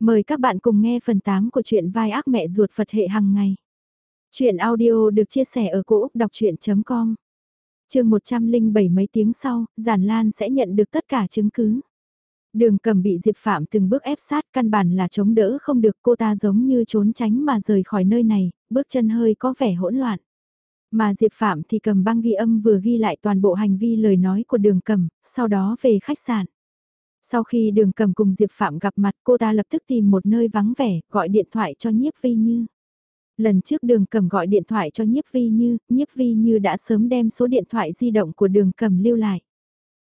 Mời các bạn cùng nghe phần 8 của truyện vai ác mẹ ruột Phật hệ hàng ngày. Chuyện audio được chia sẻ ở cỗ đọc chuyện.com Trường 107 mấy tiếng sau, Giản Lan sẽ nhận được tất cả chứng cứ. Đường cầm bị Diệp Phạm từng bước ép sát căn bản là chống đỡ không được cô ta giống như trốn tránh mà rời khỏi nơi này, bước chân hơi có vẻ hỗn loạn. Mà Diệp Phạm thì cầm băng ghi âm vừa ghi lại toàn bộ hành vi lời nói của đường cầm, sau đó về khách sạn. Sau khi đường cầm cùng Diệp Phạm gặp mặt cô ta lập tức tìm một nơi vắng vẻ, gọi điện thoại cho nhiếp vi như. Lần trước đường cầm gọi điện thoại cho nhiếp vi như, nhiếp vi như đã sớm đem số điện thoại di động của đường cầm lưu lại.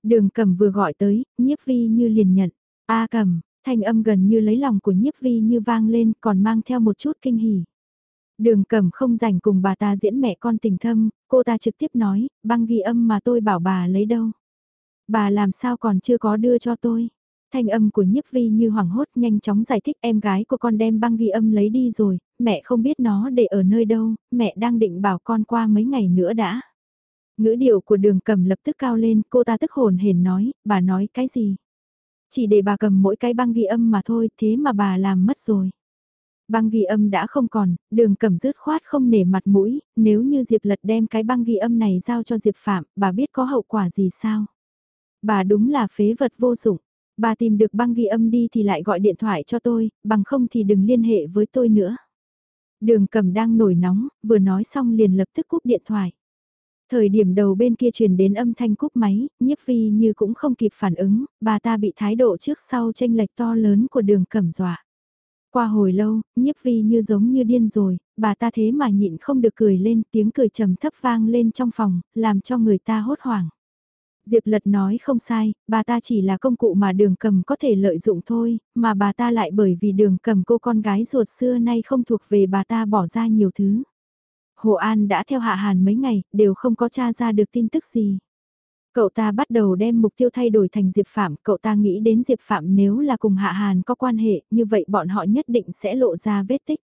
Đường cầm vừa gọi tới, nhiếp vi như liền nhận. A cầm, thanh âm gần như lấy lòng của nhiếp vi như vang lên còn mang theo một chút kinh hỉ. Đường cầm không rảnh cùng bà ta diễn mẹ con tình thâm, cô ta trực tiếp nói, băng ghi âm mà tôi bảo bà lấy đâu. Bà làm sao còn chưa có đưa cho tôi. Thanh âm của nhiếp vi như hoảng hốt nhanh chóng giải thích em gái của con đem băng ghi âm lấy đi rồi, mẹ không biết nó để ở nơi đâu, mẹ đang định bảo con qua mấy ngày nữa đã. Ngữ điệu của đường cầm lập tức cao lên, cô ta tức hồn hển nói, bà nói cái gì? Chỉ để bà cầm mỗi cái băng ghi âm mà thôi, thế mà bà làm mất rồi. Băng ghi âm đã không còn, đường cầm rứt khoát không nể mặt mũi, nếu như Diệp Lật đem cái băng ghi âm này giao cho Diệp Phạm, bà biết có hậu quả gì sao? Bà đúng là phế vật vô dụng. Bà tìm được băng ghi âm đi thì lại gọi điện thoại cho tôi, bằng không thì đừng liên hệ với tôi nữa. Đường cầm đang nổi nóng, vừa nói xong liền lập tức cúp điện thoại. Thời điểm đầu bên kia truyền đến âm thanh cúp máy, nhiếp vi như cũng không kịp phản ứng, bà ta bị thái độ trước sau tranh lệch to lớn của đường cầm dọa. Qua hồi lâu, nhiếp vi như giống như điên rồi, bà ta thế mà nhịn không được cười lên tiếng cười trầm thấp vang lên trong phòng, làm cho người ta hốt hoảng. Diệp Lật nói không sai, bà ta chỉ là công cụ mà đường cầm có thể lợi dụng thôi, mà bà ta lại bởi vì đường cầm cô con gái ruột xưa nay không thuộc về bà ta bỏ ra nhiều thứ. Hồ An đã theo Hạ Hàn mấy ngày, đều không có tra ra được tin tức gì. Cậu ta bắt đầu đem mục tiêu thay đổi thành Diệp Phạm, cậu ta nghĩ đến Diệp Phạm nếu là cùng Hạ Hàn có quan hệ, như vậy bọn họ nhất định sẽ lộ ra vết tích.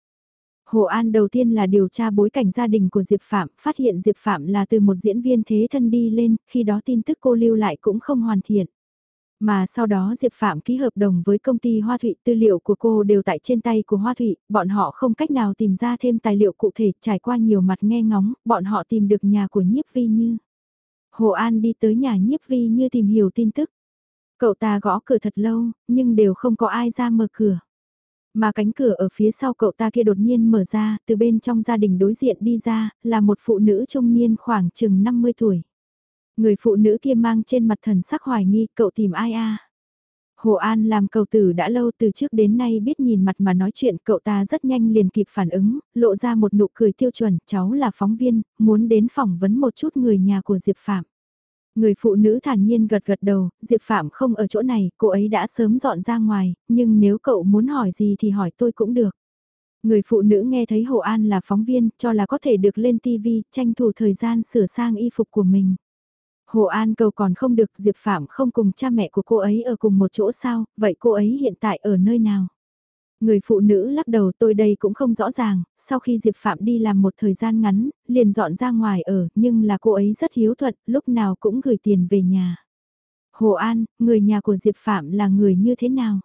Hồ An đầu tiên là điều tra bối cảnh gia đình của Diệp Phạm, phát hiện Diệp Phạm là từ một diễn viên thế thân đi lên, khi đó tin tức cô lưu lại cũng không hoàn thiện. Mà sau đó Diệp Phạm ký hợp đồng với công ty Hoa Thụy, tư liệu của cô đều tại trên tay của Hoa Thụy, bọn họ không cách nào tìm ra thêm tài liệu cụ thể, trải qua nhiều mặt nghe ngóng, bọn họ tìm được nhà của Nhiếp Vi Như. Hồ An đi tới nhà Nhiếp Vi Như tìm hiểu tin tức. Cậu ta gõ cửa thật lâu, nhưng đều không có ai ra mở cửa. Mà cánh cửa ở phía sau cậu ta kia đột nhiên mở ra, từ bên trong gia đình đối diện đi ra, là một phụ nữ trung niên khoảng chừng 50 tuổi. Người phụ nữ kia mang trên mặt thần sắc hoài nghi, cậu tìm ai a? Hồ An làm cầu tử đã lâu từ trước đến nay biết nhìn mặt mà nói chuyện cậu ta rất nhanh liền kịp phản ứng, lộ ra một nụ cười tiêu chuẩn, cháu là phóng viên, muốn đến phỏng vấn một chút người nhà của Diệp Phạm. Người phụ nữ thản nhiên gật gật đầu, Diệp Phạm không ở chỗ này, cô ấy đã sớm dọn ra ngoài, nhưng nếu cậu muốn hỏi gì thì hỏi tôi cũng được. Người phụ nữ nghe thấy Hồ An là phóng viên, cho là có thể được lên TV, tranh thủ thời gian sửa sang y phục của mình. Hồ An cầu còn không được, Diệp Phạm không cùng cha mẹ của cô ấy ở cùng một chỗ sao, vậy cô ấy hiện tại ở nơi nào? Người phụ nữ lắc đầu tôi đây cũng không rõ ràng, sau khi Diệp Phạm đi làm một thời gian ngắn, liền dọn ra ngoài ở, nhưng là cô ấy rất hiếu thuận, lúc nào cũng gửi tiền về nhà. Hồ An, người nhà của Diệp Phạm là người như thế nào?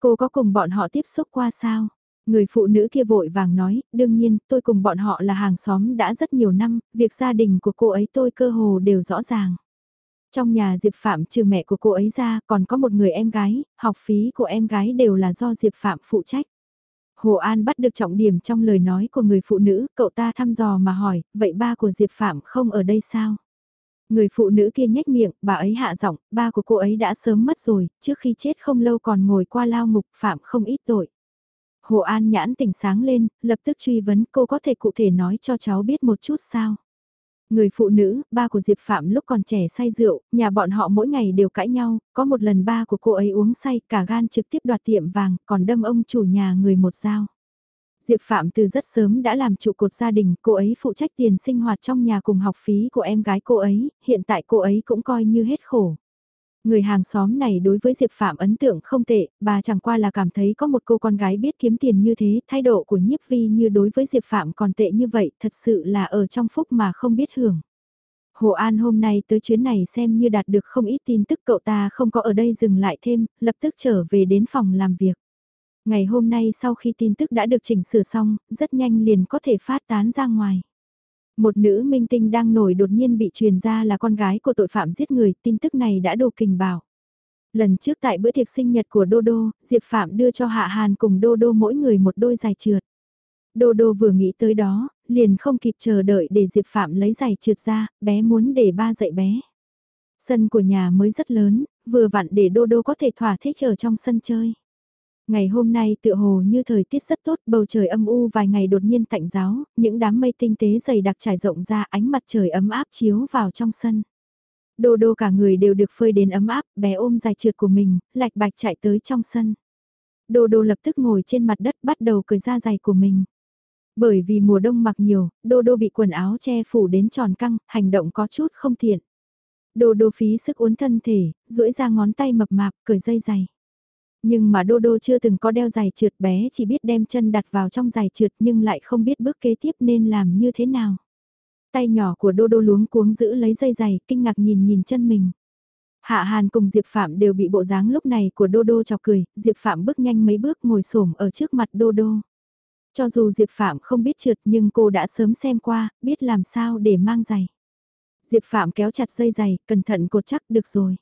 Cô có cùng bọn họ tiếp xúc qua sao? Người phụ nữ kia vội vàng nói, đương nhiên, tôi cùng bọn họ là hàng xóm đã rất nhiều năm, việc gia đình của cô ấy tôi cơ hồ đều rõ ràng. Trong nhà Diệp Phạm trừ mẹ của cô ấy ra còn có một người em gái, học phí của em gái đều là do Diệp Phạm phụ trách. Hồ An bắt được trọng điểm trong lời nói của người phụ nữ, cậu ta thăm dò mà hỏi, vậy ba của Diệp Phạm không ở đây sao? Người phụ nữ kia nhếch miệng, bà ấy hạ giọng, ba của cô ấy đã sớm mất rồi, trước khi chết không lâu còn ngồi qua lao ngục phạm không ít tội. Hồ An nhãn tỉnh sáng lên, lập tức truy vấn cô có thể cụ thể nói cho cháu biết một chút sao? Người phụ nữ, ba của Diệp Phạm lúc còn trẻ say rượu, nhà bọn họ mỗi ngày đều cãi nhau, có một lần ba của cô ấy uống say cả gan trực tiếp đoạt tiệm vàng, còn đâm ông chủ nhà người một dao. Diệp Phạm từ rất sớm đã làm trụ cột gia đình, cô ấy phụ trách tiền sinh hoạt trong nhà cùng học phí của em gái cô ấy, hiện tại cô ấy cũng coi như hết khổ. Người hàng xóm này đối với Diệp Phạm ấn tượng không tệ, bà chẳng qua là cảm thấy có một cô con gái biết kiếm tiền như thế, thái độ của nhiếp vi như đối với Diệp Phạm còn tệ như vậy, thật sự là ở trong phúc mà không biết hưởng. Hồ An hôm nay tới chuyến này xem như đạt được không ít tin tức cậu ta không có ở đây dừng lại thêm, lập tức trở về đến phòng làm việc. Ngày hôm nay sau khi tin tức đã được chỉnh sửa xong, rất nhanh liền có thể phát tán ra ngoài. Một nữ minh tinh đang nổi đột nhiên bị truyền ra là con gái của tội phạm giết người, tin tức này đã đồ kình bảo. Lần trước tại bữa tiệc sinh nhật của Đô Đô, Diệp Phạm đưa cho Hạ Hàn cùng Đô Đô mỗi người một đôi giày trượt. Đô Đô vừa nghĩ tới đó, liền không kịp chờ đợi để Diệp Phạm lấy giày trượt ra, bé muốn để ba dạy bé. Sân của nhà mới rất lớn, vừa vặn để Đô Đô có thể thỏa thích ở trong sân chơi. Ngày hôm nay tựa hồ như thời tiết rất tốt, bầu trời âm u vài ngày đột nhiên tạnh giáo, những đám mây tinh tế dày đặc trải rộng ra ánh mặt trời ấm áp chiếu vào trong sân. Đô đô cả người đều được phơi đến ấm áp, bé ôm dài trượt của mình, lạch bạch chạy tới trong sân. Đô đô lập tức ngồi trên mặt đất bắt đầu cười ra giày của mình. Bởi vì mùa đông mặc nhiều, đô đô bị quần áo che phủ đến tròn căng, hành động có chút không tiện. Đô đô phí sức uốn thân thể, duỗi ra ngón tay mập mạp, cởi dây dày. Nhưng mà Đô Đô chưa từng có đeo giày trượt bé chỉ biết đem chân đặt vào trong giày trượt nhưng lại không biết bước kế tiếp nên làm như thế nào. Tay nhỏ của Đô Đô luống cuống giữ lấy dây giày, kinh ngạc nhìn nhìn chân mình. Hạ Hàn cùng Diệp Phạm đều bị bộ dáng lúc này của Đô Đô chọc cười, Diệp Phạm bước nhanh mấy bước ngồi xổm ở trước mặt Đô Đô. Cho dù Diệp Phạm không biết trượt nhưng cô đã sớm xem qua, biết làm sao để mang giày. Diệp Phạm kéo chặt dây giày, cẩn thận cột chắc được rồi.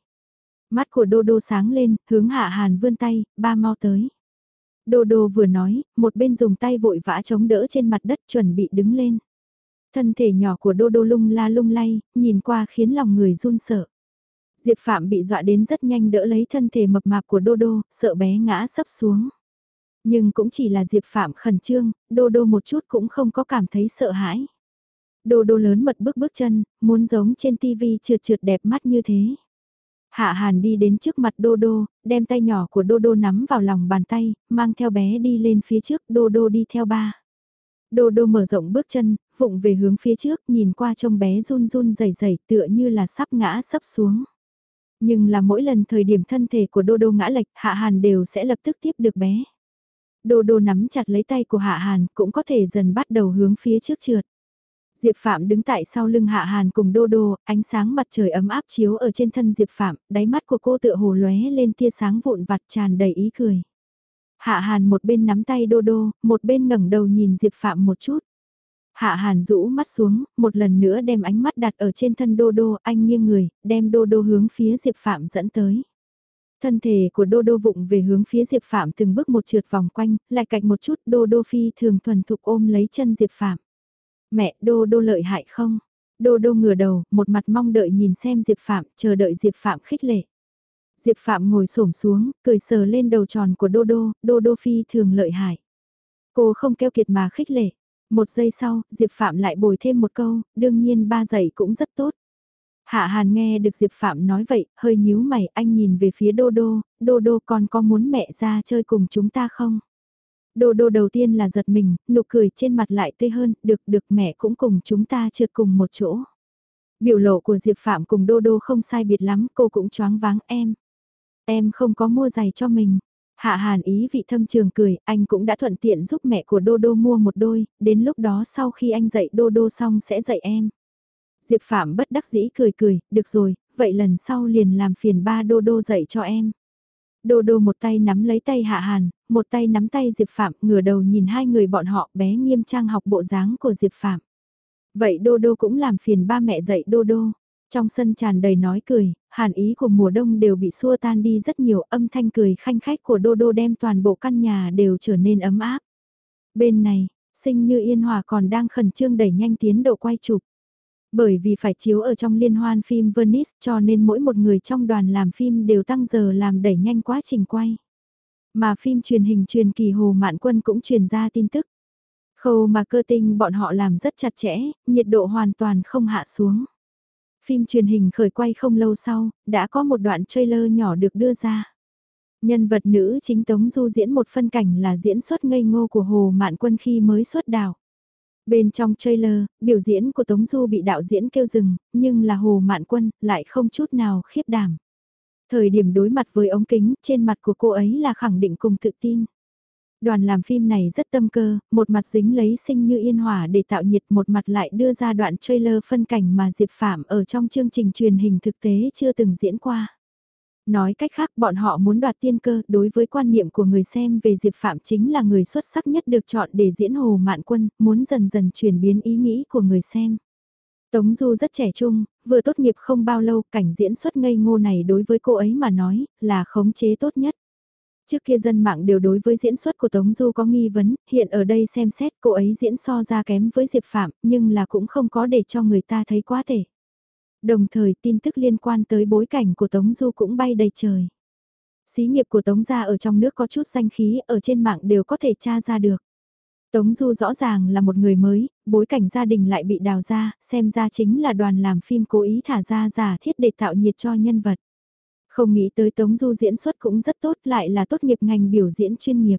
Mắt của Đô Đô sáng lên, hướng Hạ Hàn vươn tay, ba mau tới. Đô Đô vừa nói, một bên dùng tay vội vã chống đỡ trên mặt đất chuẩn bị đứng lên. Thân thể nhỏ của Đô Đô lung la lung lay, nhìn qua khiến lòng người run sợ. Diệp Phạm bị dọa đến rất nhanh đỡ lấy thân thể mập mạp của Đô Đô, sợ bé ngã sấp xuống. Nhưng cũng chỉ là Diệp Phạm khẩn trương, Đô Đô một chút cũng không có cảm thấy sợ hãi. Đô Đô lớn mật bước bước chân, muốn giống trên tivi trượt trượt đẹp mắt như thế. Hạ Hàn đi đến trước mặt Đô Đô, đem tay nhỏ của Đô Đô nắm vào lòng bàn tay, mang theo bé đi lên phía trước, Đô Đô đi theo ba. Đô Đô mở rộng bước chân, vụng về hướng phía trước, nhìn qua trông bé run run rẩy rẩy tựa như là sắp ngã sắp xuống. Nhưng là mỗi lần thời điểm thân thể của Đô Đô ngã lệch, Hạ Hàn đều sẽ lập tức tiếp được bé. Đô Đô nắm chặt lấy tay của Hạ Hàn, cũng có thể dần bắt đầu hướng phía trước trượt. Diệp Phạm đứng tại sau lưng Hạ Hàn cùng Đô Đô, ánh sáng mặt trời ấm áp chiếu ở trên thân Diệp Phạm, đáy mắt của cô tựa hồ lóe lên tia sáng vụn vặt tràn đầy ý cười. Hạ Hàn một bên nắm tay Đô Đô, một bên ngẩng đầu nhìn Diệp Phạm một chút. Hạ Hàn rũ mắt xuống, một lần nữa đem ánh mắt đặt ở trên thân Đô Đô, anh nghiêng người, đem Đô Đô hướng phía Diệp Phạm dẫn tới. Thân thể của Đô Đô vụng về hướng phía Diệp Phạm từng bước một trượt vòng quanh, lại cạnh một chút Đô Đô phi thường thuần thục ôm lấy chân Diệp Phạm. Mẹ, đô đô lợi hại không? Đô đô ngửa đầu, một mặt mong đợi nhìn xem Diệp Phạm, chờ đợi Diệp Phạm khích lệ. Diệp Phạm ngồi xổm xuống, cười sờ lên đầu tròn của đô đô, đô đô phi thường lợi hại. Cô không keo kiệt mà khích lệ. Một giây sau, Diệp Phạm lại bồi thêm một câu, đương nhiên ba giày cũng rất tốt. Hạ Hàn nghe được Diệp Phạm nói vậy, hơi nhíu mày, anh nhìn về phía Đô Đô, Đô Đô còn có muốn mẹ ra chơi cùng chúng ta không? Đô đô đầu tiên là giật mình, nụ cười trên mặt lại tươi hơn, được được mẹ cũng cùng chúng ta trượt cùng một chỗ. Biểu lộ của Diệp Phạm cùng đô đô không sai biệt lắm, cô cũng choáng váng em. Em không có mua giày cho mình. Hạ hàn ý vị thâm trường cười, anh cũng đã thuận tiện giúp mẹ của Đô Đô mua một đôi, đến lúc đó sau khi anh dạy Đô Đô xong sẽ dạy em. Diệp Phạm bất đắc dĩ cười cười, được rồi, vậy lần sau liền làm phiền ba Đô Đô dạy cho em. Đô đô một tay nắm lấy tay Hạ Hàn, một tay nắm tay Diệp Phạm, ngửa đầu nhìn hai người bọn họ bé nghiêm trang học bộ dáng của Diệp Phạm. Vậy Đô đô cũng làm phiền ba mẹ dạy Đô đô. Trong sân tràn đầy nói cười, hàn ý của mùa đông đều bị xua tan đi rất nhiều âm thanh cười khanh khách của Đô đô đem toàn bộ căn nhà đều trở nên ấm áp. Bên này, sinh như yên hòa còn đang khẩn trương đẩy nhanh tiến độ quay chụp. Bởi vì phải chiếu ở trong liên hoan phim Venice cho nên mỗi một người trong đoàn làm phim đều tăng giờ làm đẩy nhanh quá trình quay. Mà phim truyền hình truyền kỳ Hồ Mạn Quân cũng truyền ra tin tức. Khâu mà cơ tinh bọn họ làm rất chặt chẽ, nhiệt độ hoàn toàn không hạ xuống. Phim truyền hình khởi quay không lâu sau, đã có một đoạn trailer nhỏ được đưa ra. Nhân vật nữ chính Tống Du diễn một phân cảnh là diễn xuất ngây ngô của Hồ Mạn Quân khi mới xuất đảo. Bên trong trailer, biểu diễn của Tống Du bị đạo diễn kêu dừng, nhưng là Hồ Mạn Quân lại không chút nào khiếp đảm. Thời điểm đối mặt với ống kính, trên mặt của cô ấy là khẳng định cùng tự tin. Đoàn làm phim này rất tâm cơ, một mặt dính lấy sinh như yên hỏa để tạo nhiệt, một mặt lại đưa ra đoạn trailer phân cảnh mà Diệp Phạm ở trong chương trình truyền hình thực tế chưa từng diễn qua. Nói cách khác bọn họ muốn đoạt tiên cơ đối với quan niệm của người xem về Diệp Phạm chính là người xuất sắc nhất được chọn để diễn Hồ Mạn Quân, muốn dần dần chuyển biến ý nghĩ của người xem. Tống Du rất trẻ trung, vừa tốt nghiệp không bao lâu cảnh diễn xuất ngây ngô này đối với cô ấy mà nói là khống chế tốt nhất. Trước kia dân mạng đều đối với diễn xuất của Tống Du có nghi vấn, hiện ở đây xem xét cô ấy diễn so ra kém với Diệp Phạm, nhưng là cũng không có để cho người ta thấy quá thể. Đồng thời tin tức liên quan tới bối cảnh của Tống Du cũng bay đầy trời. Xí nghiệp của Tống gia ở trong nước có chút danh khí, ở trên mạng đều có thể tra ra được. Tống Du rõ ràng là một người mới, bối cảnh gia đình lại bị đào ra, xem ra chính là đoàn làm phim cố ý thả ra giả thiết để tạo nhiệt cho nhân vật. Không nghĩ tới Tống Du diễn xuất cũng rất tốt lại là tốt nghiệp ngành biểu diễn chuyên nghiệp.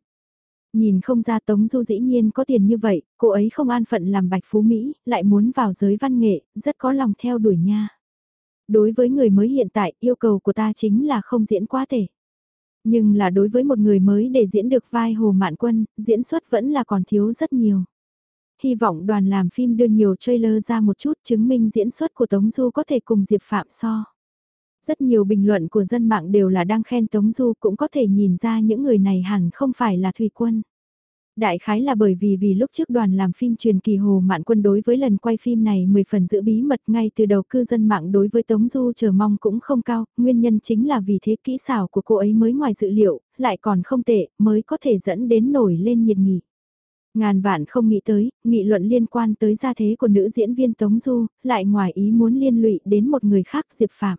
Nhìn không ra Tống Du dĩ nhiên có tiền như vậy, cô ấy không an phận làm bạch phú Mỹ, lại muốn vào giới văn nghệ, rất có lòng theo đuổi nha. Đối với người mới hiện tại, yêu cầu của ta chính là không diễn quá thể. Nhưng là đối với một người mới để diễn được vai Hồ Mạn Quân, diễn xuất vẫn là còn thiếu rất nhiều. Hy vọng đoàn làm phim đưa nhiều trailer ra một chút chứng minh diễn xuất của Tống Du có thể cùng Diệp Phạm so. Rất nhiều bình luận của dân mạng đều là đang khen Tống Du cũng có thể nhìn ra những người này hẳn không phải là Thủy Quân. Đại khái là bởi vì vì lúc trước đoàn làm phim truyền kỳ Hồ Mạn Quân đối với lần quay phim này 10 phần giữ bí mật ngay từ đầu cư dân mạng đối với Tống Du chờ mong cũng không cao, nguyên nhân chính là vì thế kỹ xảo của cô ấy mới ngoài dự liệu, lại còn không tệ, mới có thể dẫn đến nổi lên nhiệt nghị. Ngàn vạn không nghĩ tới, nghị luận liên quan tới gia thế của nữ diễn viên Tống Du, lại ngoài ý muốn liên lụy đến một người khác Diệp Phạm.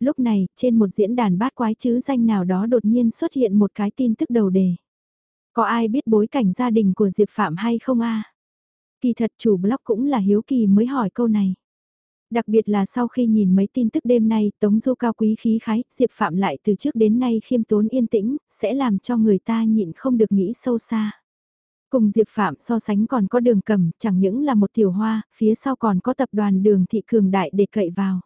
Lúc này, trên một diễn đàn bát quái chứ danh nào đó đột nhiên xuất hiện một cái tin tức đầu đề. Có ai biết bối cảnh gia đình của Diệp Phạm hay không a? Kỳ thật chủ blog cũng là hiếu kỳ mới hỏi câu này. Đặc biệt là sau khi nhìn mấy tin tức đêm nay, Tống Du cao quý khí khái, Diệp Phạm lại từ trước đến nay khiêm tốn yên tĩnh, sẽ làm cho người ta nhịn không được nghĩ sâu xa. Cùng Diệp Phạm so sánh còn có đường cầm, chẳng những là một tiểu hoa, phía sau còn có tập đoàn đường thị cường đại để cậy vào.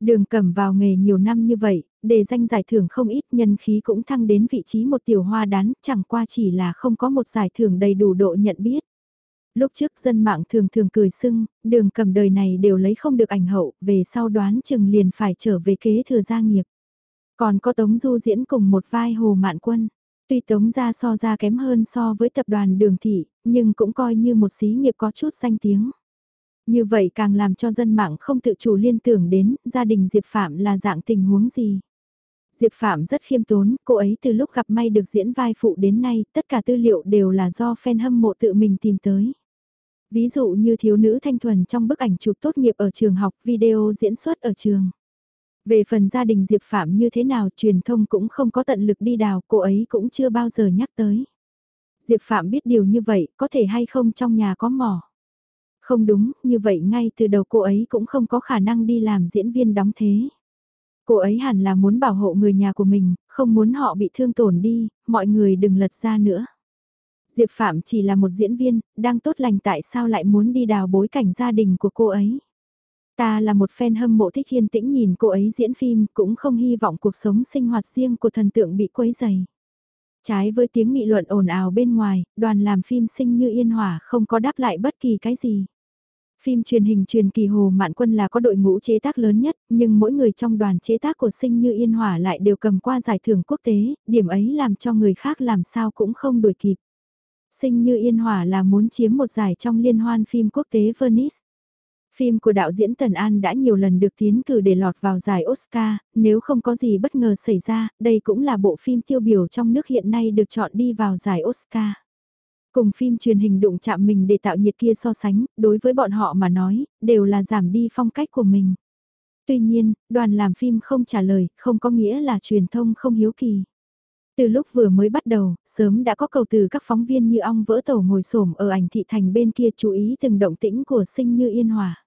Đường cầm vào nghề nhiều năm như vậy, để danh giải thưởng không ít nhân khí cũng thăng đến vị trí một tiểu hoa đán, chẳng qua chỉ là không có một giải thưởng đầy đủ độ nhận biết. Lúc trước dân mạng thường thường cười sưng, đường cầm đời này đều lấy không được ảnh hậu, về sau đoán chừng liền phải trở về kế thừa gia nghiệp. Còn có Tống Du diễn cùng một vai Hồ Mạn Quân. Tuy Tống gia so ra kém hơn so với tập đoàn đường thị, nhưng cũng coi như một xí nghiệp có chút danh tiếng. Như vậy càng làm cho dân mạng không tự chủ liên tưởng đến gia đình Diệp Phạm là dạng tình huống gì. Diệp Phạm rất khiêm tốn, cô ấy từ lúc gặp may được diễn vai phụ đến nay, tất cả tư liệu đều là do fan hâm mộ tự mình tìm tới. Ví dụ như thiếu nữ thanh thuần trong bức ảnh chụp tốt nghiệp ở trường học, video diễn xuất ở trường. Về phần gia đình Diệp Phạm như thế nào truyền thông cũng không có tận lực đi đào, cô ấy cũng chưa bao giờ nhắc tới. Diệp Phạm biết điều như vậy, có thể hay không trong nhà có mỏ. Không đúng, như vậy ngay từ đầu cô ấy cũng không có khả năng đi làm diễn viên đóng thế. Cô ấy hẳn là muốn bảo hộ người nhà của mình, không muốn họ bị thương tổn đi, mọi người đừng lật ra nữa. Diệp Phạm chỉ là một diễn viên, đang tốt lành tại sao lại muốn đi đào bối cảnh gia đình của cô ấy. Ta là một fan hâm mộ thích yên tĩnh nhìn cô ấy diễn phim, cũng không hy vọng cuộc sống sinh hoạt riêng của thần tượng bị quấy dày. Trái với tiếng nghị luận ồn ào bên ngoài, đoàn làm phim sinh như yên hỏa không có đáp lại bất kỳ cái gì. Phim truyền hình truyền kỳ Hồ Mạn Quân là có đội ngũ chế tác lớn nhất, nhưng mỗi người trong đoàn chế tác của sinh như yên hỏa lại đều cầm qua giải thưởng quốc tế, điểm ấy làm cho người khác làm sao cũng không đuổi kịp. Sinh như yên hỏa là muốn chiếm một giải trong liên hoan phim quốc tế Venice. Phim của đạo diễn Tần An đã nhiều lần được tiến cử để lọt vào giải Oscar, nếu không có gì bất ngờ xảy ra, đây cũng là bộ phim tiêu biểu trong nước hiện nay được chọn đi vào giải Oscar. Cùng phim truyền hình đụng chạm mình để tạo nhiệt kia so sánh, đối với bọn họ mà nói, đều là giảm đi phong cách của mình. Tuy nhiên, đoàn làm phim không trả lời, không có nghĩa là truyền thông không hiếu kỳ. Từ lúc vừa mới bắt đầu, sớm đã có cầu từ các phóng viên như ong vỡ tổ ngồi xổm ở ảnh thị thành bên kia chú ý từng động tĩnh của sinh như yên hòa.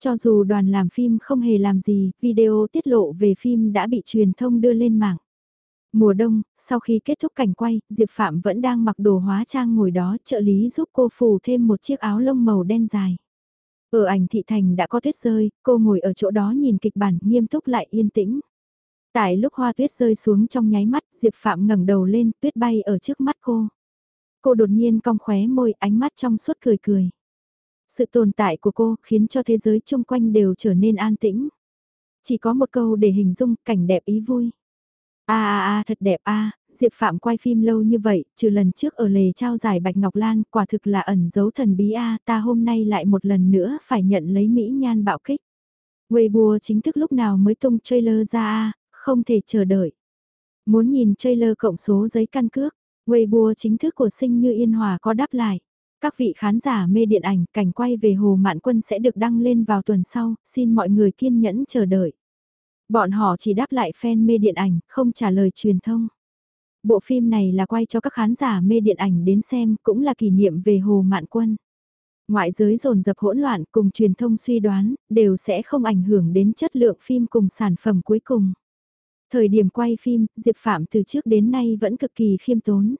Cho dù đoàn làm phim không hề làm gì, video tiết lộ về phim đã bị truyền thông đưa lên mạng. Mùa đông, sau khi kết thúc cảnh quay, Diệp Phạm vẫn đang mặc đồ hóa trang ngồi đó trợ lý giúp cô phủ thêm một chiếc áo lông màu đen dài. Ở ảnh thị thành đã có tuyết rơi, cô ngồi ở chỗ đó nhìn kịch bản nghiêm túc lại yên tĩnh. Tại lúc hoa tuyết rơi xuống trong nháy mắt, Diệp Phạm ngẩng đầu lên, tuyết bay ở trước mắt cô. Cô đột nhiên cong khóe môi, ánh mắt trong suốt cười cười. Sự tồn tại của cô khiến cho thế giới chung quanh đều trở nên an tĩnh. Chỉ có một câu để hình dung cảnh đẹp ý vui a a a thật đẹp a Diệp Phạm quay phim lâu như vậy, trừ lần trước ở lề trao giải Bạch Ngọc Lan, quả thực là ẩn dấu thần bí a ta hôm nay lại một lần nữa phải nhận lấy Mỹ nhan bạo kích. Weibo chính thức lúc nào mới tung trailer ra a không thể chờ đợi. Muốn nhìn trailer cộng số giấy căn cước, Weibo chính thức của sinh như Yên Hòa có đáp lại. Các vị khán giả mê điện ảnh, cảnh quay về Hồ Mạn Quân sẽ được đăng lên vào tuần sau, xin mọi người kiên nhẫn chờ đợi. Bọn họ chỉ đáp lại fan mê điện ảnh, không trả lời truyền thông. Bộ phim này là quay cho các khán giả mê điện ảnh đến xem, cũng là kỷ niệm về Hồ Mạn Quân. Ngoại giới dồn dập hỗn loạn cùng truyền thông suy đoán, đều sẽ không ảnh hưởng đến chất lượng phim cùng sản phẩm cuối cùng. Thời điểm quay phim, Diệp Phạm từ trước đến nay vẫn cực kỳ khiêm tốn.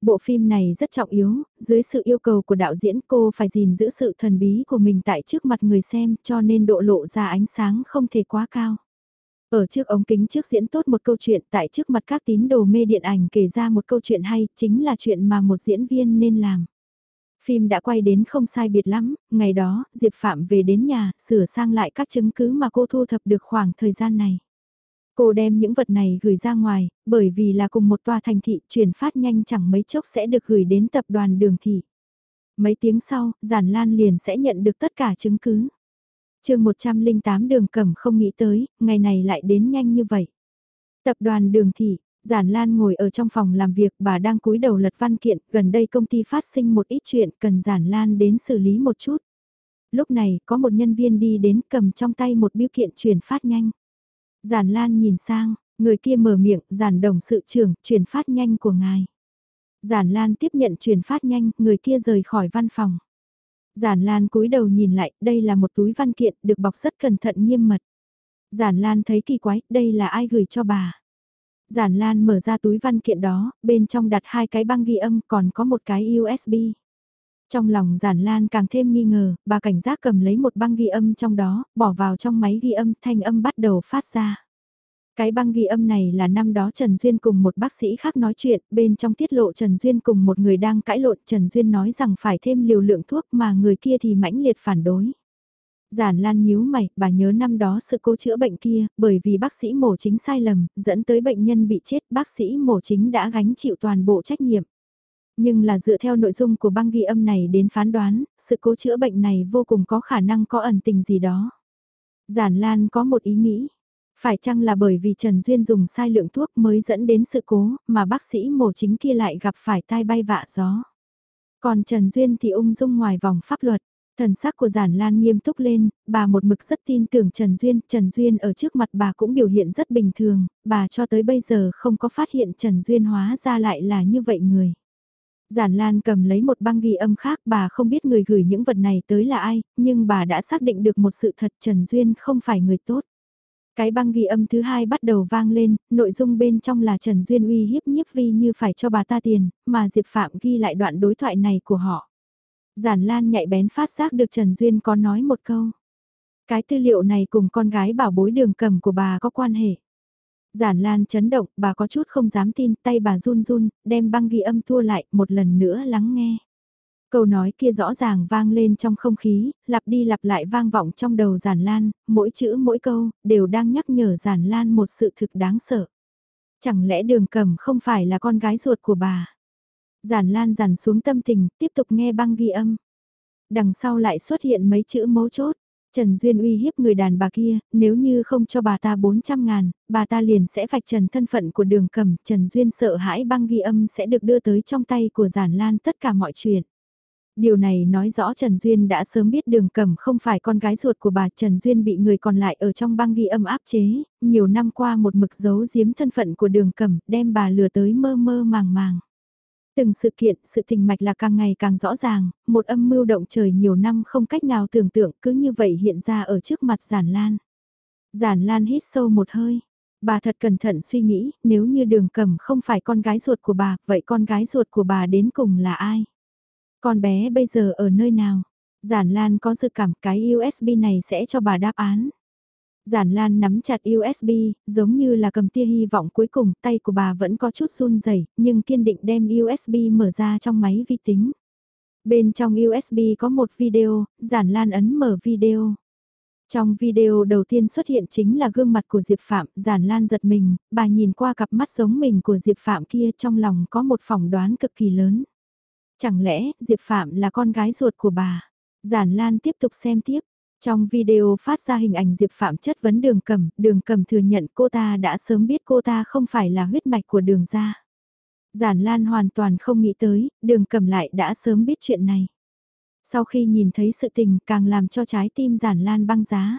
Bộ phim này rất trọng yếu, dưới sự yêu cầu của đạo diễn cô phải gìn giữ sự thần bí của mình tại trước mặt người xem cho nên độ lộ ra ánh sáng không thể quá cao. Ở trước ống kính trước diễn tốt một câu chuyện tại trước mặt các tín đồ mê điện ảnh kể ra một câu chuyện hay chính là chuyện mà một diễn viên nên làm. Phim đã quay đến không sai biệt lắm, ngày đó, Diệp Phạm về đến nhà, sửa sang lại các chứng cứ mà cô thu thập được khoảng thời gian này. Cô đem những vật này gửi ra ngoài, bởi vì là cùng một tòa thành thị truyền phát nhanh chẳng mấy chốc sẽ được gửi đến tập đoàn đường thị. Mấy tiếng sau, Giản Lan liền sẽ nhận được tất cả chứng cứ chương 108 đường cẩm không nghĩ tới, ngày này lại đến nhanh như vậy. Tập đoàn đường thị, Giản Lan ngồi ở trong phòng làm việc, bà đang cúi đầu lật văn kiện, gần đây công ty phát sinh một ít chuyện cần Giản Lan đến xử lý một chút. Lúc này, có một nhân viên đi đến cầm trong tay một biêu kiện truyền phát nhanh. Giản Lan nhìn sang, người kia mở miệng, giản đồng sự trưởng, truyền phát nhanh của ngài. Giản Lan tiếp nhận truyền phát nhanh, người kia rời khỏi văn phòng. Giản Lan cúi đầu nhìn lại, đây là một túi văn kiện được bọc rất cẩn thận nghiêm mật. Giản Lan thấy kỳ quái, đây là ai gửi cho bà? Giản Lan mở ra túi văn kiện đó, bên trong đặt hai cái băng ghi âm còn có một cái USB. Trong lòng Giản Lan càng thêm nghi ngờ, bà cảnh giác cầm lấy một băng ghi âm trong đó, bỏ vào trong máy ghi âm, thanh âm bắt đầu phát ra. Cái băng ghi âm này là năm đó Trần Duyên cùng một bác sĩ khác nói chuyện, bên trong tiết lộ Trần Duyên cùng một người đang cãi lộn, Trần Duyên nói rằng phải thêm liều lượng thuốc mà người kia thì mãnh liệt phản đối. Giản Lan nhíu mày, bà nhớ năm đó sự cố chữa bệnh kia, bởi vì bác sĩ mổ chính sai lầm, dẫn tới bệnh nhân bị chết, bác sĩ mổ chính đã gánh chịu toàn bộ trách nhiệm. Nhưng là dựa theo nội dung của băng ghi âm này đến phán đoán, sự cố chữa bệnh này vô cùng có khả năng có ẩn tình gì đó. Giản Lan có một ý nghĩ. Phải chăng là bởi vì Trần Duyên dùng sai lượng thuốc mới dẫn đến sự cố, mà bác sĩ mổ chính kia lại gặp phải tai bay vạ gió. Còn Trần Duyên thì ung dung ngoài vòng pháp luật. Thần sắc của Giản Lan nghiêm túc lên, bà một mực rất tin tưởng Trần Duyên, Trần Duyên ở trước mặt bà cũng biểu hiện rất bình thường, bà cho tới bây giờ không có phát hiện Trần Duyên hóa ra lại là như vậy người. Giản Lan cầm lấy một băng ghi âm khác bà không biết người gửi những vật này tới là ai, nhưng bà đã xác định được một sự thật Trần Duyên không phải người tốt. Cái băng ghi âm thứ hai bắt đầu vang lên, nội dung bên trong là Trần Duyên uy hiếp nhiếp vi như phải cho bà ta tiền, mà Diệp Phạm ghi lại đoạn đối thoại này của họ. Giản Lan nhạy bén phát giác được Trần Duyên có nói một câu. Cái tư liệu này cùng con gái bảo bối đường cầm của bà có quan hệ. Giản Lan chấn động, bà có chút không dám tin, tay bà run run, đem băng ghi âm thua lại, một lần nữa lắng nghe. Câu nói kia rõ ràng vang lên trong không khí, lặp đi lặp lại vang vọng trong đầu Giản Lan, mỗi chữ mỗi câu, đều đang nhắc nhở Giản Lan một sự thực đáng sợ. Chẳng lẽ đường cầm không phải là con gái ruột của bà? Giản Lan dằn xuống tâm tình, tiếp tục nghe băng ghi âm. Đằng sau lại xuất hiện mấy chữ mấu chốt. Trần Duyên uy hiếp người đàn bà kia, nếu như không cho bà ta 400 ngàn, bà ta liền sẽ vạch trần thân phận của đường cầm. Trần Duyên sợ hãi băng ghi âm sẽ được đưa tới trong tay của giản lan tất cả mọi chuyện. Điều này nói rõ Trần Duyên đã sớm biết đường cầm không phải con gái ruột của bà Trần Duyên bị người còn lại ở trong băng ghi âm áp chế, nhiều năm qua một mực giấu giếm thân phận của đường cầm đem bà lừa tới mơ mơ màng màng. Từng sự kiện, sự tình mạch là càng ngày càng rõ ràng, một âm mưu động trời nhiều năm không cách nào tưởng tượng cứ như vậy hiện ra ở trước mặt giản lan. Giản lan hít sâu một hơi. Bà thật cẩn thận suy nghĩ, nếu như đường cầm không phải con gái ruột của bà, vậy con gái ruột của bà đến cùng là ai? Con bé bây giờ ở nơi nào? Giản Lan có dự cảm cái USB này sẽ cho bà đáp án. Giản Lan nắm chặt USB, giống như là cầm tia hy vọng cuối cùng, tay của bà vẫn có chút run rẩy, nhưng kiên định đem USB mở ra trong máy vi tính. Bên trong USB có một video, Giản Lan ấn mở video. Trong video đầu tiên xuất hiện chính là gương mặt của Diệp Phạm, giản lan giật mình, bà nhìn qua cặp mắt giống mình của Diệp Phạm kia trong lòng có một phỏng đoán cực kỳ lớn. Chẳng lẽ Diệp Phạm là con gái ruột của bà? Giản lan tiếp tục xem tiếp. Trong video phát ra hình ảnh Diệp Phạm chất vấn đường cầm, đường cầm thừa nhận cô ta đã sớm biết cô ta không phải là huyết mạch của đường gia. Giản Lan hoàn toàn không nghĩ tới, đường cầm lại đã sớm biết chuyện này. Sau khi nhìn thấy sự tình càng làm cho trái tim Giản Lan băng giá.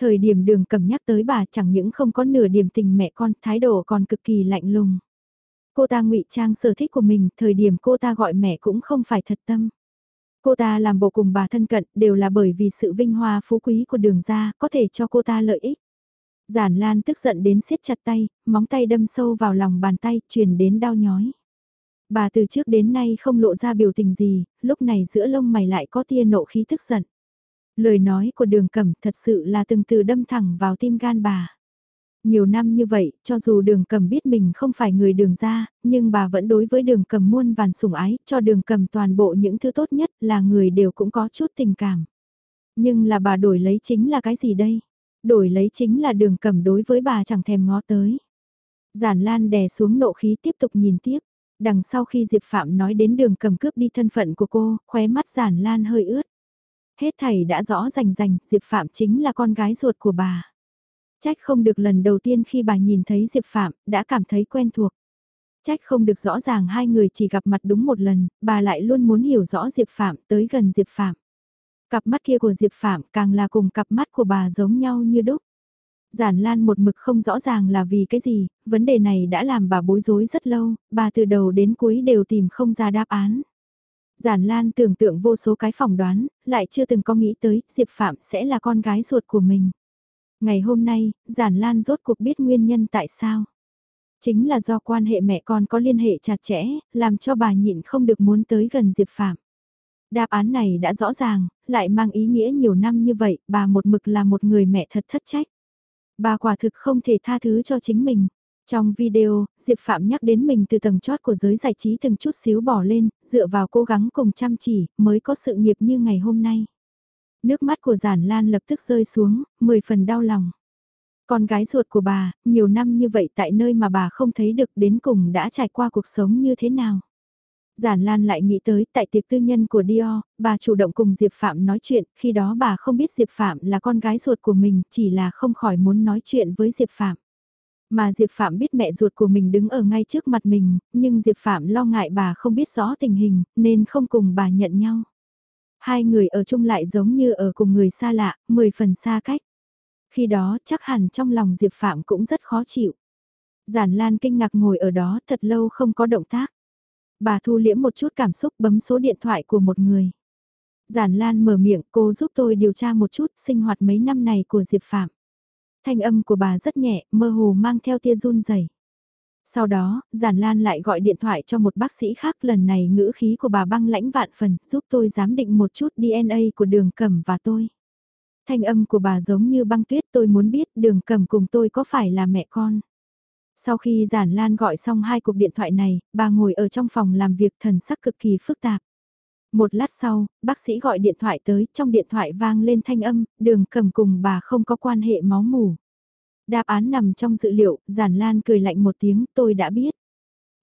Thời điểm đường cầm nhắc tới bà chẳng những không có nửa điểm tình mẹ con, thái độ còn cực kỳ lạnh lùng. Cô ta ngụy trang sở thích của mình, thời điểm cô ta gọi mẹ cũng không phải thật tâm. Cô ta làm bộ cùng bà thân cận đều là bởi vì sự vinh hoa phú quý của đường ra có thể cho cô ta lợi ích. Giản Lan tức giận đến siết chặt tay, móng tay đâm sâu vào lòng bàn tay, truyền đến đau nhói. Bà từ trước đến nay không lộ ra biểu tình gì, lúc này giữa lông mày lại có tia nộ khí tức giận. Lời nói của đường cẩm thật sự là từng từ đâm thẳng vào tim gan bà. Nhiều năm như vậy, cho dù đường cầm biết mình không phải người đường ra, nhưng bà vẫn đối với đường cầm muôn vàn sủng ái, cho đường cầm toàn bộ những thứ tốt nhất là người đều cũng có chút tình cảm. Nhưng là bà đổi lấy chính là cái gì đây? Đổi lấy chính là đường cầm đối với bà chẳng thèm ngó tới. Giản Lan đè xuống nộ khí tiếp tục nhìn tiếp. Đằng sau khi Diệp Phạm nói đến đường cầm cướp đi thân phận của cô, khóe mắt Giản Lan hơi ướt. Hết thầy đã rõ rành rành, Diệp Phạm chính là con gái ruột của bà. Trách không được lần đầu tiên khi bà nhìn thấy Diệp Phạm, đã cảm thấy quen thuộc. Trách không được rõ ràng hai người chỉ gặp mặt đúng một lần, bà lại luôn muốn hiểu rõ Diệp Phạm tới gần Diệp Phạm. Cặp mắt kia của Diệp Phạm càng là cùng cặp mắt của bà giống nhau như đúc. Giản Lan một mực không rõ ràng là vì cái gì, vấn đề này đã làm bà bối rối rất lâu, bà từ đầu đến cuối đều tìm không ra đáp án. Giản Lan tưởng tượng vô số cái phỏng đoán, lại chưa từng có nghĩ tới Diệp Phạm sẽ là con gái ruột của mình. Ngày hôm nay, Giản Lan rốt cuộc biết nguyên nhân tại sao. Chính là do quan hệ mẹ con có liên hệ chặt chẽ, làm cho bà nhịn không được muốn tới gần Diệp Phạm. Đáp án này đã rõ ràng, lại mang ý nghĩa nhiều năm như vậy, bà một mực là một người mẹ thật thất trách. Bà quả thực không thể tha thứ cho chính mình. Trong video, Diệp Phạm nhắc đến mình từ tầng chót của giới giải trí từng chút xíu bỏ lên, dựa vào cố gắng cùng chăm chỉ, mới có sự nghiệp như ngày hôm nay. Nước mắt của giản lan lập tức rơi xuống, mười phần đau lòng. Con gái ruột của bà, nhiều năm như vậy tại nơi mà bà không thấy được đến cùng đã trải qua cuộc sống như thế nào. Giản Lan lại nghĩ tới tại tiệc tư nhân của Dior, bà chủ động cùng Diệp Phạm nói chuyện, khi đó bà không biết Diệp Phạm là con gái ruột của mình, chỉ là không khỏi muốn nói chuyện với Diệp Phạm. Mà Diệp Phạm biết mẹ ruột của mình đứng ở ngay trước mặt mình, nhưng Diệp Phạm lo ngại bà không biết rõ tình hình, nên không cùng bà nhận nhau. Hai người ở chung lại giống như ở cùng người xa lạ, mười phần xa cách. Khi đó chắc hẳn trong lòng Diệp Phạm cũng rất khó chịu. Giản Lan kinh ngạc ngồi ở đó thật lâu không có động tác. Bà thu liễm một chút cảm xúc bấm số điện thoại của một người. Giản Lan mở miệng cô giúp tôi điều tra một chút sinh hoạt mấy năm này của Diệp Phạm. Thanh âm của bà rất nhẹ, mơ hồ mang theo tia run rẩy. Sau đó, Giản Lan lại gọi điện thoại cho một bác sĩ khác lần này ngữ khí của bà băng lãnh vạn phần, giúp tôi giám định một chút DNA của đường cẩm và tôi. Thanh âm của bà giống như băng tuyết tôi muốn biết đường cẩm cùng tôi có phải là mẹ con. Sau khi Giản Lan gọi xong hai cuộc điện thoại này, bà ngồi ở trong phòng làm việc thần sắc cực kỳ phức tạp. Một lát sau, bác sĩ gọi điện thoại tới, trong điện thoại vang lên thanh âm, đường cầm cùng bà không có quan hệ máu mủ. Đáp án nằm trong dự liệu, Giản Lan cười lạnh một tiếng, tôi đã biết.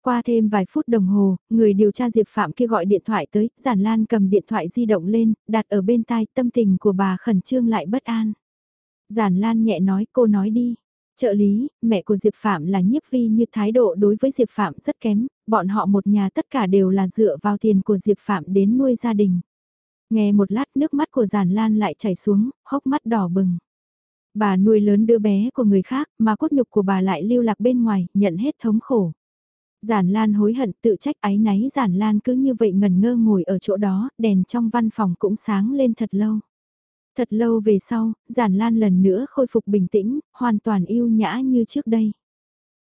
Qua thêm vài phút đồng hồ, người điều tra Diệp Phạm kia gọi điện thoại tới, Giản Lan cầm điện thoại di động lên, đặt ở bên tai tâm tình của bà khẩn trương lại bất an. Giản Lan nhẹ nói cô nói đi. Trợ lý, mẹ của Diệp Phạm là nhiếp vi như thái độ đối với Diệp Phạm rất kém, bọn họ một nhà tất cả đều là dựa vào tiền của Diệp Phạm đến nuôi gia đình. Nghe một lát nước mắt của Giản Lan lại chảy xuống, hốc mắt đỏ bừng. Bà nuôi lớn đứa bé của người khác mà cốt nhục của bà lại lưu lạc bên ngoài, nhận hết thống khổ. Giản Lan hối hận tự trách áy náy Giản Lan cứ như vậy ngần ngơ ngồi ở chỗ đó, đèn trong văn phòng cũng sáng lên thật lâu. Thật lâu về sau, Giản Lan lần nữa khôi phục bình tĩnh, hoàn toàn yêu nhã như trước đây.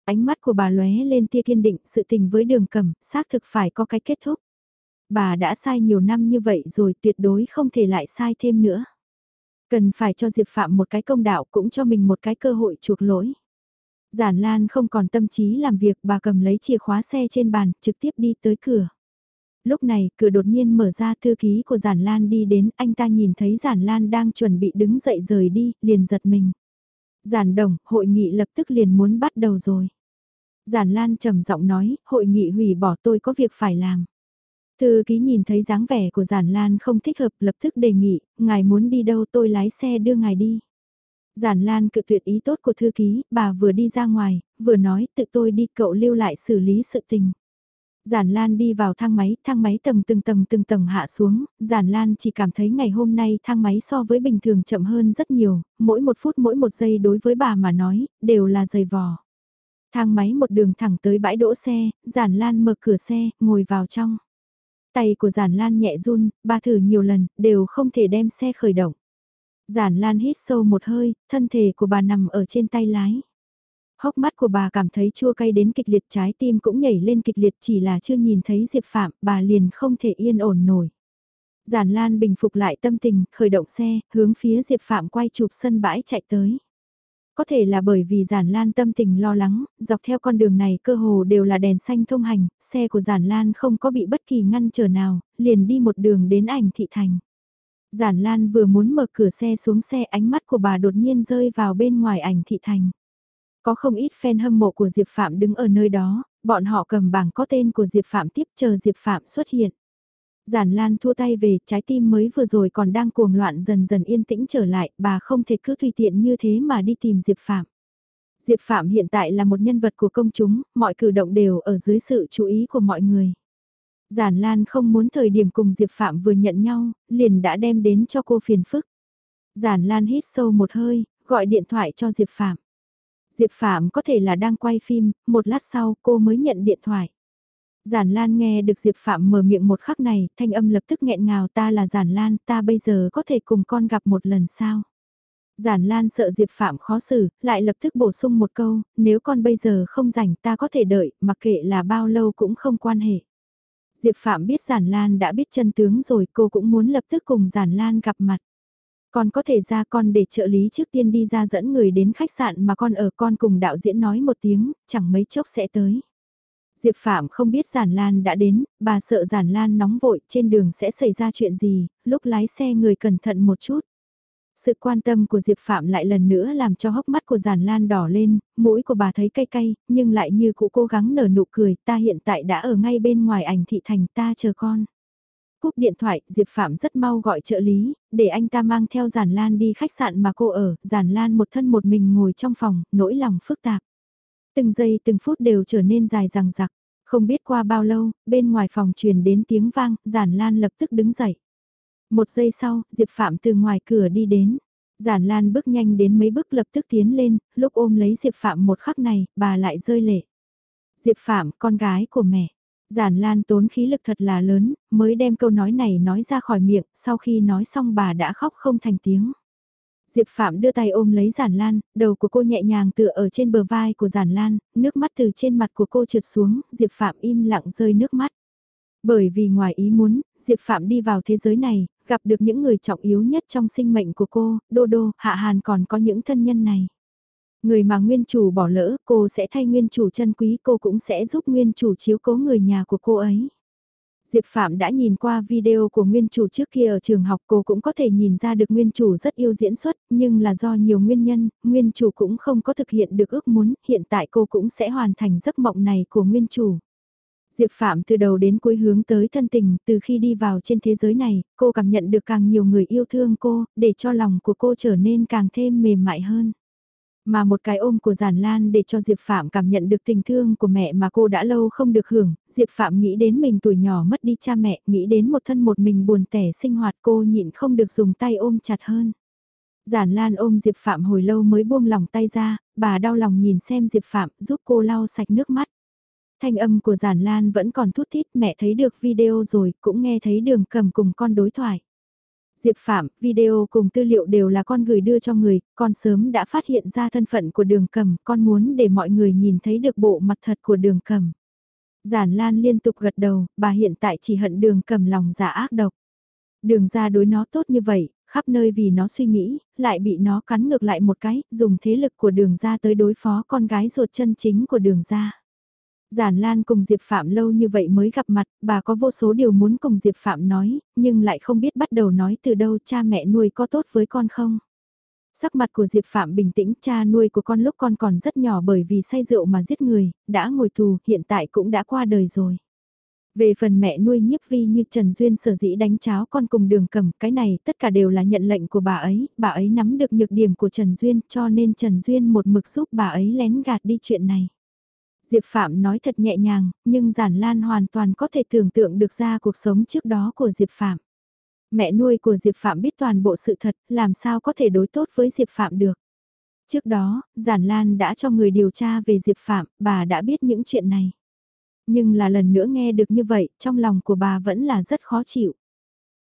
Ánh mắt của bà lóe lên tia kiên định sự tình với đường cầm, xác thực phải có cái kết thúc. Bà đã sai nhiều năm như vậy rồi tuyệt đối không thể lại sai thêm nữa. Cần phải cho Diệp Phạm một cái công đạo cũng cho mình một cái cơ hội chuộc lỗi. Giản Lan không còn tâm trí làm việc bà cầm lấy chìa khóa xe trên bàn trực tiếp đi tới cửa. lúc này cửa đột nhiên mở ra thư ký của Giản Lan đi đến, anh ta nhìn thấy Giản Lan đang chuẩn bị đứng dậy rời đi, liền giật mình. Giản đồng, hội nghị lập tức liền muốn bắt đầu rồi. Giản Lan trầm giọng nói, hội nghị hủy bỏ tôi có việc phải làm. Thư ký nhìn thấy dáng vẻ của Giản Lan không thích hợp lập tức đề nghị, ngài muốn đi đâu tôi lái xe đưa ngài đi. Giản Lan cự tuyệt ý tốt của thư ký, bà vừa đi ra ngoài, vừa nói tự tôi đi cậu lưu lại xử lý sự tình. Giản Lan đi vào thang máy, thang máy tầng từng tầng từng tầng hạ xuống, Giản Lan chỉ cảm thấy ngày hôm nay thang máy so với bình thường chậm hơn rất nhiều, mỗi một phút mỗi một giây đối với bà mà nói, đều là dày vò. Thang máy một đường thẳng tới bãi đỗ xe, Giản Lan mở cửa xe, ngồi vào trong. Tay của Giản Lan nhẹ run, bà thử nhiều lần, đều không thể đem xe khởi động. Giản Lan hít sâu một hơi, thân thể của bà nằm ở trên tay lái. Hốc mắt của bà cảm thấy chua cay đến kịch liệt trái tim cũng nhảy lên kịch liệt chỉ là chưa nhìn thấy Diệp Phạm, bà liền không thể yên ổn nổi. Giản Lan bình phục lại tâm tình, khởi động xe, hướng phía Diệp Phạm quay chụp sân bãi chạy tới. Có thể là bởi vì Giản Lan tâm tình lo lắng, dọc theo con đường này cơ hồ đều là đèn xanh thông hành, xe của Giản Lan không có bị bất kỳ ngăn trở nào, liền đi một đường đến ảnh thị thành. Giản Lan vừa muốn mở cửa xe xuống xe ánh mắt của bà đột nhiên rơi vào bên ngoài ảnh thị thành. Có không ít fan hâm mộ của Diệp Phạm đứng ở nơi đó, bọn họ cầm bảng có tên của Diệp Phạm tiếp chờ Diệp Phạm xuất hiện. Giản Lan thua tay về, trái tim mới vừa rồi còn đang cuồng loạn dần dần yên tĩnh trở lại, bà không thể cứ tùy tiện như thế mà đi tìm Diệp Phạm. Diệp Phạm hiện tại là một nhân vật của công chúng, mọi cử động đều ở dưới sự chú ý của mọi người. Giản Lan không muốn thời điểm cùng Diệp Phạm vừa nhận nhau, liền đã đem đến cho cô phiền phức. Giản Lan hít sâu một hơi, gọi điện thoại cho Diệp Phạm. Diệp Phạm có thể là đang quay phim, một lát sau cô mới nhận điện thoại. Giản Lan nghe được Diệp Phạm mở miệng một khắc này, thanh âm lập tức nghẹn ngào ta là Giản Lan, ta bây giờ có thể cùng con gặp một lần sao? Giản Lan sợ Diệp Phạm khó xử, lại lập tức bổ sung một câu, nếu con bây giờ không rảnh ta có thể đợi, mặc kệ là bao lâu cũng không quan hệ. Diệp Phạm biết Giản Lan đã biết chân tướng rồi cô cũng muốn lập tức cùng Giản Lan gặp mặt. Con có thể ra con để trợ lý trước tiên đi ra dẫn người đến khách sạn mà con ở con cùng đạo diễn nói một tiếng, chẳng mấy chốc sẽ tới. Diệp Phạm không biết Giản Lan đã đến, bà sợ Giản Lan nóng vội trên đường sẽ xảy ra chuyện gì, lúc lái xe người cẩn thận một chút. Sự quan tâm của Diệp Phạm lại lần nữa làm cho hốc mắt của Giản Lan đỏ lên, mũi của bà thấy cay cay, nhưng lại như cụ cố gắng nở nụ cười, ta hiện tại đã ở ngay bên ngoài ảnh thị thành ta chờ con. Cúp điện thoại, Diệp Phạm rất mau gọi trợ lý, để anh ta mang theo Giản Lan đi khách sạn mà cô ở, Giản Lan một thân một mình ngồi trong phòng, nỗi lòng phức tạp. Từng giây từng phút đều trở nên dài dằng dặc, không biết qua bao lâu, bên ngoài phòng truyền đến tiếng vang, Giản Lan lập tức đứng dậy. Một giây sau, Diệp Phạm từ ngoài cửa đi đến. Giản Lan bước nhanh đến mấy bước lập tức tiến lên, lúc ôm lấy Diệp Phạm một khắc này, bà lại rơi lệ. Diệp Phạm, con gái của mẹ. Giản Lan tốn khí lực thật là lớn, mới đem câu nói này nói ra khỏi miệng, sau khi nói xong bà đã khóc không thành tiếng. Diệp Phạm đưa tay ôm lấy Giản Lan, đầu của cô nhẹ nhàng tựa ở trên bờ vai của Giản Lan, nước mắt từ trên mặt của cô trượt xuống, Diệp Phạm im lặng rơi nước mắt. Bởi vì ngoài ý muốn, Diệp Phạm đi vào thế giới này, gặp được những người trọng yếu nhất trong sinh mệnh của cô, Đô Đô, Hạ Hàn còn có những thân nhân này. Người mà nguyên chủ bỏ lỡ, cô sẽ thay nguyên chủ chân quý, cô cũng sẽ giúp nguyên chủ chiếu cố người nhà của cô ấy. Diệp Phạm đã nhìn qua video của nguyên chủ trước kia ở trường học cô cũng có thể nhìn ra được nguyên chủ rất yêu diễn xuất, nhưng là do nhiều nguyên nhân, nguyên chủ cũng không có thực hiện được ước muốn, hiện tại cô cũng sẽ hoàn thành giấc mộng này của nguyên chủ. Diệp Phạm từ đầu đến cuối hướng tới thân tình, từ khi đi vào trên thế giới này, cô cảm nhận được càng nhiều người yêu thương cô, để cho lòng của cô trở nên càng thêm mềm mại hơn. Mà một cái ôm của Giản Lan để cho Diệp Phạm cảm nhận được tình thương của mẹ mà cô đã lâu không được hưởng, Diệp Phạm nghĩ đến mình tuổi nhỏ mất đi cha mẹ, nghĩ đến một thân một mình buồn tẻ sinh hoạt cô nhịn không được dùng tay ôm chặt hơn. Giản Lan ôm Diệp Phạm hồi lâu mới buông lòng tay ra, bà đau lòng nhìn xem Diệp Phạm giúp cô lau sạch nước mắt. Thanh âm của Giản Lan vẫn còn thút thít mẹ thấy được video rồi cũng nghe thấy đường cầm cùng con đối thoại. Diệp Phạm, video cùng tư liệu đều là con gửi đưa cho người, con sớm đã phát hiện ra thân phận của đường cầm, con muốn để mọi người nhìn thấy được bộ mặt thật của đường cầm. Giản Lan liên tục gật đầu, bà hiện tại chỉ hận đường cầm lòng giả ác độc. Đường ra đối nó tốt như vậy, khắp nơi vì nó suy nghĩ, lại bị nó cắn ngược lại một cái, dùng thế lực của đường ra tới đối phó con gái ruột chân chính của đường ra. Giản Lan cùng Diệp Phạm lâu như vậy mới gặp mặt, bà có vô số điều muốn cùng Diệp Phạm nói, nhưng lại không biết bắt đầu nói từ đâu cha mẹ nuôi có tốt với con không. Sắc mặt của Diệp Phạm bình tĩnh cha nuôi của con lúc con còn rất nhỏ bởi vì say rượu mà giết người, đã ngồi tù, hiện tại cũng đã qua đời rồi. Về phần mẹ nuôi nhiếp vi như Trần Duyên sở dĩ đánh cháo con cùng đường cầm, cái này tất cả đều là nhận lệnh của bà ấy, bà ấy nắm được nhược điểm của Trần Duyên cho nên Trần Duyên một mực giúp bà ấy lén gạt đi chuyện này. Diệp Phạm nói thật nhẹ nhàng, nhưng Giản Lan hoàn toàn có thể tưởng tượng được ra cuộc sống trước đó của Diệp Phạm. Mẹ nuôi của Diệp Phạm biết toàn bộ sự thật, làm sao có thể đối tốt với Diệp Phạm được. Trước đó, Giản Lan đã cho người điều tra về Diệp Phạm, bà đã biết những chuyện này. Nhưng là lần nữa nghe được như vậy, trong lòng của bà vẫn là rất khó chịu.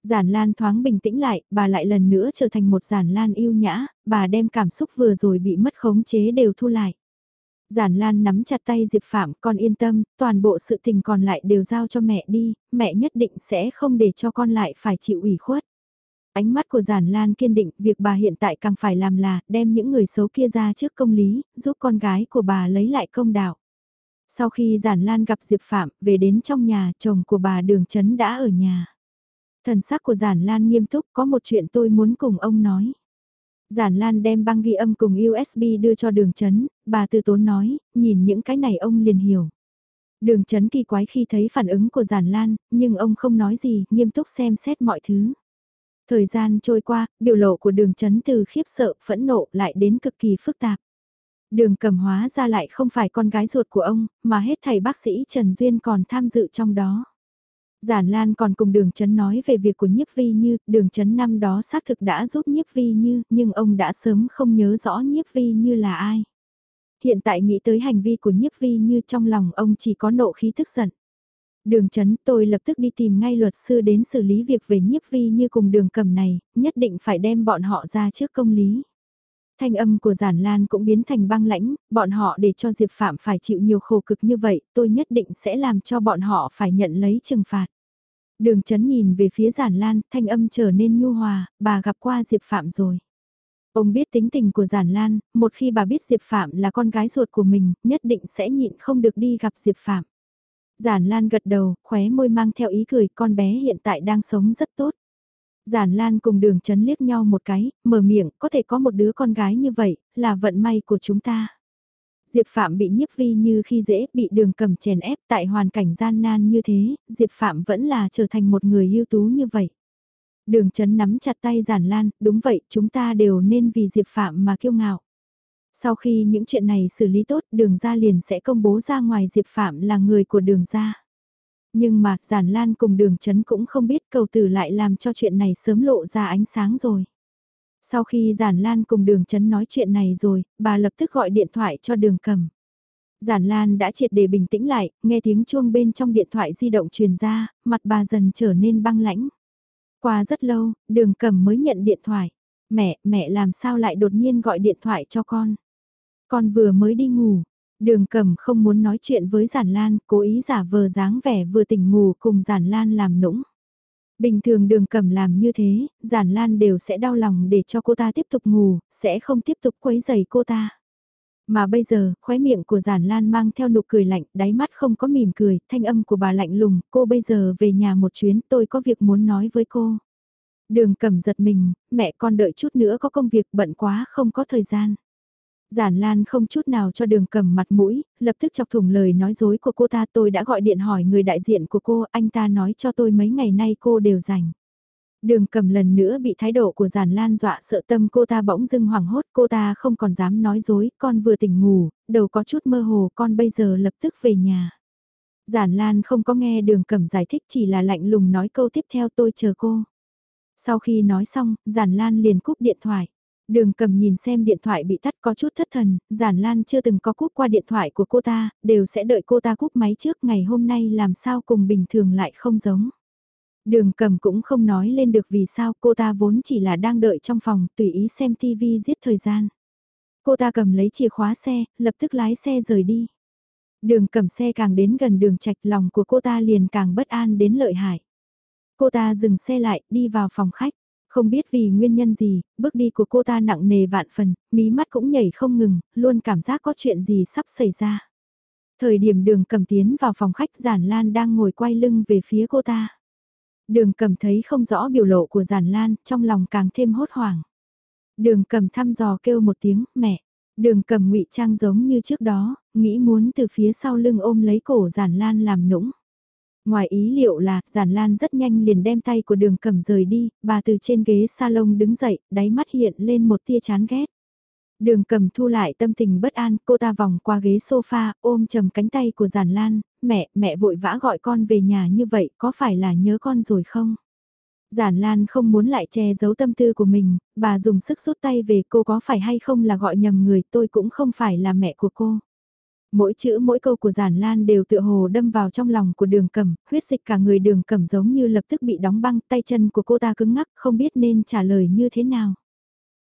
Giản Lan thoáng bình tĩnh lại, bà lại lần nữa trở thành một Giản Lan yêu nhã, bà đem cảm xúc vừa rồi bị mất khống chế đều thu lại. Giản Lan nắm chặt tay Diệp Phạm, con yên tâm, toàn bộ sự tình còn lại đều giao cho mẹ đi, mẹ nhất định sẽ không để cho con lại phải chịu ủy khuất. Ánh mắt của Giản Lan kiên định, việc bà hiện tại càng phải làm là đem những người xấu kia ra trước công lý, giúp con gái của bà lấy lại công đạo. Sau khi Giản Lan gặp Diệp Phạm, về đến trong nhà, chồng của bà Đường Trấn đã ở nhà. Thần sắc của Giản Lan nghiêm túc, có một chuyện tôi muốn cùng ông nói. Giản Lan đem băng ghi âm cùng USB đưa cho đường chấn, bà từ tốn nói, nhìn những cái này ông liền hiểu. Đường chấn kỳ quái khi thấy phản ứng của Giản Lan, nhưng ông không nói gì, nghiêm túc xem xét mọi thứ. Thời gian trôi qua, biểu lộ của đường chấn từ khiếp sợ, phẫn nộ lại đến cực kỳ phức tạp. Đường cầm hóa ra lại không phải con gái ruột của ông, mà hết thầy bác sĩ Trần Duyên còn tham dự trong đó. Giản Lan còn cùng đường chấn nói về việc của nhiếp vi như, đường chấn năm đó xác thực đã giúp nhiếp vi như, nhưng ông đã sớm không nhớ rõ nhiếp vi như là ai. Hiện tại nghĩ tới hành vi của nhiếp vi như trong lòng ông chỉ có nộ khí tức giận. Đường chấn tôi lập tức đi tìm ngay luật sư đến xử lý việc về nhiếp vi như cùng đường cầm này, nhất định phải đem bọn họ ra trước công lý. Thanh âm của giản lan cũng biến thành băng lãnh, bọn họ để cho Diệp Phạm phải chịu nhiều khổ cực như vậy, tôi nhất định sẽ làm cho bọn họ phải nhận lấy trừng phạt. Đường chấn nhìn về phía giản lan, thanh âm trở nên nhu hòa, bà gặp qua Diệp Phạm rồi. Ông biết tính tình của giản lan, một khi bà biết Diệp Phạm là con gái ruột của mình, nhất định sẽ nhịn không được đi gặp Diệp Phạm. Giản lan gật đầu, khóe môi mang theo ý cười, con bé hiện tại đang sống rất tốt. Giản Lan cùng đường chấn liếc nhau một cái, mở miệng, có thể có một đứa con gái như vậy, là vận may của chúng ta. Diệp Phạm bị nhiếp vi như khi dễ bị đường cầm chèn ép tại hoàn cảnh gian nan như thế, Diệp Phạm vẫn là trở thành một người ưu tú như vậy. Đường chấn nắm chặt tay giản lan, đúng vậy, chúng ta đều nên vì Diệp Phạm mà kiêu ngạo. Sau khi những chuyện này xử lý tốt, đường ra liền sẽ công bố ra ngoài Diệp Phạm là người của đường ra. Nhưng mà, giản lan cùng đường chấn cũng không biết cầu tử lại làm cho chuyện này sớm lộ ra ánh sáng rồi. Sau khi giản lan cùng đường chấn nói chuyện này rồi, bà lập tức gọi điện thoại cho đường cầm. Giản Lan đã triệt để bình tĩnh lại, nghe tiếng chuông bên trong điện thoại di động truyền ra, mặt bà dần trở nên băng lãnh. Qua rất lâu, đường cầm mới nhận điện thoại. Mẹ, mẹ làm sao lại đột nhiên gọi điện thoại cho con? Con vừa mới đi ngủ, Đường cầm không muốn nói chuyện với Giản Lan, cố ý giả vờ dáng vẻ vừa tỉnh ngủ cùng Giản Lan làm nũng. Bình thường đường cầm làm như thế, Giản Lan đều sẽ đau lòng để cho cô ta tiếp tục ngủ, sẽ không tiếp tục quấy giày cô ta. Mà bây giờ, khóe miệng của Giản Lan mang theo nụ cười lạnh, đáy mắt không có mỉm cười, thanh âm của bà lạnh lùng, cô bây giờ về nhà một chuyến, tôi có việc muốn nói với cô. Đường cầm giật mình, mẹ con đợi chút nữa có công việc bận quá không có thời gian. Giản Lan không chút nào cho đường cầm mặt mũi, lập tức chọc thủng lời nói dối của cô ta tôi đã gọi điện hỏi người đại diện của cô, anh ta nói cho tôi mấy ngày nay cô đều rảnh. Đường cầm lần nữa bị thái độ của Giản Lan dọa sợ tâm cô ta bỗng dưng hoảng hốt, cô ta không còn dám nói dối, con vừa tỉnh ngủ, đầu có chút mơ hồ, con bây giờ lập tức về nhà. Giản Lan không có nghe đường cầm giải thích chỉ là lạnh lùng nói câu tiếp theo tôi chờ cô. Sau khi nói xong, Giản Lan liền cúp điện thoại. Đường cầm nhìn xem điện thoại bị tắt có chút thất thần, giản lan chưa từng có cúp qua điện thoại của cô ta, đều sẽ đợi cô ta cúp máy trước ngày hôm nay làm sao cùng bình thường lại không giống. Đường cầm cũng không nói lên được vì sao cô ta vốn chỉ là đang đợi trong phòng tùy ý xem TV giết thời gian. Cô ta cầm lấy chìa khóa xe, lập tức lái xe rời đi. Đường cầm xe càng đến gần đường trạch lòng của cô ta liền càng bất an đến lợi hại. Cô ta dừng xe lại, đi vào phòng khách. Không biết vì nguyên nhân gì, bước đi của cô ta nặng nề vạn phần, mí mắt cũng nhảy không ngừng, luôn cảm giác có chuyện gì sắp xảy ra. Thời điểm đường cầm tiến vào phòng khách giản lan đang ngồi quay lưng về phía cô ta. Đường cầm thấy không rõ biểu lộ của giản lan, trong lòng càng thêm hốt hoảng. Đường cầm thăm dò kêu một tiếng, mẹ. Đường cầm ngụy trang giống như trước đó, nghĩ muốn từ phía sau lưng ôm lấy cổ giản lan làm nũng. Ngoài ý liệu là, giản lan rất nhanh liền đem tay của đường cầm rời đi, bà từ trên ghế salon đứng dậy, đáy mắt hiện lên một tia chán ghét. Đường cầm thu lại tâm tình bất an, cô ta vòng qua ghế sofa, ôm chầm cánh tay của giản lan, mẹ, mẹ vội vã gọi con về nhà như vậy, có phải là nhớ con rồi không? Giản Lan không muốn lại che giấu tâm tư của mình, bà dùng sức rút tay về cô có phải hay không là gọi nhầm người tôi cũng không phải là mẹ của cô. Mỗi chữ mỗi câu của Giản Lan đều tựa hồ đâm vào trong lòng của đường cẩm, huyết dịch cả người đường cẩm giống như lập tức bị đóng băng, tay chân của cô ta cứng ngắc, không biết nên trả lời như thế nào.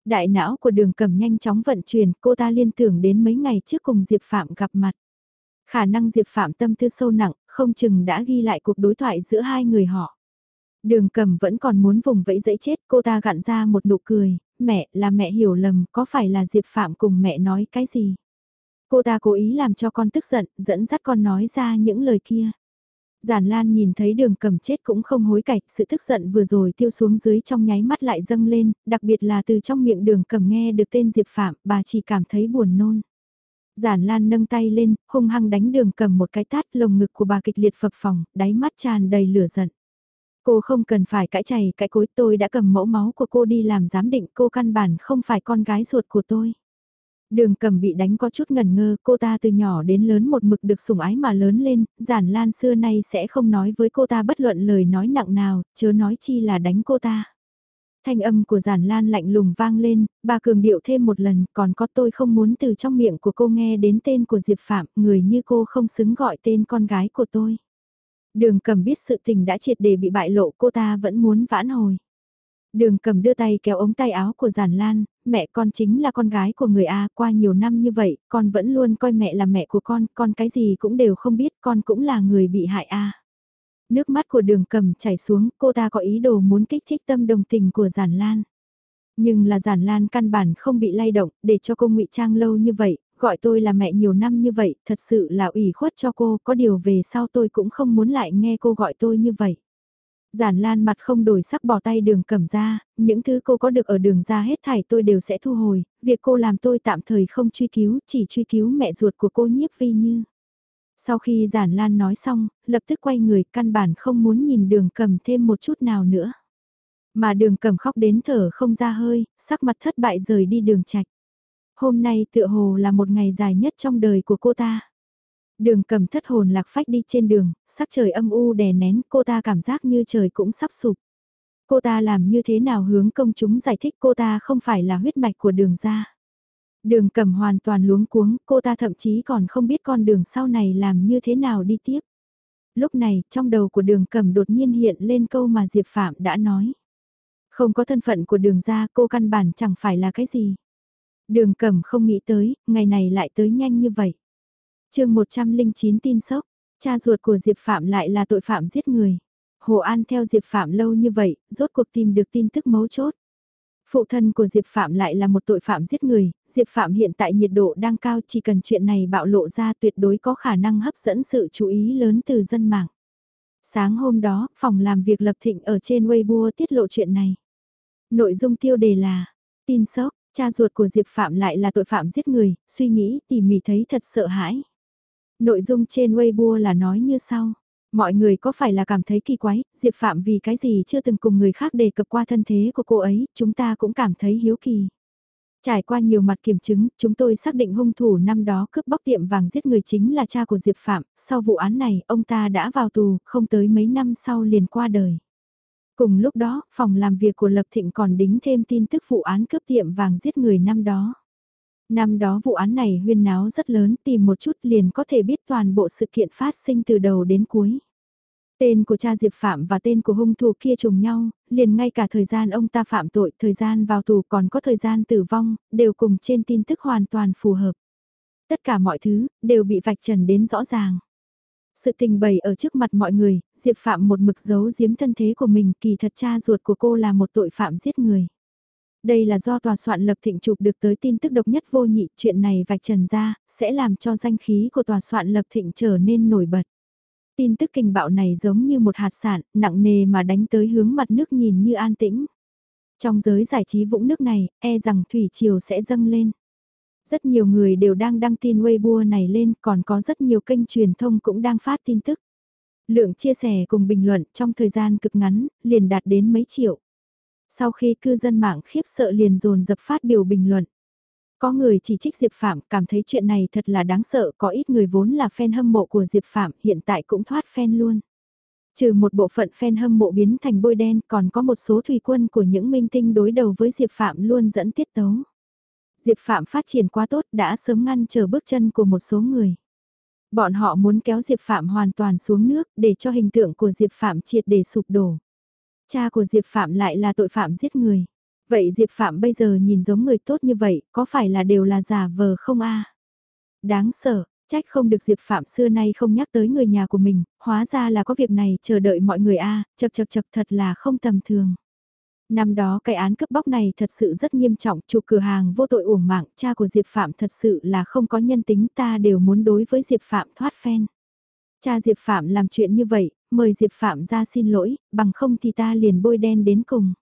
Đại não của đường cẩm nhanh chóng vận chuyển, cô ta liên tưởng đến mấy ngày trước cùng Diệp Phạm gặp mặt. Khả năng Diệp Phạm tâm tư sâu nặng, không chừng đã ghi lại cuộc đối thoại giữa hai người họ. Đường cầm vẫn còn muốn vùng vẫy dẫy chết, cô ta gặn ra một nụ cười, mẹ, là mẹ hiểu lầm, có phải là Diệp Phạm cùng mẹ nói cái gì? Cô ta cố ý làm cho con tức giận, dẫn dắt con nói ra những lời kia. Giản Lan nhìn thấy đường cầm chết cũng không hối cải, sự tức giận vừa rồi tiêu xuống dưới trong nháy mắt lại dâng lên, đặc biệt là từ trong miệng đường cầm nghe được tên Diệp Phạm, bà chỉ cảm thấy buồn nôn. Giản Lan nâng tay lên, hung hăng đánh đường cầm một cái tát lồng ngực của bà kịch liệt phập phồng, đáy mắt tràn đầy lửa giận. Cô không cần phải cãi chày cãi cối tôi đã cầm mẫu máu của cô đi làm giám định cô căn bản không phải con gái ruột của tôi. Đường cầm bị đánh có chút ngần ngơ, cô ta từ nhỏ đến lớn một mực được sủng ái mà lớn lên, giản lan xưa nay sẽ không nói với cô ta bất luận lời nói nặng nào, chớ nói chi là đánh cô ta. Thanh âm của giản lan lạnh lùng vang lên, bà cường điệu thêm một lần, còn có tôi không muốn từ trong miệng của cô nghe đến tên của Diệp Phạm, người như cô không xứng gọi tên con gái của tôi. Đường cầm biết sự tình đã triệt để bị bại lộ cô ta vẫn muốn vãn hồi. Đường cầm đưa tay kéo ống tay áo của giản lan, mẹ con chính là con gái của người A qua nhiều năm như vậy, con vẫn luôn coi mẹ là mẹ của con, con cái gì cũng đều không biết, con cũng là người bị hại A. Nước mắt của đường cầm chảy xuống, cô ta có ý đồ muốn kích thích tâm đồng tình của giản lan. Nhưng là giản lan căn bản không bị lay động, để cho cô ngụy trang lâu như vậy, gọi tôi là mẹ nhiều năm như vậy, thật sự là ủy khuất cho cô, có điều về sau tôi cũng không muốn lại nghe cô gọi tôi như vậy. Giản lan mặt không đổi sắc bỏ tay đường cầm ra, những thứ cô có được ở đường ra hết thảy tôi đều sẽ thu hồi, việc cô làm tôi tạm thời không truy cứu, chỉ truy cứu mẹ ruột của cô nhiếp vi như. Sau khi giản lan nói xong, lập tức quay người căn bản không muốn nhìn đường cầm thêm một chút nào nữa. Mà đường cầm khóc đến thở không ra hơi, sắc mặt thất bại rời đi đường trạch. Hôm nay tựa hồ là một ngày dài nhất trong đời của cô ta. Đường cầm thất hồn lạc phách đi trên đường, sắc trời âm u đè nén cô ta cảm giác như trời cũng sắp sụp. Cô ta làm như thế nào hướng công chúng giải thích cô ta không phải là huyết mạch của đường ra. Đường cầm hoàn toàn luống cuống, cô ta thậm chí còn không biết con đường sau này làm như thế nào đi tiếp. Lúc này, trong đầu của đường cầm đột nhiên hiện lên câu mà Diệp Phạm đã nói. Không có thân phận của đường ra cô căn bản chẳng phải là cái gì. Đường cầm không nghĩ tới, ngày này lại tới nhanh như vậy chương 109 tin sốc, cha ruột của Diệp Phạm lại là tội phạm giết người. Hồ An theo Diệp Phạm lâu như vậy, rốt cuộc tìm được tin tức mấu chốt. Phụ thân của Diệp Phạm lại là một tội phạm giết người, Diệp Phạm hiện tại nhiệt độ đang cao chỉ cần chuyện này bạo lộ ra tuyệt đối có khả năng hấp dẫn sự chú ý lớn từ dân mạng. Sáng hôm đó, phòng làm việc lập thịnh ở trên Weibo tiết lộ chuyện này. Nội dung tiêu đề là, tin sốc, Cha ruột của Diệp Phạm lại là tội phạm giết người, suy nghĩ tỉ mỉ thấy thật sợ hãi. Nội dung trên Weibo là nói như sau. Mọi người có phải là cảm thấy kỳ quái, Diệp Phạm vì cái gì chưa từng cùng người khác đề cập qua thân thế của cô ấy, chúng ta cũng cảm thấy hiếu kỳ. Trải qua nhiều mặt kiểm chứng, chúng tôi xác định hung thủ năm đó cướp bóc tiệm vàng giết người chính là cha của Diệp Phạm, sau vụ án này, ông ta đã vào tù, không tới mấy năm sau liền qua đời. Cùng lúc đó, phòng làm việc của Lập Thịnh còn đính thêm tin tức vụ án cướp tiệm vàng giết người năm đó. Năm đó vụ án này huyên náo rất lớn tìm một chút liền có thể biết toàn bộ sự kiện phát sinh từ đầu đến cuối. Tên của cha Diệp Phạm và tên của hung thủ kia trùng nhau, liền ngay cả thời gian ông ta phạm tội, thời gian vào tù còn có thời gian tử vong, đều cùng trên tin tức hoàn toàn phù hợp. Tất cả mọi thứ, đều bị vạch trần đến rõ ràng. Sự tình bày ở trước mặt mọi người, Diệp Phạm một mực giấu giếm thân thế của mình kỳ thật cha ruột của cô là một tội phạm giết người. Đây là do tòa soạn lập thịnh chụp được tới tin tức độc nhất vô nhị, chuyện này vạch trần ra, sẽ làm cho danh khí của tòa soạn lập thịnh trở nên nổi bật. Tin tức kinh bạo này giống như một hạt sản, nặng nề mà đánh tới hướng mặt nước nhìn như an tĩnh. Trong giới giải trí vũng nước này, e rằng thủy triều sẽ dâng lên. Rất nhiều người đều đang đăng tin Weibo này lên, còn có rất nhiều kênh truyền thông cũng đang phát tin tức. Lượng chia sẻ cùng bình luận trong thời gian cực ngắn, liền đạt đến mấy triệu. Sau khi cư dân mạng khiếp sợ liền dồn dập phát biểu bình luận. Có người chỉ trích Diệp Phạm cảm thấy chuyện này thật là đáng sợ, có ít người vốn là fan hâm mộ của Diệp Phạm hiện tại cũng thoát fan luôn. Trừ một bộ phận fan hâm mộ biến thành bôi đen còn có một số thủy quân của những minh tinh đối đầu với Diệp Phạm luôn dẫn tiết tấu. Diệp Phạm phát triển quá tốt đã sớm ngăn chờ bước chân của một số người. Bọn họ muốn kéo Diệp Phạm hoàn toàn xuống nước để cho hình tượng của Diệp Phạm triệt để sụp đổ. Cha của Diệp Phạm lại là tội phạm giết người. Vậy Diệp Phạm bây giờ nhìn giống người tốt như vậy, có phải là đều là giả vờ không a? Đáng sợ, trách không được Diệp Phạm xưa nay không nhắc tới người nhà của mình, hóa ra là có việc này chờ đợi mọi người a, chật chật chật thật là không tầm thường. Năm đó cái án cướp bóc này thật sự rất nghiêm trọng, chủ cửa hàng vô tội uổng mạng, cha của Diệp Phạm thật sự là không có nhân tính ta đều muốn đối với Diệp Phạm thoát phen. Cha Diệp Phạm làm chuyện như vậy, mời Diệp Phạm ra xin lỗi, bằng không thì ta liền bôi đen đến cùng.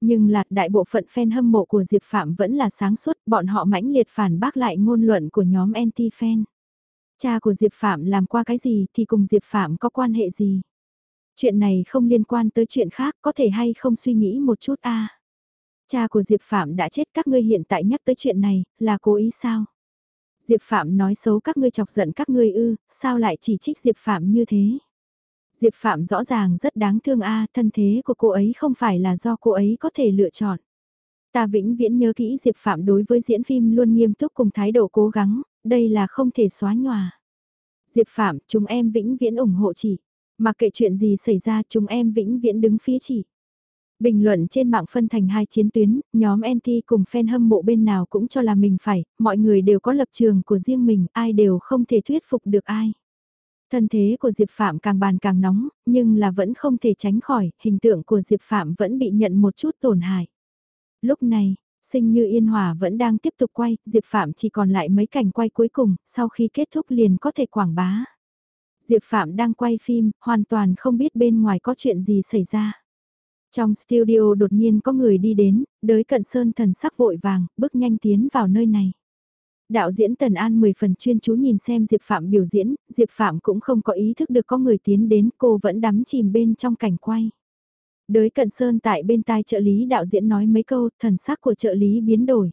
Nhưng lạc đại bộ phận fan hâm mộ của Diệp Phạm vẫn là sáng suốt, bọn họ mãnh liệt phản bác lại ngôn luận của nhóm anti-fan. Cha của Diệp Phạm làm qua cái gì thì cùng Diệp Phạm có quan hệ gì? Chuyện này không liên quan tới chuyện khác, có thể hay không suy nghĩ một chút a Cha của Diệp Phạm đã chết các ngươi hiện tại nhắc tới chuyện này, là cố ý sao? Diệp Phạm nói xấu các ngươi chọc giận các ngươi ư, sao lại chỉ trích Diệp Phạm như thế? Diệp Phạm rõ ràng rất đáng thương a thân thế của cô ấy không phải là do cô ấy có thể lựa chọn. Ta vĩnh viễn nhớ kỹ Diệp Phạm đối với diễn phim luôn nghiêm túc cùng thái độ cố gắng, đây là không thể xóa nhòa. Diệp Phạm, chúng em vĩnh viễn ủng hộ chị. Mà kệ chuyện gì xảy ra chúng em vĩnh viễn đứng phía chị. Bình luận trên mạng phân thành hai chiến tuyến, nhóm NT cùng fan hâm mộ bên nào cũng cho là mình phải, mọi người đều có lập trường của riêng mình, ai đều không thể thuyết phục được ai. Thân thế của Diệp Phạm càng bàn càng nóng, nhưng là vẫn không thể tránh khỏi, hình tượng của Diệp Phạm vẫn bị nhận một chút tổn hại. Lúc này, sinh như yên hòa vẫn đang tiếp tục quay, Diệp Phạm chỉ còn lại mấy cảnh quay cuối cùng, sau khi kết thúc liền có thể quảng bá. Diệp Phạm đang quay phim, hoàn toàn không biết bên ngoài có chuyện gì xảy ra. Trong studio đột nhiên có người đi đến, đới cận sơn thần sắc vội vàng, bước nhanh tiến vào nơi này. Đạo diễn Tần An 10 phần chuyên chú nhìn xem Diệp Phạm biểu diễn, Diệp Phạm cũng không có ý thức được có người tiến đến, cô vẫn đắm chìm bên trong cảnh quay. Đới cận sơn tại bên tai trợ lý đạo diễn nói mấy câu, thần sắc của trợ lý biến đổi.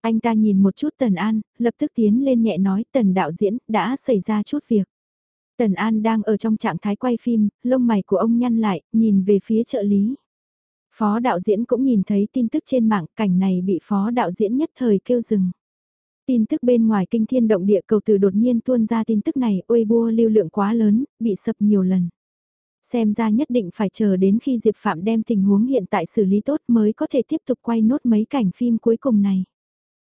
Anh ta nhìn một chút Tần An, lập tức tiến lên nhẹ nói Tần đạo diễn, đã xảy ra chút việc. Tần An đang ở trong trạng thái quay phim, lông mày của ông nhăn lại, nhìn về phía trợ lý. Phó đạo diễn cũng nhìn thấy tin tức trên mạng, cảnh này bị phó đạo diễn nhất thời kêu dừng. Tin tức bên ngoài kinh thiên động địa cầu từ đột nhiên tuôn ra tin tức này, ôi bua lưu lượng quá lớn, bị sập nhiều lần. Xem ra nhất định phải chờ đến khi Diệp Phạm đem tình huống hiện tại xử lý tốt mới có thể tiếp tục quay nốt mấy cảnh phim cuối cùng này.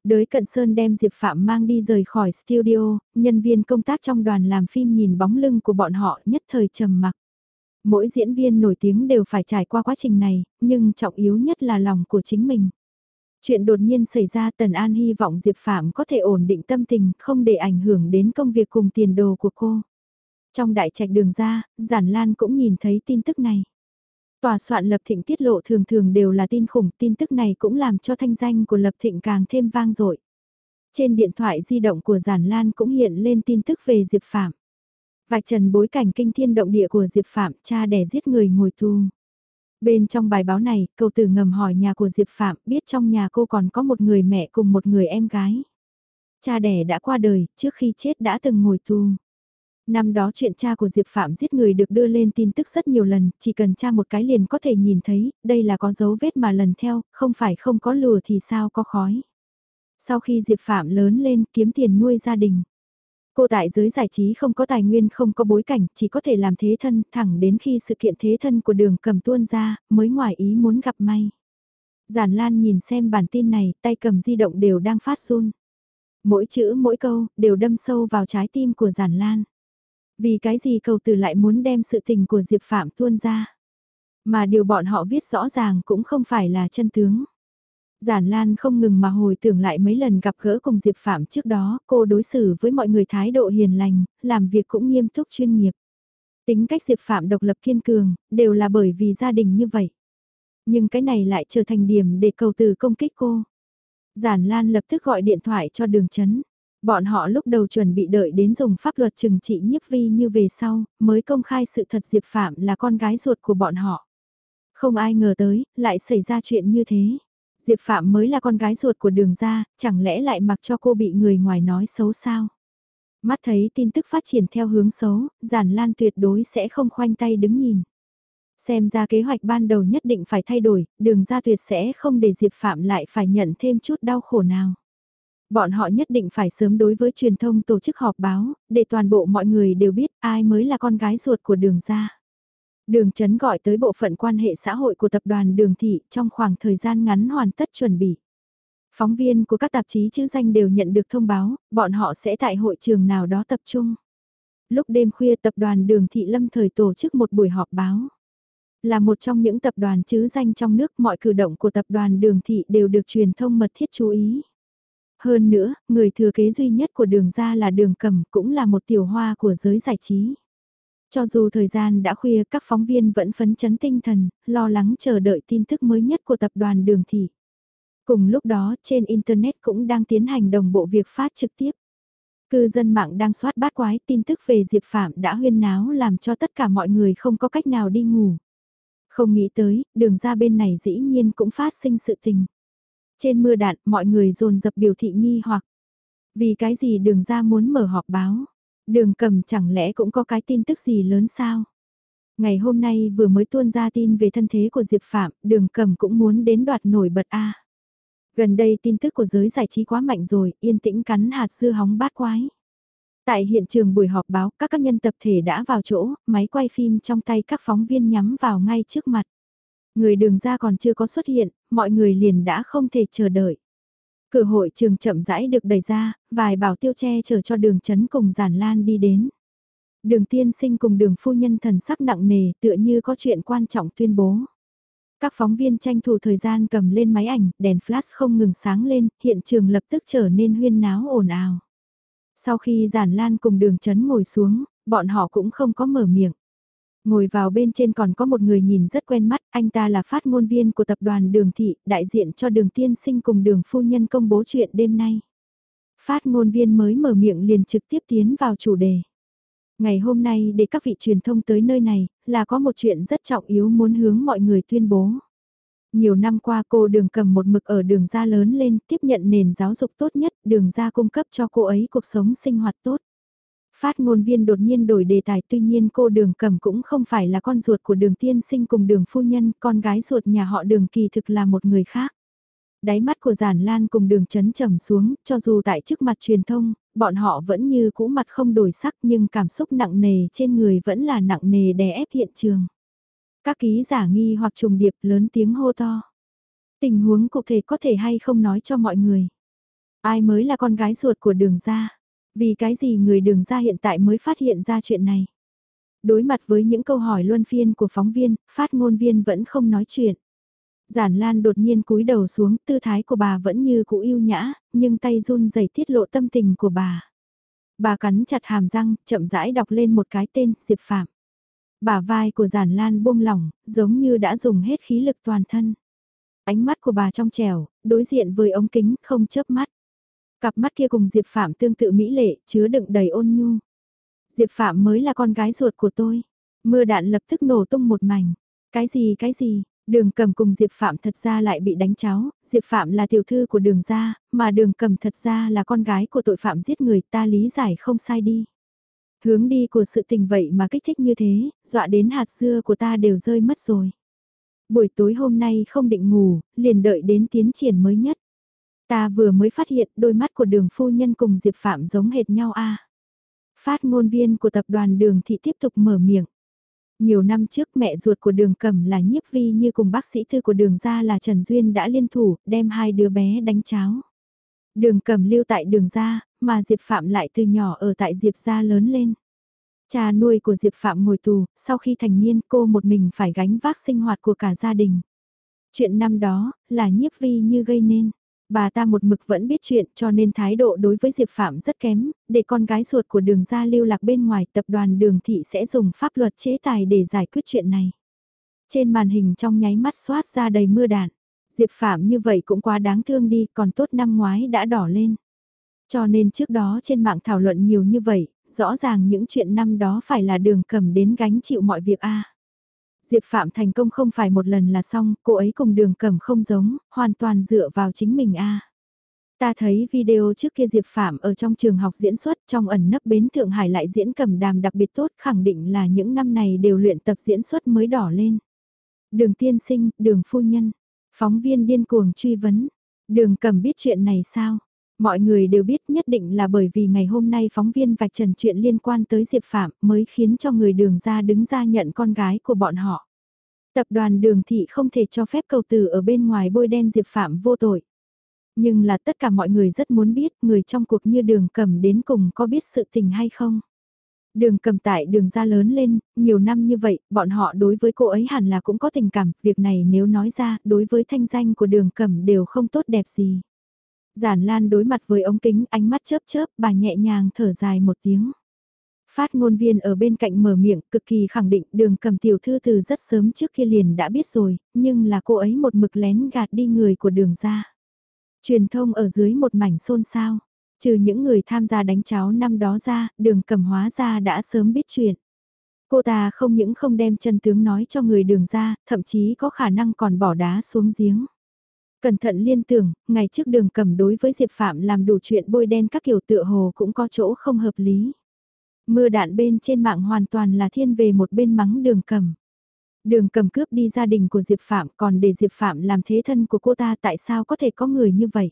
Đới Cận Sơn đem Diệp Phạm mang đi rời khỏi studio, nhân viên công tác trong đoàn làm phim nhìn bóng lưng của bọn họ nhất thời trầm mặc. Mỗi diễn viên nổi tiếng đều phải trải qua quá trình này, nhưng trọng yếu nhất là lòng của chính mình. Chuyện đột nhiên xảy ra Tần An hy vọng Diệp Phạm có thể ổn định tâm tình, không để ảnh hưởng đến công việc cùng tiền đồ của cô. Trong đại trạch đường ra, Giản Lan cũng nhìn thấy tin tức này. Tòa soạn Lập Thịnh tiết lộ thường thường đều là tin khủng, tin tức này cũng làm cho thanh danh của Lập Thịnh càng thêm vang dội. Trên điện thoại di động của Giản Lan cũng hiện lên tin tức về Diệp Phạm. Vạch trần bối cảnh kinh thiên động địa của Diệp Phạm, cha đẻ giết người ngồi tù. Bên trong bài báo này, cầu tử ngầm hỏi nhà của Diệp Phạm biết trong nhà cô còn có một người mẹ cùng một người em gái. Cha đẻ đã qua đời, trước khi chết đã từng ngồi tù. Năm đó chuyện cha của Diệp Phạm giết người được đưa lên tin tức rất nhiều lần, chỉ cần cha một cái liền có thể nhìn thấy, đây là có dấu vết mà lần theo, không phải không có lừa thì sao có khói. Sau khi Diệp Phạm lớn lên kiếm tiền nuôi gia đình. Cô tại giới giải trí không có tài nguyên không có bối cảnh, chỉ có thể làm thế thân, thẳng đến khi sự kiện thế thân của đường cầm tuôn ra, mới ngoài ý muốn gặp may. Giản Lan nhìn xem bản tin này, tay cầm di động đều đang phát run. Mỗi chữ mỗi câu, đều đâm sâu vào trái tim của Giản Lan. Vì cái gì cầu từ lại muốn đem sự tình của Diệp Phạm tuôn ra. Mà điều bọn họ viết rõ ràng cũng không phải là chân tướng. Giản Lan không ngừng mà hồi tưởng lại mấy lần gặp gỡ cùng Diệp Phạm trước đó, cô đối xử với mọi người thái độ hiền lành, làm việc cũng nghiêm túc chuyên nghiệp. Tính cách Diệp Phạm độc lập kiên cường, đều là bởi vì gia đình như vậy. Nhưng cái này lại trở thành điểm để cầu từ công kích cô. Giản Lan lập tức gọi điện thoại cho đường chấn. Bọn họ lúc đầu chuẩn bị đợi đến dùng pháp luật trừng trị nhiếp vi như về sau, mới công khai sự thật Diệp Phạm là con gái ruột của bọn họ. Không ai ngờ tới, lại xảy ra chuyện như thế. Diệp Phạm mới là con gái ruột của đường gia, chẳng lẽ lại mặc cho cô bị người ngoài nói xấu sao? Mắt thấy tin tức phát triển theo hướng xấu, giản lan tuyệt đối sẽ không khoanh tay đứng nhìn. Xem ra kế hoạch ban đầu nhất định phải thay đổi, đường ra tuyệt sẽ không để Diệp Phạm lại phải nhận thêm chút đau khổ nào. Bọn họ nhất định phải sớm đối với truyền thông tổ chức họp báo, để toàn bộ mọi người đều biết ai mới là con gái ruột của đường ra. Đường Trấn gọi tới bộ phận quan hệ xã hội của tập đoàn Đường Thị trong khoảng thời gian ngắn hoàn tất chuẩn bị. Phóng viên của các tạp chí chữ danh đều nhận được thông báo, bọn họ sẽ tại hội trường nào đó tập trung. Lúc đêm khuya tập đoàn Đường Thị Lâm thời tổ chức một buổi họp báo. Là một trong những tập đoàn chữ danh trong nước mọi cử động của tập đoàn Đường Thị đều được truyền thông mật thiết chú ý. Hơn nữa, người thừa kế duy nhất của đường ra là đường cầm cũng là một tiểu hoa của giới giải trí. Cho dù thời gian đã khuya các phóng viên vẫn phấn chấn tinh thần, lo lắng chờ đợi tin tức mới nhất của tập đoàn đường thị. Cùng lúc đó trên Internet cũng đang tiến hành đồng bộ việc phát trực tiếp. Cư dân mạng đang soát bát quái tin tức về Diệp Phạm đã huyên náo làm cho tất cả mọi người không có cách nào đi ngủ. Không nghĩ tới, đường ra bên này dĩ nhiên cũng phát sinh sự tình. Trên mưa đạn, mọi người dồn dập biểu thị nghi hoặc. Vì cái gì đường ra muốn mở họp báo? Đường cầm chẳng lẽ cũng có cái tin tức gì lớn sao? Ngày hôm nay vừa mới tuôn ra tin về thân thế của Diệp Phạm, đường cầm cũng muốn đến đoạt nổi bật A. Gần đây tin tức của giới giải trí quá mạnh rồi, yên tĩnh cắn hạt dưa hóng bát quái. Tại hiện trường buổi họp báo, các các nhân tập thể đã vào chỗ, máy quay phim trong tay các phóng viên nhắm vào ngay trước mặt. Người đường ra còn chưa có xuất hiện, mọi người liền đã không thể chờ đợi. Cửa hội trường chậm rãi được đẩy ra, vài bảo tiêu che chở cho đường chấn cùng giản lan đi đến. Đường tiên sinh cùng đường phu nhân thần sắc nặng nề tựa như có chuyện quan trọng tuyên bố. Các phóng viên tranh thủ thời gian cầm lên máy ảnh, đèn flash không ngừng sáng lên, hiện trường lập tức trở nên huyên náo ồn ào. Sau khi giản lan cùng đường chấn ngồi xuống, bọn họ cũng không có mở miệng. Ngồi vào bên trên còn có một người nhìn rất quen mắt, anh ta là phát ngôn viên của tập đoàn Đường Thị, đại diện cho đường tiên sinh cùng đường phu nhân công bố chuyện đêm nay. Phát ngôn viên mới mở miệng liền trực tiếp tiến vào chủ đề. Ngày hôm nay để các vị truyền thông tới nơi này, là có một chuyện rất trọng yếu muốn hướng mọi người tuyên bố. Nhiều năm qua cô đường cầm một mực ở đường ra lớn lên, tiếp nhận nền giáo dục tốt nhất, đường ra cung cấp cho cô ấy cuộc sống sinh hoạt tốt. Phát ngôn viên đột nhiên đổi đề tài tuy nhiên cô đường cầm cũng không phải là con ruột của đường tiên sinh cùng đường phu nhân, con gái ruột nhà họ đường kỳ thực là một người khác. Đáy mắt của giản lan cùng đường chấn trầm xuống, cho dù tại trước mặt truyền thông, bọn họ vẫn như cũ mặt không đổi sắc nhưng cảm xúc nặng nề trên người vẫn là nặng nề đè ép hiện trường. Các ký giả nghi hoặc trùng điệp lớn tiếng hô to. Tình huống cụ thể có thể hay không nói cho mọi người. Ai mới là con gái ruột của đường gia? Vì cái gì người đường ra hiện tại mới phát hiện ra chuyện này? Đối mặt với những câu hỏi luân phiên của phóng viên, phát ngôn viên vẫn không nói chuyện. Giản Lan đột nhiên cúi đầu xuống, tư thái của bà vẫn như cũ yêu nhã, nhưng tay run rẩy tiết lộ tâm tình của bà. Bà cắn chặt hàm răng, chậm rãi đọc lên một cái tên, Diệp Phạm. Bà vai của Giản Lan buông lỏng, giống như đã dùng hết khí lực toàn thân. Ánh mắt của bà trong trẻo, đối diện với ống kính, không chớp mắt. Cặp mắt kia cùng Diệp Phạm tương tự mỹ lệ, chứa đựng đầy ôn nhu. Diệp Phạm mới là con gái ruột của tôi. Mưa đạn lập tức nổ tung một mảnh. Cái gì cái gì, đường cầm cùng Diệp Phạm thật ra lại bị đánh cháo, Diệp Phạm là tiểu thư của đường gia, mà đường cầm thật ra là con gái của tội phạm giết người ta lý giải không sai đi. Hướng đi của sự tình vậy mà kích thích như thế, dọa đến hạt dưa của ta đều rơi mất rồi. Buổi tối hôm nay không định ngủ, liền đợi đến tiến triển mới nhất. Ta vừa mới phát hiện đôi mắt của đường phu nhân cùng Diệp Phạm giống hệt nhau a. Phát ngôn viên của tập đoàn đường thị tiếp tục mở miệng. Nhiều năm trước mẹ ruột của đường cầm là nhiếp vi như cùng bác sĩ thư của đường gia là Trần Duyên đã liên thủ đem hai đứa bé đánh cháo. Đường cầm lưu tại đường gia, mà Diệp Phạm lại từ nhỏ ở tại Diệp gia lớn lên. Cha nuôi của Diệp Phạm ngồi tù, sau khi thành niên cô một mình phải gánh vác sinh hoạt của cả gia đình. Chuyện năm đó, là nhiếp vi như gây nên. Bà ta một mực vẫn biết chuyện cho nên thái độ đối với Diệp Phạm rất kém, để con gái ruột của đường gia lưu lạc bên ngoài tập đoàn đường thị sẽ dùng pháp luật chế tài để giải quyết chuyện này. Trên màn hình trong nháy mắt xoát ra đầy mưa đạn. Diệp Phạm như vậy cũng quá đáng thương đi, còn tốt năm ngoái đã đỏ lên. Cho nên trước đó trên mạng thảo luận nhiều như vậy, rõ ràng những chuyện năm đó phải là đường cầm đến gánh chịu mọi việc a. Diệp Phạm thành công không phải một lần là xong, cô ấy cùng đường cầm không giống, hoàn toàn dựa vào chính mình a. Ta thấy video trước kia Diệp Phạm ở trong trường học diễn xuất trong ẩn nấp bến Thượng Hải lại diễn cầm đàm đặc biệt tốt khẳng định là những năm này đều luyện tập diễn xuất mới đỏ lên. Đường tiên sinh, đường phu nhân, phóng viên điên cuồng truy vấn, đường cầm biết chuyện này sao? Mọi người đều biết nhất định là bởi vì ngày hôm nay phóng viên vạch trần chuyện liên quan tới Diệp Phạm mới khiến cho người đường ra đứng ra nhận con gái của bọn họ. Tập đoàn đường thị không thể cho phép cầu từ ở bên ngoài bôi đen Diệp Phạm vô tội. Nhưng là tất cả mọi người rất muốn biết người trong cuộc như đường cầm đến cùng có biết sự tình hay không. Đường cầm tại đường ra lớn lên, nhiều năm như vậy, bọn họ đối với cô ấy hẳn là cũng có tình cảm, việc này nếu nói ra, đối với thanh danh của đường cầm đều không tốt đẹp gì. Giản Lan đối mặt với ống kính ánh mắt chớp chớp bà nhẹ nhàng thở dài một tiếng. Phát ngôn viên ở bên cạnh mở miệng cực kỳ khẳng định đường cầm tiểu thư từ rất sớm trước kia liền đã biết rồi, nhưng là cô ấy một mực lén gạt đi người của đường ra. Truyền thông ở dưới một mảnh xôn xao, trừ những người tham gia đánh cháo năm đó ra, đường cầm hóa ra đã sớm biết chuyện. Cô ta không những không đem chân tướng nói cho người đường ra, thậm chí có khả năng còn bỏ đá xuống giếng. Cẩn thận liên tưởng, ngày trước đường cầm đối với Diệp Phạm làm đủ chuyện bôi đen các kiểu tựa hồ cũng có chỗ không hợp lý. Mưa đạn bên trên mạng hoàn toàn là thiên về một bên mắng đường cầm. Đường cầm cướp đi gia đình của Diệp Phạm còn để Diệp Phạm làm thế thân của cô ta tại sao có thể có người như vậy.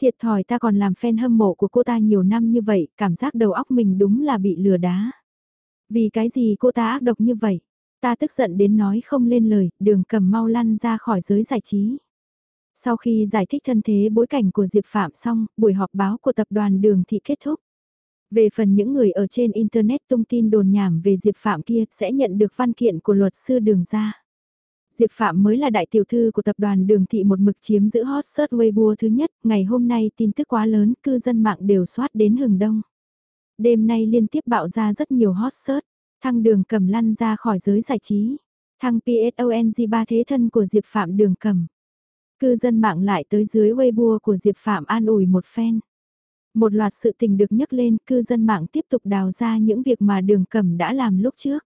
Thiệt thòi ta còn làm fan hâm mộ của cô ta nhiều năm như vậy, cảm giác đầu óc mình đúng là bị lừa đá. Vì cái gì cô ta ác độc như vậy? Ta tức giận đến nói không lên lời, đường cầm mau lăn ra khỏi giới giải trí. Sau khi giải thích thân thế bối cảnh của Diệp Phạm xong, buổi họp báo của tập đoàn Đường Thị kết thúc. Về phần những người ở trên Internet tung tin đồn nhảm về Diệp Phạm kia sẽ nhận được văn kiện của luật sư Đường ra. Diệp Phạm mới là đại tiểu thư của tập đoàn Đường Thị một mực chiếm giữ hot search Weibo thứ nhất, ngày hôm nay tin tức quá lớn, cư dân mạng đều soát đến hừng đông. Đêm nay liên tiếp bạo ra rất nhiều hot search, thăng đường cầm lăn ra khỏi giới giải trí. Thăng PSONG ba thế thân của Diệp Phạm đường cầm. Cư dân mạng lại tới dưới Weibo của Diệp Phạm an ủi một phen. Một loạt sự tình được nhắc lên, cư dân mạng tiếp tục đào ra những việc mà đường cầm đã làm lúc trước.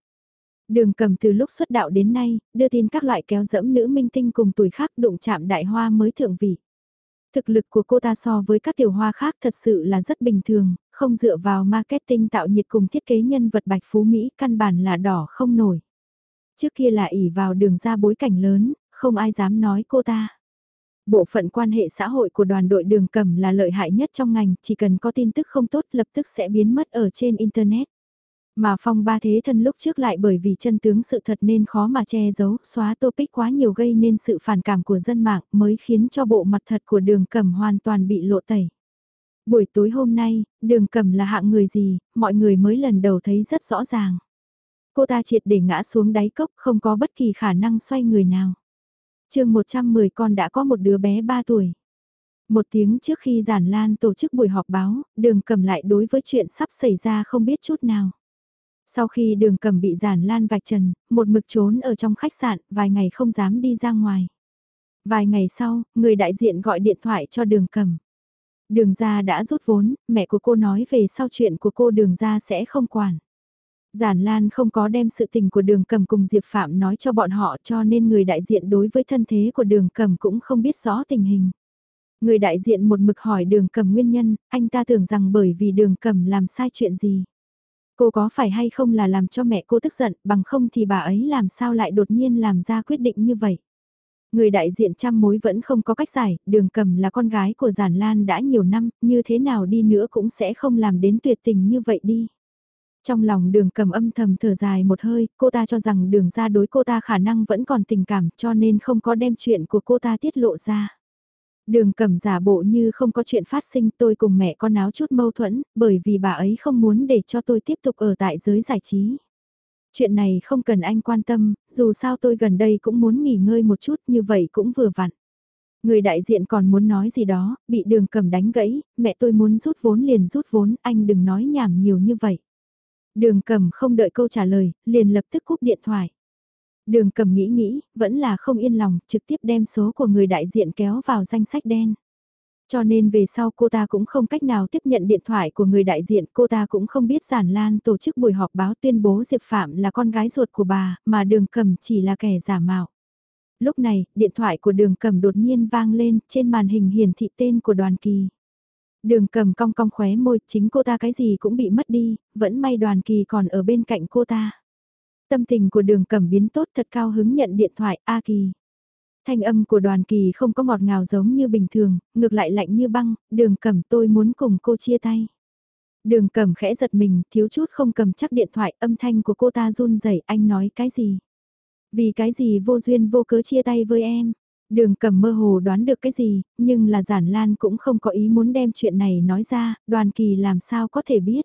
Đường cầm từ lúc xuất đạo đến nay, đưa tin các loại kéo dẫm nữ minh tinh cùng tuổi khác đụng chạm đại hoa mới thượng vị. Thực lực của cô ta so với các tiểu hoa khác thật sự là rất bình thường, không dựa vào marketing tạo nhiệt cùng thiết kế nhân vật bạch phú Mỹ căn bản là đỏ không nổi. Trước kia là ỉ vào đường ra bối cảnh lớn, không ai dám nói cô ta. Bộ phận quan hệ xã hội của đoàn đội đường cầm là lợi hại nhất trong ngành, chỉ cần có tin tức không tốt lập tức sẽ biến mất ở trên Internet. Mà phong ba thế thân lúc trước lại bởi vì chân tướng sự thật nên khó mà che giấu, xóa topic quá nhiều gây nên sự phản cảm của dân mạng mới khiến cho bộ mặt thật của đường cầm hoàn toàn bị lộ tẩy. Buổi tối hôm nay, đường cầm là hạng người gì, mọi người mới lần đầu thấy rất rõ ràng. Cô ta triệt để ngã xuống đáy cốc không có bất kỳ khả năng xoay người nào chương 110 con đã có một đứa bé 3 tuổi. Một tiếng trước khi giản lan tổ chức buổi họp báo, đường cầm lại đối với chuyện sắp xảy ra không biết chút nào. Sau khi đường cầm bị giản lan vạch trần, một mực trốn ở trong khách sạn, vài ngày không dám đi ra ngoài. Vài ngày sau, người đại diện gọi điện thoại cho đường cầm. Đường ra đã rút vốn, mẹ của cô nói về sau chuyện của cô đường ra sẽ không quản. Giản Lan không có đem sự tình của đường cầm cùng Diệp Phạm nói cho bọn họ cho nên người đại diện đối với thân thế của đường cầm cũng không biết rõ tình hình. Người đại diện một mực hỏi đường cầm nguyên nhân, anh ta tưởng rằng bởi vì đường cầm làm sai chuyện gì. Cô có phải hay không là làm cho mẹ cô tức giận, bằng không thì bà ấy làm sao lại đột nhiên làm ra quyết định như vậy. Người đại diện trăm mối vẫn không có cách giải, đường cầm là con gái của Giản Lan đã nhiều năm, như thế nào đi nữa cũng sẽ không làm đến tuyệt tình như vậy đi. Trong lòng đường cầm âm thầm thở dài một hơi, cô ta cho rằng đường ra đối cô ta khả năng vẫn còn tình cảm cho nên không có đem chuyện của cô ta tiết lộ ra. Đường cầm giả bộ như không có chuyện phát sinh tôi cùng mẹ con áo chút mâu thuẫn, bởi vì bà ấy không muốn để cho tôi tiếp tục ở tại giới giải trí. Chuyện này không cần anh quan tâm, dù sao tôi gần đây cũng muốn nghỉ ngơi một chút như vậy cũng vừa vặn. Người đại diện còn muốn nói gì đó, bị đường cầm đánh gãy, mẹ tôi muốn rút vốn liền rút vốn, anh đừng nói nhảm nhiều như vậy. Đường cầm không đợi câu trả lời, liền lập tức cúp điện thoại. Đường cầm nghĩ nghĩ, vẫn là không yên lòng, trực tiếp đem số của người đại diện kéo vào danh sách đen. Cho nên về sau cô ta cũng không cách nào tiếp nhận điện thoại của người đại diện, cô ta cũng không biết Giản Lan tổ chức buổi họp báo tuyên bố Diệp Phạm là con gái ruột của bà, mà đường cầm chỉ là kẻ giả mạo. Lúc này, điện thoại của đường cầm đột nhiên vang lên, trên màn hình hiển thị tên của đoàn kỳ. Đường cầm cong cong khóe môi, chính cô ta cái gì cũng bị mất đi, vẫn may đoàn kỳ còn ở bên cạnh cô ta. Tâm tình của đường cầm biến tốt thật cao hứng nhận điện thoại A Kỳ. Thanh âm của đoàn kỳ không có ngọt ngào giống như bình thường, ngược lại lạnh như băng, đường cầm tôi muốn cùng cô chia tay. Đường cầm khẽ giật mình, thiếu chút không cầm chắc điện thoại, âm thanh của cô ta run rẩy anh nói cái gì? Vì cái gì vô duyên vô cớ chia tay với em? Đường cầm mơ hồ đoán được cái gì, nhưng là giản lan cũng không có ý muốn đem chuyện này nói ra, đoàn kỳ làm sao có thể biết.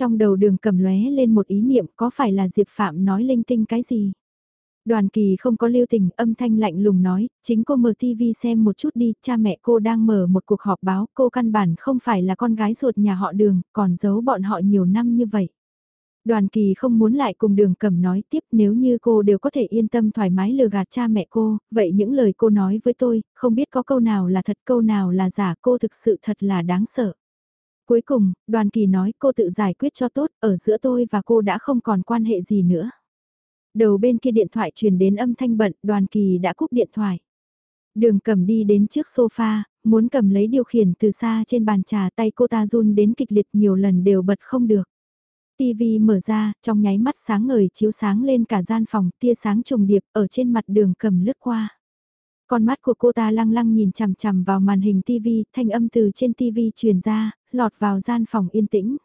Trong đầu đường cầm lóe lên một ý niệm có phải là Diệp Phạm nói linh tinh cái gì. Đoàn kỳ không có lưu tình, âm thanh lạnh lùng nói, chính cô mở TV xem một chút đi, cha mẹ cô đang mở một cuộc họp báo, cô căn bản không phải là con gái ruột nhà họ đường, còn giấu bọn họ nhiều năm như vậy. Đoàn kỳ không muốn lại cùng đường cầm nói tiếp nếu như cô đều có thể yên tâm thoải mái lừa gạt cha mẹ cô, vậy những lời cô nói với tôi, không biết có câu nào là thật câu nào là giả cô thực sự thật là đáng sợ. Cuối cùng, đoàn kỳ nói cô tự giải quyết cho tốt, ở giữa tôi và cô đã không còn quan hệ gì nữa. Đầu bên kia điện thoại truyền đến âm thanh bận, đoàn kỳ đã cúp điện thoại. Đường cầm đi đến trước sofa, muốn cầm lấy điều khiển từ xa trên bàn trà tay cô ta run đến kịch liệt nhiều lần đều bật không được. TV mở ra, trong nháy mắt sáng ngời chiếu sáng lên cả gian phòng, tia sáng trùng điệp ở trên mặt đường cầm lướt qua. Con mắt của cô ta lăng lăng nhìn chằm chằm vào màn hình TV, thanh âm từ trên TV truyền ra, lọt vào gian phòng yên tĩnh.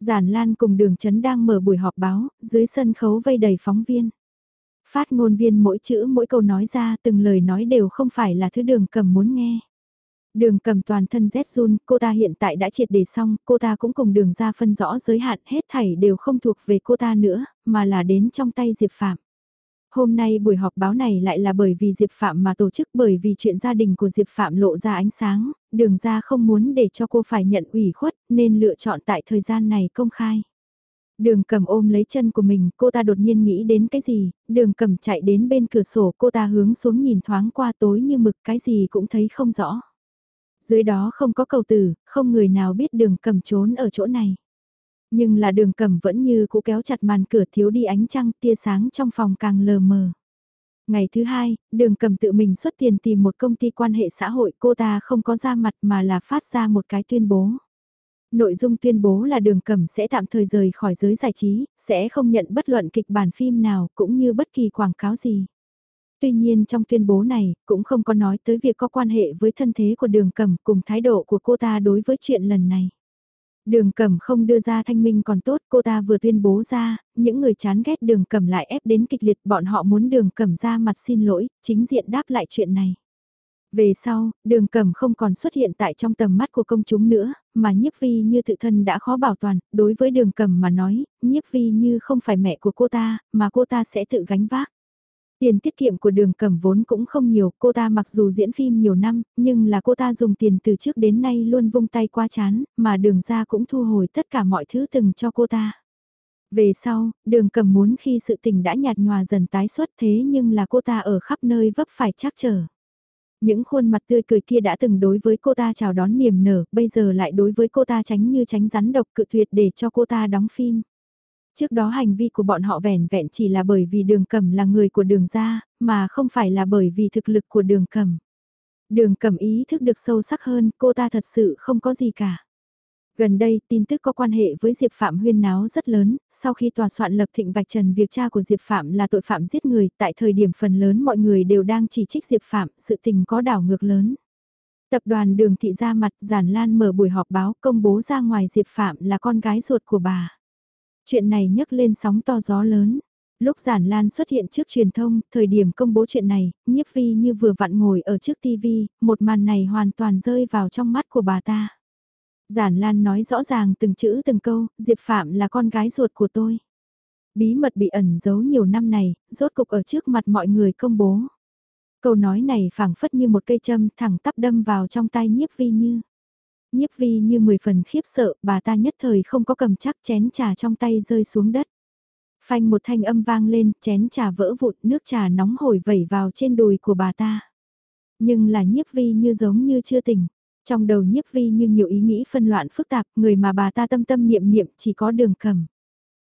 Giản Lan cùng đường chấn đang mở buổi họp báo, dưới sân khấu vây đầy phóng viên. Phát ngôn viên mỗi chữ mỗi câu nói ra từng lời nói đều không phải là thứ đường cầm muốn nghe. Đường cầm toàn thân rét run, cô ta hiện tại đã triệt đề xong, cô ta cũng cùng đường ra phân rõ giới hạn hết thảy đều không thuộc về cô ta nữa, mà là đến trong tay Diệp Phạm. Hôm nay buổi họp báo này lại là bởi vì Diệp Phạm mà tổ chức bởi vì chuyện gia đình của Diệp Phạm lộ ra ánh sáng, đường ra không muốn để cho cô phải nhận ủy khuất nên lựa chọn tại thời gian này công khai. Đường cầm ôm lấy chân của mình, cô ta đột nhiên nghĩ đến cái gì, đường cầm chạy đến bên cửa sổ cô ta hướng xuống nhìn thoáng qua tối như mực cái gì cũng thấy không rõ. Dưới đó không có cầu tử, không người nào biết đường cầm trốn ở chỗ này. Nhưng là đường cầm vẫn như cũ kéo chặt màn cửa thiếu đi ánh trăng tia sáng trong phòng càng lờ mờ. Ngày thứ hai, đường cầm tự mình xuất tiền tìm một công ty quan hệ xã hội cô ta không có ra mặt mà là phát ra một cái tuyên bố. Nội dung tuyên bố là đường cầm sẽ tạm thời rời khỏi giới giải trí, sẽ không nhận bất luận kịch bản phim nào cũng như bất kỳ quảng cáo gì. Tuy nhiên trong tuyên bố này, cũng không có nói tới việc có quan hệ với thân thế của đường cầm cùng thái độ của cô ta đối với chuyện lần này. Đường cầm không đưa ra thanh minh còn tốt, cô ta vừa tuyên bố ra, những người chán ghét đường cầm lại ép đến kịch liệt bọn họ muốn đường cầm ra mặt xin lỗi, chính diện đáp lại chuyện này. Về sau, đường cầm không còn xuất hiện tại trong tầm mắt của công chúng nữa, mà nhiếp vi như tự thân đã khó bảo toàn, đối với đường cầm mà nói, nhiếp vi như không phải mẹ của cô ta, mà cô ta sẽ tự gánh vác. Tiền tiết kiệm của đường cầm vốn cũng không nhiều, cô ta mặc dù diễn phim nhiều năm, nhưng là cô ta dùng tiền từ trước đến nay luôn vung tay qua chán, mà đường ra cũng thu hồi tất cả mọi thứ từng cho cô ta. Về sau, đường cầm muốn khi sự tình đã nhạt nhòa dần tái xuất thế nhưng là cô ta ở khắp nơi vấp phải trắc trở. Những khuôn mặt tươi cười kia đã từng đối với cô ta chào đón niềm nở, bây giờ lại đối với cô ta tránh như tránh rắn độc cự tuyệt để cho cô ta đóng phim. Trước đó hành vi của bọn họ vẻn vẹn chỉ là bởi vì đường cầm là người của đường gia, mà không phải là bởi vì thực lực của đường cầm. Đường cầm ý thức được sâu sắc hơn, cô ta thật sự không có gì cả. Gần đây, tin tức có quan hệ với Diệp Phạm huyên náo rất lớn, sau khi tòa soạn lập thịnh vạch trần việc cha của Diệp Phạm là tội phạm giết người, tại thời điểm phần lớn mọi người đều đang chỉ trích Diệp Phạm, sự tình có đảo ngược lớn. Tập đoàn đường thị ra mặt giản lan mở buổi họp báo công bố ra ngoài Diệp Phạm là con gái ruột của bà. Chuyện này nhấc lên sóng to gió lớn. Lúc Giản Lan xuất hiện trước truyền thông, thời điểm công bố chuyện này, nhiếp vi như vừa vặn ngồi ở trước TV, một màn này hoàn toàn rơi vào trong mắt của bà ta. Giản Lan nói rõ ràng từng chữ từng câu, Diệp Phạm là con gái ruột của tôi. Bí mật bị ẩn giấu nhiều năm này, rốt cục ở trước mặt mọi người công bố. Câu nói này phảng phất như một cây châm thẳng tắp đâm vào trong tai nhiếp vi như. Nhiếp vi như mười phần khiếp sợ, bà ta nhất thời không có cầm chắc chén trà trong tay rơi xuống đất. Phanh một thanh âm vang lên, chén trà vỡ vụn, nước trà nóng hổi vẩy vào trên đùi của bà ta. Nhưng là nhiếp vi như giống như chưa tỉnh. Trong đầu nhiếp vi như nhiều ý nghĩ phân loạn phức tạp, người mà bà ta tâm tâm niệm niệm chỉ có đường cầm.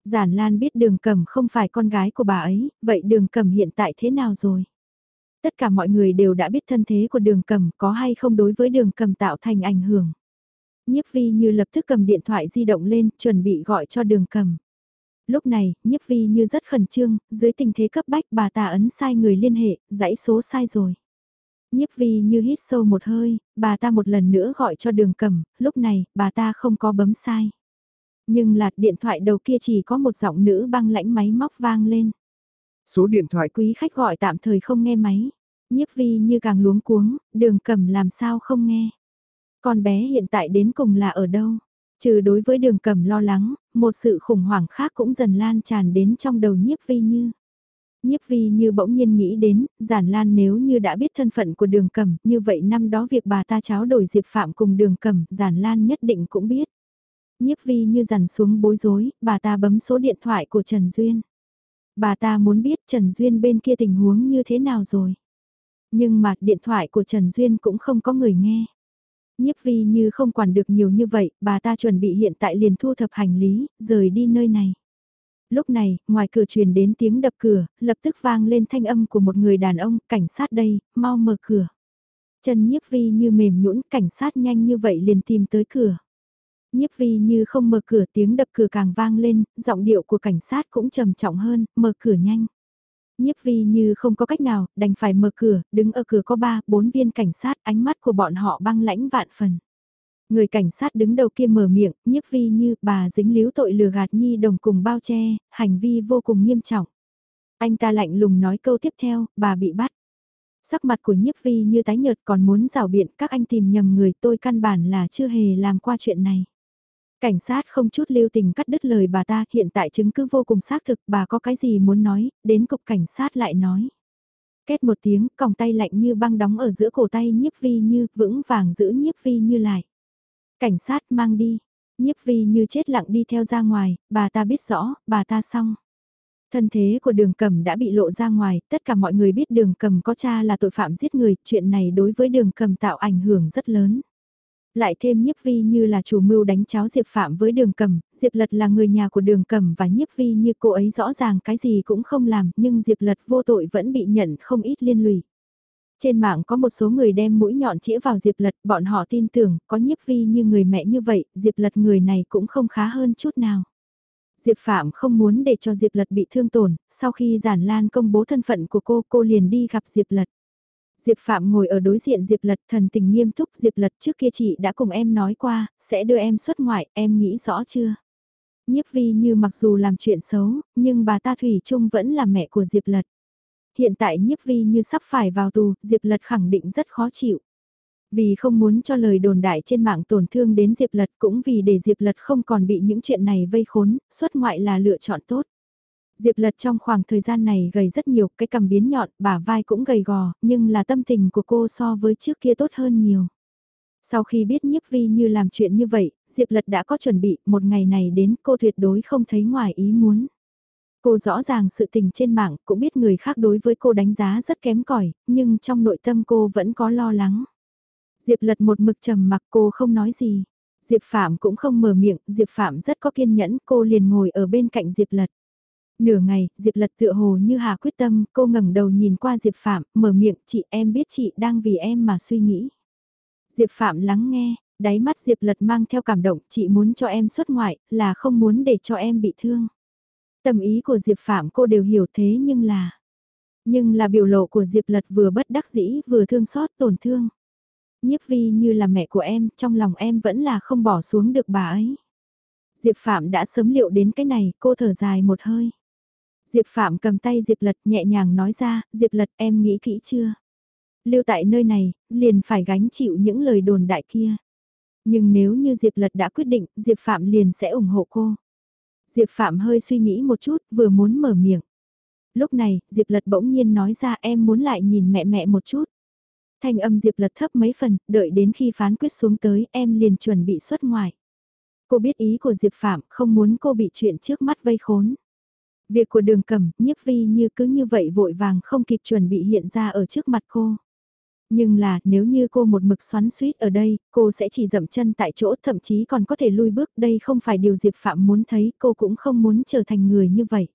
Giản Lan biết đường cầm không phải con gái của bà ấy, vậy đường cầm hiện tại thế nào rồi? Tất cả mọi người đều đã biết thân thế của đường cầm có hay không đối với đường cầm tạo thành ảnh hưởng. Nhiếp vi như lập tức cầm điện thoại di động lên, chuẩn bị gọi cho đường cầm. Lúc này, nhiếp vi như rất khẩn trương, dưới tình thế cấp bách bà ta ấn sai người liên hệ, dãy số sai rồi. Nhiếp vi như hít sâu một hơi, bà ta một lần nữa gọi cho đường cầm, lúc này, bà ta không có bấm sai. Nhưng là điện thoại đầu kia chỉ có một giọng nữ băng lãnh máy móc vang lên. Số điện thoại quý khách gọi tạm thời không nghe máy. Nhiếp vi như càng luống cuống, đường cầm làm sao không nghe. Con bé hiện tại đến cùng là ở đâu? Trừ đối với đường cầm lo lắng, một sự khủng hoảng khác cũng dần lan tràn đến trong đầu nhiếp vi như. Nhiếp vi như bỗng nhiên nghĩ đến, giản lan nếu như đã biết thân phận của đường cầm, như vậy năm đó việc bà ta cháo đổi diệp phạm cùng đường cầm, giản lan nhất định cũng biết. Nhiếp vi như dằn xuống bối rối, bà ta bấm số điện thoại của Trần Duyên. Bà ta muốn biết Trần Duyên bên kia tình huống như thế nào rồi. Nhưng mà điện thoại của Trần Duyên cũng không có người nghe. Nhiếp vi như không quản được nhiều như vậy, bà ta chuẩn bị hiện tại liền thu thập hành lý, rời đi nơi này. Lúc này, ngoài cửa truyền đến tiếng đập cửa, lập tức vang lên thanh âm của một người đàn ông, cảnh sát đây, mau mở cửa. Chân nhiếp vi như mềm nhũn cảnh sát nhanh như vậy liền tìm tới cửa. Nhiếp vi như không mở cửa tiếng đập cửa càng vang lên, giọng điệu của cảnh sát cũng trầm trọng hơn, mở cửa nhanh. Nhiếp vi như không có cách nào, đành phải mở cửa, đứng ở cửa có ba, bốn viên cảnh sát, ánh mắt của bọn họ băng lãnh vạn phần. Người cảnh sát đứng đầu kia mở miệng, nhiếp vi như bà dính líu tội lừa gạt nhi đồng cùng bao che, hành vi vô cùng nghiêm trọng. Anh ta lạnh lùng nói câu tiếp theo, bà bị bắt. Sắc mặt của nhiếp vi như tái nhợt còn muốn rào biện các anh tìm nhầm người tôi căn bản là chưa hề làm qua chuyện này. Cảnh sát không chút lưu tình cắt đứt lời bà ta, hiện tại chứng cứ vô cùng xác thực, bà có cái gì muốn nói, đến cục cảnh sát lại nói. Kết một tiếng, còng tay lạnh như băng đóng ở giữa cổ tay nhiếp vi như, vững vàng giữ nhiếp vi như lại. Cảnh sát mang đi, nhiếp vi như chết lặng đi theo ra ngoài, bà ta biết rõ, bà ta xong. Thân thế của đường cầm đã bị lộ ra ngoài, tất cả mọi người biết đường cầm có cha là tội phạm giết người, chuyện này đối với đường cầm tạo ảnh hưởng rất lớn. Lại thêm nhiếp vi như là chủ mưu đánh cháo Diệp Phạm với đường cầm, Diệp Lật là người nhà của đường cầm và nhiếp vi như cô ấy rõ ràng cái gì cũng không làm nhưng Diệp Lật vô tội vẫn bị nhận không ít liên lụy. Trên mạng có một số người đem mũi nhọn chĩa vào Diệp Lật, bọn họ tin tưởng có nhiếp vi như người mẹ như vậy, Diệp Lật người này cũng không khá hơn chút nào. Diệp Phạm không muốn để cho Diệp Lật bị thương tổn, sau khi Giản Lan công bố thân phận của cô, cô liền đi gặp Diệp Lật. Diệp Phạm ngồi ở đối diện Diệp Lật thần tình nghiêm túc Diệp Lật trước kia chị đã cùng em nói qua, sẽ đưa em xuất ngoại, em nghĩ rõ chưa? Nhiếp vi như mặc dù làm chuyện xấu, nhưng bà ta Thủy chung vẫn là mẹ của Diệp Lật. Hiện tại nhiếp vi như sắp phải vào tù, Diệp Lật khẳng định rất khó chịu. Vì không muốn cho lời đồn đại trên mạng tổn thương đến Diệp Lật cũng vì để Diệp Lật không còn bị những chuyện này vây khốn, xuất ngoại là lựa chọn tốt. Diệp Lật trong khoảng thời gian này gầy rất nhiều, cái cầm biến nhọn, bả vai cũng gầy gò, nhưng là tâm tình của cô so với trước kia tốt hơn nhiều. Sau khi biết nhiếp vi như làm chuyện như vậy, Diệp Lật đã có chuẩn bị, một ngày này đến cô tuyệt đối không thấy ngoài ý muốn. Cô rõ ràng sự tình trên mạng, cũng biết người khác đối với cô đánh giá rất kém cỏi nhưng trong nội tâm cô vẫn có lo lắng. Diệp Lật một mực trầm mặc cô không nói gì. Diệp Phạm cũng không mở miệng, Diệp Phạm rất có kiên nhẫn, cô liền ngồi ở bên cạnh Diệp Lật. Nửa ngày, Diệp Lật tựa hồ như hà quyết tâm, cô ngẩng đầu nhìn qua Diệp Phạm, mở miệng, chị em biết chị đang vì em mà suy nghĩ. Diệp Phạm lắng nghe, đáy mắt Diệp Lật mang theo cảm động, chị muốn cho em xuất ngoại, là không muốn để cho em bị thương. Tâm ý của Diệp Phạm cô đều hiểu thế nhưng là... Nhưng là biểu lộ của Diệp Lật vừa bất đắc dĩ vừa thương xót tổn thương. Nhiếp vi như là mẹ của em, trong lòng em vẫn là không bỏ xuống được bà ấy. Diệp Phạm đã sớm liệu đến cái này, cô thở dài một hơi. Diệp Phạm cầm tay Diệp Lật nhẹ nhàng nói ra, Diệp Lật em nghĩ kỹ chưa? Lưu tại nơi này, liền phải gánh chịu những lời đồn đại kia. Nhưng nếu như Diệp Lật đã quyết định, Diệp Phạm liền sẽ ủng hộ cô. Diệp Phạm hơi suy nghĩ một chút, vừa muốn mở miệng. Lúc này, Diệp Lật bỗng nhiên nói ra em muốn lại nhìn mẹ mẹ một chút. Thanh âm Diệp Lật thấp mấy phần, đợi đến khi phán quyết xuống tới em liền chuẩn bị xuất ngoài. Cô biết ý của Diệp Phạm, không muốn cô bị chuyện trước mắt vây khốn. Việc của đường cẩm nhiếp vi như cứ như vậy vội vàng không kịp chuẩn bị hiện ra ở trước mặt cô. Nhưng là, nếu như cô một mực xoắn suýt ở đây, cô sẽ chỉ dậm chân tại chỗ thậm chí còn có thể lui bước. Đây không phải điều Diệp Phạm muốn thấy, cô cũng không muốn trở thành người như vậy.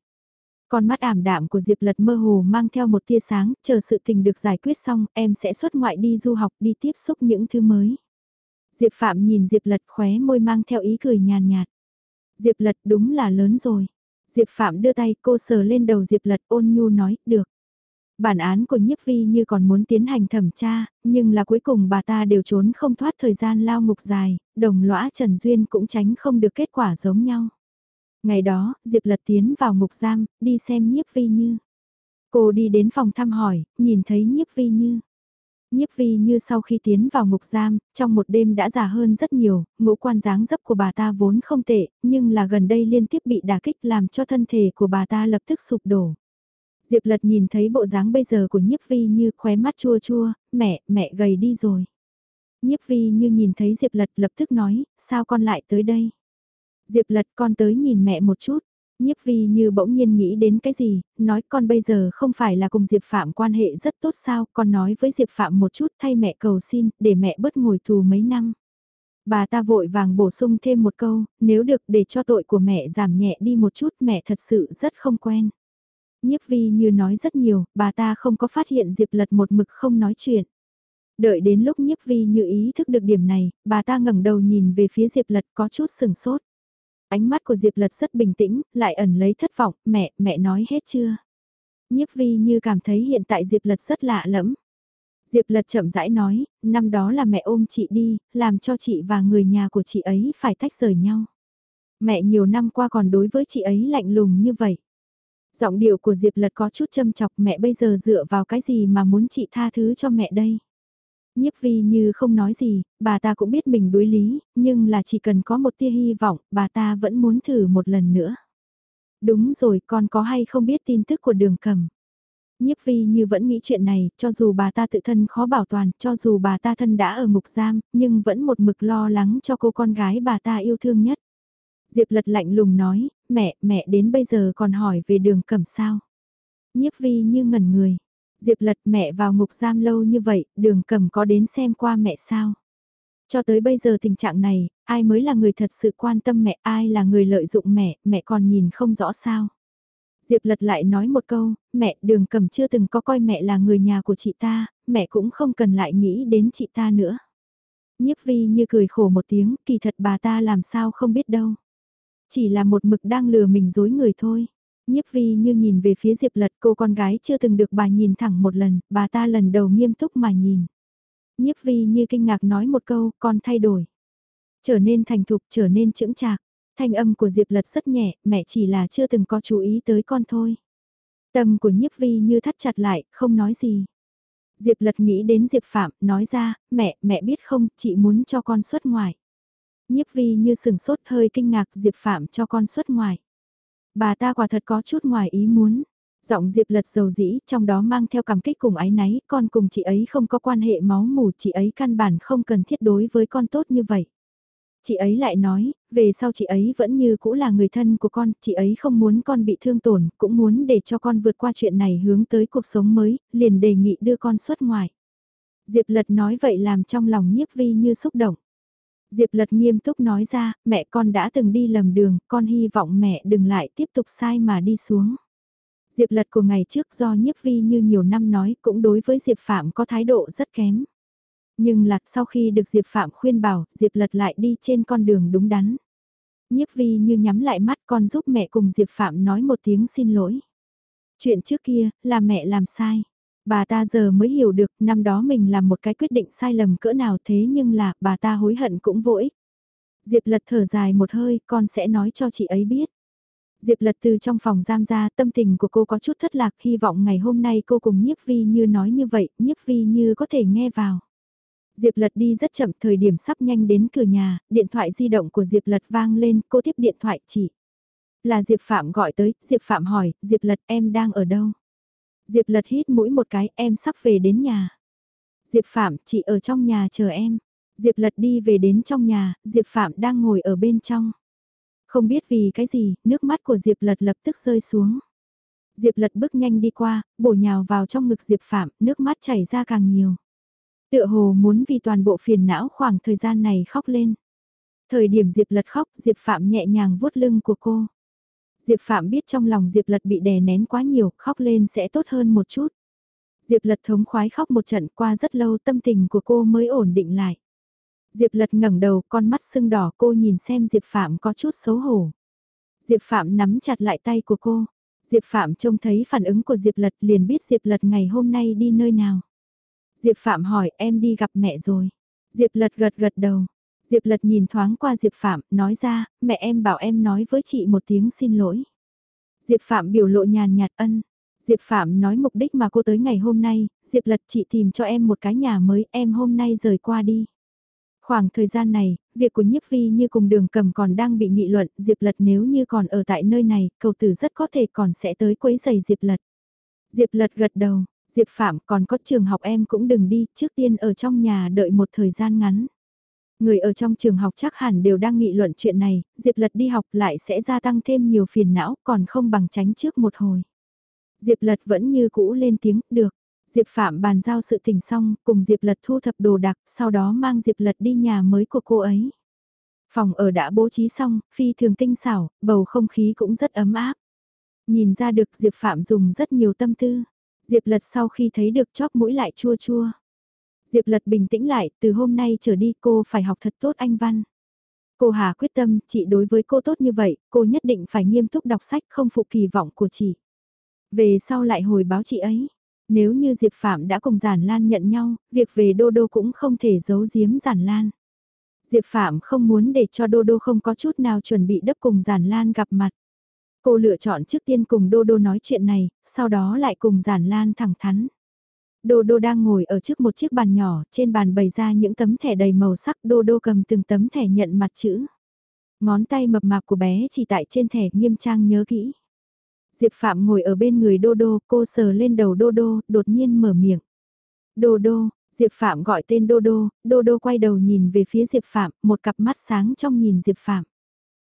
Con mắt ảm đạm của Diệp Lật mơ hồ mang theo một tia sáng, chờ sự tình được giải quyết xong, em sẽ xuất ngoại đi du học đi tiếp xúc những thứ mới. Diệp Phạm nhìn Diệp Lật khóe môi mang theo ý cười nhàn nhạt. Diệp Lật đúng là lớn rồi. Diệp Phạm đưa tay cô sờ lên đầu Diệp Lật ôn nhu nói, được. Bản án của nhiếp vi như còn muốn tiến hành thẩm tra, nhưng là cuối cùng bà ta đều trốn không thoát thời gian lao ngục dài, đồng lõa Trần Duyên cũng tránh không được kết quả giống nhau. Ngày đó, Diệp Lật tiến vào ngục giam, đi xem nhiếp vi như. Cô đi đến phòng thăm hỏi, nhìn thấy nhiếp vi như. Nhiếp vi như sau khi tiến vào ngục giam, trong một đêm đã già hơn rất nhiều, ngũ quan dáng dấp của bà ta vốn không tệ, nhưng là gần đây liên tiếp bị đả kích làm cho thân thể của bà ta lập tức sụp đổ. Diệp lật nhìn thấy bộ dáng bây giờ của nhiếp vi như khóe mắt chua chua, mẹ, mẹ gầy đi rồi. Nhiếp vi như nhìn thấy Diệp lật lập tức nói, sao con lại tới đây? Diệp lật con tới nhìn mẹ một chút. Nhiếp vi như bỗng nhiên nghĩ đến cái gì, nói con bây giờ không phải là cùng Diệp Phạm quan hệ rất tốt sao, con nói với Diệp Phạm một chút thay mẹ cầu xin, để mẹ bớt ngồi tù mấy năm. Bà ta vội vàng bổ sung thêm một câu, nếu được để cho tội của mẹ giảm nhẹ đi một chút mẹ thật sự rất không quen. Nhiếp vi như nói rất nhiều, bà ta không có phát hiện Diệp Lật một mực không nói chuyện. Đợi đến lúc nhiếp vi như ý thức được điểm này, bà ta ngẩng đầu nhìn về phía Diệp Lật có chút sừng sốt. Ánh mắt của Diệp Lật rất bình tĩnh, lại ẩn lấy thất vọng, mẹ, mẹ nói hết chưa? Nhiếp vi như cảm thấy hiện tại Diệp Lật rất lạ lẫm. Diệp Lật chậm rãi nói, năm đó là mẹ ôm chị đi, làm cho chị và người nhà của chị ấy phải tách rời nhau. Mẹ nhiều năm qua còn đối với chị ấy lạnh lùng như vậy. Giọng điệu của Diệp Lật có chút châm chọc mẹ bây giờ dựa vào cái gì mà muốn chị tha thứ cho mẹ đây. Nhiếp vi như không nói gì, bà ta cũng biết mình đối lý, nhưng là chỉ cần có một tia hy vọng, bà ta vẫn muốn thử một lần nữa. Đúng rồi, con có hay không biết tin tức của đường cầm. Nhiếp vi như vẫn nghĩ chuyện này, cho dù bà ta tự thân khó bảo toàn, cho dù bà ta thân đã ở ngục giam, nhưng vẫn một mực lo lắng cho cô con gái bà ta yêu thương nhất. Diệp lật lạnh lùng nói, mẹ, mẹ đến bây giờ còn hỏi về đường cầm sao. Nhiếp vi như ngẩn người, Diệp lật mẹ vào ngục giam lâu như vậy, đường cầm có đến xem qua mẹ sao? Cho tới bây giờ tình trạng này, ai mới là người thật sự quan tâm mẹ, ai là người lợi dụng mẹ, mẹ còn nhìn không rõ sao? Diệp lật lại nói một câu, mẹ đường cầm chưa từng có coi mẹ là người nhà của chị ta, mẹ cũng không cần lại nghĩ đến chị ta nữa. Nhiếp vi như cười khổ một tiếng, kỳ thật bà ta làm sao không biết đâu. Chỉ là một mực đang lừa mình dối người thôi. Nhiếp vi như nhìn về phía Diệp Lật cô con gái chưa từng được bà nhìn thẳng một lần, bà ta lần đầu nghiêm túc mà nhìn. Nhiếp vi như kinh ngạc nói một câu, con thay đổi. Trở nên thành thục, trở nên chững chạc. Thanh âm của Diệp Lật rất nhẹ, mẹ chỉ là chưa từng có chú ý tới con thôi. Tâm của nhiếp vi như thắt chặt lại, không nói gì. Diệp Lật nghĩ đến Diệp Phạm, nói ra, mẹ, mẹ biết không, chị muốn cho con xuất ngoại. Nhiếp vi như sừng sốt hơi kinh ngạc Diệp Phạm cho con xuất ngoại. Bà ta quả thật có chút ngoài ý muốn. Giọng Diệp lật dầu dĩ, trong đó mang theo cảm kích cùng ái náy, con cùng chị ấy không có quan hệ máu mủ, chị ấy căn bản không cần thiết đối với con tốt như vậy. Chị ấy lại nói, về sau chị ấy vẫn như cũ là người thân của con, chị ấy không muốn con bị thương tổn, cũng muốn để cho con vượt qua chuyện này hướng tới cuộc sống mới, liền đề nghị đưa con xuất ngoài. Diệp lật nói vậy làm trong lòng nhiếp vi như xúc động. Diệp Lật nghiêm túc nói ra, mẹ con đã từng đi lầm đường, con hy vọng mẹ đừng lại tiếp tục sai mà đi xuống. Diệp Lật của ngày trước do nhiếp vi như nhiều năm nói cũng đối với Diệp Phạm có thái độ rất kém. Nhưng lạc sau khi được Diệp Phạm khuyên bảo, Diệp Lật lại đi trên con đường đúng đắn. Nhiếp vi như nhắm lại mắt con giúp mẹ cùng Diệp Phạm nói một tiếng xin lỗi. Chuyện trước kia, là mẹ làm sai. Bà ta giờ mới hiểu được năm đó mình làm một cái quyết định sai lầm cỡ nào thế nhưng là bà ta hối hận cũng vô ích. Diệp lật thở dài một hơi, con sẽ nói cho chị ấy biết. Diệp lật từ trong phòng giam ra, tâm tình của cô có chút thất lạc, hy vọng ngày hôm nay cô cùng nhiếp vi như nói như vậy, nhiếp vi như có thể nghe vào. Diệp lật đi rất chậm, thời điểm sắp nhanh đến cửa nhà, điện thoại di động của Diệp lật vang lên, cô tiếp điện thoại chỉ. Là Diệp Phạm gọi tới, Diệp Phạm hỏi, Diệp Lật em đang ở đâu? Diệp Lật hít mũi một cái, em sắp về đến nhà. Diệp Phạm, chị ở trong nhà chờ em. Diệp Lật đi về đến trong nhà, Diệp Phạm đang ngồi ở bên trong. Không biết vì cái gì, nước mắt của Diệp Lật lập tức rơi xuống. Diệp Lật bước nhanh đi qua, bổ nhào vào trong ngực Diệp Phạm, nước mắt chảy ra càng nhiều. Tựa hồ muốn vì toàn bộ phiền não khoảng thời gian này khóc lên. Thời điểm Diệp Lật khóc, Diệp Phạm nhẹ nhàng vuốt lưng của cô. Diệp Phạm biết trong lòng Diệp Lật bị đè nén quá nhiều, khóc lên sẽ tốt hơn một chút. Diệp Lật thống khoái khóc một trận qua rất lâu tâm tình của cô mới ổn định lại. Diệp Lật ngẩng đầu, con mắt sưng đỏ cô nhìn xem Diệp Phạm có chút xấu hổ. Diệp Phạm nắm chặt lại tay của cô. Diệp Phạm trông thấy phản ứng của Diệp Lật liền biết Diệp Lật ngày hôm nay đi nơi nào. Diệp Phạm hỏi em đi gặp mẹ rồi. Diệp Lật gật gật đầu. Diệp Lật nhìn thoáng qua Diệp Phạm, nói ra, mẹ em bảo em nói với chị một tiếng xin lỗi. Diệp Phạm biểu lộ nhàn nhạt ân. Diệp Phạm nói mục đích mà cô tới ngày hôm nay, Diệp Lật chị tìm cho em một cái nhà mới, em hôm nay rời qua đi. Khoảng thời gian này, việc của nhiếp vi như cùng đường cầm còn đang bị nghị luận, Diệp Lật nếu như còn ở tại nơi này, cầu tử rất có thể còn sẽ tới quấy giày Diệp Lật. Diệp Lật gật đầu, Diệp Phạm còn có trường học em cũng đừng đi, trước tiên ở trong nhà đợi một thời gian ngắn. Người ở trong trường học chắc hẳn đều đang nghị luận chuyện này, Diệp Lật đi học lại sẽ gia tăng thêm nhiều phiền não còn không bằng tránh trước một hồi. Diệp Lật vẫn như cũ lên tiếng, được. Diệp Phạm bàn giao sự tình xong, cùng Diệp Lật thu thập đồ đạc, sau đó mang Diệp Lật đi nhà mới của cô ấy. Phòng ở đã bố trí xong, phi thường tinh xảo, bầu không khí cũng rất ấm áp. Nhìn ra được Diệp Phạm dùng rất nhiều tâm tư. Diệp Lật sau khi thấy được chóp mũi lại chua chua. Diệp Lật bình tĩnh lại, từ hôm nay trở đi cô phải học thật tốt anh Văn. Cô Hà quyết tâm, chị đối với cô tốt như vậy, cô nhất định phải nghiêm túc đọc sách không phụ kỳ vọng của chị. Về sau lại hồi báo chị ấy. Nếu như Diệp Phạm đã cùng Giản Lan nhận nhau, việc về Đô Đô cũng không thể giấu giếm Giản Lan. Diệp Phạm không muốn để cho Đô Đô không có chút nào chuẩn bị đấp cùng Giản Lan gặp mặt. Cô lựa chọn trước tiên cùng Đô Đô nói chuyện này, sau đó lại cùng Giản Lan thẳng thắn. Đô Đô đang ngồi ở trước một chiếc bàn nhỏ, trên bàn bày ra những tấm thẻ đầy màu sắc, Đô Đô cầm từng tấm thẻ nhận mặt chữ. Ngón tay mập mạp của bé chỉ tại trên thẻ nghiêm trang nhớ kỹ. Diệp Phạm ngồi ở bên người Đô Đô, cô sờ lên đầu Đô Đô, đột nhiên mở miệng. Đô Đô, Diệp Phạm gọi tên Đô Đô, Đô Đô quay đầu nhìn về phía Diệp Phạm, một cặp mắt sáng trong nhìn Diệp Phạm.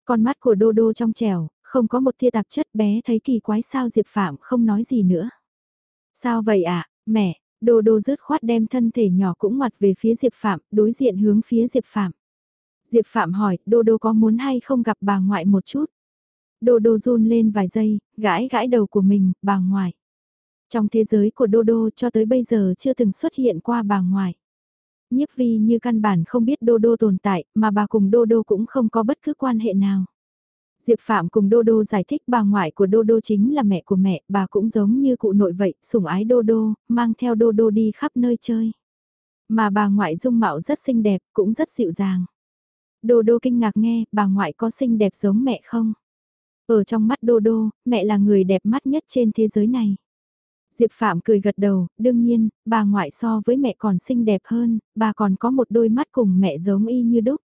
Con mắt của Đô Đô trong trẻo, không có một tia tạp chất bé thấy kỳ quái sao Diệp Phạm không nói gì nữa. Sao vậy ạ, à? Mẹ, Đô Đô rứt khoát đem thân thể nhỏ cũng mặt về phía Diệp Phạm, đối diện hướng phía Diệp Phạm. Diệp Phạm hỏi, Đô Đô có muốn hay không gặp bà ngoại một chút? Đô Đô run lên vài giây, gãi gãi đầu của mình, bà ngoại. Trong thế giới của Đô Đô cho tới bây giờ chưa từng xuất hiện qua bà ngoại. Nhiếp vi như căn bản không biết Đô Đô tồn tại, mà bà cùng Đô Đô cũng không có bất cứ quan hệ nào. Diệp Phạm cùng Đô Đô giải thích bà ngoại của Đô Đô chính là mẹ của mẹ, bà cũng giống như cụ nội vậy, sủng ái Đô Đô, mang theo Đô Đô đi khắp nơi chơi. Mà bà ngoại dung mạo rất xinh đẹp, cũng rất dịu dàng. Đô Đô kinh ngạc nghe, bà ngoại có xinh đẹp giống mẹ không? Ở trong mắt Đô Đô, mẹ là người đẹp mắt nhất trên thế giới này. Diệp Phạm cười gật đầu, đương nhiên, bà ngoại so với mẹ còn xinh đẹp hơn, bà còn có một đôi mắt cùng mẹ giống y như đúc.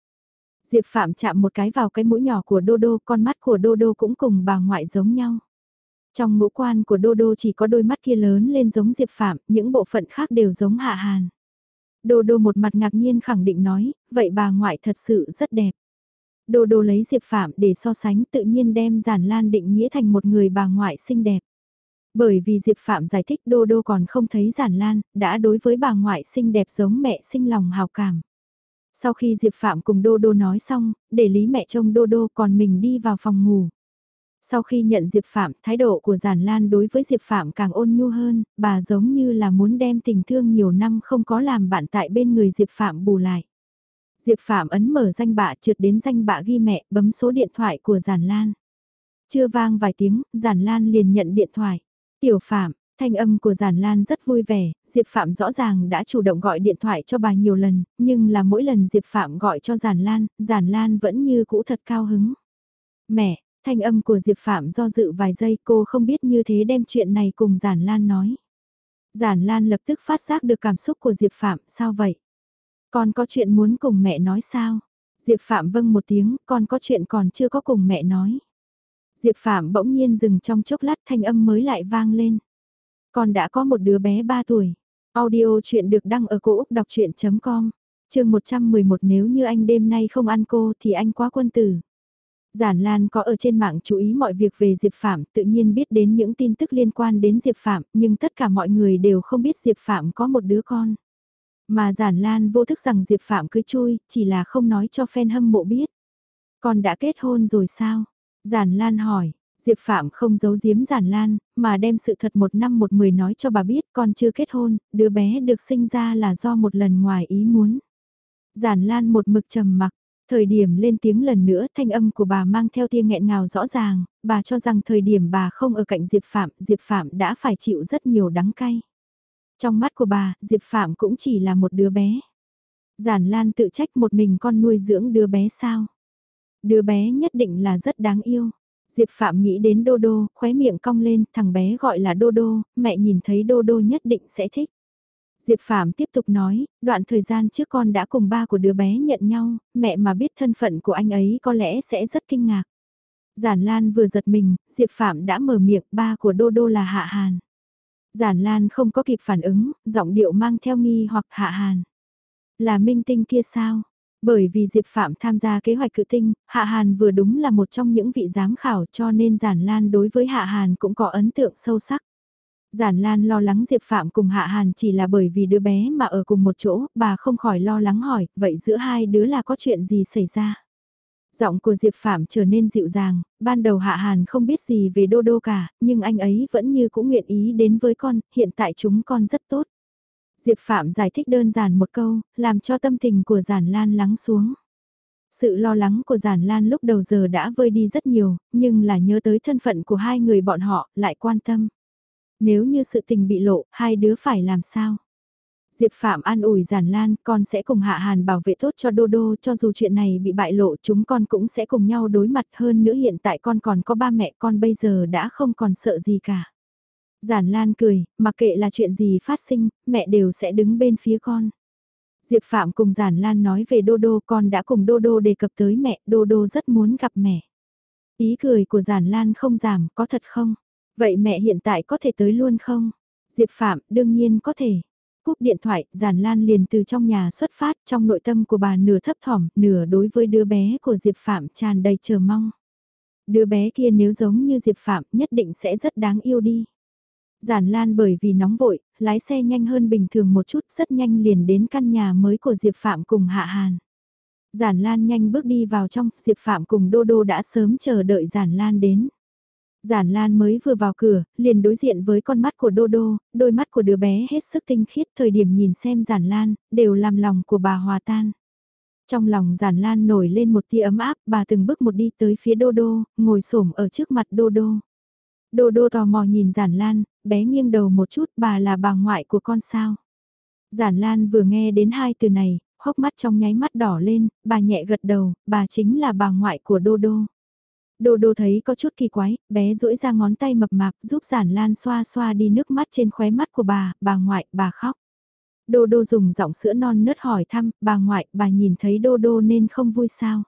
Diệp Phạm chạm một cái vào cái mũi nhỏ của Đô Đô, con mắt của Đô Đô cũng cùng bà ngoại giống nhau. Trong ngũ quan của Đô Đô chỉ có đôi mắt kia lớn lên giống Diệp Phạm, những bộ phận khác đều giống Hạ Hàn. Đô Đô một mặt ngạc nhiên khẳng định nói, vậy bà ngoại thật sự rất đẹp. Đô Đô lấy Diệp Phạm để so sánh tự nhiên đem giản lan định nghĩa thành một người bà ngoại xinh đẹp. Bởi vì Diệp Phạm giải thích Đô Đô còn không thấy giản lan, đã đối với bà ngoại xinh đẹp giống mẹ sinh lòng hào cảm. Sau khi Diệp Phạm cùng Đô Đô nói xong, để lý mẹ trông Đô Đô còn mình đi vào phòng ngủ. Sau khi nhận Diệp Phạm, thái độ của Giản Lan đối với Diệp Phạm càng ôn nhu hơn, bà giống như là muốn đem tình thương nhiều năm không có làm bạn tại bên người Diệp Phạm bù lại. Diệp Phạm ấn mở danh bạ trượt đến danh bạ ghi mẹ, bấm số điện thoại của Giản Lan. Chưa vang vài tiếng, Giản Lan liền nhận điện thoại. Tiểu Phạm, thanh âm của Giản Lan rất vui vẻ, Diệp Phạm rõ ràng đã chủ động gọi điện thoại cho bà nhiều lần, nhưng là mỗi lần Diệp Phạm gọi cho Giản Lan, Giản Lan vẫn như cũ thật cao hứng. Mẹ, thanh âm của Diệp Phạm do dự vài giây cô không biết như thế đem chuyện này cùng Giản Lan nói. Giản Lan lập tức phát giác được cảm xúc của Diệp Phạm, sao vậy? Con có chuyện muốn cùng mẹ nói sao? Diệp Phạm vâng một tiếng, con có chuyện còn chưa có cùng mẹ nói. Diệp Phạm bỗng nhiên dừng trong chốc lát thanh âm mới lại vang lên. Con đã có một đứa bé 3 tuổi. Audio chuyện được đăng ở cổ Úc đọc chuyện.com chương 111 nếu như anh đêm nay không ăn cô thì anh quá quân tử. Giản Lan có ở trên mạng chú ý mọi việc về Diệp Phạm, tự nhiên biết đến những tin tức liên quan đến Diệp Phạm, nhưng tất cả mọi người đều không biết Diệp Phạm có một đứa con. Mà Giản Lan vô thức rằng Diệp Phạm cứ chui, chỉ là không nói cho fan hâm mộ biết. Con đã kết hôn rồi sao? Giản Lan hỏi, Diệp Phạm không giấu giếm Giản Lan, mà đem sự thật một năm một mười nói cho bà biết con chưa kết hôn, đứa bé được sinh ra là do một lần ngoài ý muốn. Giản Lan một mực trầm mặc, thời điểm lên tiếng lần nữa thanh âm của bà mang theo tia nghẹn ngào rõ ràng, bà cho rằng thời điểm bà không ở cạnh Diệp Phạm, Diệp Phạm đã phải chịu rất nhiều đắng cay. Trong mắt của bà, Diệp Phạm cũng chỉ là một đứa bé. Giản Lan tự trách một mình con nuôi dưỡng đứa bé sao. Đứa bé nhất định là rất đáng yêu. Diệp Phạm nghĩ đến Đô Đô, khóe miệng cong lên, thằng bé gọi là Đô Đô, mẹ nhìn thấy Đô Đô nhất định sẽ thích. Diệp Phạm tiếp tục nói, đoạn thời gian trước con đã cùng ba của đứa bé nhận nhau, mẹ mà biết thân phận của anh ấy có lẽ sẽ rất kinh ngạc. Giản Lan vừa giật mình, Diệp Phạm đã mở miệng ba của Đô Đô là Hạ Hàn. Giản Lan không có kịp phản ứng, giọng điệu mang theo nghi hoặc Hạ Hàn. Là minh tinh kia sao? Bởi vì Diệp Phạm tham gia kế hoạch cự tinh, Hạ Hàn vừa đúng là một trong những vị giám khảo cho nên Giản Lan đối với Hạ Hàn cũng có ấn tượng sâu sắc. Giản Lan lo lắng Diệp Phạm cùng Hạ Hàn chỉ là bởi vì đứa bé mà ở cùng một chỗ, bà không khỏi lo lắng hỏi, vậy giữa hai đứa là có chuyện gì xảy ra? Giọng của Diệp Phạm trở nên dịu dàng, ban đầu Hạ Hàn không biết gì về Đô Đô cả, nhưng anh ấy vẫn như cũng nguyện ý đến với con, hiện tại chúng con rất tốt. Diệp Phạm giải thích đơn giản một câu, làm cho tâm tình của Giản Lan lắng xuống. Sự lo lắng của Giản Lan lúc đầu giờ đã vơi đi rất nhiều, nhưng là nhớ tới thân phận của hai người bọn họ, lại quan tâm. Nếu như sự tình bị lộ, hai đứa phải làm sao? Diệp Phạm an ủi Giản Lan, con sẽ cùng Hạ Hàn bảo vệ tốt cho Đô Đô, cho dù chuyện này bị bại lộ chúng con cũng sẽ cùng nhau đối mặt hơn nữa hiện tại con còn có ba mẹ con bây giờ đã không còn sợ gì cả. Giản Lan cười, mặc kệ là chuyện gì phát sinh, mẹ đều sẽ đứng bên phía con. Diệp Phạm cùng Giản Lan nói về Đô Đô con đã cùng Đô Đô đề cập tới mẹ, Đô Đô rất muốn gặp mẹ. Ý cười của Giản Lan không giảm, có thật không? Vậy mẹ hiện tại có thể tới luôn không? Diệp Phạm, đương nhiên có thể. Cúp điện thoại, Giản Lan liền từ trong nhà xuất phát trong nội tâm của bà nửa thấp thỏm, nửa đối với đứa bé của Diệp Phạm tràn đầy chờ mong. Đứa bé kia nếu giống như Diệp Phạm nhất định sẽ rất đáng yêu đi. Giản Lan bởi vì nóng vội, lái xe nhanh hơn bình thường một chút rất nhanh liền đến căn nhà mới của Diệp Phạm cùng Hạ Hàn. Giản Lan nhanh bước đi vào trong, Diệp Phạm cùng Đô Đô đã sớm chờ đợi Giản Lan đến. Giản Lan mới vừa vào cửa, liền đối diện với con mắt của Đô Đô, đôi mắt của đứa bé hết sức tinh khiết thời điểm nhìn xem Giản Lan, đều làm lòng của bà hòa tan. Trong lòng Giản Lan nổi lên một tia ấm áp, bà từng bước một đi tới phía Đô Đô, ngồi xổm ở trước mặt Đô Đô. Đô Đô tò mò nhìn Giản Lan, bé nghiêng đầu một chút, bà là bà ngoại của con sao. Giản Lan vừa nghe đến hai từ này, hốc mắt trong nháy mắt đỏ lên, bà nhẹ gật đầu, bà chính là bà ngoại của Đô Đô. Đô đô thấy có chút kỳ quái, bé duỗi ra ngón tay mập mạp giúp giản lan xoa xoa đi nước mắt trên khóe mắt của bà, bà ngoại, bà khóc. Đô đô dùng giọng sữa non nớt hỏi thăm, bà ngoại, bà nhìn thấy đô đô nên không vui sao?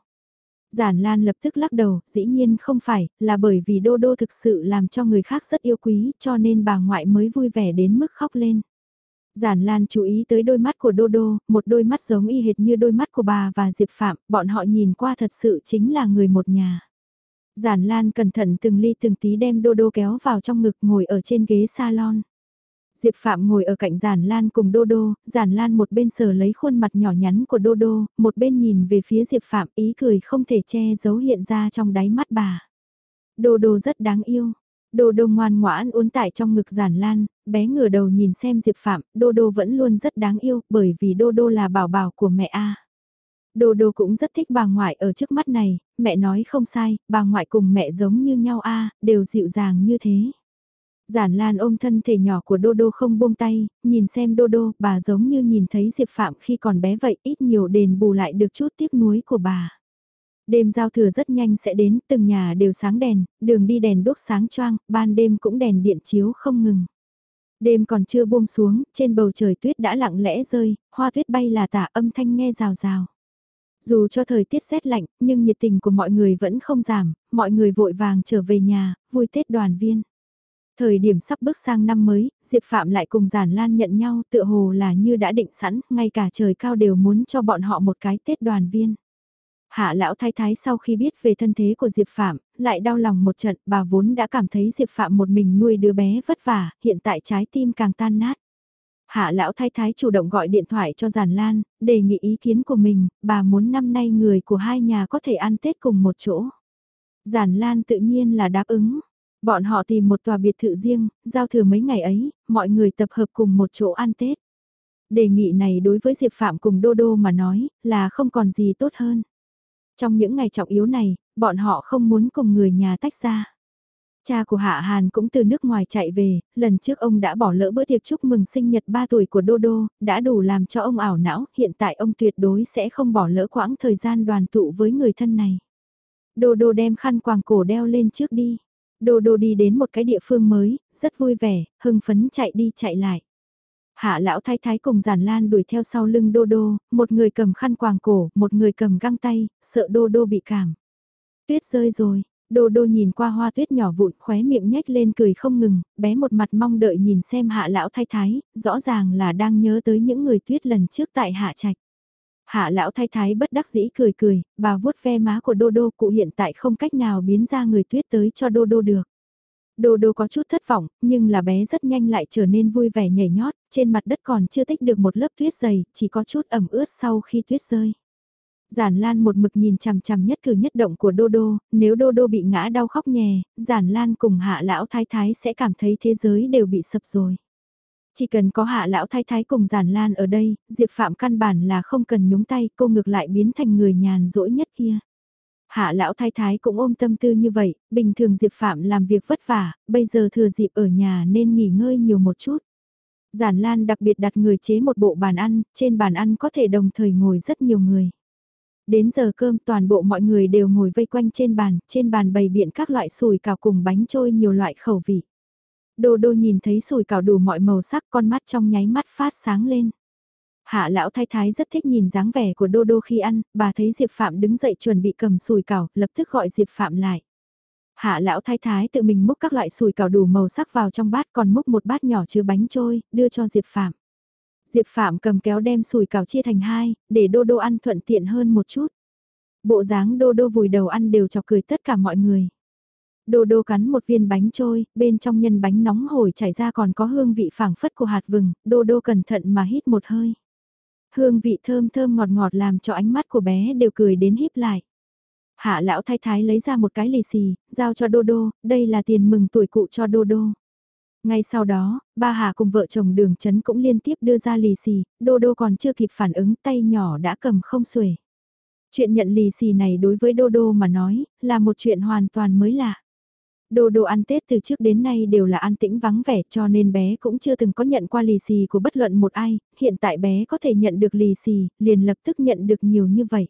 Giản Lan lập tức lắc đầu, dĩ nhiên không phải, là bởi vì Đô Đô thực sự làm cho người khác rất yêu quý, cho nên bà ngoại mới vui vẻ đến mức khóc lên. Giản Lan chú ý tới đôi mắt của Đô Đô, một đôi mắt giống y hệt như đôi mắt của bà và Diệp Phạm, bọn họ nhìn qua thật sự chính là người một nhà. Giản Lan cẩn thận từng ly từng tí đem Đô Đô kéo vào trong ngực ngồi ở trên ghế salon. Diệp Phạm ngồi ở cạnh Giản Lan cùng Đô Đô, Giản Lan một bên sờ lấy khuôn mặt nhỏ nhắn của Đô Đô, một bên nhìn về phía Diệp Phạm ý cười không thể che giấu hiện ra trong đáy mắt bà. Đô Đô rất đáng yêu. Đô Đô ngoan ngoãn uốn tại trong ngực Giản Lan, bé ngửa đầu nhìn xem Diệp Phạm, Đô Đô vẫn luôn rất đáng yêu bởi vì Đô Đô là bảo bảo của mẹ A. Đô Đô cũng rất thích bà ngoại ở trước mắt này, mẹ nói không sai, bà ngoại cùng mẹ giống như nhau a, đều dịu dàng như thế. Giản Lan ôm thân thể nhỏ của Đô Đô không buông tay, nhìn xem Đô Đô, bà giống như nhìn thấy Diệp Phạm khi còn bé vậy, ít nhiều đền bù lại được chút tiếc nuối của bà. Đêm giao thừa rất nhanh sẽ đến, từng nhà đều sáng đèn, đường đi đèn đốt sáng choang, ban đêm cũng đèn điện chiếu không ngừng. Đêm còn chưa buông xuống, trên bầu trời tuyết đã lặng lẽ rơi, hoa tuyết bay là tả âm thanh nghe rào rào. Dù cho thời tiết rét lạnh, nhưng nhiệt tình của mọi người vẫn không giảm, mọi người vội vàng trở về nhà, vui Tết đoàn viên. Thời điểm sắp bước sang năm mới, Diệp Phạm lại cùng Giản Lan nhận nhau tựa hồ là như đã định sẵn, ngay cả trời cao đều muốn cho bọn họ một cái Tết đoàn viên. Hạ lão thái thái sau khi biết về thân thế của Diệp Phạm, lại đau lòng một trận, bà vốn đã cảm thấy Diệp Phạm một mình nuôi đứa bé vất vả, hiện tại trái tim càng tan nát. Hạ lão thái thái chủ động gọi điện thoại cho Giản Lan, đề nghị ý kiến của mình, bà muốn năm nay người của hai nhà có thể ăn Tết cùng một chỗ. Giản Lan tự nhiên là đáp ứng. Bọn họ tìm một tòa biệt thự riêng, giao thừa mấy ngày ấy, mọi người tập hợp cùng một chỗ ăn Tết. Đề nghị này đối với Diệp Phạm cùng Đô Đô mà nói, là không còn gì tốt hơn. Trong những ngày trọng yếu này, bọn họ không muốn cùng người nhà tách ra. Cha của Hạ Hàn cũng từ nước ngoài chạy về, lần trước ông đã bỏ lỡ bữa tiệc chúc mừng sinh nhật 3 tuổi của Đô Đô, đã đủ làm cho ông ảo não, hiện tại ông tuyệt đối sẽ không bỏ lỡ quãng thời gian đoàn tụ với người thân này. Đô Đô đem khăn quàng cổ đeo lên trước đi. Đô Đô đi đến một cái địa phương mới, rất vui vẻ, hưng phấn chạy đi chạy lại. Hạ lão thái thái cùng giản lan đuổi theo sau lưng Đô Đô, một người cầm khăn quàng cổ, một người cầm găng tay, sợ Đô Đô bị cảm. Tuyết rơi rồi, Đô Đô nhìn qua hoa tuyết nhỏ vụn khóe miệng nhếch lên cười không ngừng, bé một mặt mong đợi nhìn xem hạ lão thái thái, rõ ràng là đang nhớ tới những người tuyết lần trước tại hạ trạch. Hạ lão thái thái bất đắc dĩ cười cười, bà vuốt ve má của Đô Đô cụ hiện tại không cách nào biến ra người tuyết tới cho Đô Đô được. Đô Đô có chút thất vọng, nhưng là bé rất nhanh lại trở nên vui vẻ nhảy nhót, trên mặt đất còn chưa tích được một lớp tuyết dày, chỉ có chút ẩm ướt sau khi tuyết rơi. Giản Lan một mực nhìn chằm chằm nhất cử nhất động của Đô Đô, nếu Đô Đô bị ngã đau khóc nhè, Giản Lan cùng hạ lão thái thái sẽ cảm thấy thế giới đều bị sập rồi. Chỉ cần có hạ lão thái thái cùng Giản Lan ở đây, Diệp Phạm căn bản là không cần nhúng tay, cô ngược lại biến thành người nhàn rỗi nhất kia. Hạ lão thái thái cũng ôm tâm tư như vậy, bình thường Diệp Phạm làm việc vất vả, bây giờ thừa dịp ở nhà nên nghỉ ngơi nhiều một chút. Giản Lan đặc biệt đặt người chế một bộ bàn ăn, trên bàn ăn có thể đồng thời ngồi rất nhiều người. Đến giờ cơm toàn bộ mọi người đều ngồi vây quanh trên bàn, trên bàn bày biện các loại sùi cào cùng bánh trôi nhiều loại khẩu vị. Đô đô nhìn thấy sùi cào đủ mọi màu sắc con mắt trong nháy mắt phát sáng lên. Hạ lão thái thái rất thích nhìn dáng vẻ của Đô Đô khi ăn, bà thấy Diệp Phạm đứng dậy chuẩn bị cầm sùi cảo, lập tức gọi Diệp Phạm lại. Hạ lão thái thái tự mình múc các loại sùi cảo đủ màu sắc vào trong bát còn múc một bát nhỏ chứa bánh trôi, đưa cho Diệp Phạm. Diệp Phạm cầm kéo đem sùi cảo chia thành hai, để Đô Đô ăn thuận tiện hơn một chút. Bộ dáng Đô Đô vùi đầu ăn đều chọc cười tất cả mọi người. Đô Đô cắn một viên bánh trôi, bên trong nhân bánh nóng hổi chảy ra còn có hương vị phảng phất của hạt vừng, Đô Đô cẩn thận mà hít một hơi. Hương vị thơm thơm ngọt ngọt làm cho ánh mắt của bé đều cười đến híp lại. Hạ lão thái thái lấy ra một cái lì xì, giao cho Đô Đô, đây là tiền mừng tuổi cụ cho Đô Đô. Ngay sau đó, ba Hà cùng vợ chồng đường chấn cũng liên tiếp đưa ra lì xì, Đô Đô còn chưa kịp phản ứng tay nhỏ đã cầm không xuể. Chuyện nhận lì xì này đối với Đô Đô mà nói, là một chuyện hoàn toàn mới lạ. Đô đô ăn Tết từ trước đến nay đều là an tĩnh vắng vẻ cho nên bé cũng chưa từng có nhận qua lì xì của bất luận một ai, hiện tại bé có thể nhận được lì xì, liền lập tức nhận được nhiều như vậy.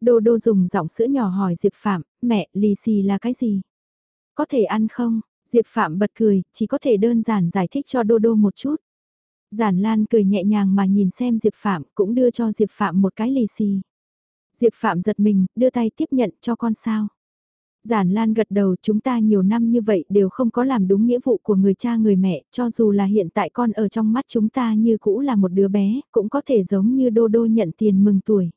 Đô đô dùng giọng sữa nhỏ hỏi Diệp Phạm, mẹ, lì xì là cái gì? Có thể ăn không? Diệp Phạm bật cười, chỉ có thể đơn giản giải thích cho đô đô một chút. Giản Lan cười nhẹ nhàng mà nhìn xem Diệp Phạm cũng đưa cho Diệp Phạm một cái lì xì. Diệp Phạm giật mình, đưa tay tiếp nhận cho con sao. Giản Lan gật đầu chúng ta nhiều năm như vậy đều không có làm đúng nghĩa vụ của người cha người mẹ, cho dù là hiện tại con ở trong mắt chúng ta như cũ là một đứa bé, cũng có thể giống như đô đô nhận tiền mừng tuổi.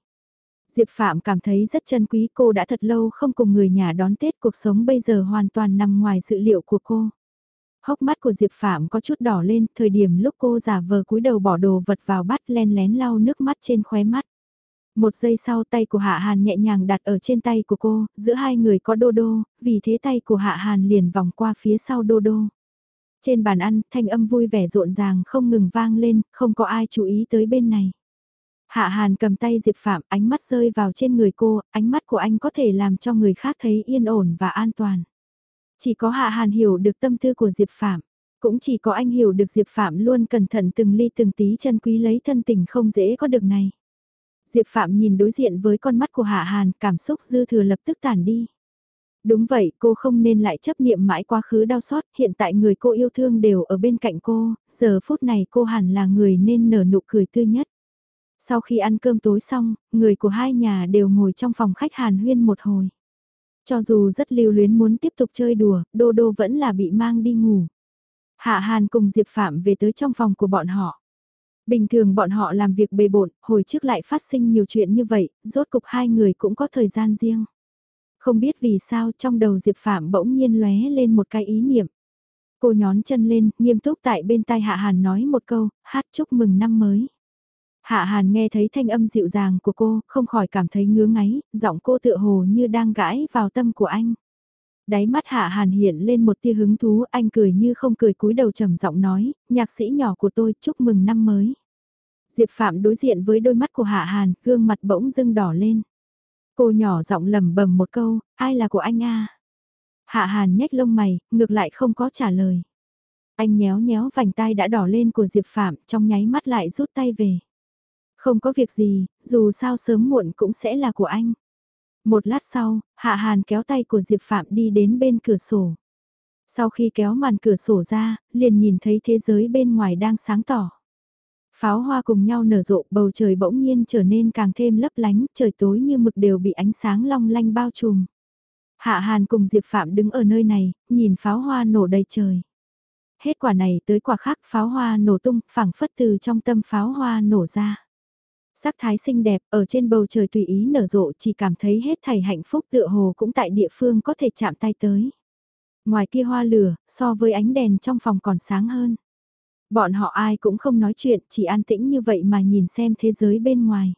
Diệp Phạm cảm thấy rất chân quý cô đã thật lâu không cùng người nhà đón Tết cuộc sống bây giờ hoàn toàn nằm ngoài dự liệu của cô. Hốc mắt của Diệp Phạm có chút đỏ lên, thời điểm lúc cô giả vờ cúi đầu bỏ đồ vật vào bát len lén lau nước mắt trên khóe mắt. Một giây sau tay của Hạ Hàn nhẹ nhàng đặt ở trên tay của cô, giữa hai người có đô đô, vì thế tay của Hạ Hàn liền vòng qua phía sau đô đô. Trên bàn ăn, thanh âm vui vẻ rộn ràng không ngừng vang lên, không có ai chú ý tới bên này. Hạ Hàn cầm tay Diệp Phạm, ánh mắt rơi vào trên người cô, ánh mắt của anh có thể làm cho người khác thấy yên ổn và an toàn. Chỉ có Hạ Hàn hiểu được tâm tư của Diệp Phạm, cũng chỉ có anh hiểu được Diệp Phạm luôn cẩn thận từng ly từng tí chân quý lấy thân tình không dễ có được này. Diệp Phạm nhìn đối diện với con mắt của Hạ Hàn, cảm xúc dư thừa lập tức tàn đi. Đúng vậy, cô không nên lại chấp niệm mãi quá khứ đau xót, hiện tại người cô yêu thương đều ở bên cạnh cô, giờ phút này cô hẳn là người nên nở nụ cười tươi nhất. Sau khi ăn cơm tối xong, người của hai nhà đều ngồi trong phòng khách hàn huyên một hồi. Cho dù rất lưu luyến muốn tiếp tục chơi đùa, Đô Đô vẫn là bị mang đi ngủ. Hạ Hàn cùng Diệp Phạm về tới trong phòng của bọn họ. Bình thường bọn họ làm việc bề bộn, hồi trước lại phát sinh nhiều chuyện như vậy, rốt cục hai người cũng có thời gian riêng. Không biết vì sao trong đầu Diệp Phạm bỗng nhiên lóe lên một cái ý niệm. Cô nhón chân lên, nghiêm túc tại bên tai Hạ Hàn nói một câu, hát chúc mừng năm mới. Hạ Hàn nghe thấy thanh âm dịu dàng của cô, không khỏi cảm thấy ngứa ngáy, giọng cô tựa hồ như đang gãi vào tâm của anh. Đáy mắt Hạ Hàn hiện lên một tia hứng thú, anh cười như không cười cúi đầu trầm giọng nói, nhạc sĩ nhỏ của tôi chúc mừng năm mới. Diệp Phạm đối diện với đôi mắt của Hạ Hàn, gương mặt bỗng dưng đỏ lên. Cô nhỏ giọng lầm bầm một câu, ai là của anh a? Hạ Hàn nhếch lông mày, ngược lại không có trả lời. Anh nhéo nhéo vành tai đã đỏ lên của Diệp Phạm, trong nháy mắt lại rút tay về. Không có việc gì, dù sao sớm muộn cũng sẽ là của anh. Một lát sau, Hạ Hàn kéo tay của Diệp Phạm đi đến bên cửa sổ. Sau khi kéo màn cửa sổ ra, liền nhìn thấy thế giới bên ngoài đang sáng tỏ. Pháo hoa cùng nhau nở rộ, bầu trời bỗng nhiên trở nên càng thêm lấp lánh, trời tối như mực đều bị ánh sáng long lanh bao trùm. Hạ Hàn cùng Diệp Phạm đứng ở nơi này, nhìn pháo hoa nổ đầy trời. Hết quả này tới quả khác pháo hoa nổ tung, phẳng phất từ trong tâm pháo hoa nổ ra. Sắc thái xinh đẹp ở trên bầu trời tùy ý nở rộ chỉ cảm thấy hết thảy hạnh phúc tựa hồ cũng tại địa phương có thể chạm tay tới. Ngoài kia hoa lửa, so với ánh đèn trong phòng còn sáng hơn. Bọn họ ai cũng không nói chuyện, chỉ an tĩnh như vậy mà nhìn xem thế giới bên ngoài.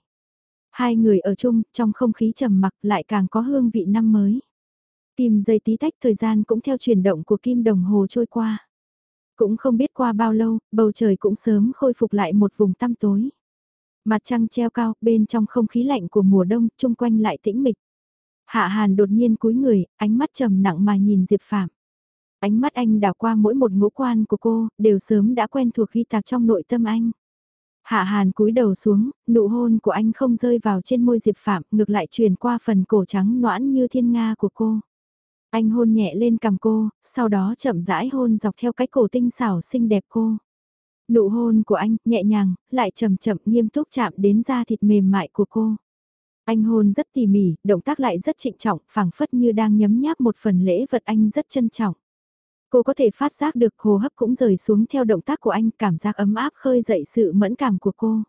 Hai người ở chung, trong không khí trầm mặc lại càng có hương vị năm mới. Kim dây tí tách thời gian cũng theo chuyển động của kim đồng hồ trôi qua. Cũng không biết qua bao lâu, bầu trời cũng sớm khôi phục lại một vùng tăm tối. Mặt trăng treo cao, bên trong không khí lạnh của mùa đông, chung quanh lại tĩnh mịch. Hạ Hàn đột nhiên cúi người, ánh mắt trầm nặng mà nhìn Diệp Phạm. Ánh mắt anh đảo qua mỗi một ngũ quan của cô, đều sớm đã quen thuộc ghi tạc trong nội tâm anh. Hạ Hàn cúi đầu xuống, nụ hôn của anh không rơi vào trên môi Diệp Phạm, ngược lại truyền qua phần cổ trắng noãn như thiên nga của cô. Anh hôn nhẹ lên cằm cô, sau đó chậm rãi hôn dọc theo cái cổ tinh xảo xinh đẹp cô. Nụ hôn của anh, nhẹ nhàng, lại chậm chậm nghiêm túc chạm đến da thịt mềm mại của cô. Anh hôn rất tỉ mỉ, động tác lại rất trịnh trọng, phảng phất như đang nhấm nháp một phần lễ vật anh rất trân trọng. Cô có thể phát giác được hồ hấp cũng rời xuống theo động tác của anh, cảm giác ấm áp khơi dậy sự mẫn cảm của cô.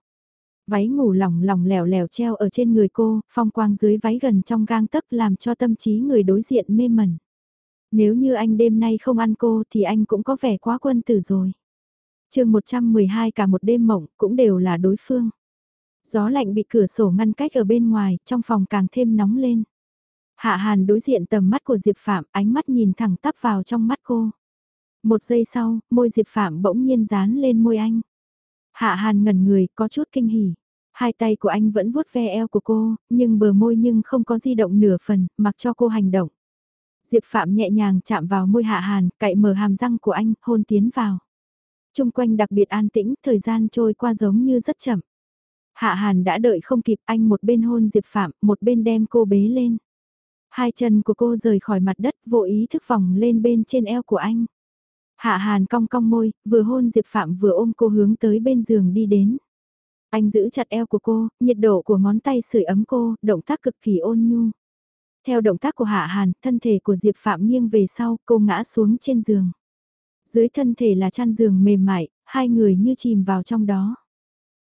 Váy ngủ lỏng lỏng lẻo lẻo treo ở trên người cô, phong quang dưới váy gần trong gang tấc làm cho tâm trí người đối diện mê mẩn. Nếu như anh đêm nay không ăn cô thì anh cũng có vẻ quá quân tử rồi chương 112 cả một đêm mộng cũng đều là đối phương. Gió lạnh bị cửa sổ ngăn cách ở bên ngoài, trong phòng càng thêm nóng lên. Hạ Hàn đối diện tầm mắt của Diệp Phạm, ánh mắt nhìn thẳng tắp vào trong mắt cô. Một giây sau, môi Diệp Phạm bỗng nhiên dán lên môi anh. Hạ Hàn ngẩn người, có chút kinh hỉ. Hai tay của anh vẫn vuốt ve eo của cô, nhưng bờ môi nhưng không có di động nửa phần, mặc cho cô hành động. Diệp Phạm nhẹ nhàng chạm vào môi Hạ Hàn, cậy mở hàm răng của anh, hôn tiến vào. Trung quanh đặc biệt an tĩnh, thời gian trôi qua giống như rất chậm. Hạ Hàn đã đợi không kịp anh một bên hôn Diệp Phạm, một bên đem cô bế lên. Hai chân của cô rời khỏi mặt đất vô ý thức vòng lên bên trên eo của anh. Hạ Hàn cong cong môi, vừa hôn Diệp Phạm vừa ôm cô hướng tới bên giường đi đến. Anh giữ chặt eo của cô, nhiệt độ của ngón tay sưởi ấm cô, động tác cực kỳ ôn nhu. Theo động tác của Hạ Hàn, thân thể của Diệp Phạm nghiêng về sau, cô ngã xuống trên giường. Dưới thân thể là chăn giường mềm mại, hai người như chìm vào trong đó.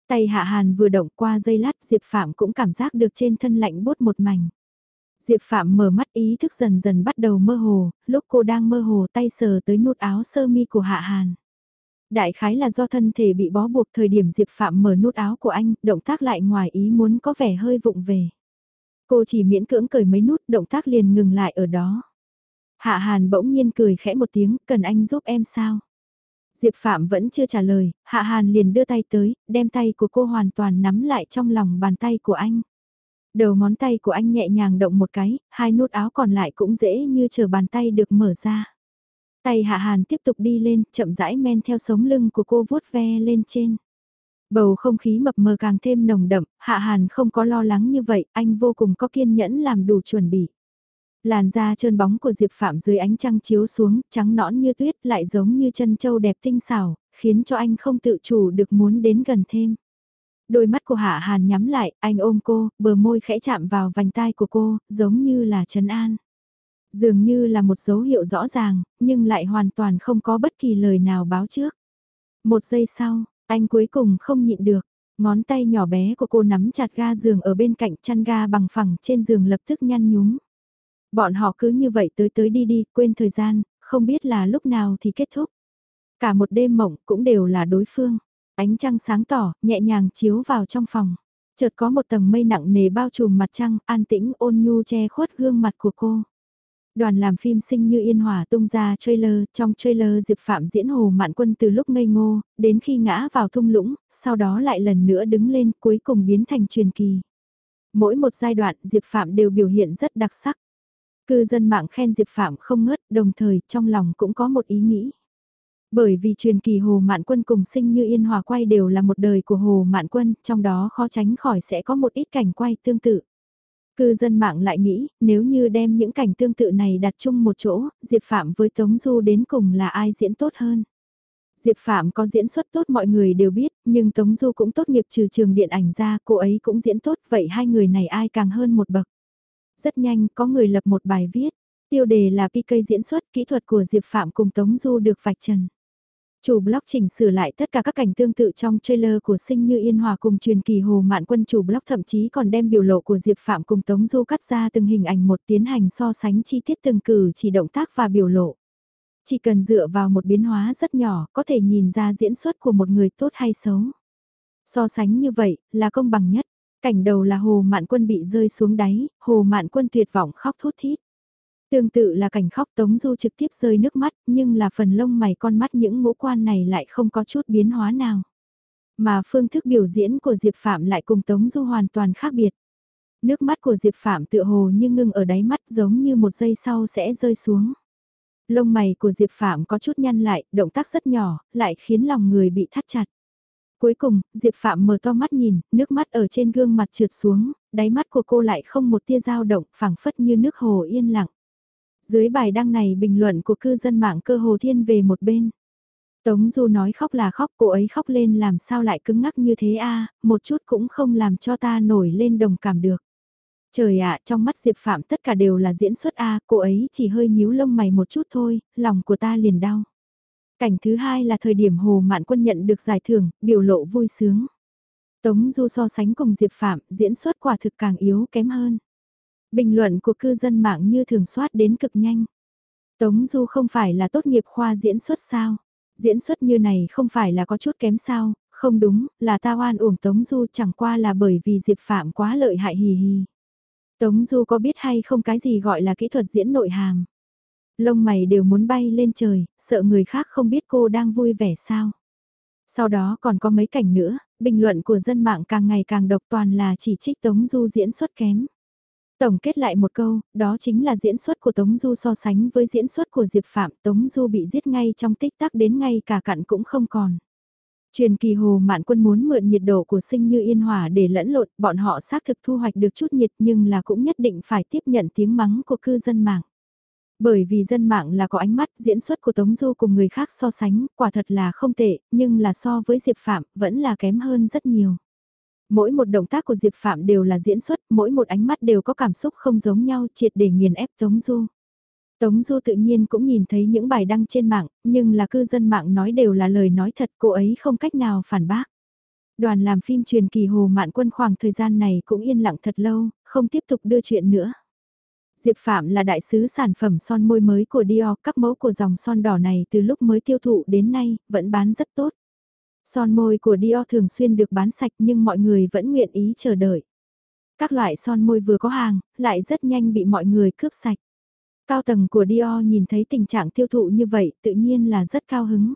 Tay Hạ Hàn vừa động qua dây lát Diệp Phạm cũng cảm giác được trên thân lạnh bốt một mảnh. Diệp Phạm mở mắt ý thức dần dần bắt đầu mơ hồ, lúc cô đang mơ hồ tay sờ tới nút áo sơ mi của Hạ Hàn. Đại khái là do thân thể bị bó buộc thời điểm Diệp Phạm mở nút áo của anh, động tác lại ngoài ý muốn có vẻ hơi vụng về. Cô chỉ miễn cưỡng cởi mấy nút, động tác liền ngừng lại ở đó. Hạ Hàn bỗng nhiên cười khẽ một tiếng, cần anh giúp em sao? Diệp Phạm vẫn chưa trả lời, Hạ Hàn liền đưa tay tới, đem tay của cô hoàn toàn nắm lại trong lòng bàn tay của anh. Đầu ngón tay của anh nhẹ nhàng động một cái, hai nút áo còn lại cũng dễ như chờ bàn tay được mở ra. Tay Hạ Hàn tiếp tục đi lên, chậm rãi men theo sống lưng của cô vuốt ve lên trên. Bầu không khí mập mờ càng thêm nồng đậm, Hạ Hàn không có lo lắng như vậy, anh vô cùng có kiên nhẫn làm đủ chuẩn bị. Làn da trơn bóng của Diệp Phạm dưới ánh trăng chiếu xuống, trắng nõn như tuyết lại giống như chân châu đẹp tinh xảo, khiến cho anh không tự chủ được muốn đến gần thêm. Đôi mắt của Hạ Hàn nhắm lại, anh ôm cô, bờ môi khẽ chạm vào vành tai của cô, giống như là trấn an. Dường như là một dấu hiệu rõ ràng, nhưng lại hoàn toàn không có bất kỳ lời nào báo trước. Một giây sau, anh cuối cùng không nhịn được, ngón tay nhỏ bé của cô nắm chặt ga giường ở bên cạnh chăn ga bằng phẳng trên giường lập tức nhăn nhúm. Bọn họ cứ như vậy tới tới đi đi, quên thời gian, không biết là lúc nào thì kết thúc. Cả một đêm mộng cũng đều là đối phương. Ánh trăng sáng tỏ, nhẹ nhàng chiếu vào trong phòng. Chợt có một tầng mây nặng nề bao trùm mặt trăng, an tĩnh ôn nhu che khuất gương mặt của cô. Đoàn làm phim sinh như yên hòa tung ra trailer, trong trailer Diệp Phạm diễn Hồ Mạn Quân từ lúc ngây ngô, đến khi ngã vào thung lũng, sau đó lại lần nữa đứng lên cuối cùng biến thành truyền kỳ. Mỗi một giai đoạn Diệp Phạm đều biểu hiện rất đặc sắc. Cư dân mạng khen Diệp Phạm không ngớt, đồng thời trong lòng cũng có một ý nghĩ. Bởi vì truyền kỳ Hồ Mạn Quân cùng sinh như Yên Hòa quay đều là một đời của Hồ Mạn Quân, trong đó khó tránh khỏi sẽ có một ít cảnh quay tương tự. Cư dân mạng lại nghĩ, nếu như đem những cảnh tương tự này đặt chung một chỗ, Diệp Phạm với Tống Du đến cùng là ai diễn tốt hơn? Diệp Phạm có diễn xuất tốt mọi người đều biết, nhưng Tống Du cũng tốt nghiệp trừ trường điện ảnh ra, cô ấy cũng diễn tốt, vậy hai người này ai càng hơn một bậc? Rất nhanh, có người lập một bài viết, tiêu đề là PK diễn xuất kỹ thuật của Diệp Phạm cùng Tống Du được vạch trần. Chủ blog chỉnh sửa lại tất cả các cảnh tương tự trong trailer của Sinh Như Yên Hòa cùng truyền kỳ Hồ Mạn Quân chủ blog thậm chí còn đem biểu lộ của Diệp Phạm cùng Tống Du cắt ra từng hình ảnh một tiến hành so sánh chi tiết từng cử chỉ động tác và biểu lộ. Chỉ cần dựa vào một biến hóa rất nhỏ có thể nhìn ra diễn xuất của một người tốt hay xấu. So sánh như vậy là công bằng nhất. Cảnh đầu là Hồ Mạn Quân bị rơi xuống đáy, Hồ Mạn Quân tuyệt vọng khóc thút thít. Tương tự là cảnh khóc Tống Du trực tiếp rơi nước mắt, nhưng là phần lông mày con mắt những ngũ quan này lại không có chút biến hóa nào. Mà phương thức biểu diễn của Diệp Phạm lại cùng Tống Du hoàn toàn khác biệt. Nước mắt của Diệp Phạm tựa hồ như ngưng ở đáy mắt giống như một giây sau sẽ rơi xuống. Lông mày của Diệp Phạm có chút nhăn lại, động tác rất nhỏ, lại khiến lòng người bị thắt chặt. Cuối cùng, Diệp Phạm mở to mắt nhìn, nước mắt ở trên gương mặt trượt xuống, đáy mắt của cô lại không một tia dao động, phẳng phất như nước hồ yên lặng. Dưới bài đăng này bình luận của cư dân mạng cơ hồ thiên về một bên. Tống Du nói khóc là khóc, cô ấy khóc lên làm sao lại cứng ngắc như thế a một chút cũng không làm cho ta nổi lên đồng cảm được. Trời ạ, trong mắt Diệp Phạm tất cả đều là diễn xuất a cô ấy chỉ hơi nhíu lông mày một chút thôi, lòng của ta liền đau. Cảnh thứ hai là thời điểm Hồ Mạn Quân nhận được giải thưởng, biểu lộ vui sướng. Tống Du so sánh cùng Diệp Phạm, diễn xuất quả thực càng yếu kém hơn. Bình luận của cư dân mạng như thường soát đến cực nhanh. Tống Du không phải là tốt nghiệp khoa diễn xuất sao? Diễn xuất như này không phải là có chút kém sao? Không đúng, là ta oan uổng Tống Du chẳng qua là bởi vì Diệp Phạm quá lợi hại hì hì. Tống Du có biết hay không cái gì gọi là kỹ thuật diễn nội hàm? Lông mày đều muốn bay lên trời, sợ người khác không biết cô đang vui vẻ sao? Sau đó còn có mấy cảnh nữa, bình luận của dân mạng càng ngày càng độc toàn là chỉ trích Tống Du diễn xuất kém. Tổng kết lại một câu, đó chính là diễn xuất của Tống Du so sánh với diễn xuất của Diệp Phạm, Tống Du bị giết ngay trong tích tắc đến ngay cả cặn cũng không còn. Truyền kỳ hồ mạn quân muốn mượn nhiệt độ của sinh như yên hòa để lẫn lộn, bọn họ xác thực thu hoạch được chút nhiệt nhưng là cũng nhất định phải tiếp nhận tiếng mắng của cư dân mạng. Bởi vì dân mạng là có ánh mắt diễn xuất của Tống Du cùng người khác so sánh, quả thật là không tệ, nhưng là so với Diệp Phạm vẫn là kém hơn rất nhiều. Mỗi một động tác của Diệp Phạm đều là diễn xuất, mỗi một ánh mắt đều có cảm xúc không giống nhau triệt để nghiền ép Tống Du. Tống Du tự nhiên cũng nhìn thấy những bài đăng trên mạng, nhưng là cư dân mạng nói đều là lời nói thật cô ấy không cách nào phản bác. Đoàn làm phim truyền kỳ Hồ Mạn Quân khoảng thời gian này cũng yên lặng thật lâu, không tiếp tục đưa chuyện nữa. Diệp Phạm là đại sứ sản phẩm son môi mới của Dior, các mẫu của dòng son đỏ này từ lúc mới tiêu thụ đến nay, vẫn bán rất tốt. Son môi của Dior thường xuyên được bán sạch nhưng mọi người vẫn nguyện ý chờ đợi. Các loại son môi vừa có hàng, lại rất nhanh bị mọi người cướp sạch. Cao tầng của Dior nhìn thấy tình trạng tiêu thụ như vậy tự nhiên là rất cao hứng.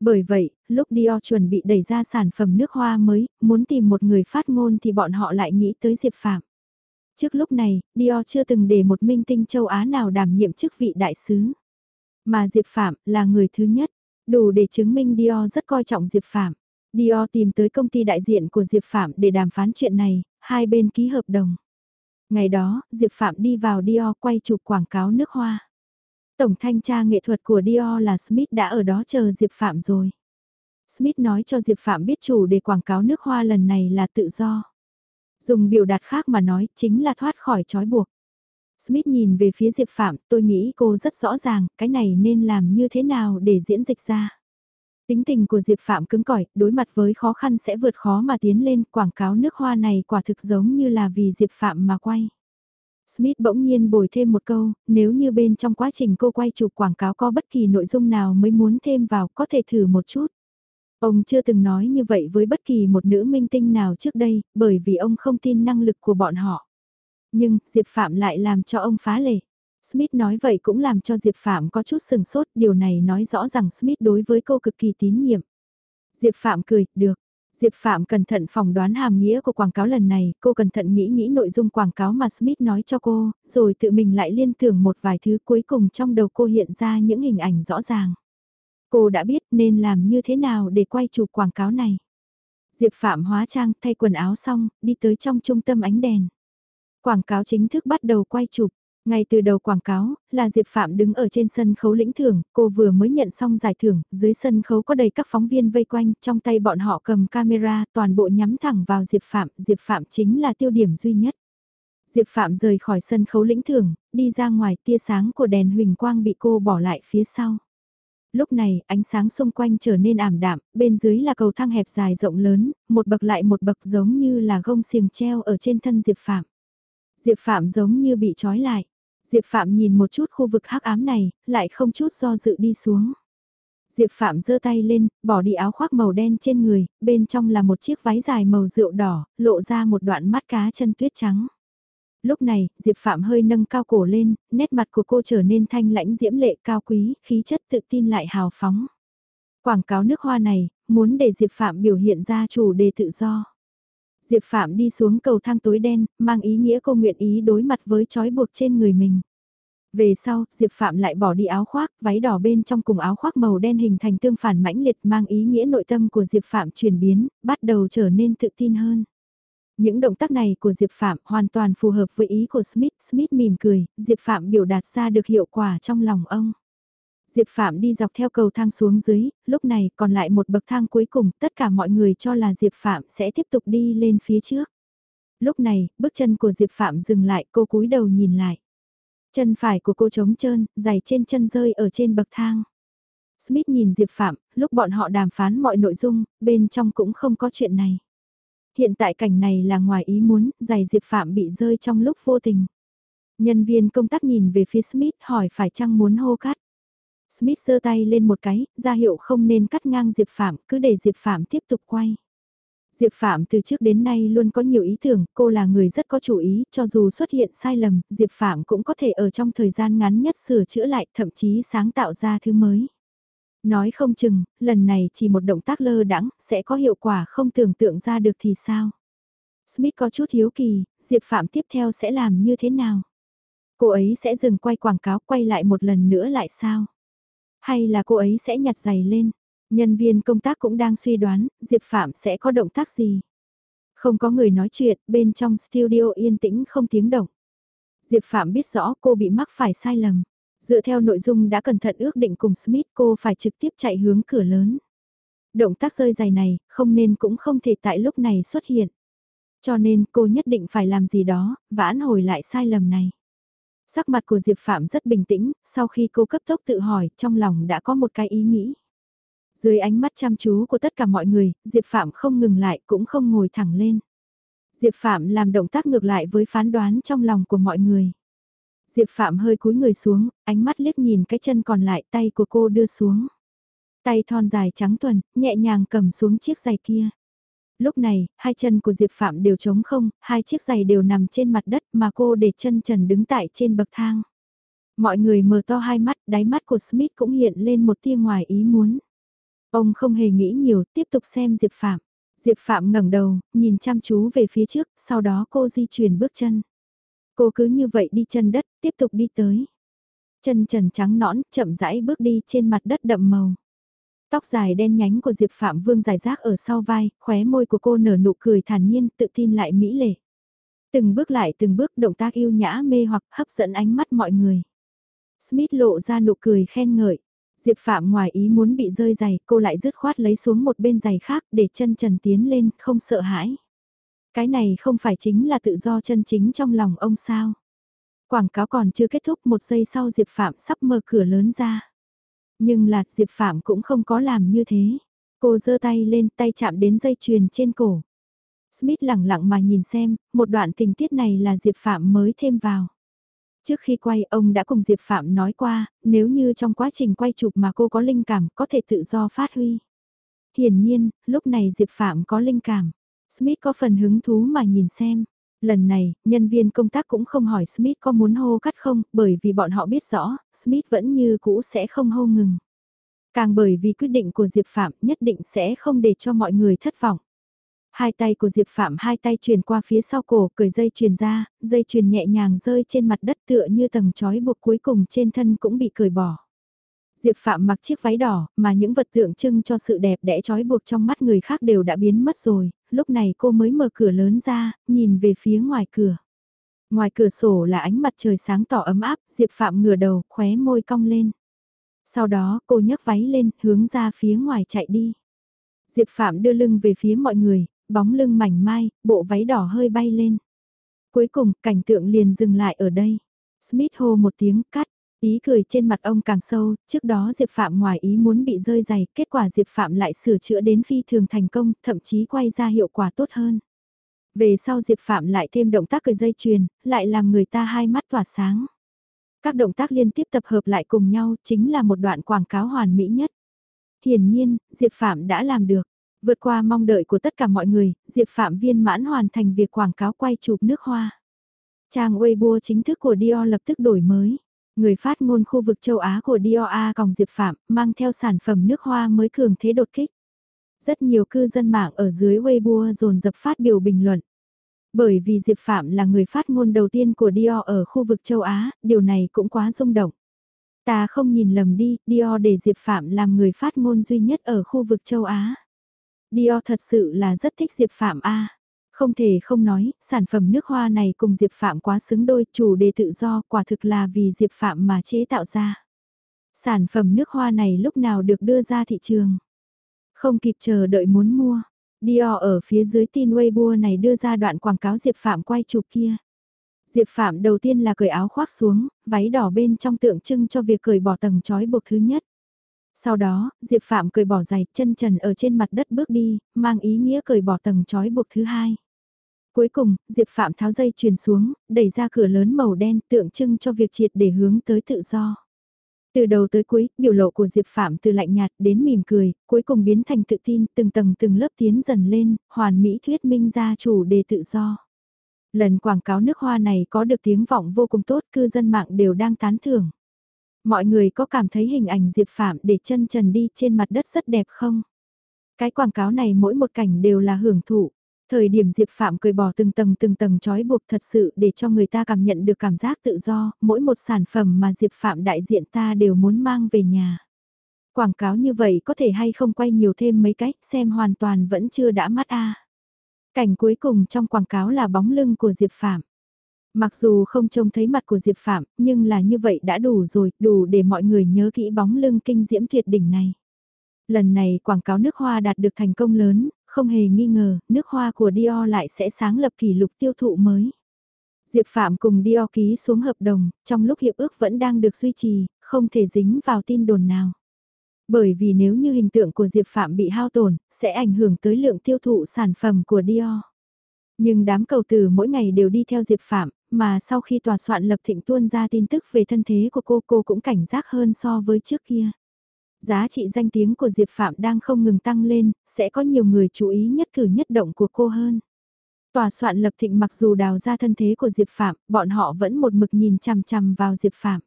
Bởi vậy, lúc Dior chuẩn bị đẩy ra sản phẩm nước hoa mới, muốn tìm một người phát ngôn thì bọn họ lại nghĩ tới Diệp Phạm. Trước lúc này, Dior chưa từng để một minh tinh châu Á nào đảm nhiệm chức vị đại sứ. Mà Diệp Phạm là người thứ nhất. Đủ để chứng minh Dior rất coi trọng Diệp Phạm. Dior tìm tới công ty đại diện của Diệp Phạm để đàm phán chuyện này, hai bên ký hợp đồng. Ngày đó, Diệp Phạm đi vào Dior quay chụp quảng cáo nước hoa. Tổng thanh tra nghệ thuật của Dior là Smith đã ở đó chờ Diệp Phạm rồi. Smith nói cho Diệp Phạm biết chủ đề quảng cáo nước hoa lần này là tự do. Dùng biểu đạt khác mà nói chính là thoát khỏi trói buộc. Smith nhìn về phía Diệp Phạm, tôi nghĩ cô rất rõ ràng, cái này nên làm như thế nào để diễn dịch ra. Tính tình của Diệp Phạm cứng cỏi, đối mặt với khó khăn sẽ vượt khó mà tiến lên, quảng cáo nước hoa này quả thực giống như là vì Diệp Phạm mà quay. Smith bỗng nhiên bồi thêm một câu, nếu như bên trong quá trình cô quay chụp quảng cáo có bất kỳ nội dung nào mới muốn thêm vào có thể thử một chút. Ông chưa từng nói như vậy với bất kỳ một nữ minh tinh nào trước đây, bởi vì ông không tin năng lực của bọn họ. Nhưng, Diệp Phạm lại làm cho ông phá lệ. Smith nói vậy cũng làm cho Diệp Phạm có chút sừng sốt, điều này nói rõ rằng Smith đối với cô cực kỳ tín nhiệm. Diệp Phạm cười, được. Diệp Phạm cẩn thận phỏng đoán hàm nghĩa của quảng cáo lần này, cô cẩn thận nghĩ nghĩ nội dung quảng cáo mà Smith nói cho cô, rồi tự mình lại liên tưởng một vài thứ cuối cùng trong đầu cô hiện ra những hình ảnh rõ ràng. Cô đã biết nên làm như thế nào để quay chụp quảng cáo này. Diệp Phạm hóa trang thay quần áo xong, đi tới trong trung tâm ánh đèn. Quảng cáo chính thức bắt đầu quay chụp. Ngay từ đầu quảng cáo, là Diệp Phạm đứng ở trên sân khấu lĩnh thưởng, cô vừa mới nhận xong giải thưởng, dưới sân khấu có đầy các phóng viên vây quanh, trong tay bọn họ cầm camera, toàn bộ nhắm thẳng vào Diệp Phạm, Diệp Phạm chính là tiêu điểm duy nhất. Diệp Phạm rời khỏi sân khấu lĩnh thưởng, đi ra ngoài tia sáng của đèn huỳnh quang bị cô bỏ lại phía sau. Lúc này, ánh sáng xung quanh trở nên ảm đạm, bên dưới là cầu thang hẹp dài rộng lớn, một bậc lại một bậc giống như là gông xiềng treo ở trên thân Diệp Phạm. Diệp Phạm giống như bị trói lại. Diệp Phạm nhìn một chút khu vực hắc ám này, lại không chút do dự đi xuống. Diệp Phạm giơ tay lên, bỏ đi áo khoác màu đen trên người, bên trong là một chiếc váy dài màu rượu đỏ, lộ ra một đoạn mắt cá chân tuyết trắng. Lúc này, Diệp Phạm hơi nâng cao cổ lên, nét mặt của cô trở nên thanh lãnh diễm lệ cao quý, khí chất tự tin lại hào phóng. Quảng cáo nước hoa này, muốn để Diệp Phạm biểu hiện ra chủ đề tự do. Diệp Phạm đi xuống cầu thang tối đen, mang ý nghĩa cô nguyện ý đối mặt với trói buộc trên người mình. Về sau, Diệp Phạm lại bỏ đi áo khoác, váy đỏ bên trong cùng áo khoác màu đen hình thành tương phản mãnh liệt mang ý nghĩa nội tâm của Diệp Phạm chuyển biến, bắt đầu trở nên tự tin hơn. Những động tác này của Diệp Phạm hoàn toàn phù hợp với ý của Smith. Smith mỉm cười, Diệp Phạm biểu đạt ra được hiệu quả trong lòng ông. Diệp Phạm đi dọc theo cầu thang xuống dưới, lúc này còn lại một bậc thang cuối cùng, tất cả mọi người cho là Diệp Phạm sẽ tiếp tục đi lên phía trước. Lúc này, bước chân của Diệp Phạm dừng lại, cô cúi đầu nhìn lại. Chân phải của cô trống trơn, giày trên chân rơi ở trên bậc thang. Smith nhìn Diệp Phạm, lúc bọn họ đàm phán mọi nội dung, bên trong cũng không có chuyện này. Hiện tại cảnh này là ngoài ý muốn, giày Diệp Phạm bị rơi trong lúc vô tình. Nhân viên công tác nhìn về phía Smith hỏi phải chăng muốn hô cắt. Smith giơ tay lên một cái, ra hiệu không nên cắt ngang Diệp Phạm, cứ để Diệp Phạm tiếp tục quay. Diệp Phạm từ trước đến nay luôn có nhiều ý tưởng, cô là người rất có chủ ý, cho dù xuất hiện sai lầm, Diệp Phạm cũng có thể ở trong thời gian ngắn nhất sửa chữa lại, thậm chí sáng tạo ra thứ mới. Nói không chừng, lần này chỉ một động tác lơ đãng sẽ có hiệu quả không tưởng tượng ra được thì sao. Smith có chút hiếu kỳ, Diệp Phạm tiếp theo sẽ làm như thế nào? Cô ấy sẽ dừng quay quảng cáo quay lại một lần nữa lại sao? Hay là cô ấy sẽ nhặt giày lên? Nhân viên công tác cũng đang suy đoán, Diệp Phạm sẽ có động tác gì? Không có người nói chuyện, bên trong studio yên tĩnh không tiếng động. Diệp Phạm biết rõ cô bị mắc phải sai lầm. Dựa theo nội dung đã cẩn thận ước định cùng Smith cô phải trực tiếp chạy hướng cửa lớn. Động tác rơi dài này, không nên cũng không thể tại lúc này xuất hiện. Cho nên cô nhất định phải làm gì đó, vãn hồi lại sai lầm này. Sắc mặt của Diệp Phạm rất bình tĩnh, sau khi cô cấp tốc tự hỏi, trong lòng đã có một cái ý nghĩ. Dưới ánh mắt chăm chú của tất cả mọi người, Diệp Phạm không ngừng lại cũng không ngồi thẳng lên. Diệp Phạm làm động tác ngược lại với phán đoán trong lòng của mọi người. Diệp Phạm hơi cúi người xuống, ánh mắt liếc nhìn cái chân còn lại tay của cô đưa xuống. Tay thon dài trắng tuần, nhẹ nhàng cầm xuống chiếc giày kia. Lúc này, hai chân của Diệp Phạm đều trống không, hai chiếc giày đều nằm trên mặt đất mà cô để chân trần đứng tại trên bậc thang. Mọi người mở to hai mắt, đáy mắt của Smith cũng hiện lên một tia ngoài ý muốn. Ông không hề nghĩ nhiều, tiếp tục xem Diệp Phạm. Diệp Phạm ngẩng đầu, nhìn chăm chú về phía trước, sau đó cô di chuyển bước chân. Cô cứ như vậy đi chân đất, tiếp tục đi tới. Chân trần trắng nõn, chậm rãi bước đi trên mặt đất đậm màu. Tóc dài đen nhánh của Diệp Phạm Vương dài rác ở sau vai, khóe môi của cô nở nụ cười thản nhiên, tự tin lại mỹ lệ. Từng bước lại từng bước động tác yêu nhã mê hoặc hấp dẫn ánh mắt mọi người. Smith lộ ra nụ cười khen ngợi. Diệp Phạm ngoài ý muốn bị rơi giày, cô lại dứt khoát lấy xuống một bên giày khác để chân trần tiến lên, không sợ hãi. Cái này không phải chính là tự do chân chính trong lòng ông sao. Quảng cáo còn chưa kết thúc một giây sau Diệp Phạm sắp mở cửa lớn ra. Nhưng là Diệp Phạm cũng không có làm như thế. Cô giơ tay lên tay chạm đến dây chuyền trên cổ. Smith lặng lặng mà nhìn xem, một đoạn tình tiết này là Diệp Phạm mới thêm vào. Trước khi quay ông đã cùng Diệp Phạm nói qua, nếu như trong quá trình quay chụp mà cô có linh cảm có thể tự do phát huy. Hiển nhiên, lúc này Diệp Phạm có linh cảm. Smith có phần hứng thú mà nhìn xem. Lần này, nhân viên công tác cũng không hỏi Smith có muốn hô cắt không, bởi vì bọn họ biết rõ, Smith vẫn như cũ sẽ không hô ngừng. Càng bởi vì quyết định của Diệp Phạm nhất định sẽ không để cho mọi người thất vọng. Hai tay của Diệp Phạm hai tay truyền qua phía sau cổ, cởi dây truyền ra, dây truyền nhẹ nhàng rơi trên mặt đất tựa như tầng trói buộc cuối cùng trên thân cũng bị cởi bỏ. Diệp Phạm mặc chiếc váy đỏ, mà những vật tượng trưng cho sự đẹp đẽ trói buộc trong mắt người khác đều đã biến mất rồi, lúc này cô mới mở cửa lớn ra, nhìn về phía ngoài cửa. Ngoài cửa sổ là ánh mặt trời sáng tỏ ấm áp, Diệp Phạm ngửa đầu, khóe môi cong lên. Sau đó cô nhấc váy lên, hướng ra phía ngoài chạy đi. Diệp Phạm đưa lưng về phía mọi người, bóng lưng mảnh mai, bộ váy đỏ hơi bay lên. Cuối cùng, cảnh tượng liền dừng lại ở đây. Smith hô một tiếng cắt, ý cười trên mặt ông càng sâu, trước đó Diệp Phạm ngoài ý muốn bị rơi dày, kết quả Diệp Phạm lại sửa chữa đến phi thường thành công, thậm chí quay ra hiệu quả tốt hơn. Về sau Diệp Phạm lại thêm động tác cười dây chuyền, lại làm người ta hai mắt tỏa sáng. Các động tác liên tiếp tập hợp lại cùng nhau chính là một đoạn quảng cáo hoàn mỹ nhất. Hiển nhiên, Diệp Phạm đã làm được. Vượt qua mong đợi của tất cả mọi người, Diệp Phạm viên mãn hoàn thành việc quảng cáo quay chụp nước hoa. Trang Weibo chính thức của Dior lập tức đổi mới. Người phát ngôn khu vực châu Á của Dior còng Diệp Phạm mang theo sản phẩm nước hoa mới cường thế đột kích. Rất nhiều cư dân mạng ở dưới Weibo dồn dập phát biểu bình luận. Bởi vì Diệp Phạm là người phát ngôn đầu tiên của Dior ở khu vực châu Á, điều này cũng quá rung động. Ta không nhìn lầm đi, Dior để Diệp Phạm làm người phát ngôn duy nhất ở khu vực châu Á. Dior thật sự là rất thích Diệp Phạm A. Không thể không nói, sản phẩm nước hoa này cùng Diệp Phạm quá xứng đôi, chủ đề tự do quả thực là vì Diệp Phạm mà chế tạo ra. Sản phẩm nước hoa này lúc nào được đưa ra thị trường. Không kịp chờ đợi muốn mua. Dior ở phía dưới tin Weibo này đưa ra đoạn quảng cáo Diệp Phạm quay chụp kia. Diệp Phạm đầu tiên là cởi áo khoác xuống, váy đỏ bên trong tượng trưng cho việc cởi bỏ tầng trói buộc thứ nhất. Sau đó, Diệp Phạm cởi bỏ giày, chân trần ở trên mặt đất bước đi, mang ý nghĩa cởi bỏ tầng trói buộc thứ hai. Cuối cùng, Diệp Phạm tháo dây truyền xuống, đẩy ra cửa lớn màu đen tượng trưng cho việc triệt để hướng tới tự do. Từ đầu tới cuối, biểu lộ của Diệp Phạm từ lạnh nhạt đến mỉm cười, cuối cùng biến thành tự tin, từng tầng từng lớp tiến dần lên, hoàn mỹ thuyết minh ra chủ đề tự do. Lần quảng cáo nước hoa này có được tiếng vọng vô cùng tốt, cư dân mạng đều đang tán thưởng. Mọi người có cảm thấy hình ảnh Diệp Phạm để chân trần đi trên mặt đất rất đẹp không? Cái quảng cáo này mỗi một cảnh đều là hưởng thụ. Thời điểm Diệp Phạm cười bỏ từng tầng từng tầng trói buộc thật sự để cho người ta cảm nhận được cảm giác tự do, mỗi một sản phẩm mà Diệp Phạm đại diện ta đều muốn mang về nhà. Quảng cáo như vậy có thể hay không quay nhiều thêm mấy cách xem hoàn toàn vẫn chưa đã mắt a. Cảnh cuối cùng trong quảng cáo là bóng lưng của Diệp Phạm. Mặc dù không trông thấy mặt của Diệp Phạm, nhưng là như vậy đã đủ rồi, đủ để mọi người nhớ kỹ bóng lưng kinh diễm tuyệt đỉnh này. Lần này quảng cáo nước hoa đạt được thành công lớn, không hề nghi ngờ, nước hoa của Dior lại sẽ sáng lập kỷ lục tiêu thụ mới. Diệp Phạm cùng Dior ký xuống hợp đồng, trong lúc hiệp ước vẫn đang được duy trì, không thể dính vào tin đồn nào. Bởi vì nếu như hình tượng của Diệp Phạm bị hao tổn, sẽ ảnh hưởng tới lượng tiêu thụ sản phẩm của Dior. Nhưng đám cầu tử mỗi ngày đều đi theo Diệp Phạm, mà sau khi tòa soạn lập thịnh tuôn ra tin tức về thân thế của cô cô cũng cảnh giác hơn so với trước kia. Giá trị danh tiếng của Diệp Phạm đang không ngừng tăng lên, sẽ có nhiều người chú ý nhất cử nhất động của cô hơn. Tòa soạn lập thịnh mặc dù đào ra thân thế của Diệp Phạm, bọn họ vẫn một mực nhìn chằm chằm vào Diệp Phạm.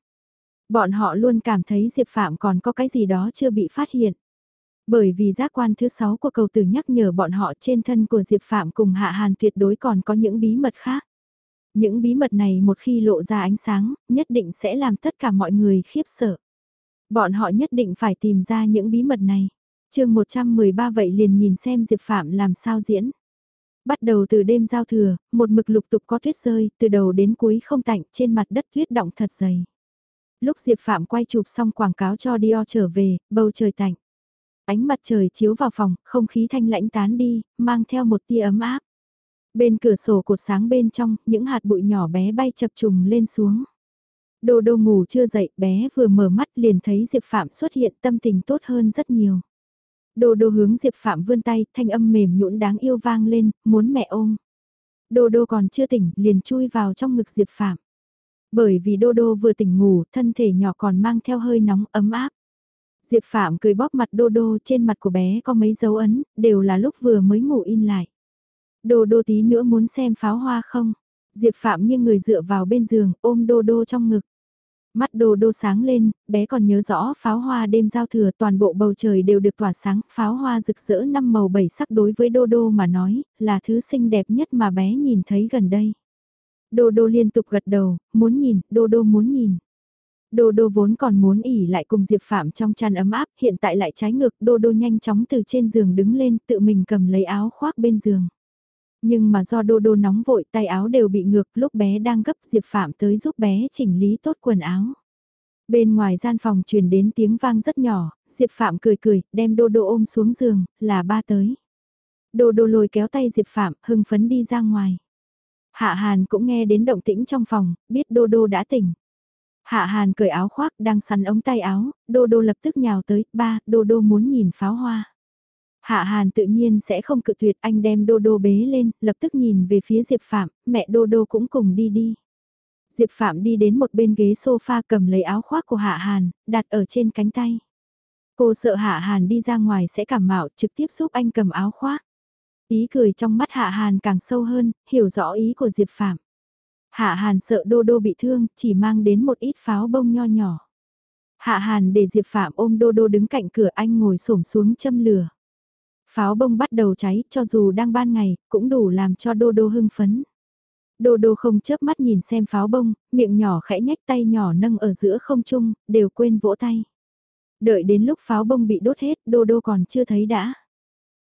Bọn họ luôn cảm thấy Diệp Phạm còn có cái gì đó chưa bị phát hiện. Bởi vì giác quan thứ sáu của cầu tử nhắc nhở bọn họ trên thân của Diệp Phạm cùng Hạ Hàn tuyệt đối còn có những bí mật khác. Những bí mật này một khi lộ ra ánh sáng, nhất định sẽ làm tất cả mọi người khiếp sợ. Bọn họ nhất định phải tìm ra những bí mật này. chương 113 vậy liền nhìn xem Diệp Phạm làm sao diễn. Bắt đầu từ đêm giao thừa, một mực lục tục có tuyết rơi, từ đầu đến cuối không tạnh, trên mặt đất tuyết động thật dày. Lúc Diệp Phạm quay chụp xong quảng cáo cho Dior trở về, bầu trời tạnh. Ánh mặt trời chiếu vào phòng, không khí thanh lãnh tán đi, mang theo một tia ấm áp. Bên cửa sổ cột sáng bên trong, những hạt bụi nhỏ bé bay chập trùng lên xuống. Đô đô ngủ chưa dậy, bé vừa mở mắt liền thấy Diệp Phạm xuất hiện tâm tình tốt hơn rất nhiều. Đô đô hướng Diệp Phạm vươn tay, thanh âm mềm nhũn đáng yêu vang lên, muốn mẹ ôm. Đô đô còn chưa tỉnh, liền chui vào trong ngực Diệp Phạm. Bởi vì đô đô vừa tỉnh ngủ, thân thể nhỏ còn mang theo hơi nóng ấm áp. Diệp Phạm cười bóp mặt đô đô trên mặt của bé có mấy dấu ấn, đều là lúc vừa mới ngủ in lại. Đô đô tí nữa muốn xem pháo hoa không? Diệp Phạm nghiêng người dựa vào bên giường, ôm đô đô trong ngực. Mắt đô đô sáng lên, bé còn nhớ rõ pháo hoa đêm giao thừa toàn bộ bầu trời đều được tỏa sáng, pháo hoa rực rỡ năm màu bảy sắc đối với đô đô mà nói, là thứ xinh đẹp nhất mà bé nhìn thấy gần đây. Đô đô liên tục gật đầu, muốn nhìn, đô đô muốn nhìn. Đô đô vốn còn muốn ỉ lại cùng Diệp Phạm trong chăn ấm áp, hiện tại lại trái ngược, đô đô nhanh chóng từ trên giường đứng lên, tự mình cầm lấy áo khoác bên giường. Nhưng mà do đô đô nóng vội tay áo đều bị ngược lúc bé đang gấp Diệp Phạm tới giúp bé chỉnh lý tốt quần áo. Bên ngoài gian phòng truyền đến tiếng vang rất nhỏ, Diệp Phạm cười cười, đem đô đô ôm xuống giường, là ba tới. Đô đô lôi kéo tay Diệp Phạm, hưng phấn đi ra ngoài. Hạ Hàn cũng nghe đến động tĩnh trong phòng, biết đô đô đã tỉnh. Hạ Hàn cởi áo khoác đang sắn ống tay áo, đô đô lập tức nhào tới, ba, đô đô muốn nhìn pháo hoa. Hạ Hàn tự nhiên sẽ không cự tuyệt anh đem Đô Đô bế lên, lập tức nhìn về phía Diệp Phạm, mẹ Đô Đô cũng cùng đi đi. Diệp Phạm đi đến một bên ghế sofa cầm lấy áo khoác của Hạ Hàn, đặt ở trên cánh tay. Cô sợ Hạ Hàn đi ra ngoài sẽ cảm mạo trực tiếp giúp anh cầm áo khoác. Ý cười trong mắt Hạ Hàn càng sâu hơn, hiểu rõ ý của Diệp Phạm. Hạ Hàn sợ Đô Đô bị thương, chỉ mang đến một ít pháo bông nho nhỏ. Hạ Hàn để Diệp Phạm ôm Đô Đô đứng cạnh cửa anh ngồi xổm xuống châm lửa. Pháo bông bắt đầu cháy, cho dù đang ban ngày, cũng đủ làm cho Đô Đô hưng phấn. Đô Đô không chớp mắt nhìn xem pháo bông, miệng nhỏ khẽ nhách tay nhỏ nâng ở giữa không trung, đều quên vỗ tay. Đợi đến lúc pháo bông bị đốt hết, Đô Đô còn chưa thấy đã.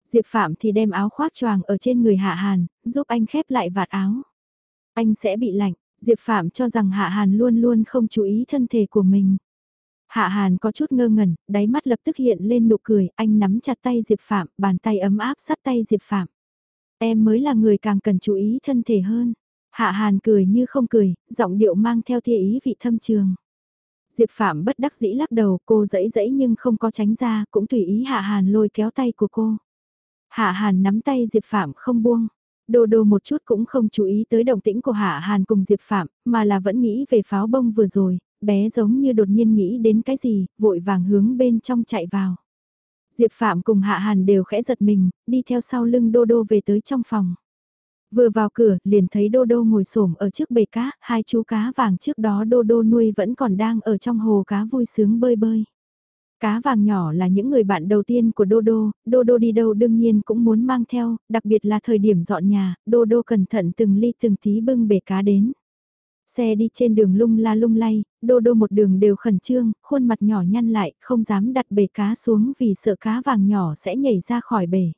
Diệp Phạm thì đem áo khoác choàng ở trên người Hạ Hàn, giúp anh khép lại vạt áo. Anh sẽ bị lạnh, Diệp Phạm cho rằng Hạ Hàn luôn luôn không chú ý thân thể của mình. Hạ Hàn có chút ngơ ngẩn, đáy mắt lập tức hiện lên nụ cười, anh nắm chặt tay Diệp Phạm, bàn tay ấm áp sát tay Diệp Phạm. Em mới là người càng cần chú ý thân thể hơn. Hạ Hàn cười như không cười, giọng điệu mang theo tia ý vị thâm trường. Diệp Phạm bất đắc dĩ lắc đầu, cô dẫy dẫy nhưng không có tránh ra, cũng tùy ý Hạ Hàn lôi kéo tay của cô. Hạ Hàn nắm tay Diệp Phạm không buông. Đô đô một chút cũng không chú ý tới động tĩnh của Hạ Hàn cùng Diệp Phạm, mà là vẫn nghĩ về pháo bông vừa rồi, bé giống như đột nhiên nghĩ đến cái gì, vội vàng hướng bên trong chạy vào. Diệp Phạm cùng Hạ Hàn đều khẽ giật mình, đi theo sau lưng Đô Đô về tới trong phòng. Vừa vào cửa, liền thấy Đô Đô ngồi xổm ở trước bể cá, hai chú cá vàng trước đó Đô Đô nuôi vẫn còn đang ở trong hồ cá vui sướng bơi bơi. Cá vàng nhỏ là những người bạn đầu tiên của Đô Đô, Đô Đô đi đâu đương nhiên cũng muốn mang theo, đặc biệt là thời điểm dọn nhà, Đô Đô cẩn thận từng ly từng tí bưng bể cá đến. Xe đi trên đường lung la lung lay, đô đô một đường đều khẩn trương, khuôn mặt nhỏ nhăn lại, không dám đặt bể cá xuống vì sợ cá vàng nhỏ sẽ nhảy ra khỏi bể.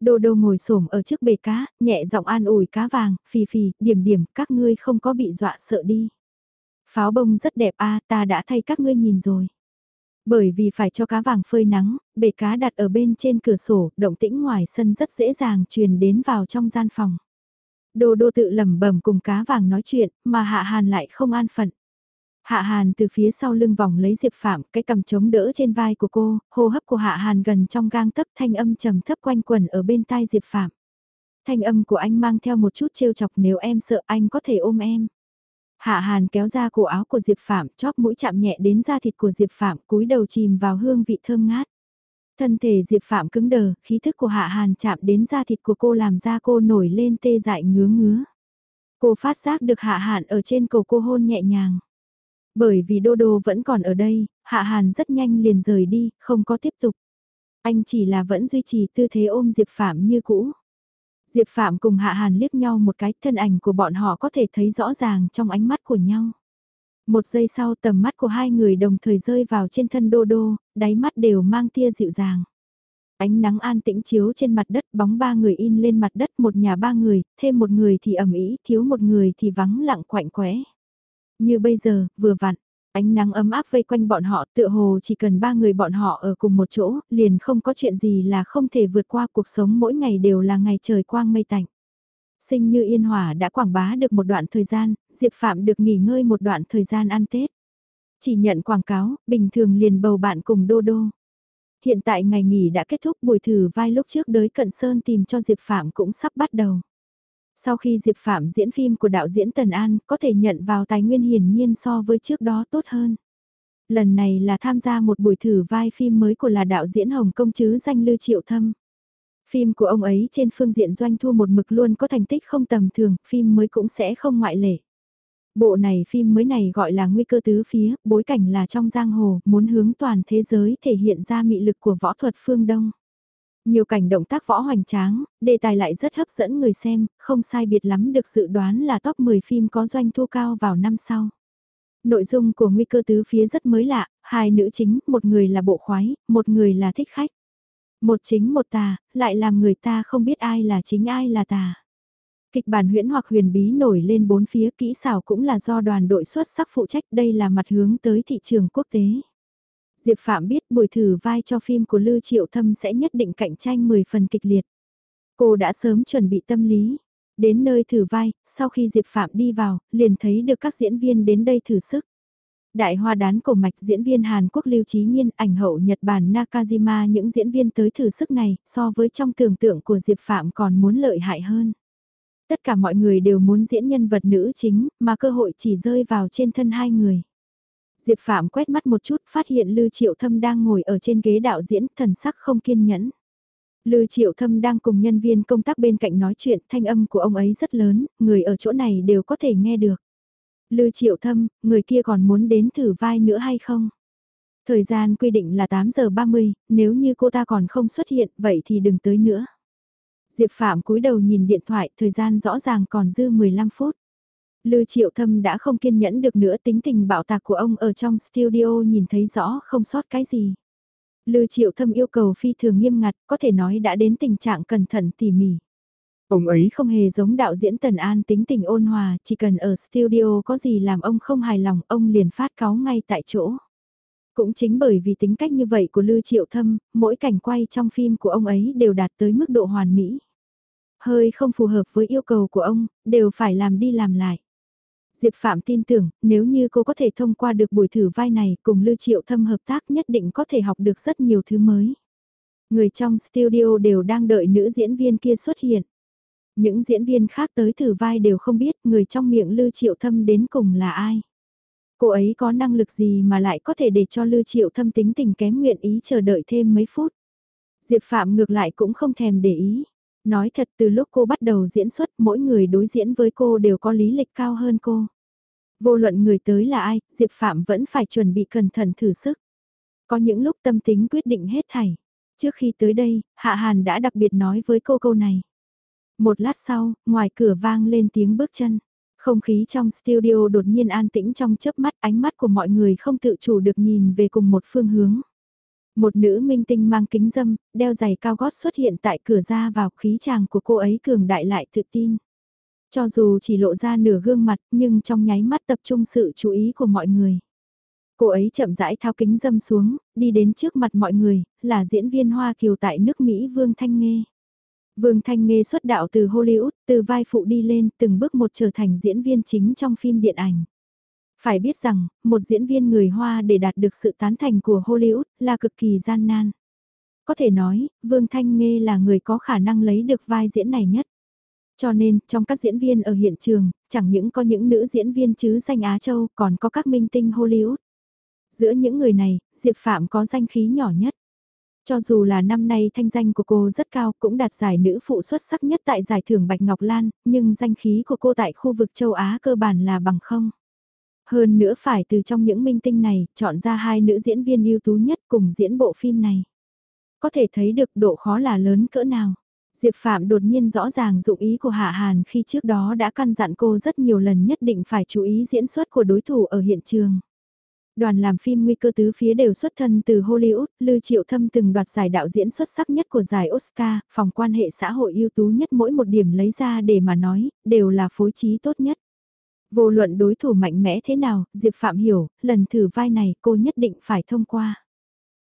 Đô đô ngồi xổm ở trước bể cá, nhẹ giọng an ủi cá vàng, phì phì, điểm điểm, các ngươi không có bị dọa sợ đi. Pháo bông rất đẹp a ta đã thay các ngươi nhìn rồi. Bởi vì phải cho cá vàng phơi nắng, bể cá đặt ở bên trên cửa sổ, động tĩnh ngoài sân rất dễ dàng truyền đến vào trong gian phòng. Đô đô tự lẩm bẩm cùng cá vàng nói chuyện, mà Hạ Hàn lại không an phận. Hạ Hàn từ phía sau lưng vòng lấy Diệp Phạm, cái cầm chống đỡ trên vai của cô, hô hấp của Hạ Hàn gần trong gang tấc thanh âm trầm thấp quanh quẩn ở bên tai Diệp Phạm. Thanh âm của anh mang theo một chút trêu chọc nếu em sợ anh có thể ôm em. Hạ Hàn kéo ra cổ áo của Diệp Phạm, chóp mũi chạm nhẹ đến da thịt của Diệp Phạm, cúi đầu chìm vào hương vị thơm ngát. Thân thể Diệp Phạm cứng đờ, khí thức của Hạ Hàn chạm đến da thịt của cô làm da cô nổi lên tê dại ngứa ngứa. Cô phát giác được Hạ Hàn ở trên cổ cô hôn nhẹ nhàng. Bởi vì Đô Đô vẫn còn ở đây, Hạ Hàn rất nhanh liền rời đi, không có tiếp tục. Anh chỉ là vẫn duy trì tư thế ôm Diệp Phạm như cũ. Diệp Phạm cùng Hạ Hàn liếc nhau một cái, thân ảnh của bọn họ có thể thấy rõ ràng trong ánh mắt của nhau. Một giây sau tầm mắt của hai người đồng thời rơi vào trên thân đô đô, đáy mắt đều mang tia dịu dàng. Ánh nắng an tĩnh chiếu trên mặt đất bóng ba người in lên mặt đất một nhà ba người, thêm một người thì ẩm ý, thiếu một người thì vắng lặng quạnh quẽ. Như bây giờ, vừa vặn, Ánh nắng ấm áp vây quanh bọn họ tựa hồ chỉ cần ba người bọn họ ở cùng một chỗ, liền không có chuyện gì là không thể vượt qua cuộc sống mỗi ngày đều là ngày trời quang mây tạnh. Sinh như yên hỏa đã quảng bá được một đoạn thời gian, Diệp Phạm được nghỉ ngơi một đoạn thời gian ăn Tết. Chỉ nhận quảng cáo, bình thường liền bầu bạn cùng Đô Đô. Hiện tại ngày nghỉ đã kết thúc buổi thử vai lúc trước đới Cận Sơn tìm cho Diệp Phạm cũng sắp bắt đầu. Sau khi Diệp Phạm diễn phim của đạo diễn Tần An có thể nhận vào tài nguyên hiển nhiên so với trước đó tốt hơn. Lần này là tham gia một buổi thử vai phim mới của là đạo diễn Hồng Công chứ danh Lưu Triệu Thâm. Phim của ông ấy trên phương diện doanh thu một mực luôn có thành tích không tầm thường, phim mới cũng sẽ không ngoại lệ. Bộ này phim mới này gọi là nguy cơ tứ phía, bối cảnh là trong giang hồ, muốn hướng toàn thế giới thể hiện ra mị lực của võ thuật phương Đông. Nhiều cảnh động tác võ hoành tráng, đề tài lại rất hấp dẫn người xem, không sai biệt lắm được dự đoán là top 10 phim có doanh thu cao vào năm sau. Nội dung của nguy cơ tứ phía rất mới lạ, hai nữ chính, một người là bộ khoái, một người là thích khách. Một chính một tà, lại làm người ta không biết ai là chính ai là tà. Kịch bản huyễn hoặc huyền bí nổi lên bốn phía kỹ xảo cũng là do đoàn đội xuất sắc phụ trách đây là mặt hướng tới thị trường quốc tế. Diệp Phạm biết buổi thử vai cho phim của Lưu Triệu Thâm sẽ nhất định cạnh tranh 10 phần kịch liệt. Cô đã sớm chuẩn bị tâm lý. Đến nơi thử vai, sau khi Diệp Phạm đi vào, liền thấy được các diễn viên đến đây thử sức. Đại hoa đán cổ mạch diễn viên Hàn Quốc Lưu Trí Nhiên, ảnh hậu Nhật Bản Nakajima những diễn viên tới thử sức này so với trong tưởng tượng của Diệp Phạm còn muốn lợi hại hơn. Tất cả mọi người đều muốn diễn nhân vật nữ chính, mà cơ hội chỉ rơi vào trên thân hai người. Diệp Phạm quét mắt một chút phát hiện Lưu Triệu Thâm đang ngồi ở trên ghế đạo diễn thần sắc không kiên nhẫn. Lưu Triệu Thâm đang cùng nhân viên công tác bên cạnh nói chuyện thanh âm của ông ấy rất lớn, người ở chỗ này đều có thể nghe được. Lư Triệu Thâm, người kia còn muốn đến thử vai nữa hay không? Thời gian quy định là 8 giờ 30, nếu như cô ta còn không xuất hiện vậy thì đừng tới nữa. Diệp Phạm cúi đầu nhìn điện thoại, thời gian rõ ràng còn dư 15 phút. Lư Triệu Thâm đã không kiên nhẫn được nữa tính tình bạo tạc của ông ở trong studio nhìn thấy rõ không sót cái gì. Lư Triệu Thâm yêu cầu phi thường nghiêm ngặt, có thể nói đã đến tình trạng cẩn thận tỉ mỉ. Ông ấy không hề giống đạo diễn Tần An tính tình ôn hòa, chỉ cần ở studio có gì làm ông không hài lòng, ông liền phát cáo ngay tại chỗ. Cũng chính bởi vì tính cách như vậy của Lư Triệu Thâm, mỗi cảnh quay trong phim của ông ấy đều đạt tới mức độ hoàn mỹ. Hơi không phù hợp với yêu cầu của ông, đều phải làm đi làm lại. Diệp Phạm tin tưởng, nếu như cô có thể thông qua được buổi thử vai này cùng Lưu Triệu Thâm hợp tác nhất định có thể học được rất nhiều thứ mới. Người trong studio đều đang đợi nữ diễn viên kia xuất hiện. Những diễn viên khác tới thử vai đều không biết người trong miệng Lưu Triệu Thâm đến cùng là ai. Cô ấy có năng lực gì mà lại có thể để cho Lưu Triệu Thâm tính tình kém nguyện ý chờ đợi thêm mấy phút. Diệp Phạm ngược lại cũng không thèm để ý. Nói thật từ lúc cô bắt đầu diễn xuất mỗi người đối diễn với cô đều có lý lịch cao hơn cô. Vô luận người tới là ai, Diệp Phạm vẫn phải chuẩn bị cẩn thận thử sức. Có những lúc tâm tính quyết định hết thảy. Trước khi tới đây, Hạ Hàn đã đặc biệt nói với cô câu này. Một lát sau, ngoài cửa vang lên tiếng bước chân. Không khí trong studio đột nhiên an tĩnh trong chớp mắt ánh mắt của mọi người không tự chủ được nhìn về cùng một phương hướng. Một nữ minh tinh mang kính dâm, đeo giày cao gót xuất hiện tại cửa ra vào khí chàng của cô ấy cường đại lại tự tin. Cho dù chỉ lộ ra nửa gương mặt nhưng trong nháy mắt tập trung sự chú ý của mọi người. Cô ấy chậm rãi thao kính dâm xuống, đi đến trước mặt mọi người, là diễn viên Hoa Kiều tại nước Mỹ Vương Thanh Nghê. Vương Thanh Nghê xuất đạo từ Hollywood, từ vai phụ đi lên, từng bước một trở thành diễn viên chính trong phim điện ảnh. Phải biết rằng, một diễn viên người Hoa để đạt được sự tán thành của Hollywood là cực kỳ gian nan. Có thể nói, Vương Thanh Nghê là người có khả năng lấy được vai diễn này nhất. Cho nên, trong các diễn viên ở hiện trường, chẳng những có những nữ diễn viên chứ danh Á Châu, còn có các minh tinh Hollywood. Giữa những người này, Diệp Phạm có danh khí nhỏ nhất. Cho dù là năm nay thanh danh của cô rất cao cũng đạt giải nữ phụ xuất sắc nhất tại giải thưởng Bạch Ngọc Lan, nhưng danh khí của cô tại khu vực châu Á cơ bản là bằng không. Hơn nữa phải từ trong những minh tinh này, chọn ra hai nữ diễn viên ưu tú nhất cùng diễn bộ phim này. Có thể thấy được độ khó là lớn cỡ nào. Diệp Phạm đột nhiên rõ ràng dụng ý của Hạ Hàn khi trước đó đã căn dặn cô rất nhiều lần nhất định phải chú ý diễn xuất của đối thủ ở hiện trường. Đoàn làm phim nguy cơ tứ phía đều xuất thân từ Hollywood, Lưu Triệu Thâm từng đoạt giải đạo diễn xuất sắc nhất của giải Oscar, phòng quan hệ xã hội ưu tú nhất mỗi một điểm lấy ra để mà nói, đều là phối trí tốt nhất. Vô luận đối thủ mạnh mẽ thế nào, Diệp Phạm hiểu, lần thử vai này cô nhất định phải thông qua.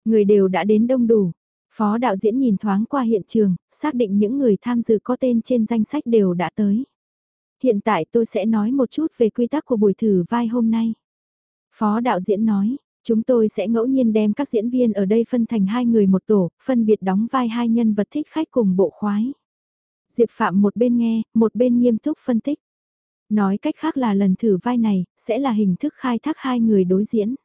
Người đều đã đến đông đủ. Phó đạo diễn nhìn thoáng qua hiện trường, xác định những người tham dự có tên trên danh sách đều đã tới. Hiện tại tôi sẽ nói một chút về quy tắc của buổi thử vai hôm nay. Phó đạo diễn nói, chúng tôi sẽ ngẫu nhiên đem các diễn viên ở đây phân thành hai người một tổ, phân biệt đóng vai hai nhân vật thích khách cùng bộ khoái. Diệp Phạm một bên nghe, một bên nghiêm túc phân tích. Nói cách khác là lần thử vai này, sẽ là hình thức khai thác hai người đối diễn.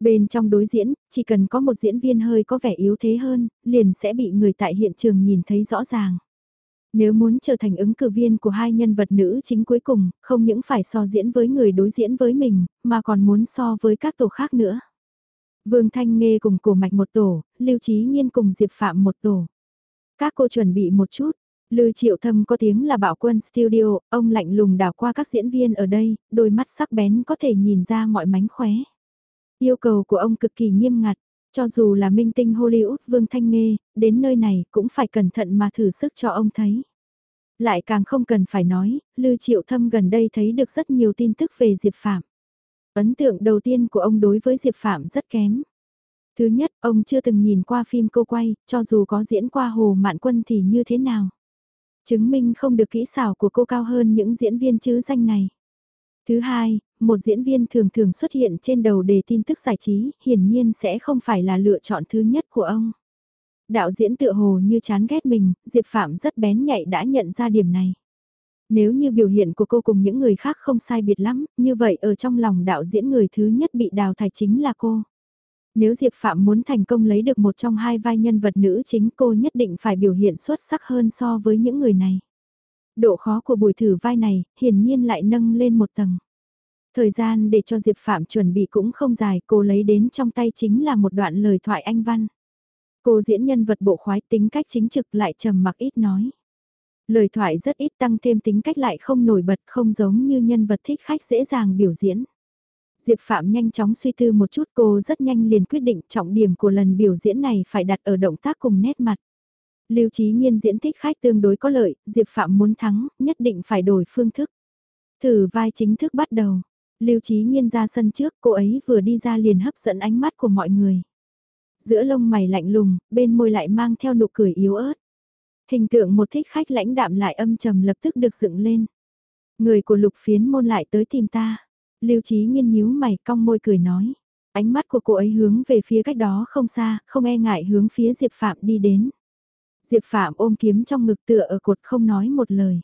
Bên trong đối diễn, chỉ cần có một diễn viên hơi có vẻ yếu thế hơn, liền sẽ bị người tại hiện trường nhìn thấy rõ ràng. Nếu muốn trở thành ứng cử viên của hai nhân vật nữ chính cuối cùng, không những phải so diễn với người đối diễn với mình, mà còn muốn so với các tổ khác nữa. Vương Thanh Nghê cùng cổ mạch một tổ, Lưu Trí Nhiên cùng Diệp Phạm một tổ. Các cô chuẩn bị một chút, Lư Triệu Thâm có tiếng là bảo quân studio, ông lạnh lùng đảo qua các diễn viên ở đây, đôi mắt sắc bén có thể nhìn ra mọi mánh khóe. Yêu cầu của ông cực kỳ nghiêm ngặt, cho dù là minh tinh Hollywood Vương Thanh Nghê, đến nơi này cũng phải cẩn thận mà thử sức cho ông thấy. Lại càng không cần phải nói, Lư Triệu Thâm gần đây thấy được rất nhiều tin tức về Diệp Phạm. Ấn tượng đầu tiên của ông đối với Diệp Phạm rất kém. Thứ nhất, ông chưa từng nhìn qua phim cô quay, cho dù có diễn qua Hồ Mạn Quân thì như thế nào. Chứng minh không được kỹ xảo của cô cao hơn những diễn viên chứ danh này. Thứ hai, một diễn viên thường thường xuất hiện trên đầu đề tin tức giải trí, hiển nhiên sẽ không phải là lựa chọn thứ nhất của ông. Đạo diễn tựa hồ như chán ghét mình, Diệp Phạm rất bén nhạy đã nhận ra điểm này. Nếu như biểu hiện của cô cùng những người khác không sai biệt lắm, như vậy ở trong lòng đạo diễn người thứ nhất bị đào thải chính là cô. Nếu Diệp Phạm muốn thành công lấy được một trong hai vai nhân vật nữ chính cô nhất định phải biểu hiện xuất sắc hơn so với những người này. Độ khó của buổi thử vai này hiển nhiên lại nâng lên một tầng. Thời gian để cho Diệp Phạm chuẩn bị cũng không dài, cô lấy đến trong tay chính là một đoạn lời thoại anh văn. Cô diễn nhân vật bộ khoái tính cách chính trực lại trầm mặc ít nói. Lời thoại rất ít tăng thêm tính cách lại không nổi bật không giống như nhân vật thích khách dễ dàng biểu diễn. Diệp Phạm nhanh chóng suy tư một chút cô rất nhanh liền quyết định trọng điểm của lần biểu diễn này phải đặt ở động tác cùng nét mặt. Lưu Trí Nghiên diễn thích khách tương đối có lợi, Diệp Phạm muốn thắng, nhất định phải đổi phương thức. Thử vai chính thức bắt đầu. Lưu Trí Nghiên ra sân trước, cô ấy vừa đi ra liền hấp dẫn ánh mắt của mọi người. Giữa lông mày lạnh lùng, bên môi lại mang theo nụ cười yếu ớt. Hình tượng một thích khách lãnh đạm lại âm trầm lập tức được dựng lên. Người của lục phiến môn lại tới tìm ta. Lưu Trí Nghiên nhíu mày cong môi cười nói. Ánh mắt của cô ấy hướng về phía cách đó không xa, không e ngại hướng phía Diệp Phạm đi đến. Diệp Phạm ôm kiếm trong ngực tựa ở cột không nói một lời.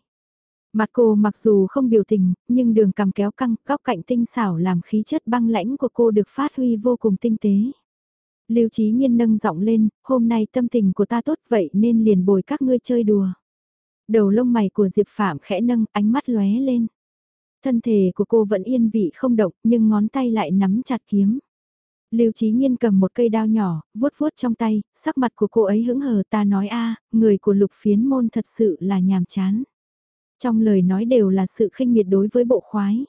Mặt cô mặc dù không biểu tình, nhưng đường cầm kéo căng, góc cạnh tinh xảo làm khí chất băng lãnh của cô được phát huy vô cùng tinh tế. Lưu Chí Nhiên nâng giọng lên, hôm nay tâm tình của ta tốt vậy nên liền bồi các ngươi chơi đùa. Đầu lông mày của Diệp Phạm khẽ nâng, ánh mắt lóe lên. Thân thể của cô vẫn yên vị không động, nhưng ngón tay lại nắm chặt kiếm. Lưu Chí Nhiên cầm một cây đao nhỏ, vuốt vuốt trong tay, sắc mặt của cô ấy hững hờ ta nói a, người của lục phiến môn thật sự là nhàm chán. Trong lời nói đều là sự khinh miệt đối với bộ khoái.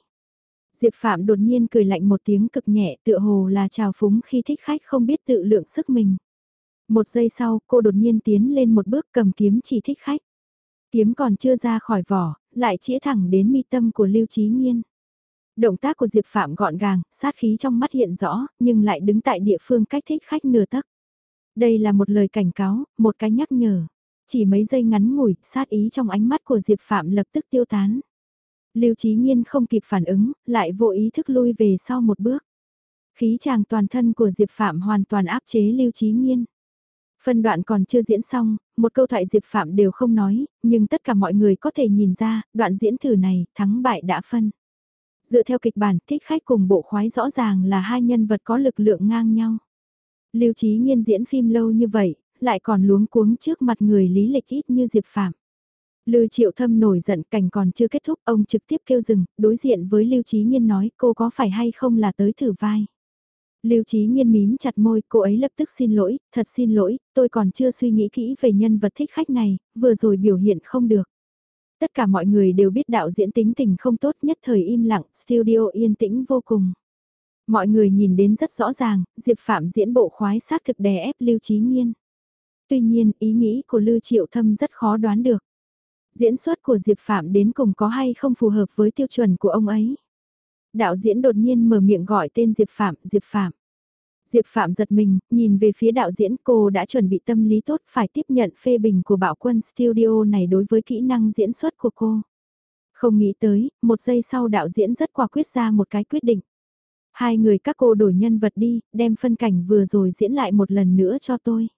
Diệp Phạm đột nhiên cười lạnh một tiếng cực nhẹ tựa hồ là trào phúng khi thích khách không biết tự lượng sức mình. Một giây sau, cô đột nhiên tiến lên một bước cầm kiếm chỉ thích khách. Kiếm còn chưa ra khỏi vỏ, lại chĩa thẳng đến mi tâm của Lưu trí Nhiên. Động tác của Diệp Phạm gọn gàng, sát khí trong mắt hiện rõ, nhưng lại đứng tại địa phương cách thích khách nửa tấc. Đây là một lời cảnh cáo, một cái nhắc nhở. Chỉ mấy giây ngắn ngủi, sát ý trong ánh mắt của Diệp Phạm lập tức tiêu tán. Lưu Chí Nhiên không kịp phản ứng, lại vô ý thức lui về sau một bước. Khí chàng toàn thân của Diệp Phạm hoàn toàn áp chế Lưu Chí Nhiên. Phân đoạn còn chưa diễn xong, một câu thoại Diệp Phạm đều không nói, nhưng tất cả mọi người có thể nhìn ra, đoạn diễn thử này, thắng bại đã phân. Dựa theo kịch bản, thích khách cùng bộ khoái rõ ràng là hai nhân vật có lực lượng ngang nhau. Lưu Chí Nhiên diễn phim lâu như vậy, lại còn luống cuống trước mặt người lý lịch ít như Diệp Phạm. lưu Triệu Thâm nổi giận cảnh còn chưa kết thúc, ông trực tiếp kêu dừng, đối diện với Lưu trí Nhiên nói cô có phải hay không là tới thử vai. Lưu Trí Nhiên mím chặt môi, cô ấy lập tức xin lỗi, thật xin lỗi, tôi còn chưa suy nghĩ kỹ về nhân vật thích khách này, vừa rồi biểu hiện không được. Tất cả mọi người đều biết đạo diễn tính tình không tốt nhất thời im lặng, studio yên tĩnh vô cùng. Mọi người nhìn đến rất rõ ràng, Diệp Phạm diễn bộ khoái xác thực đè ép Lưu trí Nhiên. Tuy nhiên, ý nghĩ của Lưu Triệu Thâm rất khó đoán được. Diễn xuất của Diệp Phạm đến cùng có hay không phù hợp với tiêu chuẩn của ông ấy. Đạo diễn đột nhiên mở miệng gọi tên Diệp Phạm, Diệp Phạm. Diệp Phạm giật mình, nhìn về phía đạo diễn cô đã chuẩn bị tâm lý tốt phải tiếp nhận phê bình của Bảo Quân Studio này đối với kỹ năng diễn xuất của cô. Không nghĩ tới, một giây sau đạo diễn rất quả quyết ra một cái quyết định. Hai người các cô đổi nhân vật đi, đem phân cảnh vừa rồi diễn lại một lần nữa cho tôi.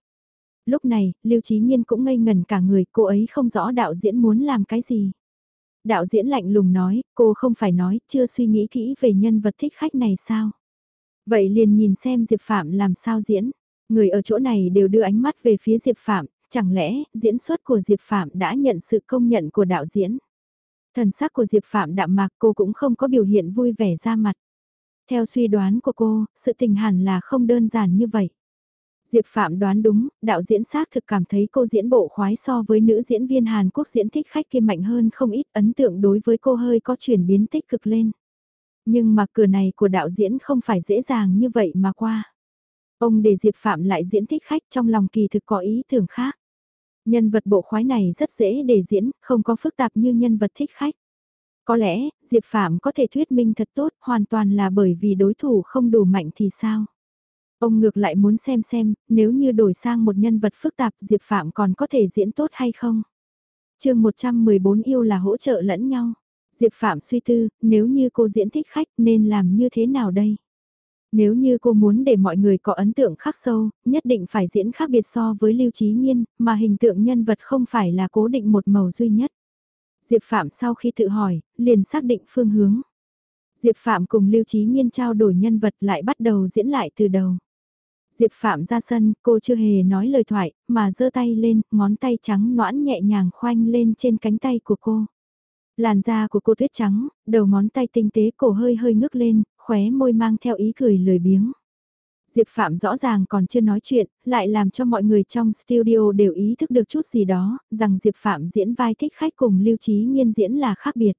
Lúc này, Lưu Chí Nhiên cũng ngây ngần cả người, cô ấy không rõ đạo diễn muốn làm cái gì. Đạo diễn lạnh lùng nói, cô không phải nói, chưa suy nghĩ kỹ về nhân vật thích khách này sao? Vậy liền nhìn xem Diệp Phạm làm sao diễn. Người ở chỗ này đều đưa ánh mắt về phía Diệp Phạm, chẳng lẽ diễn xuất của Diệp Phạm đã nhận sự công nhận của đạo diễn? Thần sắc của Diệp Phạm đạm mạc cô cũng không có biểu hiện vui vẻ ra mặt. Theo suy đoán của cô, sự tình hẳn là không đơn giản như vậy. Diệp Phạm đoán đúng, đạo diễn xác thực cảm thấy cô diễn bộ khoái so với nữ diễn viên Hàn Quốc diễn thích khách kia mạnh hơn không ít ấn tượng đối với cô hơi có chuyển biến tích cực lên. Nhưng mà cửa này của đạo diễn không phải dễ dàng như vậy mà qua. Ông để Diệp Phạm lại diễn thích khách trong lòng kỳ thực có ý tưởng khác. Nhân vật bộ khoái này rất dễ để diễn, không có phức tạp như nhân vật thích khách. Có lẽ, Diệp Phạm có thể thuyết minh thật tốt, hoàn toàn là bởi vì đối thủ không đủ mạnh thì sao? Ông ngược lại muốn xem xem, nếu như đổi sang một nhân vật phức tạp Diệp Phạm còn có thể diễn tốt hay không? chương 114 yêu là hỗ trợ lẫn nhau. Diệp Phạm suy tư, nếu như cô diễn thích khách nên làm như thế nào đây? Nếu như cô muốn để mọi người có ấn tượng khắc sâu, nhất định phải diễn khác biệt so với Lưu Trí Nhiên, mà hình tượng nhân vật không phải là cố định một màu duy nhất. Diệp Phạm sau khi tự hỏi, liền xác định phương hướng. Diệp Phạm cùng Lưu Trí Nhiên trao đổi nhân vật lại bắt đầu diễn lại từ đầu. Diệp Phạm ra sân, cô chưa hề nói lời thoại, mà giơ tay lên, ngón tay trắng noãn nhẹ nhàng khoanh lên trên cánh tay của cô. Làn da của cô tuyết trắng, đầu ngón tay tinh tế cổ hơi hơi ngước lên, khóe môi mang theo ý cười lười biếng. Diệp Phạm rõ ràng còn chưa nói chuyện, lại làm cho mọi người trong studio đều ý thức được chút gì đó, rằng Diệp Phạm diễn vai thích khách cùng lưu trí nghiên diễn là khác biệt.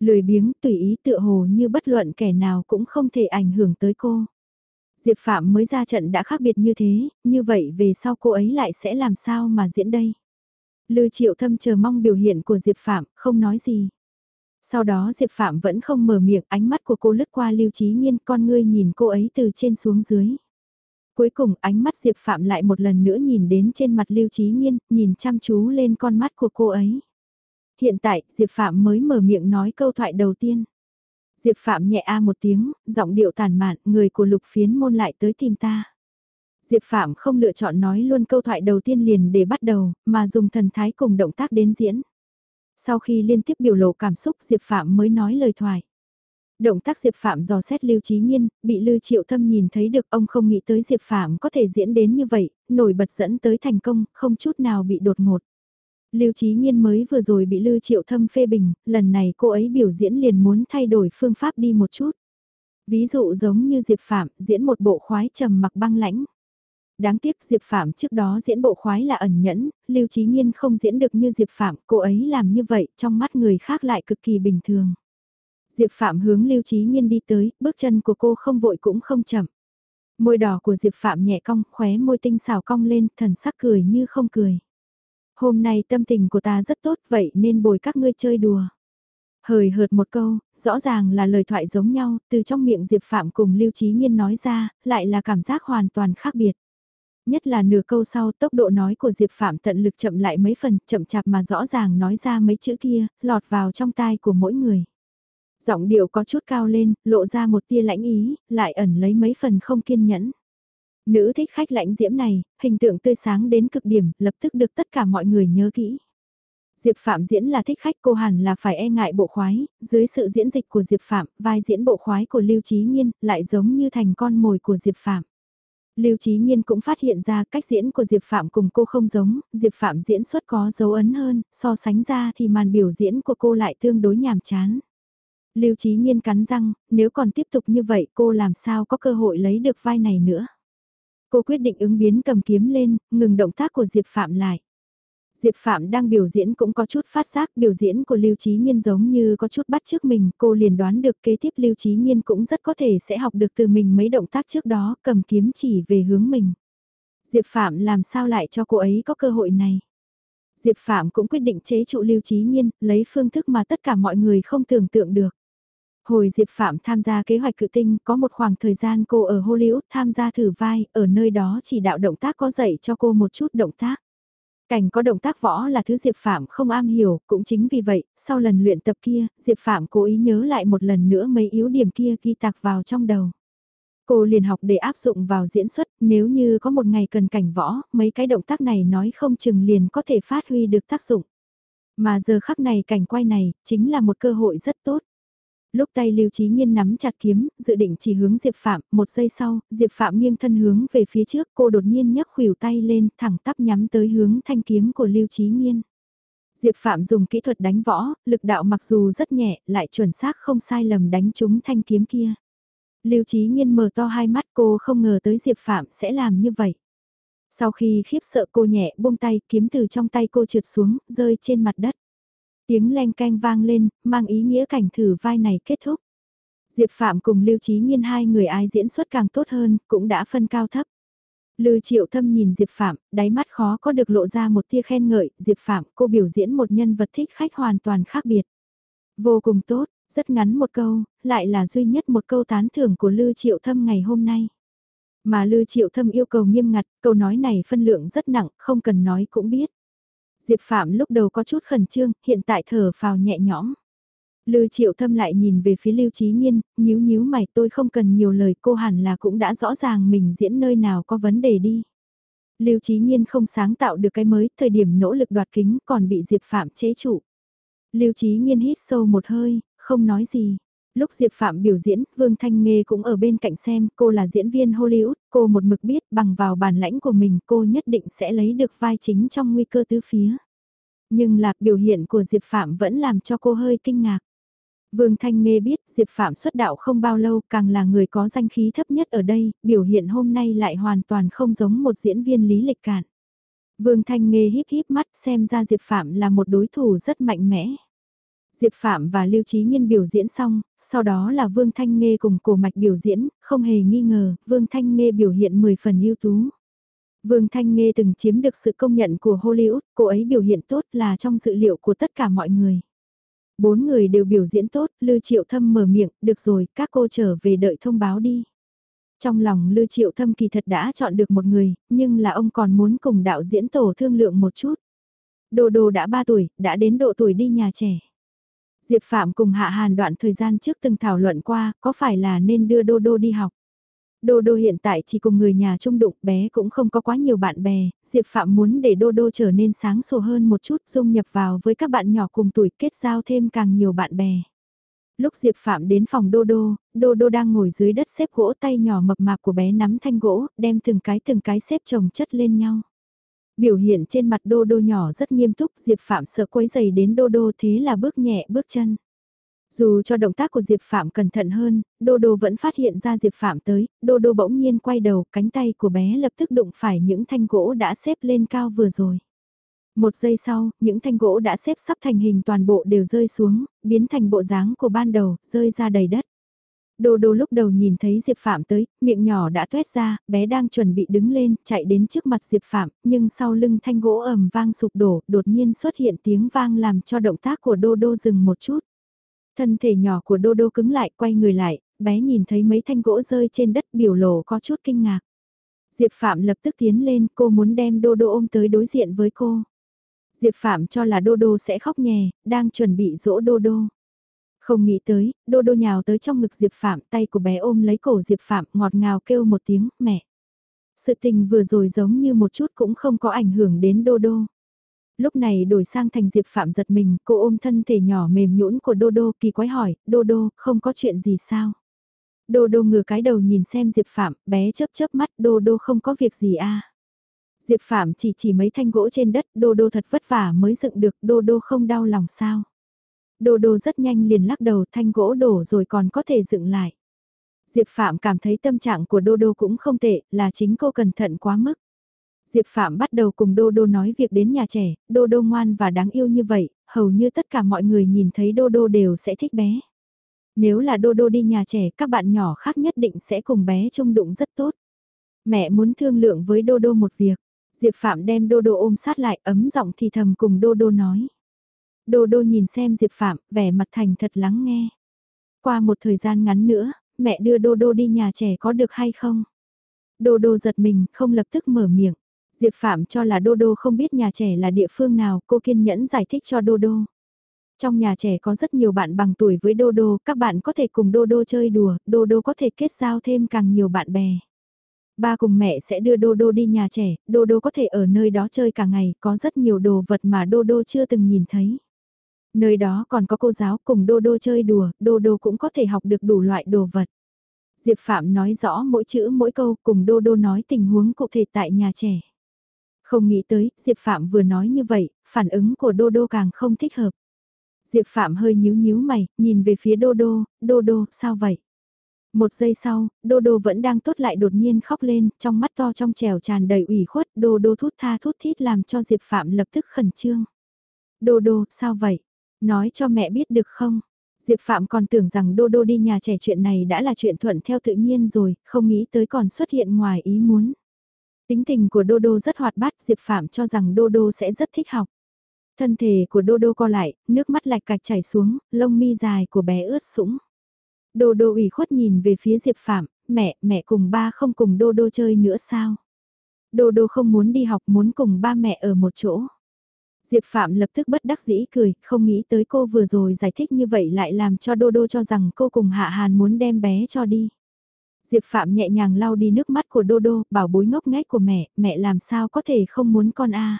Lười biếng tùy ý tựa hồ như bất luận kẻ nào cũng không thể ảnh hưởng tới cô. Diệp Phạm mới ra trận đã khác biệt như thế, như vậy về sau cô ấy lại sẽ làm sao mà diễn đây? Lư Triệu Thâm chờ mong biểu hiện của Diệp Phạm, không nói gì. Sau đó Diệp Phạm vẫn không mở miệng, ánh mắt của cô lướt qua Lưu Trí Nhiên, con ngươi nhìn cô ấy từ trên xuống dưới. Cuối cùng ánh mắt Diệp Phạm lại một lần nữa nhìn đến trên mặt Lưu Trí Nhiên, nhìn chăm chú lên con mắt của cô ấy. Hiện tại, Diệp Phạm mới mở miệng nói câu thoại đầu tiên. Diệp Phạm nhẹ a một tiếng, giọng điệu tàn mạn, người của lục phiến môn lại tới tìm ta. Diệp Phạm không lựa chọn nói luôn câu thoại đầu tiên liền để bắt đầu, mà dùng thần thái cùng động tác đến diễn. Sau khi liên tiếp biểu lộ cảm xúc Diệp Phạm mới nói lời thoại. Động tác Diệp Phạm dò xét Lưu Trí Nhiên, bị Lưu Triệu Thâm nhìn thấy được ông không nghĩ tới Diệp Phạm có thể diễn đến như vậy, nổi bật dẫn tới thành công, không chút nào bị đột ngột. Lưu Trí Nhiên mới vừa rồi bị Lưu Triệu Thâm phê bình, lần này cô ấy biểu diễn liền muốn thay đổi phương pháp đi một chút. Ví dụ giống như Diệp Phạm diễn một bộ khoái trầm mặc băng lãnh. Đáng tiếc Diệp Phạm trước đó diễn bộ khoái là ẩn nhẫn, Lưu Trí Nhiên không diễn được như Diệp Phạm, cô ấy làm như vậy trong mắt người khác lại cực kỳ bình thường. Diệp Phạm hướng Lưu Trí Nhiên đi tới, bước chân của cô không vội cũng không chậm. Môi đỏ của Diệp Phạm nhẹ cong, khóe môi tinh xào cong lên, thần sắc cười như không cười. Hôm nay tâm tình của ta rất tốt vậy nên bồi các ngươi chơi đùa. Hời hợt một câu, rõ ràng là lời thoại giống nhau, từ trong miệng Diệp Phạm cùng Lưu Trí Nhiên nói ra, lại là cảm giác hoàn toàn khác biệt. Nhất là nửa câu sau tốc độ nói của Diệp Phạm tận lực chậm lại mấy phần, chậm chạp mà rõ ràng nói ra mấy chữ kia, lọt vào trong tai của mỗi người. Giọng điệu có chút cao lên, lộ ra một tia lãnh ý, lại ẩn lấy mấy phần không kiên nhẫn. Nữ thích khách lãnh diễm này, hình tượng tươi sáng đến cực điểm, lập tức được tất cả mọi người nhớ kỹ. Diệp Phạm diễn là thích khách cô hẳn là phải e ngại bộ khoái, dưới sự diễn dịch của Diệp Phạm, vai diễn bộ khoái của Lưu Trí Nhiên lại giống như thành con mồi của Diệp Phạm. Lưu Trí Nhiên cũng phát hiện ra cách diễn của Diệp Phạm cùng cô không giống, Diệp Phạm diễn xuất có dấu ấn hơn, so sánh ra thì màn biểu diễn của cô lại tương đối nhàm chán. Lưu Trí Nhiên cắn răng, nếu còn tiếp tục như vậy cô làm sao có cơ hội lấy được vai này nữa. Cô quyết định ứng biến cầm kiếm lên, ngừng động tác của Diệp Phạm lại. Diệp Phạm đang biểu diễn cũng có chút phát giác biểu diễn của Lưu Trí Nhiên giống như có chút bắt trước mình, cô liền đoán được kế tiếp Lưu Trí Nhiên cũng rất có thể sẽ học được từ mình mấy động tác trước đó cầm kiếm chỉ về hướng mình. Diệp Phạm làm sao lại cho cô ấy có cơ hội này? Diệp Phạm cũng quyết định chế trụ Lưu Trí Nhiên, lấy phương thức mà tất cả mọi người không tưởng tượng được. Hồi Diệp Phạm tham gia kế hoạch cự tinh, có một khoảng thời gian cô ở Hollywood tham gia thử vai, ở nơi đó chỉ đạo động tác có dạy cho cô một chút động tác. Cảnh có động tác võ là thứ Diệp Phạm không am hiểu, cũng chính vì vậy, sau lần luyện tập kia, Diệp Phạm cố ý nhớ lại một lần nữa mấy yếu điểm kia ghi tạc vào trong đầu. Cô liền học để áp dụng vào diễn xuất, nếu như có một ngày cần cảnh võ, mấy cái động tác này nói không chừng liền có thể phát huy được tác dụng. Mà giờ khắc này cảnh quay này, chính là một cơ hội rất tốt. Lúc tay Lưu Chí Nhiên nắm chặt kiếm, dự định chỉ hướng Diệp Phạm, một giây sau, Diệp Phạm nghiêng thân hướng về phía trước, cô đột nhiên nhấc khuỷu tay lên, thẳng tắp nhắm tới hướng thanh kiếm của Lưu Chí Nhiên. Diệp Phạm dùng kỹ thuật đánh võ, lực đạo mặc dù rất nhẹ, lại chuẩn xác không sai lầm đánh trúng thanh kiếm kia. Lưu Chí Nhiên mở to hai mắt cô không ngờ tới Diệp Phạm sẽ làm như vậy. Sau khi khiếp sợ cô nhẹ buông tay, kiếm từ trong tay cô trượt xuống, rơi trên mặt đất. Tiếng len canh vang lên, mang ý nghĩa cảnh thử vai này kết thúc. Diệp Phạm cùng Lưu Trí Nhiên hai người ai diễn xuất càng tốt hơn, cũng đã phân cao thấp. Lưu Triệu Thâm nhìn Diệp Phạm, đáy mắt khó có được lộ ra một tia khen ngợi, Diệp Phạm, cô biểu diễn một nhân vật thích khách hoàn toàn khác biệt. Vô cùng tốt, rất ngắn một câu, lại là duy nhất một câu tán thưởng của Lưu Triệu Thâm ngày hôm nay. Mà Lưu Triệu Thâm yêu cầu nghiêm ngặt, câu nói này phân lượng rất nặng, không cần nói cũng biết. Diệp Phạm lúc đầu có chút khẩn trương, hiện tại thở phào nhẹ nhõm. Lư Triệu Thâm lại nhìn về phía Lưu Chí Nhiên, nhíu nhíu mày tôi không cần nhiều lời cô hẳn là cũng đã rõ ràng mình diễn nơi nào có vấn đề đi. Lưu Chí Nhiên không sáng tạo được cái mới, thời điểm nỗ lực đoạt kính còn bị Diệp Phạm chế trụ. Lưu Chí Nhiên hít sâu một hơi, không nói gì. Lúc Diệp Phạm biểu diễn, Vương Thanh Nghê cũng ở bên cạnh xem, cô là diễn viên Hollywood, cô một mực biết bằng vào bản lãnh của mình cô nhất định sẽ lấy được vai chính trong nguy cơ tứ phía. Nhưng lạc biểu hiện của Diệp Phạm vẫn làm cho cô hơi kinh ngạc. Vương Thanh Nghê biết Diệp Phạm xuất đạo không bao lâu càng là người có danh khí thấp nhất ở đây, biểu hiện hôm nay lại hoàn toàn không giống một diễn viên lý lịch cạn. Vương Thanh Nghê híp híp mắt xem ra Diệp Phạm là một đối thủ rất mạnh mẽ. Diệp Phạm và Lưu Trí Nhiên biểu diễn xong, sau đó là Vương Thanh Nghê cùng cổ mạch biểu diễn, không hề nghi ngờ, Vương Thanh Nghê biểu hiện 10 phần ưu tú. Vương Thanh Nghê từng chiếm được sự công nhận của Hollywood, cô ấy biểu hiện tốt là trong dự liệu của tất cả mọi người. Bốn người đều biểu diễn tốt, Lưu Triệu Thâm mở miệng, được rồi, các cô trở về đợi thông báo đi. Trong lòng Lưu Triệu Thâm kỳ thật đã chọn được một người, nhưng là ông còn muốn cùng đạo diễn tổ thương lượng một chút. Đồ đồ đã 3 tuổi, đã đến độ tuổi đi nhà trẻ. Diệp Phạm cùng Hạ Hàn đoạn thời gian trước từng thảo luận qua, có phải là nên đưa Đô Đô đi học. Đô Đô hiện tại chỉ cùng người nhà chung đụng, bé cũng không có quá nhiều bạn bè, Diệp Phạm muốn để Đô Đô trở nên sáng sủa hơn một chút, dung nhập vào với các bạn nhỏ cùng tuổi kết giao thêm càng nhiều bạn bè. Lúc Diệp Phạm đến phòng Đô Đô, Đô Đô đang ngồi dưới đất xếp gỗ tay nhỏ mập mạp của bé nắm thanh gỗ, đem từng cái từng cái xếp chồng chất lên nhau. Biểu hiện trên mặt đô đô nhỏ rất nghiêm túc, Diệp Phạm sợ quấy giày đến đô đô thế là bước nhẹ bước chân. Dù cho động tác của Diệp Phạm cẩn thận hơn, Đô Đô vẫn phát hiện ra Diệp Phạm tới, Đô Đô bỗng nhiên quay đầu, cánh tay của bé lập tức đụng phải những thanh gỗ đã xếp lên cao vừa rồi. Một giây sau, những thanh gỗ đã xếp sắp thành hình toàn bộ đều rơi xuống, biến thành bộ dáng của ban đầu, rơi ra đầy đất. Đô đô lúc đầu nhìn thấy Diệp Phạm tới, miệng nhỏ đã tuét ra, bé đang chuẩn bị đứng lên, chạy đến trước mặt Diệp Phạm, nhưng sau lưng thanh gỗ ầm vang sụp đổ, đột nhiên xuất hiện tiếng vang làm cho động tác của đô đô dừng một chút. Thân thể nhỏ của đô đô cứng lại, quay người lại, bé nhìn thấy mấy thanh gỗ rơi trên đất biểu lộ có chút kinh ngạc. Diệp Phạm lập tức tiến lên, cô muốn đem đô đô ôm tới đối diện với cô. Diệp Phạm cho là đô đô sẽ khóc nhè, đang chuẩn bị dỗ đô đô. Không nghĩ tới, đô đô nhào tới trong ngực Diệp Phạm, tay của bé ôm lấy cổ Diệp Phạm ngọt ngào kêu một tiếng, mẹ. Sự tình vừa rồi giống như một chút cũng không có ảnh hưởng đến đô đô. Lúc này đổi sang thành Diệp Phạm giật mình, cô ôm thân thể nhỏ mềm nhũn của đô đô kỳ quái hỏi, đô đô, không có chuyện gì sao? Đô đô ngửa cái đầu nhìn xem Diệp Phạm, bé chớp chớp mắt, đô đô không có việc gì à? Diệp Phạm chỉ chỉ mấy thanh gỗ trên đất, đô đô thật vất vả mới dựng được, đô đô không đau lòng sao? Đô đô rất nhanh liền lắc đầu thanh gỗ đổ rồi còn có thể dựng lại. Diệp Phạm cảm thấy tâm trạng của Đô Đô cũng không tệ, là chính cô cẩn thận quá mức. Diệp Phạm bắt đầu cùng Đô Đô nói việc đến nhà trẻ, Đô Đô ngoan và đáng yêu như vậy, hầu như tất cả mọi người nhìn thấy Đô Đô đều sẽ thích bé. Nếu là Đô Đô đi nhà trẻ, các bạn nhỏ khác nhất định sẽ cùng bé chung đụng rất tốt. Mẹ muốn thương lượng với Đô Đô một việc. Diệp Phạm đem Đô Đô ôm sát lại ấm giọng thì thầm cùng Đô Đô nói. Đô đô nhìn xem Diệp Phạm, vẻ mặt thành thật lắng nghe. Qua một thời gian ngắn nữa, mẹ đưa Đô Đô đi nhà trẻ có được hay không? Đô Đô giật mình, không lập tức mở miệng. Diệp Phạm cho là Đô Đô không biết nhà trẻ là địa phương nào, cô kiên nhẫn giải thích cho Đô Đô. Trong nhà trẻ có rất nhiều bạn bằng tuổi với Đô Đô, các bạn có thể cùng Đô Đô chơi đùa, Đô Đô có thể kết giao thêm càng nhiều bạn bè. Ba cùng mẹ sẽ đưa Đô Đô đi nhà trẻ, Đô Đô có thể ở nơi đó chơi cả ngày, có rất nhiều đồ vật mà Đô Đô chưa từng nhìn thấy. Nơi đó còn có cô giáo cùng Đô Đô chơi đùa, Đô Đô cũng có thể học được đủ loại đồ vật. Diệp Phạm nói rõ mỗi chữ mỗi câu cùng Đô Đô nói tình huống cụ thể tại nhà trẻ. Không nghĩ tới, Diệp Phạm vừa nói như vậy, phản ứng của Đô Đô càng không thích hợp. Diệp Phạm hơi nhíu nhíu mày, nhìn về phía Đô Đô, Đô Đô, sao vậy? Một giây sau, Đô Đô vẫn đang tốt lại đột nhiên khóc lên, trong mắt to trong trèo tràn đầy ủy khuất, Đô Đô thút tha thút thít làm cho Diệp Phạm lập tức khẩn trương. Đô Đô, sao vậy? Nói cho mẹ biết được không? Diệp Phạm còn tưởng rằng Đô Đô đi nhà trẻ chuyện này đã là chuyện thuận theo tự nhiên rồi, không nghĩ tới còn xuất hiện ngoài ý muốn. Tính tình của Đô Đô rất hoạt bát, Diệp Phạm cho rằng Đô Đô sẽ rất thích học. Thân thể của Đô Đô co lại, nước mắt lạch cạch chảy xuống, lông mi dài của bé ướt sũng. Đô Đô ủy khuất nhìn về phía Diệp Phạm, mẹ, mẹ cùng ba không cùng Đô Đô chơi nữa sao? Đô Đô không muốn đi học muốn cùng ba mẹ ở một chỗ. Diệp Phạm lập tức bất đắc dĩ cười, không nghĩ tới cô vừa rồi giải thích như vậy lại làm cho Đô Đô cho rằng cô cùng Hạ Hàn muốn đem bé cho đi. Diệp Phạm nhẹ nhàng lau đi nước mắt của Đô Đô, bảo bối ngốc nghếch của mẹ, mẹ làm sao có thể không muốn con a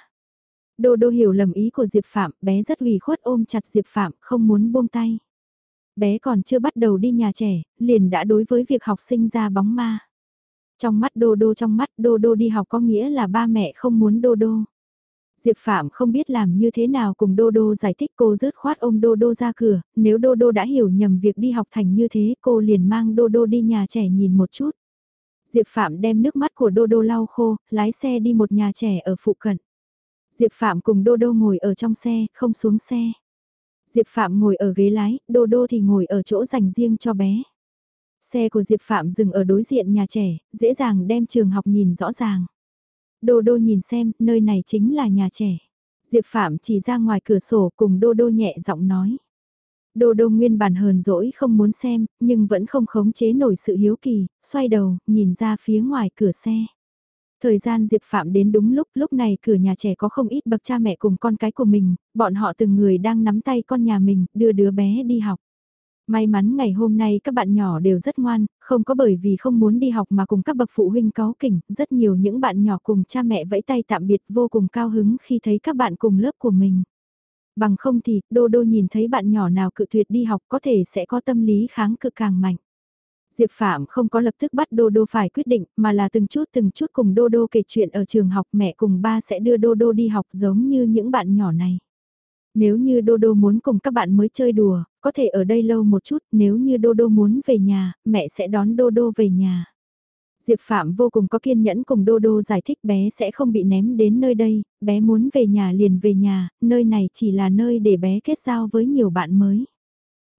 Đô Đô hiểu lầm ý của Diệp Phạm, bé rất ủy khuất ôm chặt Diệp Phạm, không muốn buông tay. Bé còn chưa bắt đầu đi nhà trẻ, liền đã đối với việc học sinh ra bóng ma. Trong mắt Đô Đô trong mắt Đô Đô đi học có nghĩa là ba mẹ không muốn Đô Đô. Diệp Phạm không biết làm như thế nào cùng Đô Đô giải thích cô rớt khoát ôm Đô Đô ra cửa, nếu Đô Đô đã hiểu nhầm việc đi học thành như thế cô liền mang Đô Đô đi nhà trẻ nhìn một chút. Diệp Phạm đem nước mắt của Đô Đô lau khô, lái xe đi một nhà trẻ ở phụ cận. Diệp Phạm cùng Đô Đô ngồi ở trong xe, không xuống xe. Diệp Phạm ngồi ở ghế lái, Đô Đô thì ngồi ở chỗ dành riêng cho bé. Xe của Diệp Phạm dừng ở đối diện nhà trẻ, dễ dàng đem trường học nhìn rõ ràng. Đô Đô nhìn xem, nơi này chính là nhà trẻ. Diệp Phạm chỉ ra ngoài cửa sổ cùng Đô Đô nhẹ giọng nói. Đô Đô nguyên bản hờn dỗi không muốn xem, nhưng vẫn không khống chế nổi sự hiếu kỳ, xoay đầu, nhìn ra phía ngoài cửa xe. Thời gian Diệp Phạm đến đúng lúc, lúc này cửa nhà trẻ có không ít bậc cha mẹ cùng con cái của mình, bọn họ từng người đang nắm tay con nhà mình, đưa đứa bé đi học. May mắn ngày hôm nay các bạn nhỏ đều rất ngoan, không có bởi vì không muốn đi học mà cùng các bậc phụ huynh cáu kỉnh, rất nhiều những bạn nhỏ cùng cha mẹ vẫy tay tạm biệt vô cùng cao hứng khi thấy các bạn cùng lớp của mình. Bằng không thì, Đô Đô nhìn thấy bạn nhỏ nào cự tuyệt đi học có thể sẽ có tâm lý kháng cự càng mạnh. Diệp Phạm không có lập tức bắt Đô Đô phải quyết định, mà là từng chút từng chút cùng Đô Đô kể chuyện ở trường học mẹ cùng ba sẽ đưa Đô Đô đi học giống như những bạn nhỏ này. Nếu như Đô Đô muốn cùng các bạn mới chơi đùa, có thể ở đây lâu một chút, nếu như Đô Đô muốn về nhà, mẹ sẽ đón Đô Đô về nhà. Diệp Phạm vô cùng có kiên nhẫn cùng Đô Đô giải thích bé sẽ không bị ném đến nơi đây, bé muốn về nhà liền về nhà, nơi này chỉ là nơi để bé kết giao với nhiều bạn mới.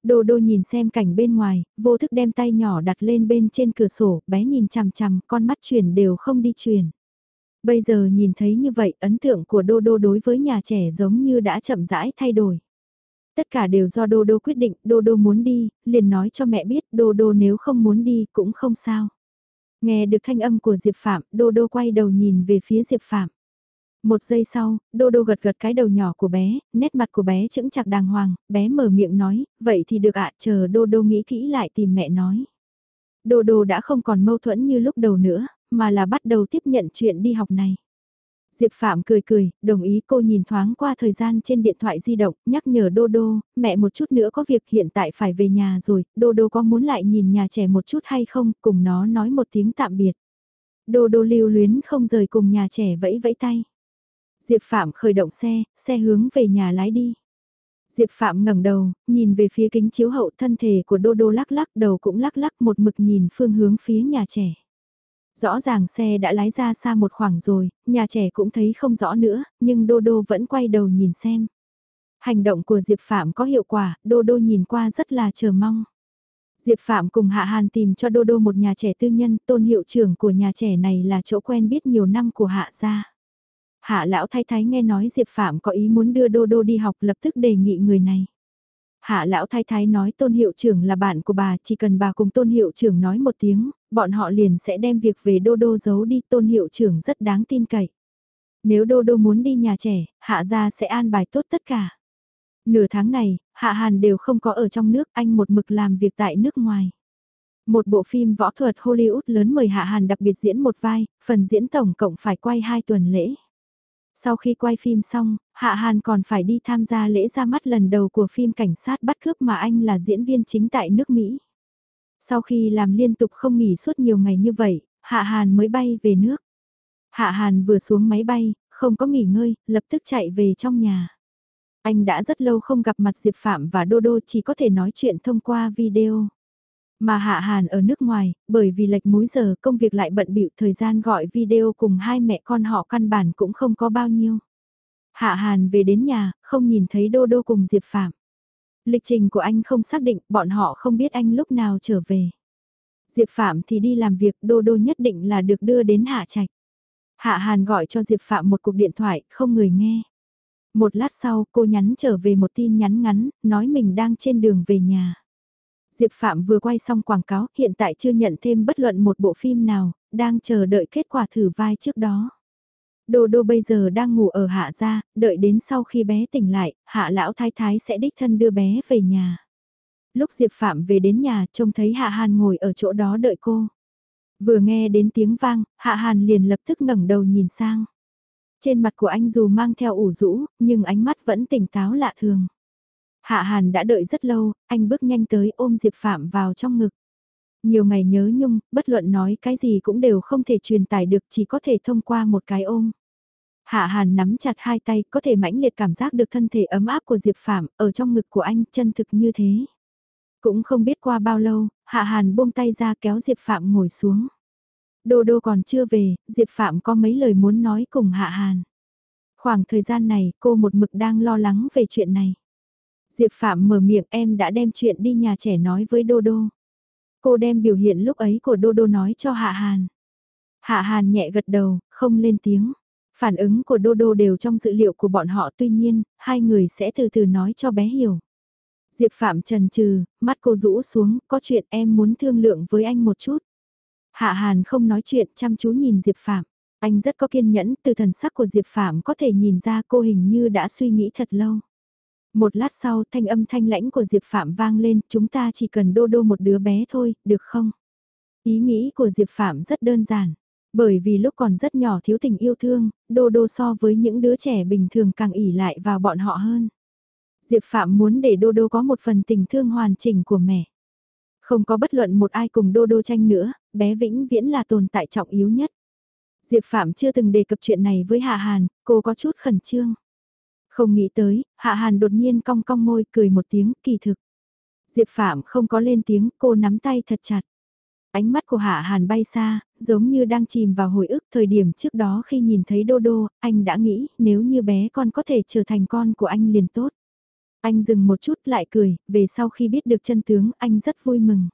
Đô Đô nhìn xem cảnh bên ngoài, vô thức đem tay nhỏ đặt lên bên trên cửa sổ, bé nhìn chằm chằm, con mắt chuyển đều không đi chuyển. Bây giờ nhìn thấy như vậy, ấn tượng của Đô Đô đối với nhà trẻ giống như đã chậm rãi thay đổi. Tất cả đều do Đô Đô quyết định, Đô Đô muốn đi, liền nói cho mẹ biết Đô Đô nếu không muốn đi cũng không sao. Nghe được thanh âm của Diệp Phạm, Đô Đô quay đầu nhìn về phía Diệp Phạm. Một giây sau, Đô Đô gật gật cái đầu nhỏ của bé, nét mặt của bé chững chặt đàng hoàng, bé mở miệng nói, vậy thì được ạ, chờ Đô Đô nghĩ kỹ lại tìm mẹ nói. Đô Đô đã không còn mâu thuẫn như lúc đầu nữa, mà là bắt đầu tiếp nhận chuyện đi học này. Diệp Phạm cười cười, đồng ý cô nhìn thoáng qua thời gian trên điện thoại di động, nhắc nhở Đô Đô, mẹ một chút nữa có việc hiện tại phải về nhà rồi, Đô Đô có muốn lại nhìn nhà trẻ một chút hay không, cùng nó nói một tiếng tạm biệt. Đô Đô lưu luyến không rời cùng nhà trẻ vẫy vẫy tay. Diệp Phạm khởi động xe, xe hướng về nhà lái đi. Diệp Phạm ngẩng đầu, nhìn về phía kính chiếu hậu thân thể của Đô Đô lắc lắc đầu cũng lắc lắc một mực nhìn phương hướng phía nhà trẻ. Rõ ràng xe đã lái ra xa một khoảng rồi, nhà trẻ cũng thấy không rõ nữa, nhưng Đô Đô vẫn quay đầu nhìn xem. Hành động của Diệp Phạm có hiệu quả, Đô Đô nhìn qua rất là chờ mong. Diệp Phạm cùng Hạ Hàn tìm cho Đô Đô một nhà trẻ tư nhân, tôn hiệu trưởng của nhà trẻ này là chỗ quen biết nhiều năm của Hạ gia. Hạ lão thái thái nghe nói Diệp Phạm có ý muốn đưa Đô Đô đi học lập tức đề nghị người này. Hạ lão thái thái nói tôn hiệu trưởng là bạn của bà, chỉ cần bà cùng tôn hiệu trưởng nói một tiếng, bọn họ liền sẽ đem việc về đô đô giấu đi, tôn hiệu trưởng rất đáng tin cậy. Nếu đô đô muốn đi nhà trẻ, hạ gia sẽ an bài tốt tất cả. Nửa tháng này, hạ hàn đều không có ở trong nước, anh một mực làm việc tại nước ngoài. Một bộ phim võ thuật Hollywood lớn mời Hạ Hàn đặc biệt diễn một vai, phần diễn tổng cộng phải quay 2 tuần lễ. Sau khi quay phim xong, Hạ Hàn còn phải đi tham gia lễ ra mắt lần đầu của phim cảnh sát bắt cướp mà anh là diễn viên chính tại nước Mỹ. Sau khi làm liên tục không nghỉ suốt nhiều ngày như vậy, Hạ Hàn mới bay về nước. Hạ Hàn vừa xuống máy bay, không có nghỉ ngơi, lập tức chạy về trong nhà. Anh đã rất lâu không gặp mặt Diệp Phạm và Đô Đô chỉ có thể nói chuyện thông qua video. Mà Hạ Hàn ở nước ngoài, bởi vì lệch múi giờ công việc lại bận bịu thời gian gọi video cùng hai mẹ con họ căn bản cũng không có bao nhiêu. Hạ Hàn về đến nhà, không nhìn thấy Đô Đô cùng Diệp Phạm. Lịch trình của anh không xác định, bọn họ không biết anh lúc nào trở về. Diệp Phạm thì đi làm việc, Đô Đô nhất định là được đưa đến Hạ Trạch. Hạ Hàn gọi cho Diệp Phạm một cuộc điện thoại, không người nghe. Một lát sau, cô nhắn trở về một tin nhắn ngắn, nói mình đang trên đường về nhà. Diệp Phạm vừa quay xong quảng cáo, hiện tại chưa nhận thêm bất luận một bộ phim nào, đang chờ đợi kết quả thử vai trước đó. Đô đô bây giờ đang ngủ ở hạ gia, đợi đến sau khi bé tỉnh lại, hạ lão thái thái sẽ đích thân đưa bé về nhà. Lúc Diệp Phạm về đến nhà, trông thấy hạ hàn ngồi ở chỗ đó đợi cô. Vừa nghe đến tiếng vang, hạ hàn liền lập tức ngẩng đầu nhìn sang. Trên mặt của anh dù mang theo ủ rũ, nhưng ánh mắt vẫn tỉnh táo lạ thường. Hạ Hàn đã đợi rất lâu, anh bước nhanh tới ôm Diệp Phạm vào trong ngực. Nhiều ngày nhớ nhung, bất luận nói cái gì cũng đều không thể truyền tải được chỉ có thể thông qua một cái ôm. Hạ Hàn nắm chặt hai tay có thể mãnh liệt cảm giác được thân thể ấm áp của Diệp Phạm ở trong ngực của anh chân thực như thế. Cũng không biết qua bao lâu, Hạ Hàn buông tay ra kéo Diệp Phạm ngồi xuống. Đô đô còn chưa về, Diệp Phạm có mấy lời muốn nói cùng Hạ Hàn. Khoảng thời gian này cô một mực đang lo lắng về chuyện này. Diệp Phạm mở miệng em đã đem chuyện đi nhà trẻ nói với Đô Đô. Cô đem biểu hiện lúc ấy của Đô Đô nói cho Hạ Hàn. Hạ Hàn nhẹ gật đầu, không lên tiếng. Phản ứng của Đô Đô đều trong dữ liệu của bọn họ tuy nhiên, hai người sẽ từ từ nói cho bé hiểu. Diệp Phạm trần trừ, mắt cô rũ xuống, có chuyện em muốn thương lượng với anh một chút. Hạ Hàn không nói chuyện chăm chú nhìn Diệp Phạm. Anh rất có kiên nhẫn, từ thần sắc của Diệp Phạm có thể nhìn ra cô hình như đã suy nghĩ thật lâu. Một lát sau thanh âm thanh lãnh của Diệp Phạm vang lên, chúng ta chỉ cần đô đô một đứa bé thôi, được không? Ý nghĩ của Diệp Phạm rất đơn giản. Bởi vì lúc còn rất nhỏ thiếu tình yêu thương, đô đô so với những đứa trẻ bình thường càng ỉ lại vào bọn họ hơn. Diệp Phạm muốn để đô đô có một phần tình thương hoàn chỉnh của mẹ. Không có bất luận một ai cùng đô đô tranh nữa, bé vĩnh viễn là tồn tại trọng yếu nhất. Diệp Phạm chưa từng đề cập chuyện này với Hạ Hàn, cô có chút khẩn trương. Không nghĩ tới, Hạ Hàn đột nhiên cong cong môi cười một tiếng kỳ thực. Diệp Phạm không có lên tiếng, cô nắm tay thật chặt. Ánh mắt của Hạ Hàn bay xa, giống như đang chìm vào hồi ức thời điểm trước đó khi nhìn thấy Đô Đô, anh đã nghĩ nếu như bé con có thể trở thành con của anh liền tốt. Anh dừng một chút lại cười, về sau khi biết được chân tướng anh rất vui mừng.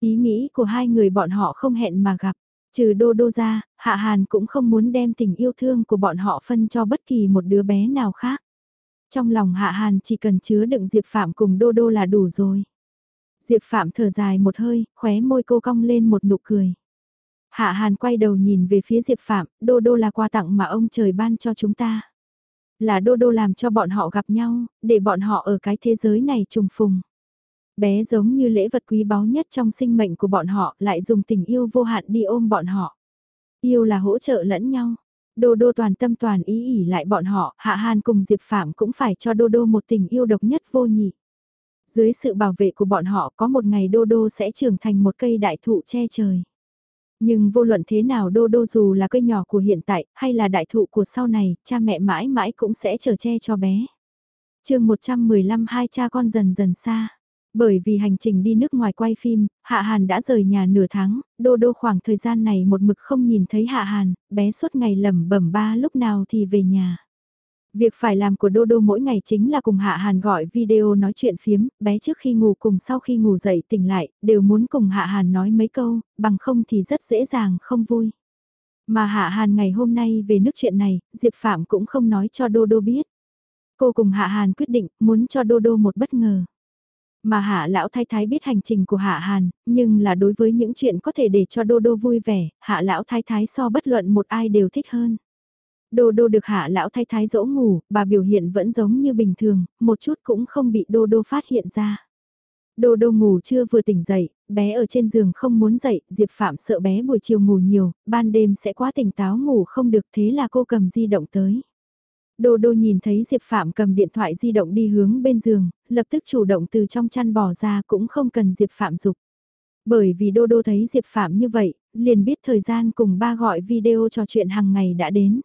Ý nghĩ của hai người bọn họ không hẹn mà gặp. Trừ đô đô ra, Hạ Hàn cũng không muốn đem tình yêu thương của bọn họ phân cho bất kỳ một đứa bé nào khác. Trong lòng Hạ Hàn chỉ cần chứa đựng Diệp Phạm cùng đô đô là đủ rồi. Diệp Phạm thở dài một hơi, khóe môi cô cong lên một nụ cười. Hạ Hàn quay đầu nhìn về phía Diệp Phạm, đô đô là quà tặng mà ông trời ban cho chúng ta. Là đô đô làm cho bọn họ gặp nhau, để bọn họ ở cái thế giới này trùng phùng. Bé giống như lễ vật quý báu nhất trong sinh mệnh của bọn họ lại dùng tình yêu vô hạn đi ôm bọn họ. Yêu là hỗ trợ lẫn nhau. Đô đô toàn tâm toàn ý ỉ lại bọn họ, Hạ Hàn cùng Diệp Phạm cũng phải cho đô đô một tình yêu độc nhất vô nhị. Dưới sự bảo vệ của bọn họ có một ngày đô đô sẽ trưởng thành một cây đại thụ che trời. Nhưng vô luận thế nào đô đô dù là cây nhỏ của hiện tại hay là đại thụ của sau này, cha mẹ mãi mãi cũng sẽ chờ che cho bé. chương 115 hai cha con dần dần xa. Bởi vì hành trình đi nước ngoài quay phim, Hạ Hàn đã rời nhà nửa tháng, Đô Đô khoảng thời gian này một mực không nhìn thấy Hạ Hàn, bé suốt ngày lẩm bẩm ba lúc nào thì về nhà. Việc phải làm của Đô Đô mỗi ngày chính là cùng Hạ Hàn gọi video nói chuyện phiếm, bé trước khi ngủ cùng sau khi ngủ dậy tỉnh lại, đều muốn cùng Hạ Hàn nói mấy câu, bằng không thì rất dễ dàng không vui. Mà Hạ Hàn ngày hôm nay về nước chuyện này, Diệp Phạm cũng không nói cho Đô Đô biết. Cô cùng Hạ Hàn quyết định muốn cho Đô Đô một bất ngờ. Mà hạ lão thái thái biết hành trình của hạ hàn, nhưng là đối với những chuyện có thể để cho đô đô vui vẻ, hạ lão thái thái so bất luận một ai đều thích hơn. Đô đô được hạ lão thái thái dỗ ngủ, bà biểu hiện vẫn giống như bình thường, một chút cũng không bị đô đô phát hiện ra. Đô đô ngủ chưa vừa tỉnh dậy, bé ở trên giường không muốn dậy, Diệp Phạm sợ bé buổi chiều ngủ nhiều, ban đêm sẽ quá tỉnh táo ngủ không được thế là cô cầm di động tới. Đô đô nhìn thấy Diệp Phạm cầm điện thoại di động đi hướng bên giường, lập tức chủ động từ trong chăn bỏ ra cũng không cần Diệp Phạm dục. Bởi vì Đô đô thấy Diệp Phạm như vậy, liền biết thời gian cùng ba gọi video trò chuyện hàng ngày đã đến.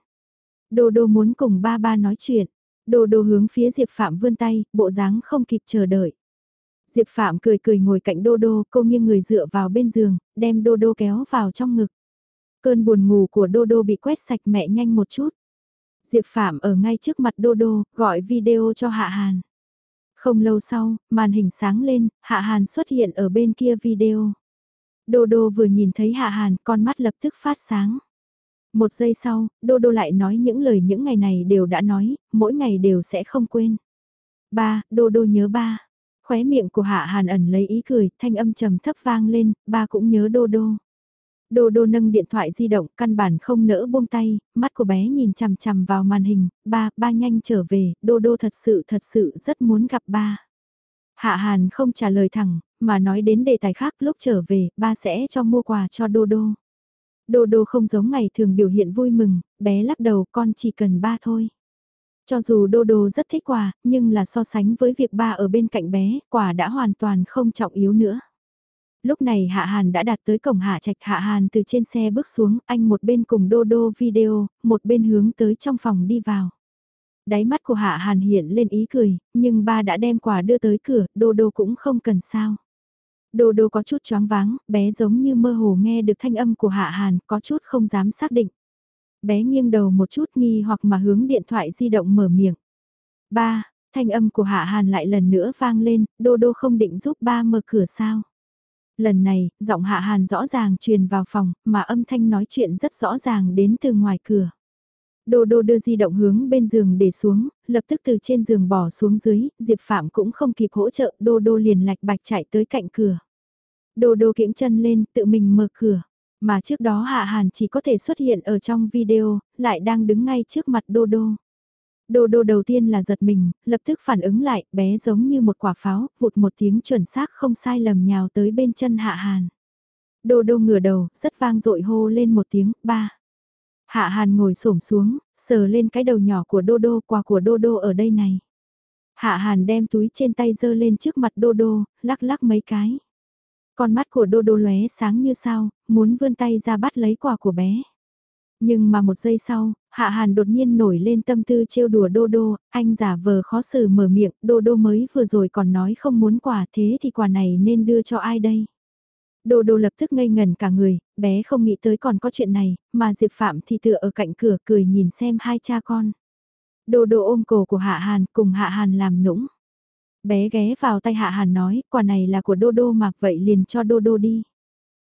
Đô đô muốn cùng ba ba nói chuyện. Đô đô hướng phía Diệp Phạm vươn tay, bộ dáng không kịp chờ đợi. Diệp Phạm cười cười ngồi cạnh Đô Đô, cô nghiêng người dựa vào bên giường, đem Đô Đô kéo vào trong ngực. Cơn buồn ngủ của Đô Đô bị quét sạch mẹ nhanh một chút. Diệp Phạm ở ngay trước mặt Đô Đô, gọi video cho Hạ Hàn. Không lâu sau, màn hình sáng lên, Hạ Hàn xuất hiện ở bên kia video. Đô Đô vừa nhìn thấy Hạ Hàn, con mắt lập tức phát sáng. Một giây sau, Đô Đô lại nói những lời những ngày này đều đã nói, mỗi ngày đều sẽ không quên. Ba, Đô Đô nhớ ba. Khóe miệng của Hạ Hàn ẩn lấy ý cười, thanh âm trầm thấp vang lên, ba cũng nhớ Đô Đô. Đô Đô nâng điện thoại di động, căn bản không nỡ buông tay, mắt của bé nhìn chằm chằm vào màn hình, ba, ba nhanh trở về, Đô Đô thật sự thật sự rất muốn gặp ba. Hạ Hàn không trả lời thẳng, mà nói đến đề tài khác lúc trở về, ba sẽ cho mua quà cho Đô Đô. Đô Đô không giống ngày thường biểu hiện vui mừng, bé lắc đầu con chỉ cần ba thôi. Cho dù Đô Đô rất thích quà, nhưng là so sánh với việc ba ở bên cạnh bé, quà đã hoàn toàn không trọng yếu nữa. Lúc này Hạ Hàn đã đạt tới cổng Hạ Trạch Hạ Hàn từ trên xe bước xuống, anh một bên cùng Đô Đô video, một bên hướng tới trong phòng đi vào. Đáy mắt của Hạ Hàn hiện lên ý cười, nhưng ba đã đem quà đưa tới cửa, Đô Đô cũng không cần sao. Đô Đô có chút choáng váng, bé giống như mơ hồ nghe được thanh âm của Hạ Hàn, có chút không dám xác định. Bé nghiêng đầu một chút nghi hoặc mà hướng điện thoại di động mở miệng. Ba, thanh âm của Hạ Hàn lại lần nữa vang lên, Đô Đô không định giúp ba mở cửa sao. Lần này, giọng Hạ Hàn rõ ràng truyền vào phòng, mà âm thanh nói chuyện rất rõ ràng đến từ ngoài cửa. Đô đô đưa di động hướng bên giường để xuống, lập tức từ trên giường bỏ xuống dưới, Diệp Phạm cũng không kịp hỗ trợ, đô đô liền lạch bạch chạy tới cạnh cửa. Đô đô kiễng chân lên, tự mình mở cửa. Mà trước đó Hạ Hàn chỉ có thể xuất hiện ở trong video, lại đang đứng ngay trước mặt Đô Đô. Đô Đô đầu tiên là giật mình, lập tức phản ứng lại, bé giống như một quả pháo, vụt một tiếng chuẩn xác không sai lầm nhào tới bên chân Hạ Hàn. Đô Đô ngửa đầu, rất vang dội hô lên một tiếng, ba. Hạ Hàn ngồi xổm xuống, sờ lên cái đầu nhỏ của Đô Đô, quà của Đô Đô ở đây này. Hạ Hàn đem túi trên tay dơ lên trước mặt Đô Đô, lắc lắc mấy cái. Con mắt của đô đô lóe sáng như sao, muốn vươn tay ra bắt lấy quà của bé. Nhưng mà một giây sau, Hạ Hàn đột nhiên nổi lên tâm tư trêu đùa đô đô, anh giả vờ khó xử mở miệng, đô đô mới vừa rồi còn nói không muốn quà thế thì quà này nên đưa cho ai đây? Đô đô lập tức ngây ngần cả người, bé không nghĩ tới còn có chuyện này, mà Diệp Phạm thì tựa ở cạnh cửa cười nhìn xem hai cha con. Đô đô ôm cổ của Hạ Hàn cùng Hạ Hàn làm nũng. Bé ghé vào tay Hạ Hàn nói, quả này là của Đô Đô mà vậy liền cho Đô Đô đi.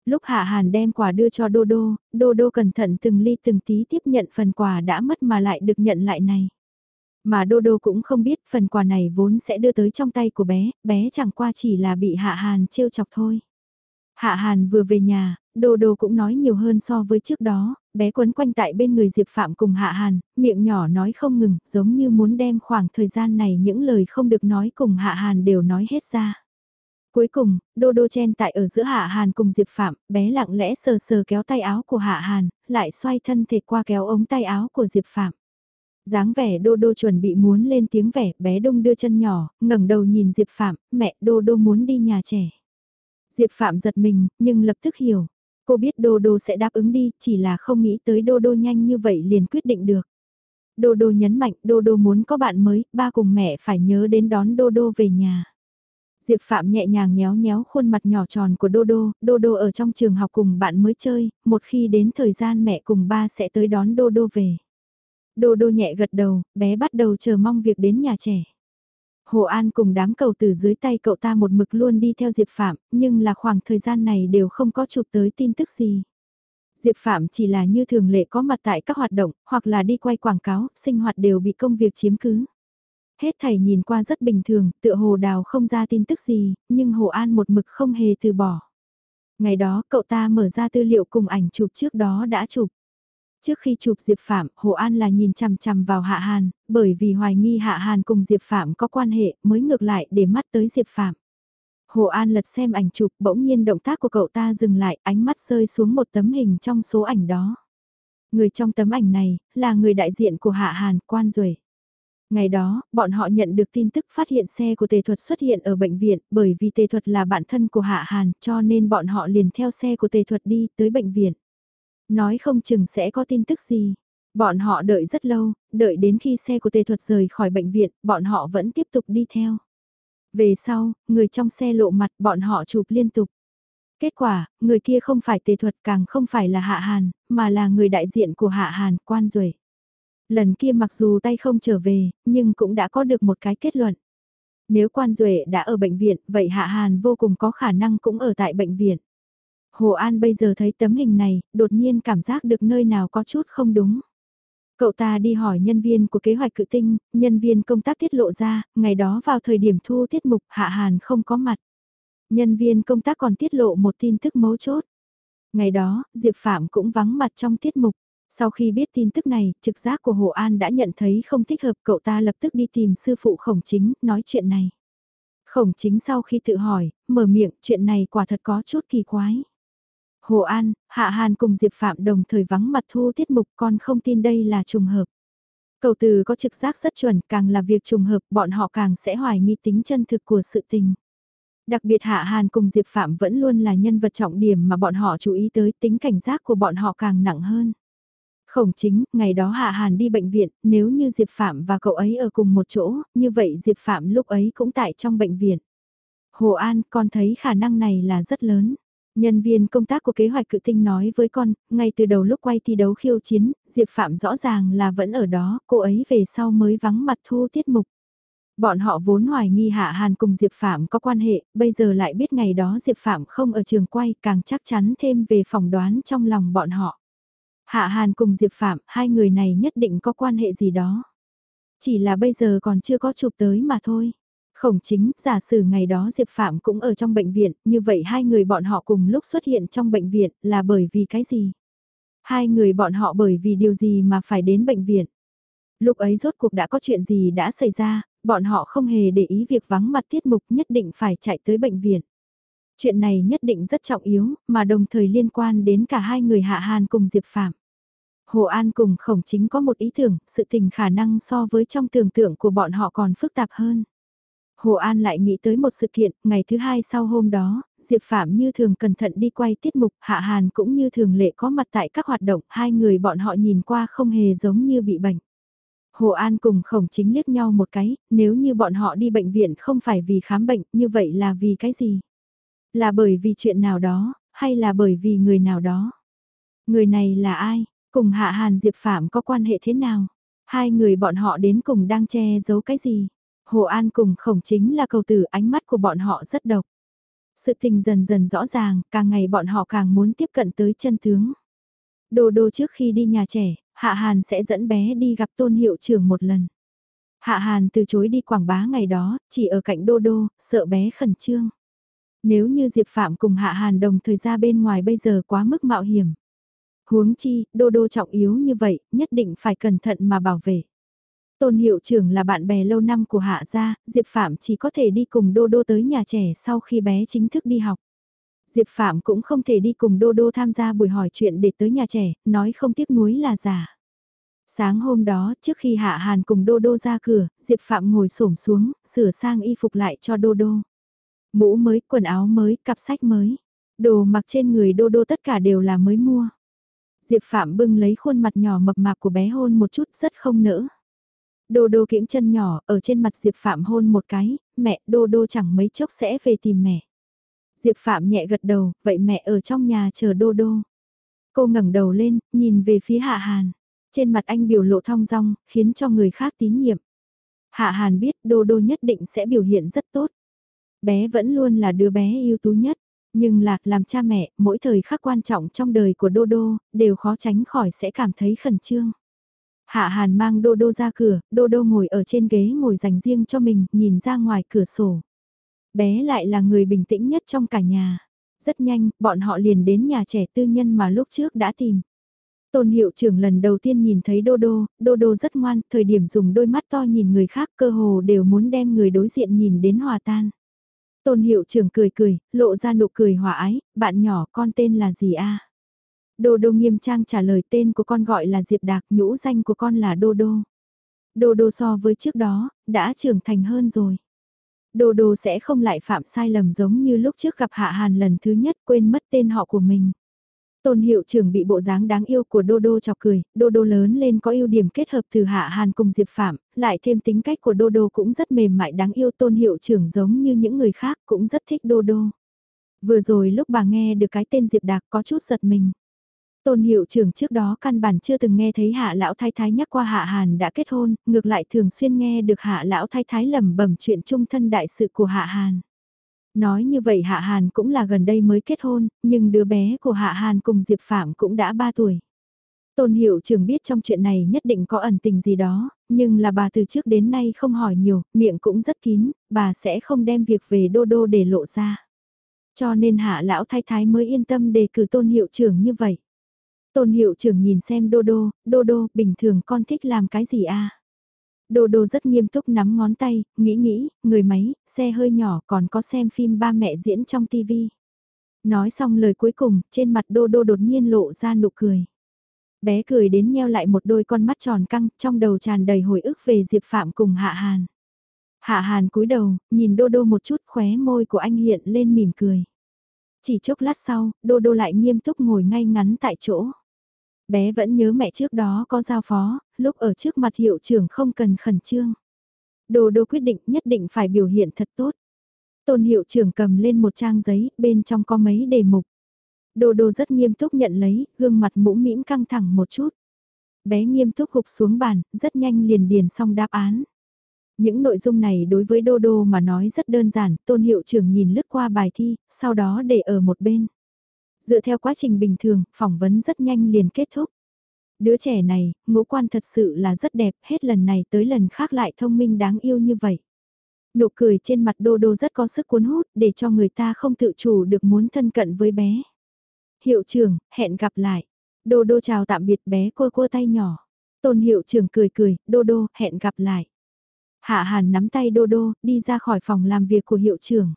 Lúc Hạ Hàn đem quà đưa cho Đô Đô, Đô Đô cẩn thận từng ly từng tí tiếp nhận phần quà đã mất mà lại được nhận lại này. Mà Đô Đô cũng không biết phần quà này vốn sẽ đưa tới trong tay của bé, bé chẳng qua chỉ là bị Hạ Hàn trêu chọc thôi. Hạ Hàn vừa về nhà, Đô Đô cũng nói nhiều hơn so với trước đó, bé quấn quanh tại bên người Diệp Phạm cùng Hạ Hàn, miệng nhỏ nói không ngừng, giống như muốn đem khoảng thời gian này những lời không được nói cùng Hạ Hàn đều nói hết ra. Cuối cùng, Đô Đô chen tại ở giữa Hạ Hàn cùng Diệp Phạm, bé lặng lẽ sờ sờ kéo tay áo của Hạ Hàn, lại xoay thân thể qua kéo ống tay áo của Diệp Phạm. dáng vẻ Đô Đô chuẩn bị muốn lên tiếng vẻ, bé đông đưa chân nhỏ, ngẩng đầu nhìn Diệp Phạm, mẹ Đô Đô muốn đi nhà trẻ. Diệp Phạm giật mình, nhưng lập tức hiểu. Cô biết Đô Đô sẽ đáp ứng đi, chỉ là không nghĩ tới Đô Đô nhanh như vậy liền quyết định được. Đô Đô nhấn mạnh Đô Đô muốn có bạn mới, ba cùng mẹ phải nhớ đến đón Đô Đô về nhà. Diệp Phạm nhẹ nhàng nhéo nhéo khuôn mặt nhỏ tròn của Đô Đô, Đô Đô ở trong trường học cùng bạn mới chơi, một khi đến thời gian mẹ cùng ba sẽ tới đón Đô Đô về. Đô Đô nhẹ gật đầu, bé bắt đầu chờ mong việc đến nhà trẻ. Hồ An cùng đám cầu từ dưới tay cậu ta một mực luôn đi theo Diệp Phạm, nhưng là khoảng thời gian này đều không có chụp tới tin tức gì. Diệp Phạm chỉ là như thường lệ có mặt tại các hoạt động, hoặc là đi quay quảng cáo, sinh hoạt đều bị công việc chiếm cứ. Hết thảy nhìn qua rất bình thường, tựa hồ đào không ra tin tức gì, nhưng Hồ An một mực không hề từ bỏ. Ngày đó cậu ta mở ra tư liệu cùng ảnh chụp trước đó đã chụp. Trước khi chụp Diệp Phạm, Hồ An là nhìn chằm chằm vào Hạ Hàn, bởi vì hoài nghi Hạ Hàn cùng Diệp Phạm có quan hệ mới ngược lại để mắt tới Diệp Phạm. Hồ An lật xem ảnh chụp bỗng nhiên động tác của cậu ta dừng lại ánh mắt rơi xuống một tấm hình trong số ảnh đó. Người trong tấm ảnh này là người đại diện của Hạ Hàn Quan Duệ. Ngày đó, bọn họ nhận được tin tức phát hiện xe của Tề Thuật xuất hiện ở bệnh viện bởi vì Tề Thuật là bạn thân của Hạ Hàn cho nên bọn họ liền theo xe của Tề Thuật đi tới bệnh viện. Nói không chừng sẽ có tin tức gì. Bọn họ đợi rất lâu, đợi đến khi xe của Tề Thuật rời khỏi bệnh viện, bọn họ vẫn tiếp tục đi theo. Về sau, người trong xe lộ mặt bọn họ chụp liên tục. Kết quả, người kia không phải Tề Thuật càng không phải là Hạ Hàn, mà là người đại diện của Hạ Hàn, Quan Duệ. Lần kia mặc dù tay không trở về, nhưng cũng đã có được một cái kết luận. Nếu quan duệ đã ở bệnh viện, vậy Hạ Hàn vô cùng có khả năng cũng ở tại bệnh viện. Hồ An bây giờ thấy tấm hình này, đột nhiên cảm giác được nơi nào có chút không đúng. Cậu ta đi hỏi nhân viên của kế hoạch cự tinh, nhân viên công tác tiết lộ ra, ngày đó vào thời điểm thu tiết mục Hạ Hàn không có mặt. Nhân viên công tác còn tiết lộ một tin tức mấu chốt. Ngày đó, Diệp Phạm cũng vắng mặt trong tiết mục. Sau khi biết tin tức này, trực giác của Hồ An đã nhận thấy không thích hợp cậu ta lập tức đi tìm sư phụ khổng chính, nói chuyện này. Khổng chính sau khi tự hỏi, mở miệng chuyện này quả thật có chút kỳ quái. Hồ An, Hạ Hàn cùng Diệp Phạm đồng thời vắng mặt thu tiết mục con không tin đây là trùng hợp. Cầu từ có trực giác rất chuẩn, càng là việc trùng hợp bọn họ càng sẽ hoài nghi tính chân thực của sự tình. Đặc biệt Hạ Hàn cùng Diệp Phạm vẫn luôn là nhân vật trọng điểm mà bọn họ chú ý tới tính cảnh giác của bọn họ càng nặng hơn. Khổng chính, ngày đó Hạ Hàn đi bệnh viện, nếu như Diệp Phạm và cậu ấy ở cùng một chỗ, như vậy Diệp Phạm lúc ấy cũng tại trong bệnh viện. Hồ An, con thấy khả năng này là rất lớn. Nhân viên công tác của kế hoạch cự tinh nói với con, ngay từ đầu lúc quay thi đấu khiêu chiến, Diệp Phạm rõ ràng là vẫn ở đó, cô ấy về sau mới vắng mặt thu tiết mục. Bọn họ vốn hoài nghi Hạ Hàn cùng Diệp Phạm có quan hệ, bây giờ lại biết ngày đó Diệp Phạm không ở trường quay càng chắc chắn thêm về phỏng đoán trong lòng bọn họ. Hạ Hàn cùng Diệp Phạm, hai người này nhất định có quan hệ gì đó. Chỉ là bây giờ còn chưa có chụp tới mà thôi. Khổng chính, giả sử ngày đó Diệp Phạm cũng ở trong bệnh viện, như vậy hai người bọn họ cùng lúc xuất hiện trong bệnh viện là bởi vì cái gì? Hai người bọn họ bởi vì điều gì mà phải đến bệnh viện? Lúc ấy rốt cuộc đã có chuyện gì đã xảy ra, bọn họ không hề để ý việc vắng mặt tiết mục nhất định phải chạy tới bệnh viện. Chuyện này nhất định rất trọng yếu, mà đồng thời liên quan đến cả hai người Hạ Hàn cùng Diệp Phạm. Hồ An cùng khổng chính có một ý tưởng, sự tình khả năng so với trong tưởng tượng của bọn họ còn phức tạp hơn. Hồ An lại nghĩ tới một sự kiện, ngày thứ hai sau hôm đó, Diệp Phạm như thường cẩn thận đi quay tiết mục, Hạ Hàn cũng như thường lệ có mặt tại các hoạt động, hai người bọn họ nhìn qua không hề giống như bị bệnh. Hồ An cùng khổng chính liếc nhau một cái, nếu như bọn họ đi bệnh viện không phải vì khám bệnh, như vậy là vì cái gì? Là bởi vì chuyện nào đó, hay là bởi vì người nào đó? Người này là ai? Cùng Hạ Hàn Diệp Phạm có quan hệ thế nào? Hai người bọn họ đến cùng đang che giấu cái gì? Hồ An cùng khổng chính là cầu tử ánh mắt của bọn họ rất độc. Sự tình dần dần rõ ràng, càng ngày bọn họ càng muốn tiếp cận tới chân tướng. Đồ đồ trước khi đi nhà trẻ, Hạ Hàn sẽ dẫn bé đi gặp tôn hiệu trưởng một lần. Hạ Hàn từ chối đi quảng bá ngày đó, chỉ ở cạnh đô đô, sợ bé khẩn trương. Nếu như Diệp Phạm cùng Hạ Hàn đồng thời ra bên ngoài bây giờ quá mức mạo hiểm. Huống chi, đô đô trọng yếu như vậy, nhất định phải cẩn thận mà bảo vệ. Tôn hiệu trưởng là bạn bè lâu năm của Hạ gia, Diệp Phạm chỉ có thể đi cùng Đô Đô tới nhà trẻ sau khi bé chính thức đi học. Diệp Phạm cũng không thể đi cùng Đô Đô tham gia buổi hỏi chuyện để tới nhà trẻ, nói không tiếc nuối là giả. Sáng hôm đó, trước khi Hạ Hàn cùng Đô Đô ra cửa, Diệp Phạm ngồi xổm xuống, sửa sang y phục lại cho Đô Đô. Mũ mới, quần áo mới, cặp sách mới. Đồ mặc trên người Đô Đô tất cả đều là mới mua. Diệp Phạm bưng lấy khuôn mặt nhỏ mập mạp của bé hôn một chút rất không nỡ. Đô đô kiễng chân nhỏ ở trên mặt Diệp Phạm hôn một cái, mẹ đô đô chẳng mấy chốc sẽ về tìm mẹ. Diệp Phạm nhẹ gật đầu, vậy mẹ ở trong nhà chờ đô đô. Cô ngẩng đầu lên, nhìn về phía Hạ Hàn. Trên mặt anh biểu lộ thong dong, khiến cho người khác tín nhiệm. Hạ Hàn biết đô đô nhất định sẽ biểu hiện rất tốt. Bé vẫn luôn là đứa bé ưu tú nhất. Nhưng lạc làm cha mẹ, mỗi thời khắc quan trọng trong đời của Đô Đô, đều khó tránh khỏi sẽ cảm thấy khẩn trương. Hạ Hàn mang Đô Đô ra cửa, Đô Đô ngồi ở trên ghế ngồi dành riêng cho mình, nhìn ra ngoài cửa sổ. Bé lại là người bình tĩnh nhất trong cả nhà. Rất nhanh, bọn họ liền đến nhà trẻ tư nhân mà lúc trước đã tìm. Tôn hiệu trưởng lần đầu tiên nhìn thấy Đô Đô, Đô Đô rất ngoan, thời điểm dùng đôi mắt to nhìn người khác cơ hồ đều muốn đem người đối diện nhìn đến hòa tan. Tôn hiệu trưởng cười cười, lộ ra nụ cười hòa ái, bạn nhỏ con tên là gì a? Đô Đô nghiêm trang trả lời tên của con gọi là Diệp Đạc, nhũ danh của con là Đô Đô. Đô Đô so với trước đó, đã trưởng thành hơn rồi. Đô Đô sẽ không lại phạm sai lầm giống như lúc trước gặp Hạ Hàn lần thứ nhất quên mất tên họ của mình. Tôn hiệu trưởng bị bộ dáng đáng yêu của Đô Đô chọc cười, Đô Đô lớn lên có ưu điểm kết hợp từ Hạ Hàn cùng Diệp Phạm, lại thêm tính cách của Đô Đô cũng rất mềm mại đáng yêu Tôn hiệu trưởng giống như những người khác cũng rất thích Đô Đô. Vừa rồi lúc bà nghe được cái tên Diệp Đạc có chút giật mình. Tôn hiệu trưởng trước đó căn bản chưa từng nghe thấy hạ lão thái thái nhắc qua hạ hàn đã kết hôn, ngược lại thường xuyên nghe được hạ lão thái thái lẩm bẩm chuyện trung thân đại sự của hạ hàn. Nói như vậy hạ hàn cũng là gần đây mới kết hôn, nhưng đứa bé của hạ hàn cùng Diệp Phạm cũng đã 3 tuổi. Tôn hiệu trưởng biết trong chuyện này nhất định có ẩn tình gì đó, nhưng là bà từ trước đến nay không hỏi nhiều, miệng cũng rất kín, bà sẽ không đem việc về đô đô để lộ ra. Cho nên hạ lão thái thái mới yên tâm đề cử tôn hiệu trưởng như vậy. Tôn hiệu trưởng nhìn xem Đô Đô, Đô Đô, bình thường con thích làm cái gì a? Đô Đô rất nghiêm túc nắm ngón tay, nghĩ nghĩ, người máy, xe hơi nhỏ còn có xem phim ba mẹ diễn trong tivi. Nói xong lời cuối cùng, trên mặt Đô Đô đột nhiên lộ ra nụ cười. Bé cười đến nheo lại một đôi con mắt tròn căng, trong đầu tràn đầy hồi ức về Diệp Phạm cùng Hạ Hàn. Hạ Hàn cúi đầu, nhìn Đô Đô một chút khóe môi của anh hiện lên mỉm cười. Chỉ chốc lát sau, Đô Đô lại nghiêm túc ngồi ngay ngắn tại chỗ. Bé vẫn nhớ mẹ trước đó có giao phó, lúc ở trước mặt hiệu trưởng không cần khẩn trương. Đồ đô quyết định nhất định phải biểu hiện thật tốt. Tôn hiệu trưởng cầm lên một trang giấy, bên trong có mấy đề mục. Đồ đồ rất nghiêm túc nhận lấy, gương mặt mũm mĩm căng thẳng một chút. Bé nghiêm túc gục xuống bàn, rất nhanh liền điền xong đáp án. Những nội dung này đối với Đô Đô mà nói rất đơn giản, tôn hiệu trưởng nhìn lướt qua bài thi, sau đó để ở một bên. Dựa theo quá trình bình thường, phỏng vấn rất nhanh liền kết thúc. Đứa trẻ này, ngũ quan thật sự là rất đẹp, hết lần này tới lần khác lại thông minh đáng yêu như vậy. Nụ cười trên mặt đô đô rất có sức cuốn hút để cho người ta không tự chủ được muốn thân cận với bé. Hiệu trưởng, hẹn gặp lại. Đô đô chào tạm biệt bé cua cua tay nhỏ. Tôn hiệu trưởng cười cười, đô đô, hẹn gặp lại. Hạ Hàn nắm tay đô đô, đi ra khỏi phòng làm việc của hiệu trưởng.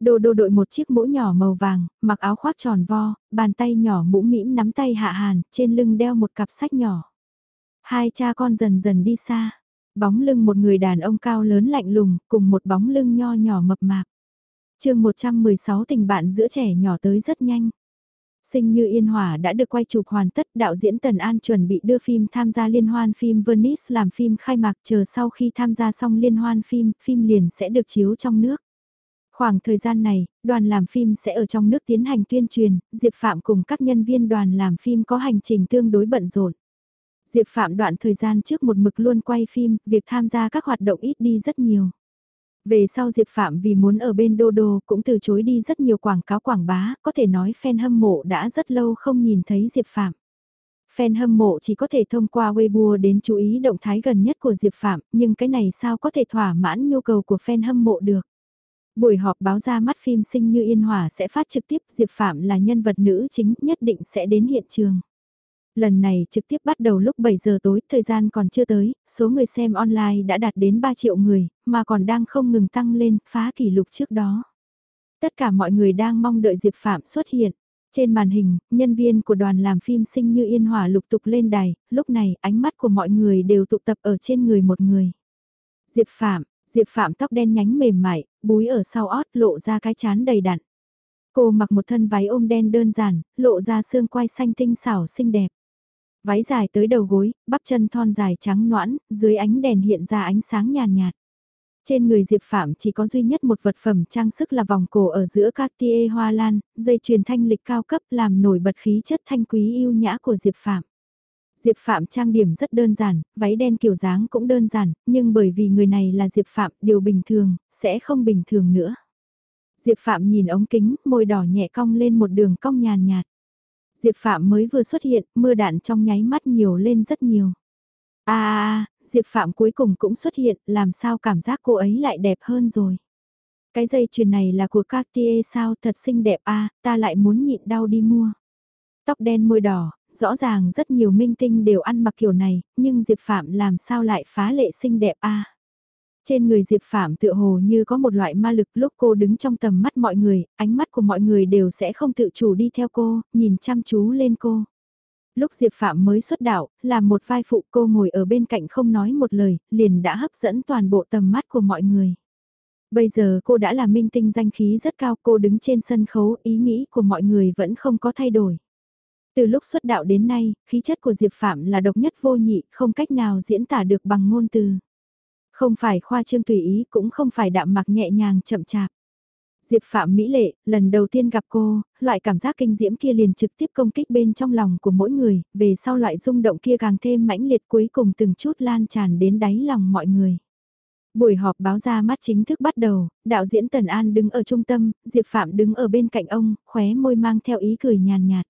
Đô đô đội một chiếc mũ nhỏ màu vàng, mặc áo khoác tròn vo, bàn tay nhỏ mũ mĩm nắm tay hạ hàn, trên lưng đeo một cặp sách nhỏ. Hai cha con dần dần đi xa, bóng lưng một người đàn ông cao lớn lạnh lùng, cùng một bóng lưng nho nhỏ mập mạp. chương 116 tình bạn giữa trẻ nhỏ tới rất nhanh. Sinh như Yên Hỏa đã được quay chụp hoàn tất, đạo diễn Tần An chuẩn bị đưa phim tham gia liên hoan phim Venice làm phim khai mạc chờ sau khi tham gia xong liên hoan phim, phim liền sẽ được chiếu trong nước. Khoảng thời gian này, đoàn làm phim sẽ ở trong nước tiến hành tuyên truyền, Diệp Phạm cùng các nhân viên đoàn làm phim có hành trình tương đối bận rộn. Diệp Phạm đoạn thời gian trước một mực luôn quay phim, việc tham gia các hoạt động ít đi rất nhiều. Về sau Diệp Phạm vì muốn ở bên Đô Đô cũng từ chối đi rất nhiều quảng cáo quảng bá, có thể nói fan hâm mộ đã rất lâu không nhìn thấy Diệp Phạm. Fan hâm mộ chỉ có thể thông qua Weibo đến chú ý động thái gần nhất của Diệp Phạm, nhưng cái này sao có thể thỏa mãn nhu cầu của fan hâm mộ được. Buổi họp báo ra mắt phim Sinh như Yên Hòa sẽ phát trực tiếp Diệp Phạm là nhân vật nữ chính nhất định sẽ đến hiện trường. Lần này trực tiếp bắt đầu lúc 7 giờ tối, thời gian còn chưa tới, số người xem online đã đạt đến 3 triệu người, mà còn đang không ngừng tăng lên, phá kỷ lục trước đó. Tất cả mọi người đang mong đợi Diệp Phạm xuất hiện. Trên màn hình, nhân viên của đoàn làm phim sinh như yên hòa lục tục lên đài, lúc này ánh mắt của mọi người đều tụ tập ở trên người một người. Diệp Phạm, Diệp Phạm tóc đen nhánh mềm mại, búi ở sau ót lộ ra cái chán đầy đặn. Cô mặc một thân váy ôm đen đơn giản, lộ ra xương quai xanh tinh xảo xinh đẹp. Váy dài tới đầu gối, bắp chân thon dài trắng noãn, dưới ánh đèn hiện ra ánh sáng nhàn nhạt, Trên người Diệp Phạm chỉ có duy nhất một vật phẩm trang sức là vòng cổ ở giữa Cartier hoa lan, dây chuyền thanh lịch cao cấp làm nổi bật khí chất thanh quý yêu nhã của Diệp Phạm. Diệp Phạm trang điểm rất đơn giản, váy đen kiểu dáng cũng đơn giản, nhưng bởi vì người này là Diệp Phạm, điều bình thường, sẽ không bình thường nữa. Diệp Phạm nhìn ống kính, môi đỏ nhẹ cong lên một đường cong nhàn nhạt. Diệp Phạm mới vừa xuất hiện, mưa đạn trong nháy mắt nhiều lên rất nhiều. À, à, à Diệp Phạm cuối cùng cũng xuất hiện, làm sao cảm giác cô ấy lại đẹp hơn rồi. Cái dây chuyền này là của Cartier sao thật xinh đẹp à, ta lại muốn nhịn đau đi mua. Tóc đen môi đỏ, rõ ràng rất nhiều minh tinh đều ăn mặc kiểu này, nhưng Diệp Phạm làm sao lại phá lệ xinh đẹp à. Trên người Diệp Phạm tựa hồ như có một loại ma lực lúc cô đứng trong tầm mắt mọi người, ánh mắt của mọi người đều sẽ không tự chủ đi theo cô, nhìn chăm chú lên cô. Lúc Diệp Phạm mới xuất đạo, làm một vai phụ cô ngồi ở bên cạnh không nói một lời, liền đã hấp dẫn toàn bộ tầm mắt của mọi người. Bây giờ cô đã là minh tinh danh khí rất cao, cô đứng trên sân khấu, ý nghĩ của mọi người vẫn không có thay đổi. Từ lúc xuất đạo đến nay, khí chất của Diệp Phạm là độc nhất vô nhị, không cách nào diễn tả được bằng ngôn từ. Không phải khoa trương tùy ý, cũng không phải đạm mặc nhẹ nhàng chậm chạp. Diệp Phạm Mỹ Lệ, lần đầu tiên gặp cô, loại cảm giác kinh diễm kia liền trực tiếp công kích bên trong lòng của mỗi người, về sau loại rung động kia càng thêm mãnh liệt cuối cùng từng chút lan tràn đến đáy lòng mọi người. Buổi họp báo ra mắt chính thức bắt đầu, đạo diễn Tần An đứng ở trung tâm, Diệp Phạm đứng ở bên cạnh ông, khóe môi mang theo ý cười nhàn nhạt.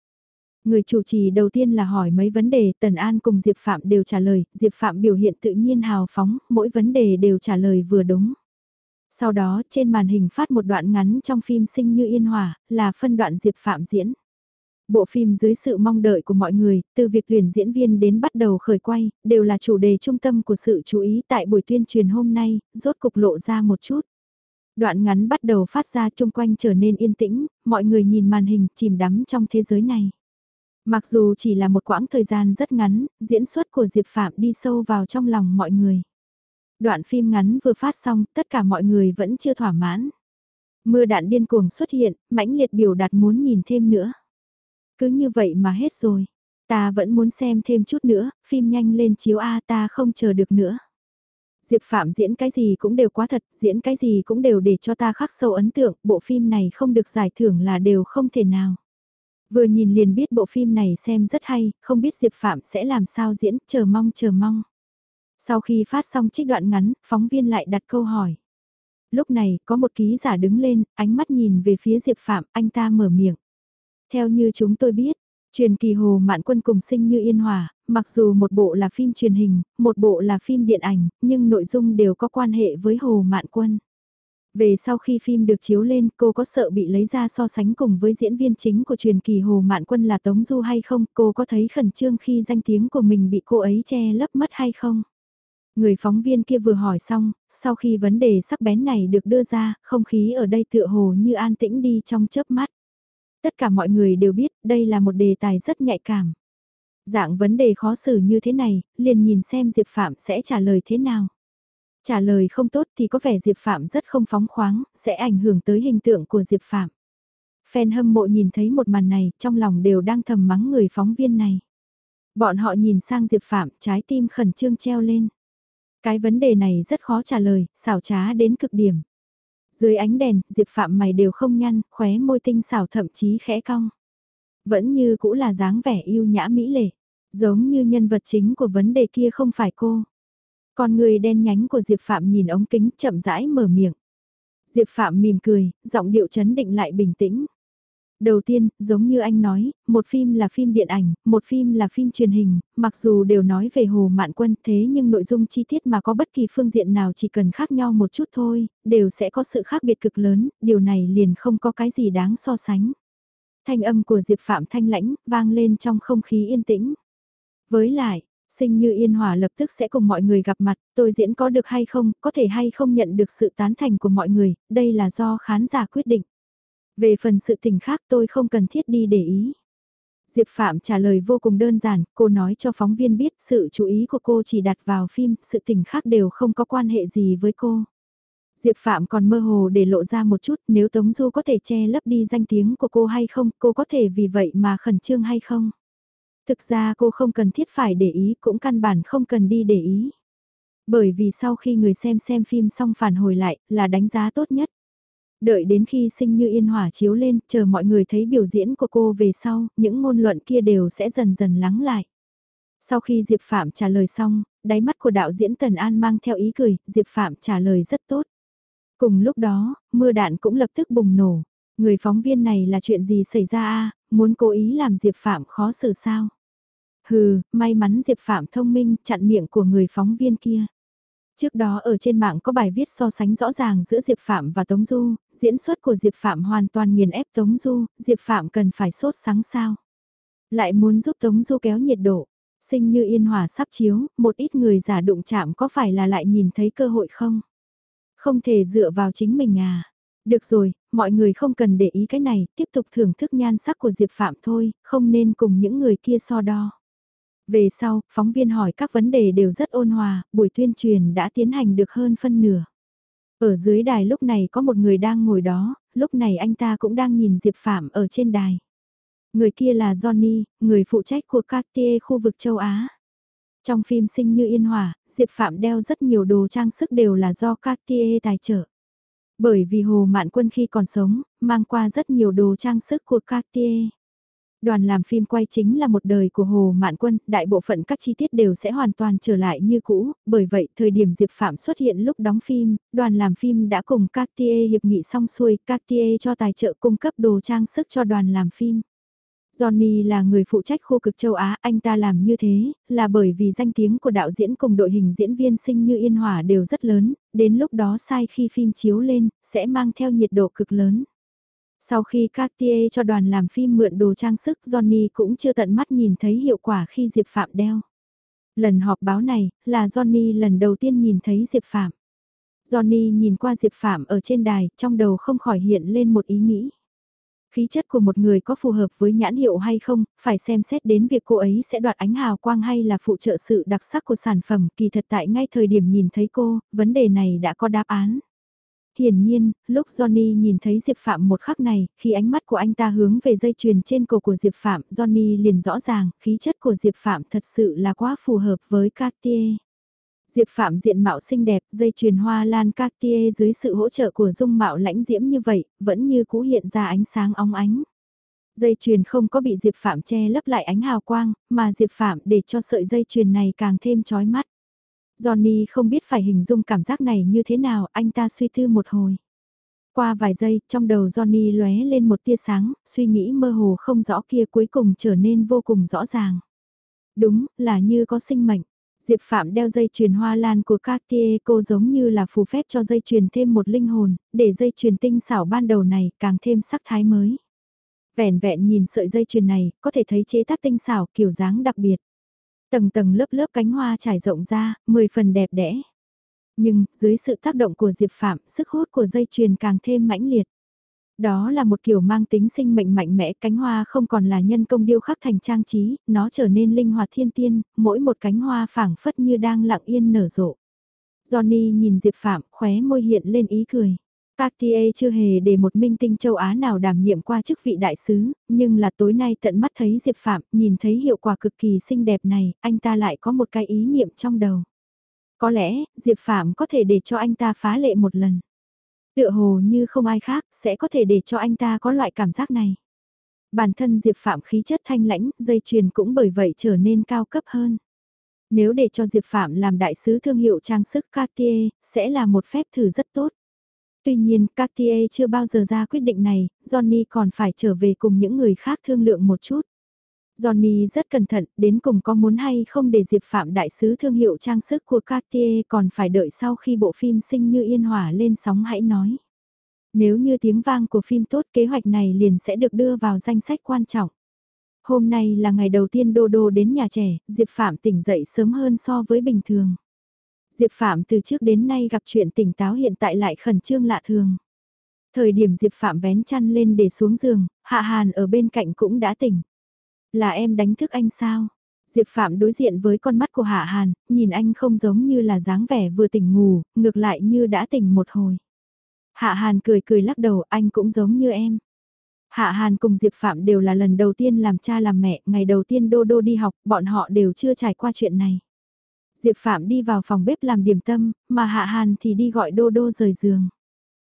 Người chủ trì đầu tiên là hỏi mấy vấn đề, Tần An cùng Diệp Phạm đều trả lời, Diệp Phạm biểu hiện tự nhiên hào phóng, mỗi vấn đề đều trả lời vừa đúng. Sau đó trên màn hình phát một đoạn ngắn trong phim Sinh như Yên Hòa, là phân đoạn Diệp Phạm diễn. Bộ phim dưới sự mong đợi của mọi người, từ việc tuyển diễn viên đến bắt đầu khởi quay, đều là chủ đề trung tâm của sự chú ý tại buổi tuyên truyền hôm nay, rốt cục lộ ra một chút. Đoạn ngắn bắt đầu phát ra chung quanh trở nên yên tĩnh, mọi người nhìn màn hình chìm đắm trong thế giới này. Mặc dù chỉ là một quãng thời gian rất ngắn, diễn xuất của Diệp Phạm đi sâu vào trong lòng mọi người. Đoạn phim ngắn vừa phát xong, tất cả mọi người vẫn chưa thỏa mãn. Mưa đạn điên cuồng xuất hiện, mãnh liệt biểu đạt muốn nhìn thêm nữa. Cứ như vậy mà hết rồi. Ta vẫn muốn xem thêm chút nữa, phim nhanh lên chiếu A ta không chờ được nữa. Diệp Phạm diễn cái gì cũng đều quá thật, diễn cái gì cũng đều để cho ta khắc sâu ấn tượng, bộ phim này không được giải thưởng là đều không thể nào. Vừa nhìn liền biết bộ phim này xem rất hay, không biết Diệp Phạm sẽ làm sao diễn, chờ mong chờ mong. Sau khi phát xong trích đoạn ngắn, phóng viên lại đặt câu hỏi. Lúc này, có một ký giả đứng lên, ánh mắt nhìn về phía Diệp Phạm, anh ta mở miệng. Theo như chúng tôi biết, truyền kỳ Hồ Mạn Quân cùng sinh như Yên Hòa, mặc dù một bộ là phim truyền hình, một bộ là phim điện ảnh, nhưng nội dung đều có quan hệ với Hồ Mạn Quân. Về sau khi phim được chiếu lên, cô có sợ bị lấy ra so sánh cùng với diễn viên chính của truyền kỳ Hồ Mạn Quân là Tống Du hay không? Cô có thấy khẩn trương khi danh tiếng của mình bị cô ấy che lấp mất hay không? Người phóng viên kia vừa hỏi xong, sau khi vấn đề sắc bén này được đưa ra, không khí ở đây tựa hồ như an tĩnh đi trong chớp mắt. Tất cả mọi người đều biết đây là một đề tài rất nhạy cảm. Dạng vấn đề khó xử như thế này, liền nhìn xem Diệp Phạm sẽ trả lời thế nào. Trả lời không tốt thì có vẻ Diệp Phạm rất không phóng khoáng, sẽ ảnh hưởng tới hình tượng của Diệp Phạm. Fan hâm mộ nhìn thấy một màn này, trong lòng đều đang thầm mắng người phóng viên này. Bọn họ nhìn sang Diệp Phạm, trái tim khẩn trương treo lên. Cái vấn đề này rất khó trả lời, xảo trá đến cực điểm. Dưới ánh đèn, Diệp Phạm mày đều không nhăn, khóe môi tinh xảo thậm chí khẽ cong. Vẫn như cũ là dáng vẻ yêu nhã mỹ lệ, giống như nhân vật chính của vấn đề kia không phải cô. Con người đen nhánh của Diệp Phạm nhìn ống kính chậm rãi mở miệng. Diệp Phạm mỉm cười, giọng điệu chấn định lại bình tĩnh. Đầu tiên, giống như anh nói, một phim là phim điện ảnh, một phim là phim truyền hình, mặc dù đều nói về Hồ Mạn Quân thế nhưng nội dung chi tiết mà có bất kỳ phương diện nào chỉ cần khác nhau một chút thôi, đều sẽ có sự khác biệt cực lớn, điều này liền không có cái gì đáng so sánh. Thanh âm của Diệp Phạm thanh lãnh, vang lên trong không khí yên tĩnh. Với lại, sinh như yên hòa lập tức sẽ cùng mọi người gặp mặt, tôi diễn có được hay không, có thể hay không nhận được sự tán thành của mọi người, đây là do khán giả quyết định. Về phần sự tình khác tôi không cần thiết đi để ý. Diệp Phạm trả lời vô cùng đơn giản, cô nói cho phóng viên biết sự chú ý của cô chỉ đặt vào phim, sự tình khác đều không có quan hệ gì với cô. Diệp Phạm còn mơ hồ để lộ ra một chút nếu Tống Du có thể che lấp đi danh tiếng của cô hay không, cô có thể vì vậy mà khẩn trương hay không. Thực ra cô không cần thiết phải để ý cũng căn bản không cần đi để ý. Bởi vì sau khi người xem xem phim xong phản hồi lại là đánh giá tốt nhất. Đợi đến khi sinh như yên hỏa chiếu lên, chờ mọi người thấy biểu diễn của cô về sau, những ngôn luận kia đều sẽ dần dần lắng lại. Sau khi Diệp Phạm trả lời xong, đáy mắt của đạo diễn Tần An mang theo ý cười, Diệp Phạm trả lời rất tốt. Cùng lúc đó, mưa đạn cũng lập tức bùng nổ. Người phóng viên này là chuyện gì xảy ra a muốn cố ý làm Diệp Phạm khó xử sao? Hừ, may mắn Diệp Phạm thông minh chặn miệng của người phóng viên kia. Trước đó ở trên mạng có bài viết so sánh rõ ràng giữa Diệp Phạm và Tống Du, diễn xuất của Diệp Phạm hoàn toàn nghiền ép Tống Du, Diệp Phạm cần phải sốt sáng sao. Lại muốn giúp Tống Du kéo nhiệt độ, sinh như yên hòa sắp chiếu, một ít người giả đụng chạm có phải là lại nhìn thấy cơ hội không? Không thể dựa vào chính mình à. Được rồi, mọi người không cần để ý cái này, tiếp tục thưởng thức nhan sắc của Diệp Phạm thôi, không nên cùng những người kia so đo. Về sau, phóng viên hỏi các vấn đề đều rất ôn hòa, buổi tuyên truyền đã tiến hành được hơn phân nửa. Ở dưới đài lúc này có một người đang ngồi đó, lúc này anh ta cũng đang nhìn Diệp Phạm ở trên đài. Người kia là Johnny, người phụ trách của Cartier khu vực châu Á. Trong phim Sinh như Yên Hòa, Diệp Phạm đeo rất nhiều đồ trang sức đều là do Cartier tài trợ. Bởi vì Hồ Mạn Quân khi còn sống, mang qua rất nhiều đồ trang sức của Cartier. Đoàn làm phim quay chính là một đời của Hồ Mạn Quân, đại bộ phận các chi tiết đều sẽ hoàn toàn trở lại như cũ, bởi vậy thời điểm Diệp Phạm xuất hiện lúc đóng phim, đoàn làm phim đã cùng Cartier hiệp nghị xong xuôi, Cartier cho tài trợ cung cấp đồ trang sức cho đoàn làm phim. Johnny là người phụ trách khu cực châu Á, anh ta làm như thế, là bởi vì danh tiếng của đạo diễn cùng đội hình diễn viên sinh như Yên Hòa đều rất lớn, đến lúc đó sai khi phim chiếu lên, sẽ mang theo nhiệt độ cực lớn. Sau khi Cartier cho đoàn làm phim mượn đồ trang sức Johnny cũng chưa tận mắt nhìn thấy hiệu quả khi Diệp Phạm đeo. Lần họp báo này là Johnny lần đầu tiên nhìn thấy Diệp Phạm. Johnny nhìn qua Diệp Phạm ở trên đài, trong đầu không khỏi hiện lên một ý nghĩ. Khí chất của một người có phù hợp với nhãn hiệu hay không, phải xem xét đến việc cô ấy sẽ đoạt ánh hào quang hay là phụ trợ sự đặc sắc của sản phẩm. Kỳ thật tại ngay thời điểm nhìn thấy cô, vấn đề này đã có đáp án. Hiển nhiên, lúc Johnny nhìn thấy Diệp Phạm một khắc này, khi ánh mắt của anh ta hướng về dây chuyền trên cổ của Diệp Phạm, Johnny liền rõ ràng, khí chất của Diệp Phạm thật sự là quá phù hợp với Cartier. Diệp Phạm diện mạo xinh đẹp, dây chuyền hoa lan Cartier dưới sự hỗ trợ của dung mạo lãnh diễm như vậy, vẫn như cũ hiện ra ánh sáng óng ánh. Dây chuyền không có bị Diệp Phạm che lấp lại ánh hào quang, mà Diệp Phạm để cho sợi dây chuyền này càng thêm chói mắt. Johnny không biết phải hình dung cảm giác này như thế nào, anh ta suy tư một hồi. Qua vài giây, trong đầu Johnny lóe lên một tia sáng, suy nghĩ mơ hồ không rõ kia cuối cùng trở nên vô cùng rõ ràng. Đúng, là như có sinh mệnh. Diệp Phạm đeo dây chuyền hoa lan của Cartier cô giống như là phù phép cho dây chuyền thêm một linh hồn, để dây chuyền tinh xảo ban đầu này càng thêm sắc thái mới. Vẹn vẹn nhìn sợi dây chuyền này, có thể thấy chế tác tinh xảo kiểu dáng đặc biệt. Tầng tầng lớp lớp cánh hoa trải rộng ra, 10 phần đẹp đẽ. Nhưng, dưới sự tác động của Diệp Phạm, sức hút của dây chuyền càng thêm mãnh liệt. Đó là một kiểu mang tính sinh mệnh mạnh mẽ, cánh hoa không còn là nhân công điêu khắc thành trang trí, nó trở nên linh hoạt thiên tiên, mỗi một cánh hoa phảng phất như đang lặng yên nở rộ. Johnny nhìn Diệp Phạm, khóe môi hiện lên ý cười. Cartier chưa hề để một minh tinh châu Á nào đảm nhiệm qua chức vị đại sứ, nhưng là tối nay tận mắt thấy Diệp Phạm, nhìn thấy hiệu quả cực kỳ xinh đẹp này, anh ta lại có một cái ý niệm trong đầu. Có lẽ, Diệp Phạm có thể để cho anh ta phá lệ một lần. Tựa hồ như không ai khác sẽ có thể để cho anh ta có loại cảm giác này. Bản thân Diệp Phạm khí chất thanh lãnh, dây chuyền cũng bởi vậy trở nên cao cấp hơn. Nếu để cho Diệp Phạm làm đại sứ thương hiệu trang sức Cartier, sẽ là một phép thử rất tốt. Tuy nhiên, Cartier chưa bao giờ ra quyết định này, Johnny còn phải trở về cùng những người khác thương lượng một chút. Johnny rất cẩn thận, đến cùng có muốn hay không để Diệp Phạm đại sứ thương hiệu trang sức của Cartier còn phải đợi sau khi bộ phim sinh như yên hỏa lên sóng hãy nói. Nếu như tiếng vang của phim tốt kế hoạch này liền sẽ được đưa vào danh sách quan trọng. Hôm nay là ngày đầu tiên Đô Đô đến nhà trẻ, Diệp Phạm tỉnh dậy sớm hơn so với bình thường. Diệp Phạm từ trước đến nay gặp chuyện tỉnh táo hiện tại lại khẩn trương lạ thường. Thời điểm Diệp Phạm vén chăn lên để xuống giường, Hạ Hàn ở bên cạnh cũng đã tỉnh. Là em đánh thức anh sao? Diệp Phạm đối diện với con mắt của Hạ Hàn, nhìn anh không giống như là dáng vẻ vừa tỉnh ngủ, ngược lại như đã tỉnh một hồi. Hạ Hàn cười cười lắc đầu, anh cũng giống như em. Hạ Hàn cùng Diệp Phạm đều là lần đầu tiên làm cha làm mẹ, ngày đầu tiên Đô Đô đi học, bọn họ đều chưa trải qua chuyện này. Diệp Phạm đi vào phòng bếp làm điểm tâm, mà Hạ Hàn thì đi gọi Đô Đô rời giường.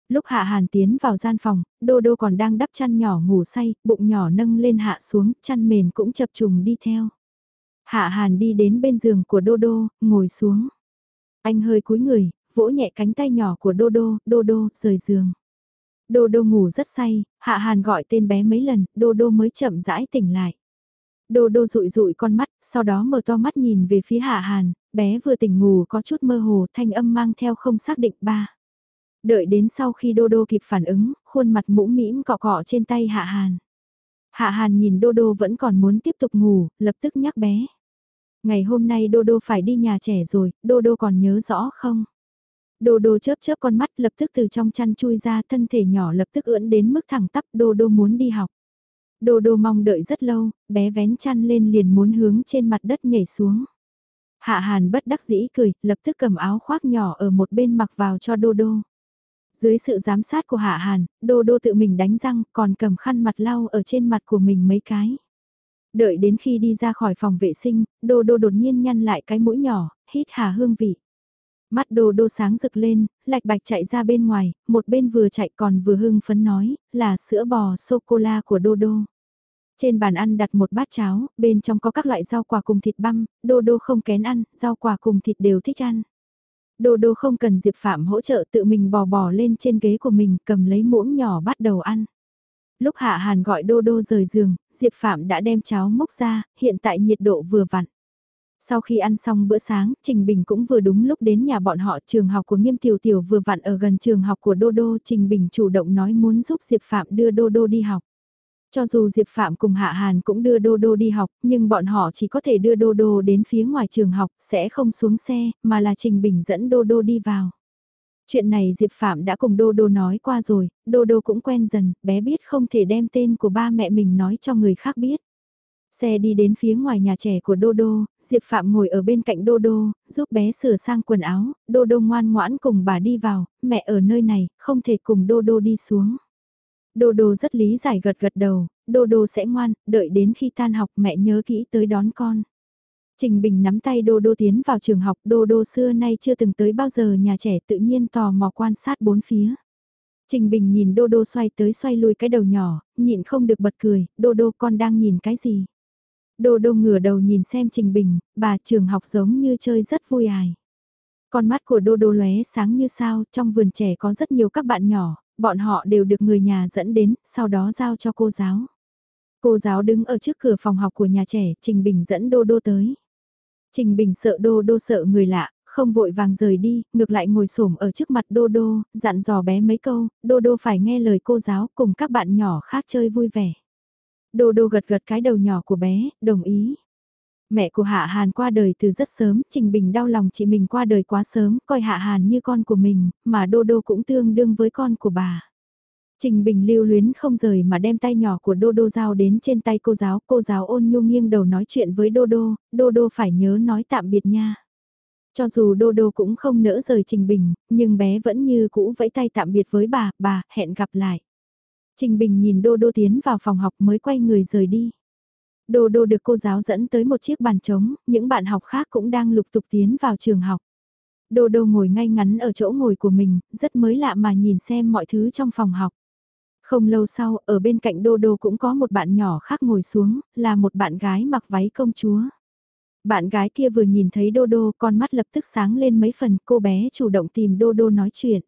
Lúc Hạ Hàn tiến vào gian phòng, Đô Đô còn đang đắp chăn nhỏ ngủ say, bụng nhỏ nâng lên hạ xuống, chăn mền cũng chập trùng đi theo. Hạ Hàn đi đến bên giường của Đô Đô, ngồi xuống. Anh hơi cúi người, vỗ nhẹ cánh tay nhỏ của Đô Đô, Đô Đô, rời giường. Đô Đô ngủ rất say, Hạ Hàn gọi tên bé mấy lần, Đô Đô mới chậm rãi tỉnh lại. Đô đô rụi rụi con mắt, sau đó mở to mắt nhìn về phía Hạ Hàn, bé vừa tỉnh ngủ có chút mơ hồ thanh âm mang theo không xác định ba. Đợi đến sau khi Đô Đô kịp phản ứng, khuôn mặt mũ mĩm cọ cọ trên tay Hạ Hàn. Hạ Hàn nhìn Đô Đô vẫn còn muốn tiếp tục ngủ, lập tức nhắc bé. Ngày hôm nay Đô Đô phải đi nhà trẻ rồi, Đô Đô còn nhớ rõ không? Đô Đô chớp chớp con mắt lập tức từ trong chăn chui ra thân thể nhỏ lập tức ưỡn đến mức thẳng tắp Đô Đô muốn đi học. Đô Đô mong đợi rất lâu, bé vén chăn lên liền muốn hướng trên mặt đất nhảy xuống. Hạ Hàn bất đắc dĩ cười, lập tức cầm áo khoác nhỏ ở một bên mặc vào cho Đô Đô. Dưới sự giám sát của Hạ Hàn, Đô Đô tự mình đánh răng còn cầm khăn mặt lau ở trên mặt của mình mấy cái. Đợi đến khi đi ra khỏi phòng vệ sinh, Đô Đô đột nhiên nhăn lại cái mũi nhỏ, hít hà hương vị. Mắt Đô Đô sáng rực lên, lạch bạch chạy ra bên ngoài, một bên vừa chạy còn vừa hưng phấn nói, là sữa bò sô-cô-la của Đô Đô. Trên bàn ăn đặt một bát cháo, bên trong có các loại rau quả cùng thịt băm, Đô Đô không kén ăn, rau quả cùng thịt đều thích ăn. Đô đô không cần Diệp Phạm hỗ trợ tự mình bò bò lên trên ghế của mình cầm lấy muỗng nhỏ bắt đầu ăn. Lúc Hạ Hàn gọi Đô Đô rời giường, Diệp Phạm đã đem cháo mốc ra, hiện tại nhiệt độ vừa vặn. Sau khi ăn xong bữa sáng, Trình Bình cũng vừa đúng lúc đến nhà bọn họ trường học của Nghiêm Tiểu Tiểu vừa vặn ở gần trường học của Đô Đô. Trình Bình chủ động nói muốn giúp Diệp Phạm đưa Đô Đô đi học. Cho dù Diệp Phạm cùng Hạ Hàn cũng đưa Đô Đô đi học, nhưng bọn họ chỉ có thể đưa Đô Đô đến phía ngoài trường học, sẽ không xuống xe, mà là Trình Bình dẫn Đô Đô đi vào. Chuyện này Diệp Phạm đã cùng Đô Đô nói qua rồi, Đô Đô cũng quen dần, bé biết không thể đem tên của ba mẹ mình nói cho người khác biết. Xe đi đến phía ngoài nhà trẻ của Đô Đô, Diệp Phạm ngồi ở bên cạnh Đô Đô, giúp bé sửa sang quần áo, Đô Đô ngoan ngoãn cùng bà đi vào, mẹ ở nơi này, không thể cùng Đô Đô đi xuống. Đô đô rất lý giải gật gật đầu, đô đô sẽ ngoan, đợi đến khi tan học mẹ nhớ kỹ tới đón con. Trình Bình nắm tay Đô Đô tiến vào trường học, Đô Đô xưa nay chưa từng tới bao giờ nhà trẻ tự nhiên tò mò quan sát bốn phía. Trình Bình nhìn Đô Đô xoay tới xoay lui cái đầu nhỏ, nhịn không được bật cười, Đô Đô con đang nhìn cái gì? Đô Đô ngửa đầu nhìn xem Trình Bình, bà trường học giống như chơi rất vui ải. Con mắt của Đô Đô lóe sáng như sao, trong vườn trẻ có rất nhiều các bạn nhỏ, bọn họ đều được người nhà dẫn đến, sau đó giao cho cô giáo. Cô giáo đứng ở trước cửa phòng học của nhà trẻ, Trình Bình dẫn Đô Đô tới. Trình Bình sợ Đô Đô sợ người lạ, không vội vàng rời đi, ngược lại ngồi xổm ở trước mặt Đô Đô, dặn dò bé mấy câu, Đô Đô phải nghe lời cô giáo cùng các bạn nhỏ khác chơi vui vẻ. Đô Đô gật gật cái đầu nhỏ của bé, đồng ý. Mẹ của Hạ Hàn qua đời từ rất sớm, Trình Bình đau lòng chị mình qua đời quá sớm, coi Hạ Hàn như con của mình, mà Đô Đô cũng tương đương với con của bà. Trình Bình lưu luyến không rời mà đem tay nhỏ của Đô Đô giao đến trên tay cô giáo, cô giáo ôn nhu nghiêng đầu nói chuyện với Đô Đô, Đô Đô phải nhớ nói tạm biệt nha. Cho dù Đô Đô cũng không nỡ rời Trình Bình, nhưng bé vẫn như cũ vẫy tay tạm biệt với bà, bà, hẹn gặp lại. Trình Bình nhìn Đô Đô tiến vào phòng học mới quay người rời đi. Đô đô được cô giáo dẫn tới một chiếc bàn trống, những bạn học khác cũng đang lục tục tiến vào trường học. Đô đô ngồi ngay ngắn ở chỗ ngồi của mình, rất mới lạ mà nhìn xem mọi thứ trong phòng học. Không lâu sau, ở bên cạnh Đô Đô cũng có một bạn nhỏ khác ngồi xuống, là một bạn gái mặc váy công chúa. Bạn gái kia vừa nhìn thấy Đô Đô, con mắt lập tức sáng lên mấy phần, cô bé chủ động tìm Đô Đô nói chuyện.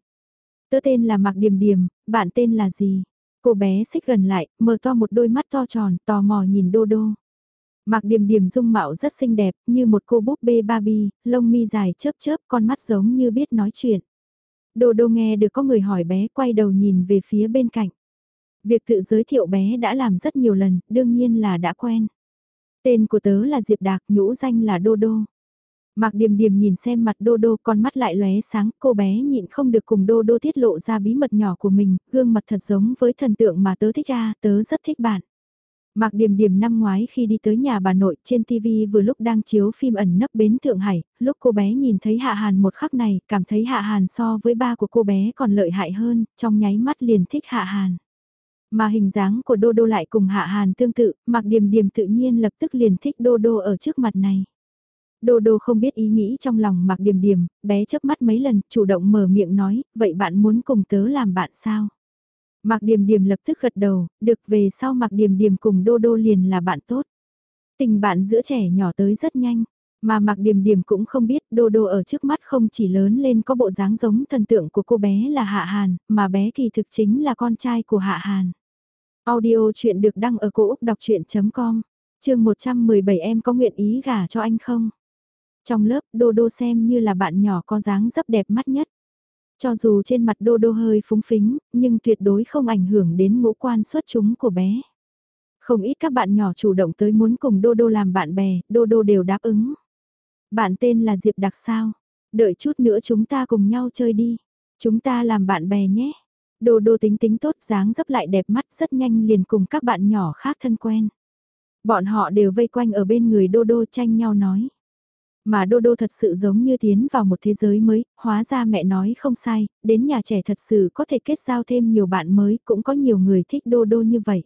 Tớ tên là Mạc Điềm Điềm, bạn tên là gì? Cô bé xích gần lại, mở to một đôi mắt to tròn, tò mò nhìn đô đô. Mạc Điềm Điềm dung mạo rất xinh đẹp, như một cô búp bê Barbie, lông mi dài chớp chớp, con mắt giống như biết nói chuyện. Đô đô nghe được có người hỏi bé quay đầu nhìn về phía bên cạnh. Việc tự giới thiệu bé đã làm rất nhiều lần, đương nhiên là đã quen. Tên của tớ là Diệp Đạc, nhũ danh là Đô Đô. Mạc Điềm Điềm nhìn xem mặt Đô Đô con mắt lại lóe sáng, cô bé nhịn không được cùng Đô Đô tiết lộ ra bí mật nhỏ của mình, gương mặt thật giống với thần tượng mà tớ thích ra, tớ rất thích bạn. Mạc Điềm Điềm năm ngoái khi đi tới nhà bà nội trên TV vừa lúc đang chiếu phim ẩn nấp bến Thượng Hải, lúc cô bé nhìn thấy Hạ Hàn một khắc này, cảm thấy Hạ Hàn so với ba của cô bé còn lợi hại hơn, trong nháy mắt liền thích Hạ Hàn. Mà hình dáng của Đô Đô lại cùng Hạ Hàn tương tự, Mạc Điềm Điềm tự nhiên lập tức liền thích Đô Đô ở trước mặt này. Đô đô không biết ý nghĩ trong lòng mặc điểm điểm, bé chớp mắt mấy lần, chủ động mở miệng nói, vậy bạn muốn cùng tớ làm bạn sao? Mạc Điềm Điềm lập tức gật đầu, được về sau Mạc Điềm Điềm cùng Đô Đô liền là bạn tốt. Tình bạn giữa trẻ nhỏ tới rất nhanh, mà Mạc Điềm Điềm cũng không biết Đô Đô ở trước mắt không chỉ lớn lên có bộ dáng giống thần tượng của cô bé là Hạ Hàn, mà bé kỳ thực chính là con trai của Hạ Hàn. Audio chuyện được đăng ở cổ Úc đọc chuyện.com chương 117 em có nguyện ý gả cho anh không? Trong lớp Đô Đô xem như là bạn nhỏ có dáng dấp đẹp mắt nhất. Cho dù trên mặt Đô Đô hơi phúng phính, nhưng tuyệt đối không ảnh hưởng đến ngũ quan xuất chúng của bé. Không ít các bạn nhỏ chủ động tới muốn cùng Đô Đô làm bạn bè, Đô Đô đều đáp ứng. Bạn tên là Diệp Đặc sao? Đợi chút nữa chúng ta cùng nhau chơi đi. Chúng ta làm bạn bè nhé. Đô Đô tính tính tốt dáng dấp lại đẹp mắt rất nhanh liền cùng các bạn nhỏ khác thân quen. Bọn họ đều vây quanh ở bên người Đô Đô tranh nhau nói. Mà Đô Đô thật sự giống như tiến vào một thế giới mới, hóa ra mẹ nói không sai, đến nhà trẻ thật sự có thể kết giao thêm nhiều bạn mới, cũng có nhiều người thích Đô Đô như vậy.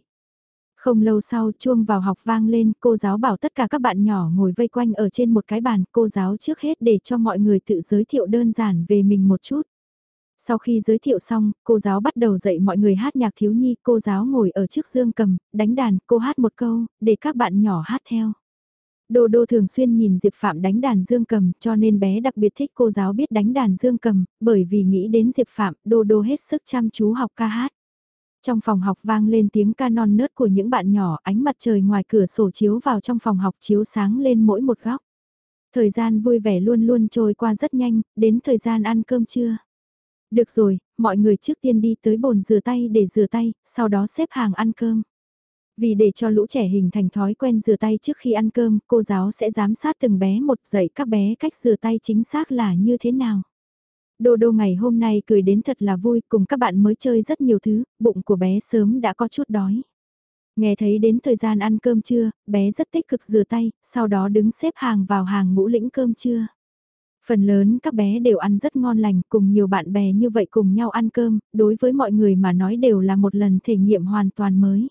Không lâu sau chuông vào học vang lên, cô giáo bảo tất cả các bạn nhỏ ngồi vây quanh ở trên một cái bàn, cô giáo trước hết để cho mọi người tự giới thiệu đơn giản về mình một chút. Sau khi giới thiệu xong, cô giáo bắt đầu dạy mọi người hát nhạc thiếu nhi, cô giáo ngồi ở trước dương cầm, đánh đàn, cô hát một câu, để các bạn nhỏ hát theo. Đô Đô thường xuyên nhìn Diệp Phạm đánh đàn dương cầm, cho nên bé đặc biệt thích cô giáo biết đánh đàn dương cầm, bởi vì nghĩ đến Diệp Phạm, Đô Đô hết sức chăm chú học ca hát. Trong phòng học vang lên tiếng ca non nớt của những bạn nhỏ, ánh mặt trời ngoài cửa sổ chiếu vào trong phòng học chiếu sáng lên mỗi một góc. Thời gian vui vẻ luôn luôn trôi qua rất nhanh, đến thời gian ăn cơm trưa. Được rồi, mọi người trước tiên đi tới bồn rửa tay để rửa tay, sau đó xếp hàng ăn cơm. Vì để cho lũ trẻ hình thành thói quen rửa tay trước khi ăn cơm, cô giáo sẽ giám sát từng bé một dạy các bé cách rửa tay chính xác là như thế nào. Đô đô ngày hôm nay cười đến thật là vui, cùng các bạn mới chơi rất nhiều thứ, bụng của bé sớm đã có chút đói. Nghe thấy đến thời gian ăn cơm trưa, bé rất tích cực rửa tay, sau đó đứng xếp hàng vào hàng ngũ lĩnh cơm trưa. Phần lớn các bé đều ăn rất ngon lành, cùng nhiều bạn bè như vậy cùng nhau ăn cơm, đối với mọi người mà nói đều là một lần thể nghiệm hoàn toàn mới.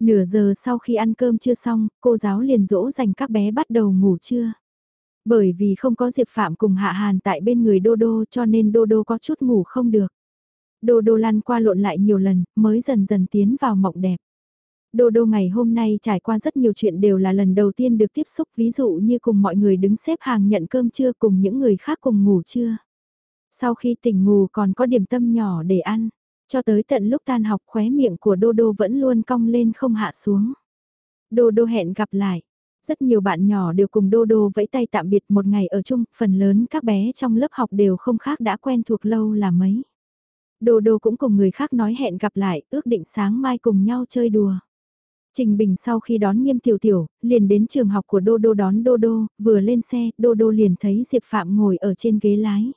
Nửa giờ sau khi ăn cơm chưa xong, cô giáo liền dỗ dành các bé bắt đầu ngủ trưa. Bởi vì không có Diệp Phạm cùng Hạ Hàn tại bên người Đô Đô cho nên Đô Đô có chút ngủ không được. Đô Đô lăn qua lộn lại nhiều lần mới dần dần tiến vào mộng đẹp. Đô Đô ngày hôm nay trải qua rất nhiều chuyện đều là lần đầu tiên được tiếp xúc ví dụ như cùng mọi người đứng xếp hàng nhận cơm trưa cùng những người khác cùng ngủ trưa. Sau khi tỉnh ngủ còn có điểm tâm nhỏ để ăn, cho tới tận lúc tan học khóe miệng của Đô Đô vẫn luôn cong lên không hạ xuống. Đô Đô hẹn gặp lại. Rất nhiều bạn nhỏ đều cùng Đô Đô vẫy tay tạm biệt một ngày ở chung, phần lớn các bé trong lớp học đều không khác đã quen thuộc lâu là mấy. Đô Đô cũng cùng người khác nói hẹn gặp lại, ước định sáng mai cùng nhau chơi đùa. Trình Bình sau khi đón nghiêm tiểu tiểu, liền đến trường học của Đô Đô đón Đô Đô, vừa lên xe, Đô Đô liền thấy Diệp Phạm ngồi ở trên ghế lái.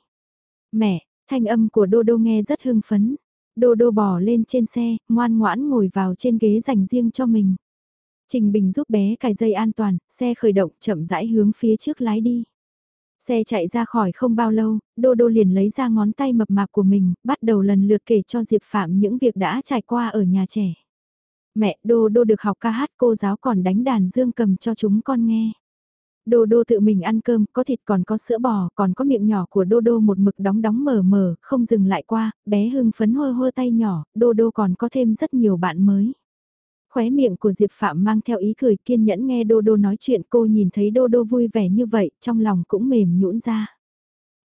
Mẹ, thanh âm của Đô Đô nghe rất hưng phấn. Đô Đô bò lên trên xe, ngoan ngoãn ngồi vào trên ghế dành riêng cho mình. Trình Bình giúp bé cài dây an toàn, xe khởi động chậm rãi hướng phía trước lái đi. Xe chạy ra khỏi không bao lâu, Đô Đô liền lấy ra ngón tay mập mạp của mình, bắt đầu lần lượt kể cho Diệp Phạm những việc đã trải qua ở nhà trẻ. Mẹ, Đô Đô được học ca hát cô giáo còn đánh đàn dương cầm cho chúng con nghe. Đô Đô tự mình ăn cơm, có thịt còn có sữa bò, còn có miệng nhỏ của Đô Đô một mực đóng đóng mở mở, không dừng lại qua, bé hưng phấn hơ hơ tay nhỏ, Đô Đô còn có thêm rất nhiều bạn mới. Khóe miệng của Diệp Phạm mang theo ý cười kiên nhẫn nghe Đô Đô nói chuyện cô nhìn thấy Đô Đô vui vẻ như vậy, trong lòng cũng mềm nhũn ra.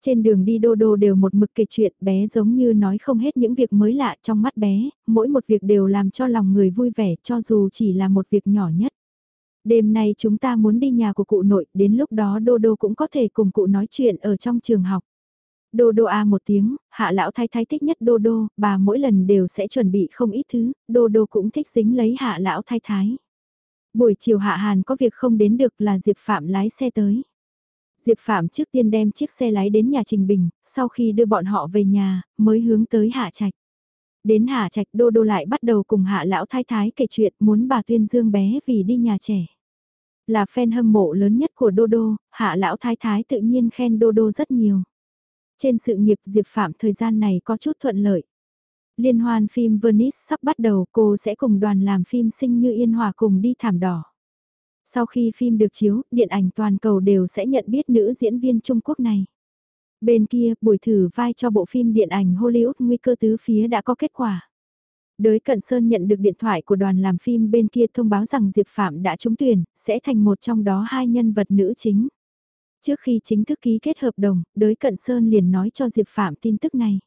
Trên đường đi Đô Đô đều một mực kể chuyện bé giống như nói không hết những việc mới lạ trong mắt bé, mỗi một việc đều làm cho lòng người vui vẻ cho dù chỉ là một việc nhỏ nhất. Đêm nay chúng ta muốn đi nhà của cụ nội, đến lúc đó Đô Đô cũng có thể cùng cụ nói chuyện ở trong trường học. Đô đô a một tiếng, hạ lão thái thái thích nhất đô đô, bà mỗi lần đều sẽ chuẩn bị không ít thứ, đô đô cũng thích dính lấy hạ lão thái thái. Buổi chiều hạ hàn có việc không đến được là Diệp Phạm lái xe tới. Diệp Phạm trước tiên đem chiếc xe lái đến nhà Trình Bình, sau khi đưa bọn họ về nhà, mới hướng tới Hạ Trạch. Đến Hạ Trạch Đô Đô lại bắt đầu cùng Hạ Lão Thái Thái kể chuyện muốn bà tuyên dương bé vì đi nhà trẻ. Là fan hâm mộ lớn nhất của Đô Đô, Hạ Lão Thái Thái tự nhiên khen Đô Đô rất nhiều. Trên sự nghiệp Diệp Phạm thời gian này có chút thuận lợi. Liên hoan phim Venice sắp bắt đầu cô sẽ cùng đoàn làm phim sinh như Yên Hòa cùng đi thảm đỏ. Sau khi phim được chiếu, điện ảnh toàn cầu đều sẽ nhận biết nữ diễn viên Trung Quốc này. Bên kia, buổi thử vai cho bộ phim điện ảnh Hollywood nguy cơ tứ phía đã có kết quả. Đới Cận Sơn nhận được điện thoại của đoàn làm phim bên kia thông báo rằng Diệp Phạm đã trúng tuyển, sẽ thành một trong đó hai nhân vật nữ chính. Trước khi chính thức ký kết hợp đồng, đới Cận Sơn liền nói cho Diệp Phạm tin tức này.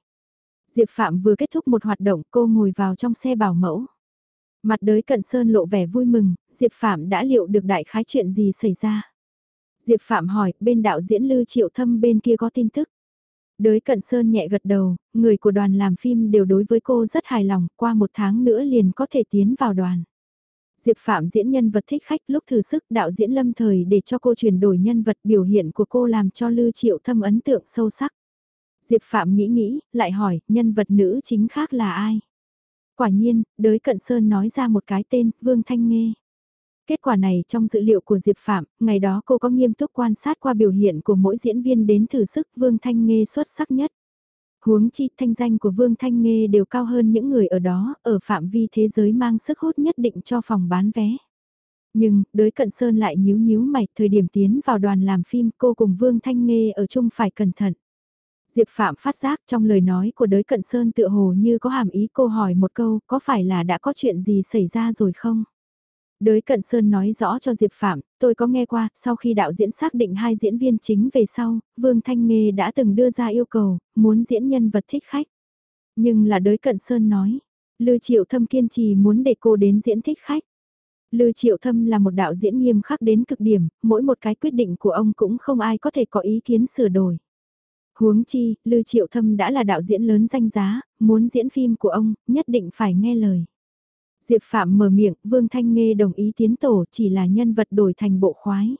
Diệp Phạm vừa kết thúc một hoạt động cô ngồi vào trong xe bảo mẫu. Mặt đới cận sơn lộ vẻ vui mừng, Diệp Phạm đã liệu được đại khái chuyện gì xảy ra. Diệp Phạm hỏi, bên đạo diễn Lư Triệu Thâm bên kia có tin tức. Đới cận sơn nhẹ gật đầu, người của đoàn làm phim đều đối với cô rất hài lòng, qua một tháng nữa liền có thể tiến vào đoàn. Diệp Phạm diễn nhân vật thích khách lúc thử sức đạo diễn lâm thời để cho cô chuyển đổi nhân vật biểu hiện của cô làm cho Lư Triệu Thâm ấn tượng sâu sắc. Diệp Phạm nghĩ nghĩ, lại hỏi, nhân vật nữ chính khác là ai? Quả nhiên, đới cận sơn nói ra một cái tên, Vương Thanh Nghê. Kết quả này trong dữ liệu của Diệp Phạm, ngày đó cô có nghiêm túc quan sát qua biểu hiện của mỗi diễn viên đến thử sức Vương Thanh Nghê xuất sắc nhất. Huống chi thanh danh của Vương Thanh Nghê đều cao hơn những người ở đó, ở phạm vi thế giới mang sức hút nhất định cho phòng bán vé. Nhưng, đới cận sơn lại nhíu nhíu mày, thời điểm tiến vào đoàn làm phim cô cùng Vương Thanh Nghê ở chung phải cẩn thận. Diệp Phạm phát giác trong lời nói của đới cận sơn tựa hồ như có hàm ý cô hỏi một câu, có phải là đã có chuyện gì xảy ra rồi không? Đới Cận Sơn nói rõ cho Diệp Phạm, tôi có nghe qua, sau khi đạo diễn xác định hai diễn viên chính về sau, Vương Thanh Nghê đã từng đưa ra yêu cầu, muốn diễn nhân vật thích khách. Nhưng là đới Cận Sơn nói, Lư Triệu Thâm kiên trì muốn để cô đến diễn thích khách. Lư Triệu Thâm là một đạo diễn nghiêm khắc đến cực điểm, mỗi một cái quyết định của ông cũng không ai có thể có ý kiến sửa đổi. Huống chi, Lư Triệu Thâm đã là đạo diễn lớn danh giá, muốn diễn phim của ông, nhất định phải nghe lời. Diệp Phạm mở miệng, Vương Thanh Nghê đồng ý tiến tổ chỉ là nhân vật đổi thành bộ khoái.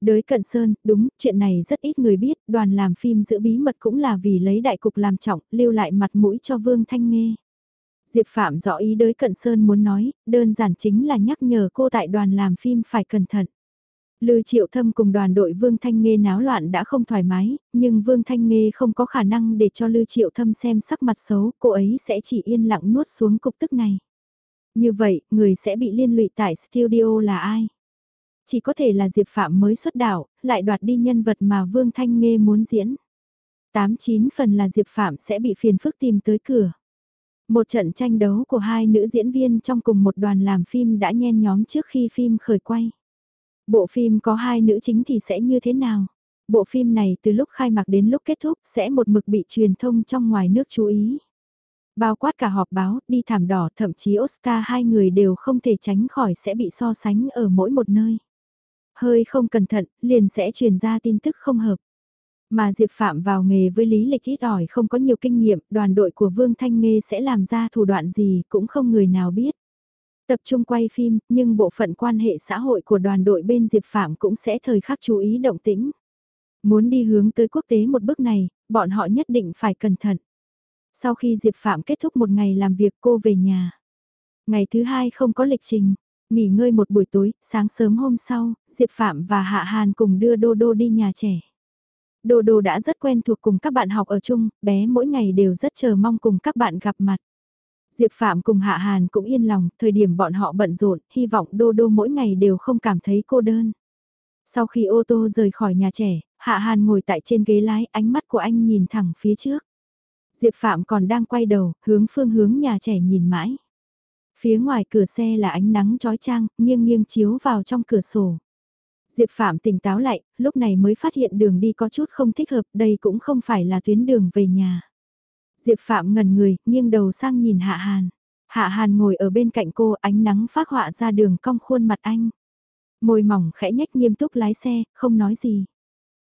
Đới Cận Sơn, đúng, chuyện này rất ít người biết, đoàn làm phim giữ bí mật cũng là vì lấy đại cục làm trọng, lưu lại mặt mũi cho Vương Thanh Nghê. Diệp Phạm rõ ý đới Cận Sơn muốn nói, đơn giản chính là nhắc nhở cô tại đoàn làm phim phải cẩn thận. Lư Triệu Thâm cùng đoàn đội Vương Thanh Nghê náo loạn đã không thoải mái, nhưng Vương Thanh Nghê không có khả năng để cho Lư Triệu Thâm xem sắc mặt xấu, cô ấy sẽ chỉ yên lặng nuốt xuống cục tức này. Như vậy, người sẽ bị liên lụy tại studio là ai? Chỉ có thể là Diệp Phạm mới xuất đạo, lại đoạt đi nhân vật mà Vương Thanh Nghê muốn diễn. 89 phần là Diệp Phạm sẽ bị phiền phức tìm tới cửa. Một trận tranh đấu của hai nữ diễn viên trong cùng một đoàn làm phim đã nhen nhóm trước khi phim khởi quay. Bộ phim có hai nữ chính thì sẽ như thế nào? Bộ phim này từ lúc khai mạc đến lúc kết thúc sẽ một mực bị truyền thông trong ngoài nước chú ý. Bao quát cả họp báo, đi thảm đỏ, thậm chí Oscar hai người đều không thể tránh khỏi sẽ bị so sánh ở mỗi một nơi. Hơi không cẩn thận, liền sẽ truyền ra tin tức không hợp. Mà Diệp Phạm vào nghề với lý lịch ít ỏi không có nhiều kinh nghiệm, đoàn đội của Vương Thanh Nghê sẽ làm ra thủ đoạn gì cũng không người nào biết. Tập trung quay phim, nhưng bộ phận quan hệ xã hội của đoàn đội bên Diệp Phạm cũng sẽ thời khắc chú ý động tĩnh. Muốn đi hướng tới quốc tế một bước này, bọn họ nhất định phải cẩn thận. Sau khi Diệp Phạm kết thúc một ngày làm việc cô về nhà. Ngày thứ hai không có lịch trình, nghỉ ngơi một buổi tối, sáng sớm hôm sau, Diệp Phạm và Hạ Hàn cùng đưa Đô Đô đi nhà trẻ. Đô Đô đã rất quen thuộc cùng các bạn học ở chung, bé mỗi ngày đều rất chờ mong cùng các bạn gặp mặt. Diệp Phạm cùng Hạ Hàn cũng yên lòng, thời điểm bọn họ bận rộn, hy vọng Đô Đô mỗi ngày đều không cảm thấy cô đơn. Sau khi ô tô rời khỏi nhà trẻ, Hạ Hàn ngồi tại trên ghế lái, ánh mắt của anh nhìn thẳng phía trước. Diệp Phạm còn đang quay đầu, hướng phương hướng nhà trẻ nhìn mãi. Phía ngoài cửa xe là ánh nắng trói trang, nghiêng nghiêng chiếu vào trong cửa sổ. Diệp Phạm tỉnh táo lại, lúc này mới phát hiện đường đi có chút không thích hợp, đây cũng không phải là tuyến đường về nhà. Diệp Phạm ngần người, nghiêng đầu sang nhìn Hạ Hàn. Hạ Hàn ngồi ở bên cạnh cô, ánh nắng phát họa ra đường cong khuôn mặt anh. Môi mỏng khẽ nhách nghiêm túc lái xe, không nói gì.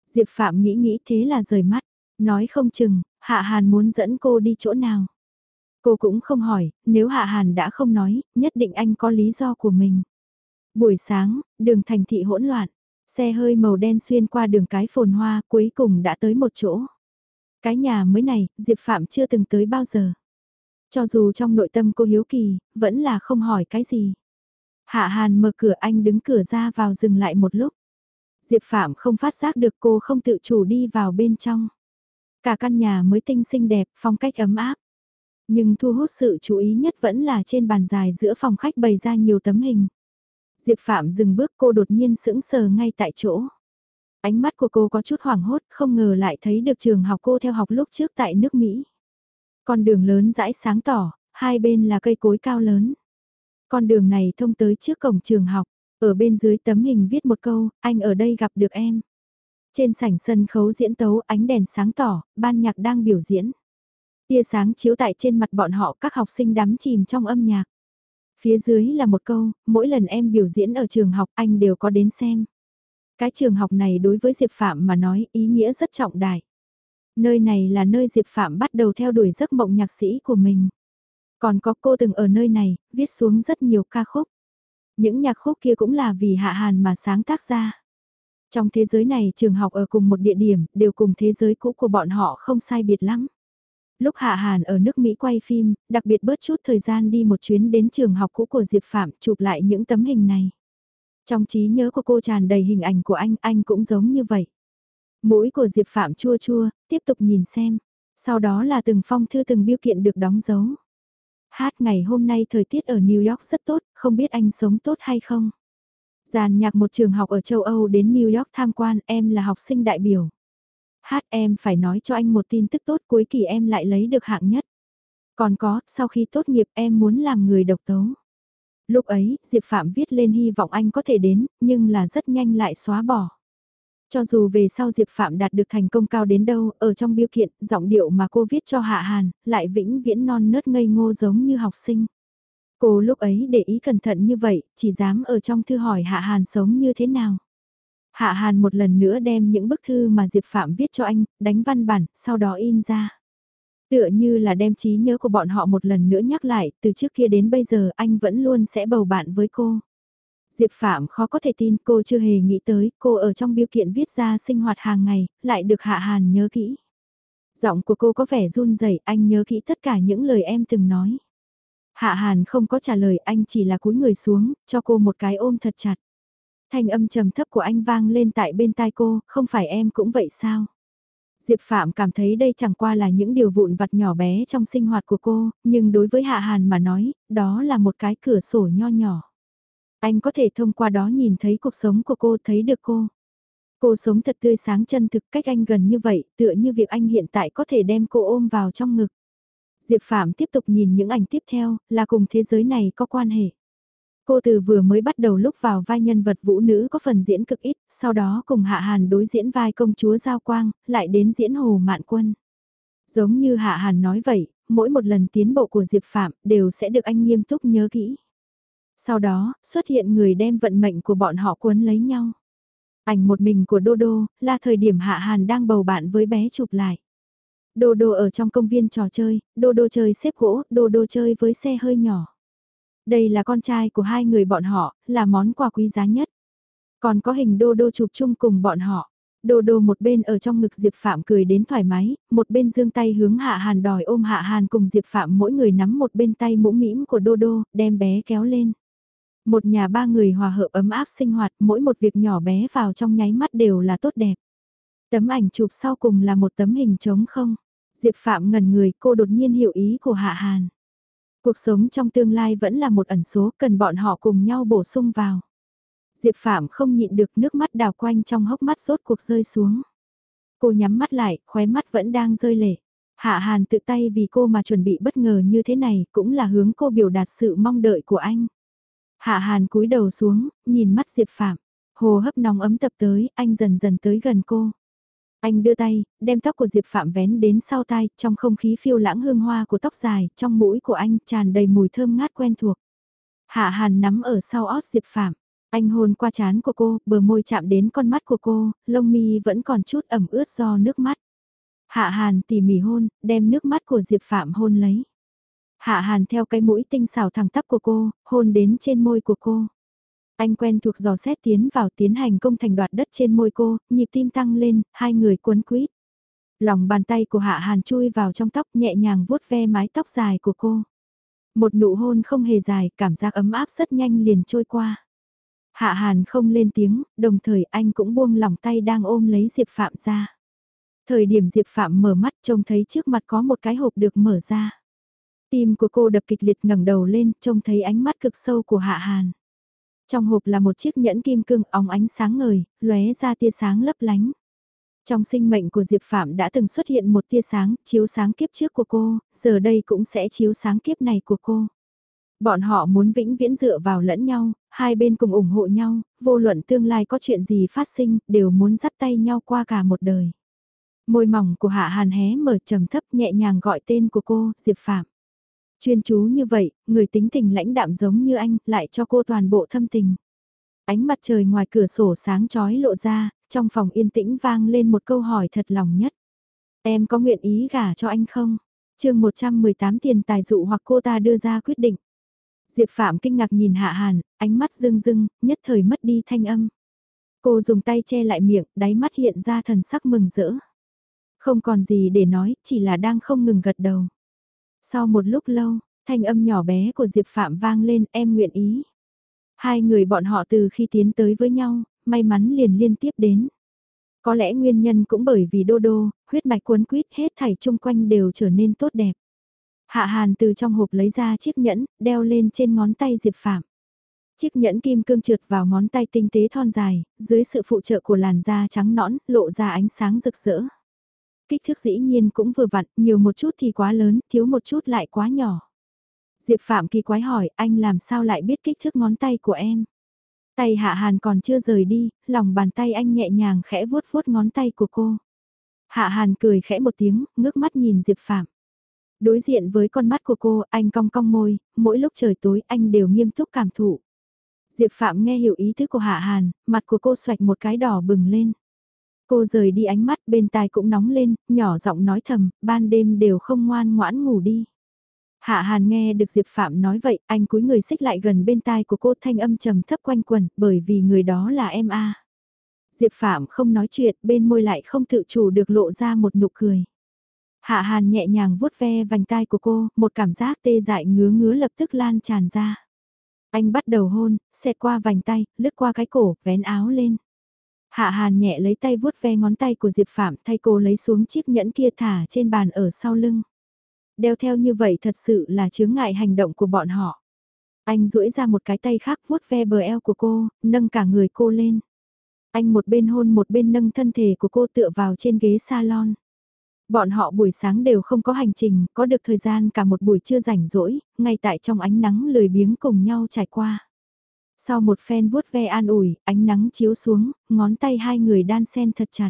Diệp Phạm nghĩ nghĩ thế là rời mắt, nói không chừng, Hạ Hàn muốn dẫn cô đi chỗ nào. Cô cũng không hỏi, nếu Hạ Hàn đã không nói, nhất định anh có lý do của mình. Buổi sáng, đường thành thị hỗn loạn, xe hơi màu đen xuyên qua đường cái phồn hoa cuối cùng đã tới một chỗ. Cái nhà mới này, Diệp Phạm chưa từng tới bao giờ. Cho dù trong nội tâm cô hiếu kỳ, vẫn là không hỏi cái gì. Hạ Hàn mở cửa anh đứng cửa ra vào dừng lại một lúc. Diệp Phạm không phát giác được cô không tự chủ đi vào bên trong. Cả căn nhà mới tinh xinh đẹp, phong cách ấm áp. Nhưng thu hút sự chú ý nhất vẫn là trên bàn dài giữa phòng khách bày ra nhiều tấm hình. Diệp Phạm dừng bước cô đột nhiên sững sờ ngay tại chỗ. Ánh mắt của cô có chút hoảng hốt, không ngờ lại thấy được trường học cô theo học lúc trước tại nước Mỹ. Con đường lớn rãi sáng tỏ, hai bên là cây cối cao lớn. Con đường này thông tới trước cổng trường học, ở bên dưới tấm hình viết một câu, anh ở đây gặp được em. Trên sảnh sân khấu diễn tấu ánh đèn sáng tỏ, ban nhạc đang biểu diễn. Tia sáng chiếu tại trên mặt bọn họ các học sinh đắm chìm trong âm nhạc. Phía dưới là một câu, mỗi lần em biểu diễn ở trường học anh đều có đến xem. Cái trường học này đối với Diệp Phạm mà nói ý nghĩa rất trọng đại. Nơi này là nơi Diệp Phạm bắt đầu theo đuổi giấc mộng nhạc sĩ của mình. Còn có cô từng ở nơi này, viết xuống rất nhiều ca khúc. Những nhạc khúc kia cũng là vì Hạ Hàn mà sáng tác ra. Trong thế giới này trường học ở cùng một địa điểm, đều cùng thế giới cũ của bọn họ không sai biệt lắm. Lúc Hạ Hàn ở nước Mỹ quay phim, đặc biệt bớt chút thời gian đi một chuyến đến trường học cũ của Diệp Phạm chụp lại những tấm hình này. Trong trí nhớ của cô tràn đầy hình ảnh của anh, anh cũng giống như vậy. Mũi của Diệp Phạm chua chua, tiếp tục nhìn xem. Sau đó là từng phong thư từng biêu kiện được đóng dấu. Hát ngày hôm nay thời tiết ở New York rất tốt, không biết anh sống tốt hay không. Giàn nhạc một trường học ở châu Âu đến New York tham quan, em là học sinh đại biểu. Hát em phải nói cho anh một tin tức tốt cuối kỳ em lại lấy được hạng nhất. Còn có, sau khi tốt nghiệp em muốn làm người độc tấu. Lúc ấy, Diệp Phạm viết lên hy vọng anh có thể đến, nhưng là rất nhanh lại xóa bỏ. Cho dù về sau Diệp Phạm đạt được thành công cao đến đâu, ở trong biêu kiện, giọng điệu mà cô viết cho Hạ Hàn, lại vĩnh viễn non nớt ngây ngô giống như học sinh. Cô lúc ấy để ý cẩn thận như vậy, chỉ dám ở trong thư hỏi Hạ Hàn sống như thế nào. Hạ Hàn một lần nữa đem những bức thư mà Diệp Phạm viết cho anh, đánh văn bản, sau đó in ra. Tựa như là đem trí nhớ của bọn họ một lần nữa nhắc lại, từ trước kia đến bây giờ anh vẫn luôn sẽ bầu bạn với cô. Diệp Phạm khó có thể tin cô chưa hề nghĩ tới, cô ở trong biêu kiện viết ra sinh hoạt hàng ngày, lại được Hạ Hàn nhớ kỹ. Giọng của cô có vẻ run rẩy, anh nhớ kỹ tất cả những lời em từng nói. Hạ Hàn không có trả lời anh chỉ là cúi người xuống, cho cô một cái ôm thật chặt. Thanh âm trầm thấp của anh vang lên tại bên tai cô, không phải em cũng vậy sao? Diệp Phạm cảm thấy đây chẳng qua là những điều vụn vặt nhỏ bé trong sinh hoạt của cô, nhưng đối với Hạ Hàn mà nói, đó là một cái cửa sổ nho nhỏ. Anh có thể thông qua đó nhìn thấy cuộc sống của cô, thấy được cô. Cô sống thật tươi sáng chân thực cách anh gần như vậy, tựa như việc anh hiện tại có thể đem cô ôm vào trong ngực. Diệp Phạm tiếp tục nhìn những ảnh tiếp theo, là cùng thế giới này có quan hệ. Cô từ vừa mới bắt đầu lúc vào vai nhân vật vũ nữ có phần diễn cực ít, sau đó cùng Hạ Hàn đối diễn vai công chúa Giao Quang, lại đến diễn Hồ Mạn Quân. Giống như Hạ Hàn nói vậy, mỗi một lần tiến bộ của Diệp Phạm đều sẽ được anh nghiêm túc nhớ kỹ. Sau đó, xuất hiện người đem vận mệnh của bọn họ cuốn lấy nhau. Ảnh một mình của Đô Đô, là thời điểm Hạ Hàn đang bầu bạn với bé chụp lại. Đô Đô ở trong công viên trò chơi, Đô Đô chơi xếp gỗ, Đô Đô chơi với xe hơi nhỏ. Đây là con trai của hai người bọn họ, là món quà quý giá nhất. Còn có hình Đô Đô chụp chung cùng bọn họ. Đô Đô một bên ở trong ngực Diệp Phạm cười đến thoải mái, một bên dương tay hướng Hạ Hàn đòi ôm Hạ Hàn cùng Diệp Phạm mỗi người nắm một bên tay mũ mĩm của Đô Đô, đem bé kéo lên. Một nhà ba người hòa hợp ấm áp sinh hoạt, mỗi một việc nhỏ bé vào trong nháy mắt đều là tốt đẹp. Tấm ảnh chụp sau cùng là một tấm hình trống không. Diệp Phạm ngần người cô đột nhiên hiểu ý của Hạ Hàn. Cuộc sống trong tương lai vẫn là một ẩn số cần bọn họ cùng nhau bổ sung vào. Diệp Phạm không nhịn được nước mắt đào quanh trong hốc mắt rốt cuộc rơi xuống. Cô nhắm mắt lại, khóe mắt vẫn đang rơi lệ. Hạ Hàn tự tay vì cô mà chuẩn bị bất ngờ như thế này cũng là hướng cô biểu đạt sự mong đợi của anh. Hạ Hàn cúi đầu xuống, nhìn mắt Diệp Phạm. Hồ hấp nóng ấm tập tới, anh dần dần tới gần cô. Anh đưa tay, đem tóc của Diệp Phạm vén đến sau tai, trong không khí phiêu lãng hương hoa của tóc dài, trong mũi của anh tràn đầy mùi thơm ngát quen thuộc. Hạ Hàn nắm ở sau ót Diệp Phạm. Anh hôn qua trán của cô, bờ môi chạm đến con mắt của cô, lông mi vẫn còn chút ẩm ướt do nước mắt. Hạ Hàn tỉ mỉ hôn, đem nước mắt của Diệp Phạm hôn lấy. Hạ Hàn theo cái mũi tinh xảo thẳng tắp của cô, hôn đến trên môi của cô. Anh quen thuộc dò xét tiến vào tiến hành công thành đoạt đất trên môi cô, nhịp tim tăng lên, hai người cuốn quýt. Lòng bàn tay của Hạ Hàn chui vào trong tóc nhẹ nhàng vuốt ve mái tóc dài của cô. Một nụ hôn không hề dài, cảm giác ấm áp rất nhanh liền trôi qua. Hạ Hàn không lên tiếng, đồng thời anh cũng buông lòng tay đang ôm lấy Diệp Phạm ra. Thời điểm Diệp Phạm mở mắt trông thấy trước mặt có một cái hộp được mở ra. Tim của cô đập kịch liệt ngẩng đầu lên, trông thấy ánh mắt cực sâu của Hạ Hàn. Trong hộp là một chiếc nhẫn kim cương óng ánh sáng ngời, lóe ra tia sáng lấp lánh. Trong sinh mệnh của Diệp Phạm đã từng xuất hiện một tia sáng, chiếu sáng kiếp trước của cô, giờ đây cũng sẽ chiếu sáng kiếp này của cô. Bọn họ muốn vĩnh viễn dựa vào lẫn nhau, hai bên cùng ủng hộ nhau, vô luận tương lai có chuyện gì phát sinh, đều muốn dắt tay nhau qua cả một đời. Môi mỏng của Hạ Hàn hé mở trầm thấp nhẹ nhàng gọi tên của cô, Diệp Phạm. Chuyên chú như vậy, người tính tình lãnh đạm giống như anh, lại cho cô toàn bộ thâm tình. Ánh mặt trời ngoài cửa sổ sáng chói lộ ra, trong phòng yên tĩnh vang lên một câu hỏi thật lòng nhất. Em có nguyện ý gả cho anh không? chương 118 tiền tài dụ hoặc cô ta đưa ra quyết định. Diệp Phạm kinh ngạc nhìn Hạ Hàn, ánh mắt rưng rưng, nhất thời mất đi thanh âm. Cô dùng tay che lại miệng, đáy mắt hiện ra thần sắc mừng rỡ. Không còn gì để nói, chỉ là đang không ngừng gật đầu. Sau một lúc lâu, thanh âm nhỏ bé của Diệp Phạm vang lên em nguyện ý. Hai người bọn họ từ khi tiến tới với nhau, may mắn liền liên tiếp đến. Có lẽ nguyên nhân cũng bởi vì đô đô, huyết mạch cuốn quýt hết thảy chung quanh đều trở nên tốt đẹp. Hạ Hàn từ trong hộp lấy ra chiếc nhẫn, đeo lên trên ngón tay Diệp Phạm. Chiếc nhẫn kim cương trượt vào ngón tay tinh tế thon dài, dưới sự phụ trợ của làn da trắng nõn, lộ ra ánh sáng rực rỡ. Kích thước dĩ nhiên cũng vừa vặn, nhiều một chút thì quá lớn, thiếu một chút lại quá nhỏ. Diệp Phạm kỳ quái hỏi, anh làm sao lại biết kích thước ngón tay của em? Tay Hạ Hàn còn chưa rời đi, lòng bàn tay anh nhẹ nhàng khẽ vuốt vuốt ngón tay của cô. Hạ Hàn cười khẽ một tiếng, ngước mắt nhìn Diệp Phạm. Đối diện với con mắt của cô, anh cong cong môi, mỗi lúc trời tối anh đều nghiêm túc cảm thụ. Diệp Phạm nghe hiểu ý thức của Hạ Hàn, mặt của cô xoạch một cái đỏ bừng lên. Cô rời đi ánh mắt bên tai cũng nóng lên, nhỏ giọng nói thầm, ban đêm đều không ngoan ngoãn ngủ đi. Hạ Hàn nghe được Diệp Phạm nói vậy, anh cúi người xích lại gần bên tai của cô thanh âm trầm thấp quanh quần, bởi vì người đó là em a. Diệp Phạm không nói chuyện, bên môi lại không tự chủ được lộ ra một nụ cười. Hạ Hàn nhẹ nhàng vuốt ve vành tai của cô, một cảm giác tê dại ngứa ngứa lập tức lan tràn ra. Anh bắt đầu hôn, xẹt qua vành tay, lướt qua cái cổ, vén áo lên. Hạ Hàn nhẹ lấy tay vuốt ve ngón tay của Diệp Phạm thay cô lấy xuống chiếc nhẫn kia thả trên bàn ở sau lưng. Đeo theo như vậy thật sự là chướng ngại hành động của bọn họ. Anh duỗi ra một cái tay khác vuốt ve bờ eo của cô, nâng cả người cô lên. Anh một bên hôn một bên nâng thân thể của cô tựa vào trên ghế salon. Bọn họ buổi sáng đều không có hành trình, có được thời gian cả một buổi trưa rảnh rỗi, ngay tại trong ánh nắng lười biếng cùng nhau trải qua. Sau một phen vuốt ve an ủi, ánh nắng chiếu xuống, ngón tay hai người đan sen thật chặt.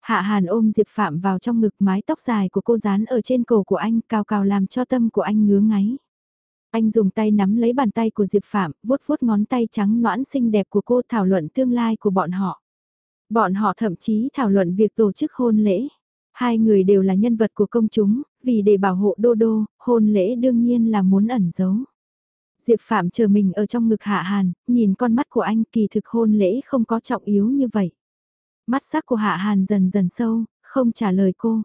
Hạ Hàn ôm Diệp Phạm vào trong ngực mái tóc dài của cô dán ở trên cổ của anh cao cao làm cho tâm của anh ngứa ngáy. Anh dùng tay nắm lấy bàn tay của Diệp Phạm, vuốt vuốt ngón tay trắng noãn xinh đẹp của cô thảo luận tương lai của bọn họ. Bọn họ thậm chí thảo luận việc tổ chức hôn lễ. Hai người đều là nhân vật của công chúng, vì để bảo hộ Đô Đô, hôn lễ đương nhiên là muốn ẩn giấu. Diệp Phạm chờ mình ở trong ngực Hạ Hàn, nhìn con mắt của anh kỳ thực hôn lễ không có trọng yếu như vậy. Mắt sắc của Hạ Hàn dần dần sâu, không trả lời cô.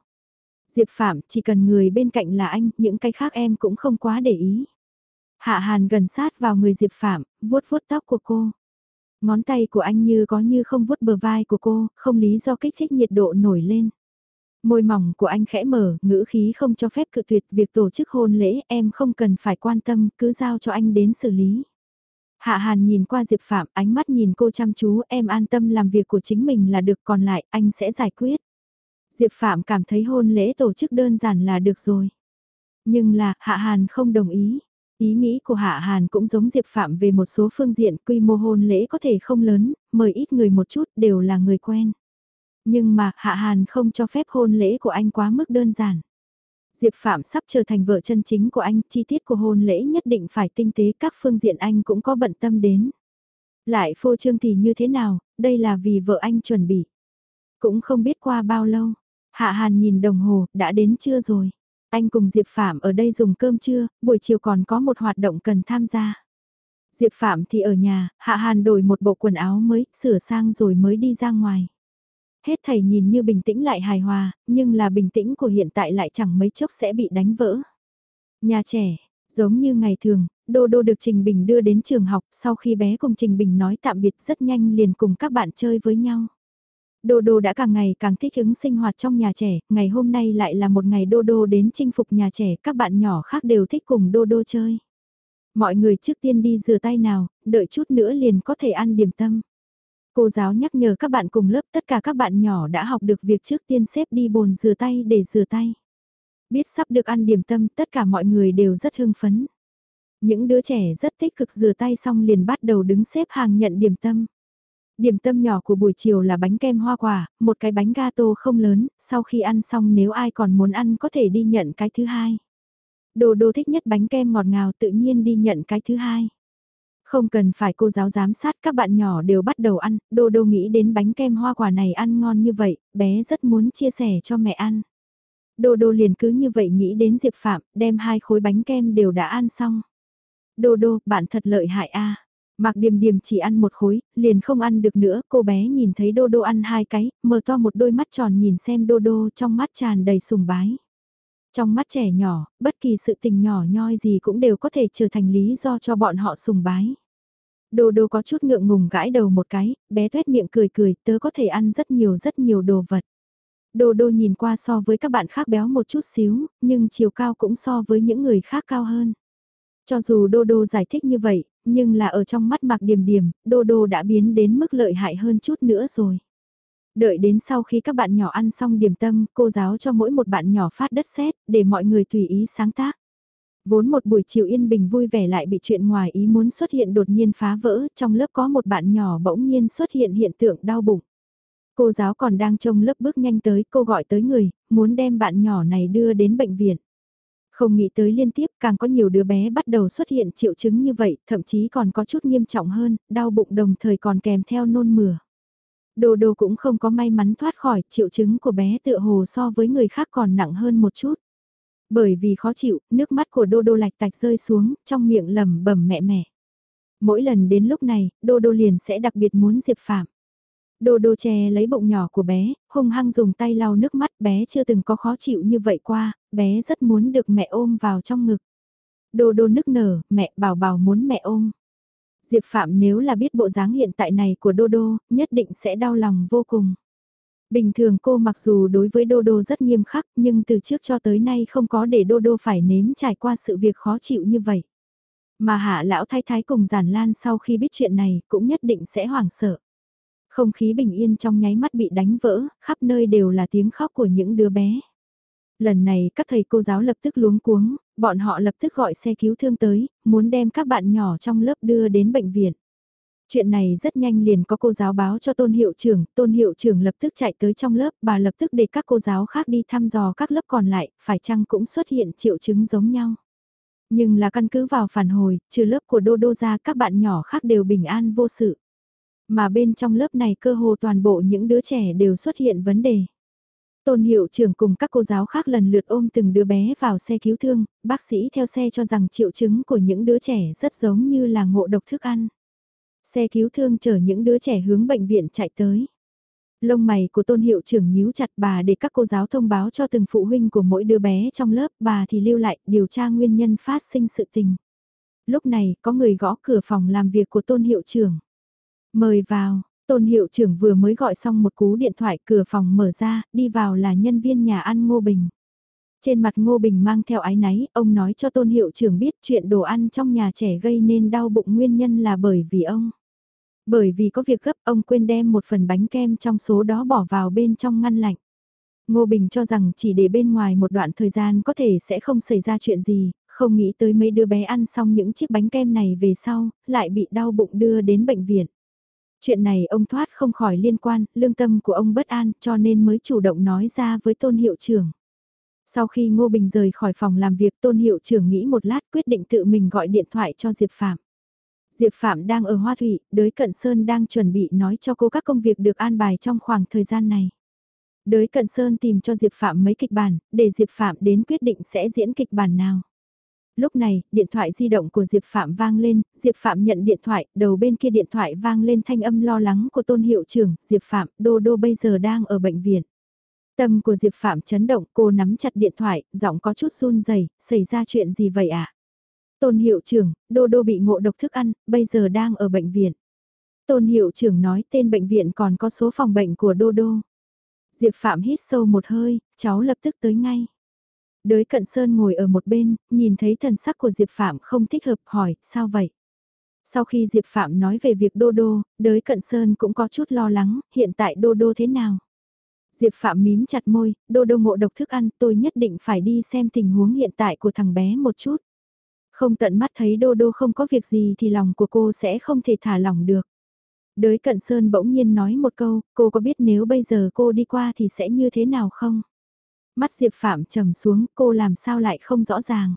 Diệp Phạm chỉ cần người bên cạnh là anh, những cái khác em cũng không quá để ý. Hạ Hàn gần sát vào người Diệp Phạm, vuốt vuốt tóc của cô. Ngón tay của anh như có như không vuốt bờ vai của cô, không lý do kích thích nhiệt độ nổi lên. Môi mỏng của anh khẽ mở, ngữ khí không cho phép cự tuyệt việc tổ chức hôn lễ, em không cần phải quan tâm, cứ giao cho anh đến xử lý. Hạ Hàn nhìn qua Diệp Phạm, ánh mắt nhìn cô chăm chú, em an tâm làm việc của chính mình là được còn lại, anh sẽ giải quyết. Diệp Phạm cảm thấy hôn lễ tổ chức đơn giản là được rồi. Nhưng là, Hạ Hàn không đồng ý. Ý nghĩ của Hạ Hàn cũng giống Diệp Phạm về một số phương diện quy mô hôn lễ có thể không lớn, mời ít người một chút đều là người quen. Nhưng mà Hạ Hàn không cho phép hôn lễ của anh quá mức đơn giản. Diệp Phạm sắp trở thành vợ chân chính của anh, chi tiết của hôn lễ nhất định phải tinh tế các phương diện anh cũng có bận tâm đến. Lại phô trương thì như thế nào, đây là vì vợ anh chuẩn bị. Cũng không biết qua bao lâu, Hạ Hàn nhìn đồng hồ, đã đến trưa rồi. Anh cùng Diệp Phạm ở đây dùng cơm trưa, buổi chiều còn có một hoạt động cần tham gia. Diệp Phạm thì ở nhà, Hạ Hàn đổi một bộ quần áo mới, sửa sang rồi mới đi ra ngoài. Hết thầy nhìn như bình tĩnh lại hài hòa, nhưng là bình tĩnh của hiện tại lại chẳng mấy chốc sẽ bị đánh vỡ. Nhà trẻ, giống như ngày thường, Đô Đô được Trình Bình đưa đến trường học sau khi bé cùng Trình Bình nói tạm biệt rất nhanh liền cùng các bạn chơi với nhau. Đô Đô đã càng ngày càng thích ứng sinh hoạt trong nhà trẻ, ngày hôm nay lại là một ngày Đô Đô đến chinh phục nhà trẻ, các bạn nhỏ khác đều thích cùng Đô Đô chơi. Mọi người trước tiên đi rửa tay nào, đợi chút nữa liền có thể ăn điểm tâm. Cô giáo nhắc nhở các bạn cùng lớp tất cả các bạn nhỏ đã học được việc trước tiên xếp đi bồn rửa tay để rửa tay. Biết sắp được ăn điểm tâm tất cả mọi người đều rất hưng phấn. Những đứa trẻ rất tích cực rửa tay xong liền bắt đầu đứng xếp hàng nhận điểm tâm. Điểm tâm nhỏ của buổi chiều là bánh kem hoa quả, một cái bánh gato không lớn, sau khi ăn xong nếu ai còn muốn ăn có thể đi nhận cái thứ hai. Đồ đồ thích nhất bánh kem ngọt ngào tự nhiên đi nhận cái thứ hai. Không cần phải cô giáo giám sát các bạn nhỏ đều bắt đầu ăn, đô đô nghĩ đến bánh kem hoa quả này ăn ngon như vậy, bé rất muốn chia sẻ cho mẹ ăn. Đô đô liền cứ như vậy nghĩ đến Diệp Phạm, đem hai khối bánh kem đều đã ăn xong. Đô đô, bạn thật lợi hại a. Mạc Điềm Điềm chỉ ăn một khối, liền không ăn được nữa, cô bé nhìn thấy Đô Đô ăn hai cái, mở to một đôi mắt tròn nhìn xem Đô Đô trong mắt tràn đầy sùng bái. Trong mắt trẻ nhỏ, bất kỳ sự tình nhỏ nhoi gì cũng đều có thể trở thành lý do cho bọn họ sùng bái. Đô Đô có chút ngượng ngùng gãi đầu một cái, bé tuét miệng cười cười, tớ có thể ăn rất nhiều rất nhiều đồ vật. Đô Đô nhìn qua so với các bạn khác béo một chút xíu, nhưng chiều cao cũng so với những người khác cao hơn. Cho dù Đô Đô giải thích như vậy, nhưng là ở trong mắt Mạc điểm điểm, Đô Đô đã biến đến mức lợi hại hơn chút nữa rồi. Đợi đến sau khi các bạn nhỏ ăn xong điểm tâm, cô giáo cho mỗi một bạn nhỏ phát đất sét để mọi người tùy ý sáng tác. Vốn một buổi chiều yên bình vui vẻ lại bị chuyện ngoài ý muốn xuất hiện đột nhiên phá vỡ, trong lớp có một bạn nhỏ bỗng nhiên xuất hiện hiện tượng đau bụng. Cô giáo còn đang trông lớp bước nhanh tới, cô gọi tới người, muốn đem bạn nhỏ này đưa đến bệnh viện. Không nghĩ tới liên tiếp càng có nhiều đứa bé bắt đầu xuất hiện triệu chứng như vậy, thậm chí còn có chút nghiêm trọng hơn, đau bụng đồng thời còn kèm theo nôn mửa. Đồ đồ cũng không có may mắn thoát khỏi triệu chứng của bé tựa hồ so với người khác còn nặng hơn một chút. Bởi vì khó chịu, nước mắt của đô đô lạch tạch rơi xuống, trong miệng lầm bẩm mẹ mẹ. Mỗi lần đến lúc này, đô đô liền sẽ đặc biệt muốn Diệp Phạm. Đô đô che lấy bụng nhỏ của bé, hung hăng dùng tay lau nước mắt bé chưa từng có khó chịu như vậy qua, bé rất muốn được mẹ ôm vào trong ngực. Đô đô nức nở, mẹ bảo bảo muốn mẹ ôm. Diệp Phạm nếu là biết bộ dáng hiện tại này của Đô Đô, nhất định sẽ đau lòng vô cùng. Bình thường cô mặc dù đối với Đô Đô rất nghiêm khắc nhưng từ trước cho tới nay không có để Đô Đô phải nếm trải qua sự việc khó chịu như vậy. Mà hạ lão thái thái cùng giản lan sau khi biết chuyện này cũng nhất định sẽ hoảng sợ. Không khí bình yên trong nháy mắt bị đánh vỡ, khắp nơi đều là tiếng khóc của những đứa bé. Lần này các thầy cô giáo lập tức luống cuống, bọn họ lập tức gọi xe cứu thương tới, muốn đem các bạn nhỏ trong lớp đưa đến bệnh viện. Chuyện này rất nhanh liền có cô giáo báo cho tôn hiệu trưởng, tôn hiệu trưởng lập tức chạy tới trong lớp, bà lập tức để các cô giáo khác đi thăm dò các lớp còn lại, phải chăng cũng xuất hiện triệu chứng giống nhau. Nhưng là căn cứ vào phản hồi, trừ lớp của Đô Đô ra các bạn nhỏ khác đều bình an vô sự. Mà bên trong lớp này cơ hồ toàn bộ những đứa trẻ đều xuất hiện vấn đề. Tôn hiệu trưởng cùng các cô giáo khác lần lượt ôm từng đứa bé vào xe cứu thương, bác sĩ theo xe cho rằng triệu chứng của những đứa trẻ rất giống như là ngộ độc thức ăn. Xe cứu thương chở những đứa trẻ hướng bệnh viện chạy tới. Lông mày của tôn hiệu trưởng nhíu chặt bà để các cô giáo thông báo cho từng phụ huynh của mỗi đứa bé trong lớp bà thì lưu lại điều tra nguyên nhân phát sinh sự tình. Lúc này có người gõ cửa phòng làm việc của tôn hiệu trưởng. Mời vào, tôn hiệu trưởng vừa mới gọi xong một cú điện thoại cửa phòng mở ra, đi vào là nhân viên nhà ăn Ngô Bình. Trên mặt Ngô Bình mang theo ái náy, ông nói cho tôn hiệu trưởng biết chuyện đồ ăn trong nhà trẻ gây nên đau bụng nguyên nhân là bởi vì ông. Bởi vì có việc gấp ông quên đem một phần bánh kem trong số đó bỏ vào bên trong ngăn lạnh. Ngô Bình cho rằng chỉ để bên ngoài một đoạn thời gian có thể sẽ không xảy ra chuyện gì, không nghĩ tới mấy đứa bé ăn xong những chiếc bánh kem này về sau, lại bị đau bụng đưa đến bệnh viện. Chuyện này ông thoát không khỏi liên quan, lương tâm của ông bất an cho nên mới chủ động nói ra với tôn hiệu trưởng. Sau khi Ngô Bình rời khỏi phòng làm việc tôn hiệu trưởng nghĩ một lát quyết định tự mình gọi điện thoại cho Diệp Phạm. Diệp Phạm đang ở Hoa Thủy, đới Cận Sơn đang chuẩn bị nói cho cô các công việc được an bài trong khoảng thời gian này. Đới Cận Sơn tìm cho Diệp Phạm mấy kịch bản, để Diệp Phạm đến quyết định sẽ diễn kịch bản nào lúc này, điện thoại di động của Diệp Phạm vang lên, Diệp Phạm nhận điện thoại, đầu bên kia điện thoại vang lên thanh âm lo lắng của tôn hiệu trưởng, Diệp Phạm, Đô Đô bây giờ đang ở bệnh viện. Tâm của Diệp Phạm chấn động, cô nắm chặt điện thoại, giọng có chút run rẩy, xảy ra chuyện gì vậy ạ? À? Tôn hiệu trưởng, Đô Đô bị ngộ độc thức ăn, bây giờ đang ở bệnh viện. Tôn hiệu trưởng nói tên bệnh viện còn có số phòng bệnh của Đô Đô. Diệp Phạm hít sâu một hơi, cháu lập tức tới ngay. Đới cận sơn ngồi ở một bên, nhìn thấy thần sắc của Diệp Phạm không thích hợp hỏi, sao vậy? Sau khi Diệp Phạm nói về việc Đô Đô, đới cận sơn cũng có chút lo lắng, hiện tại Đô Đô thế nào? Diệp Phạm mím chặt môi, Đô Đô ngộ độc thức ăn, tôi nhất định phải đi xem tình huống hiện tại của thằng bé một chút. Không tận mắt thấy Đô Đô không có việc gì thì lòng của cô sẽ không thể thả lỏng được. Đới cận sơn bỗng nhiên nói một câu, cô có biết nếu bây giờ cô đi qua thì sẽ như thế nào không? Mắt Diệp Phạm trầm xuống, cô làm sao lại không rõ ràng.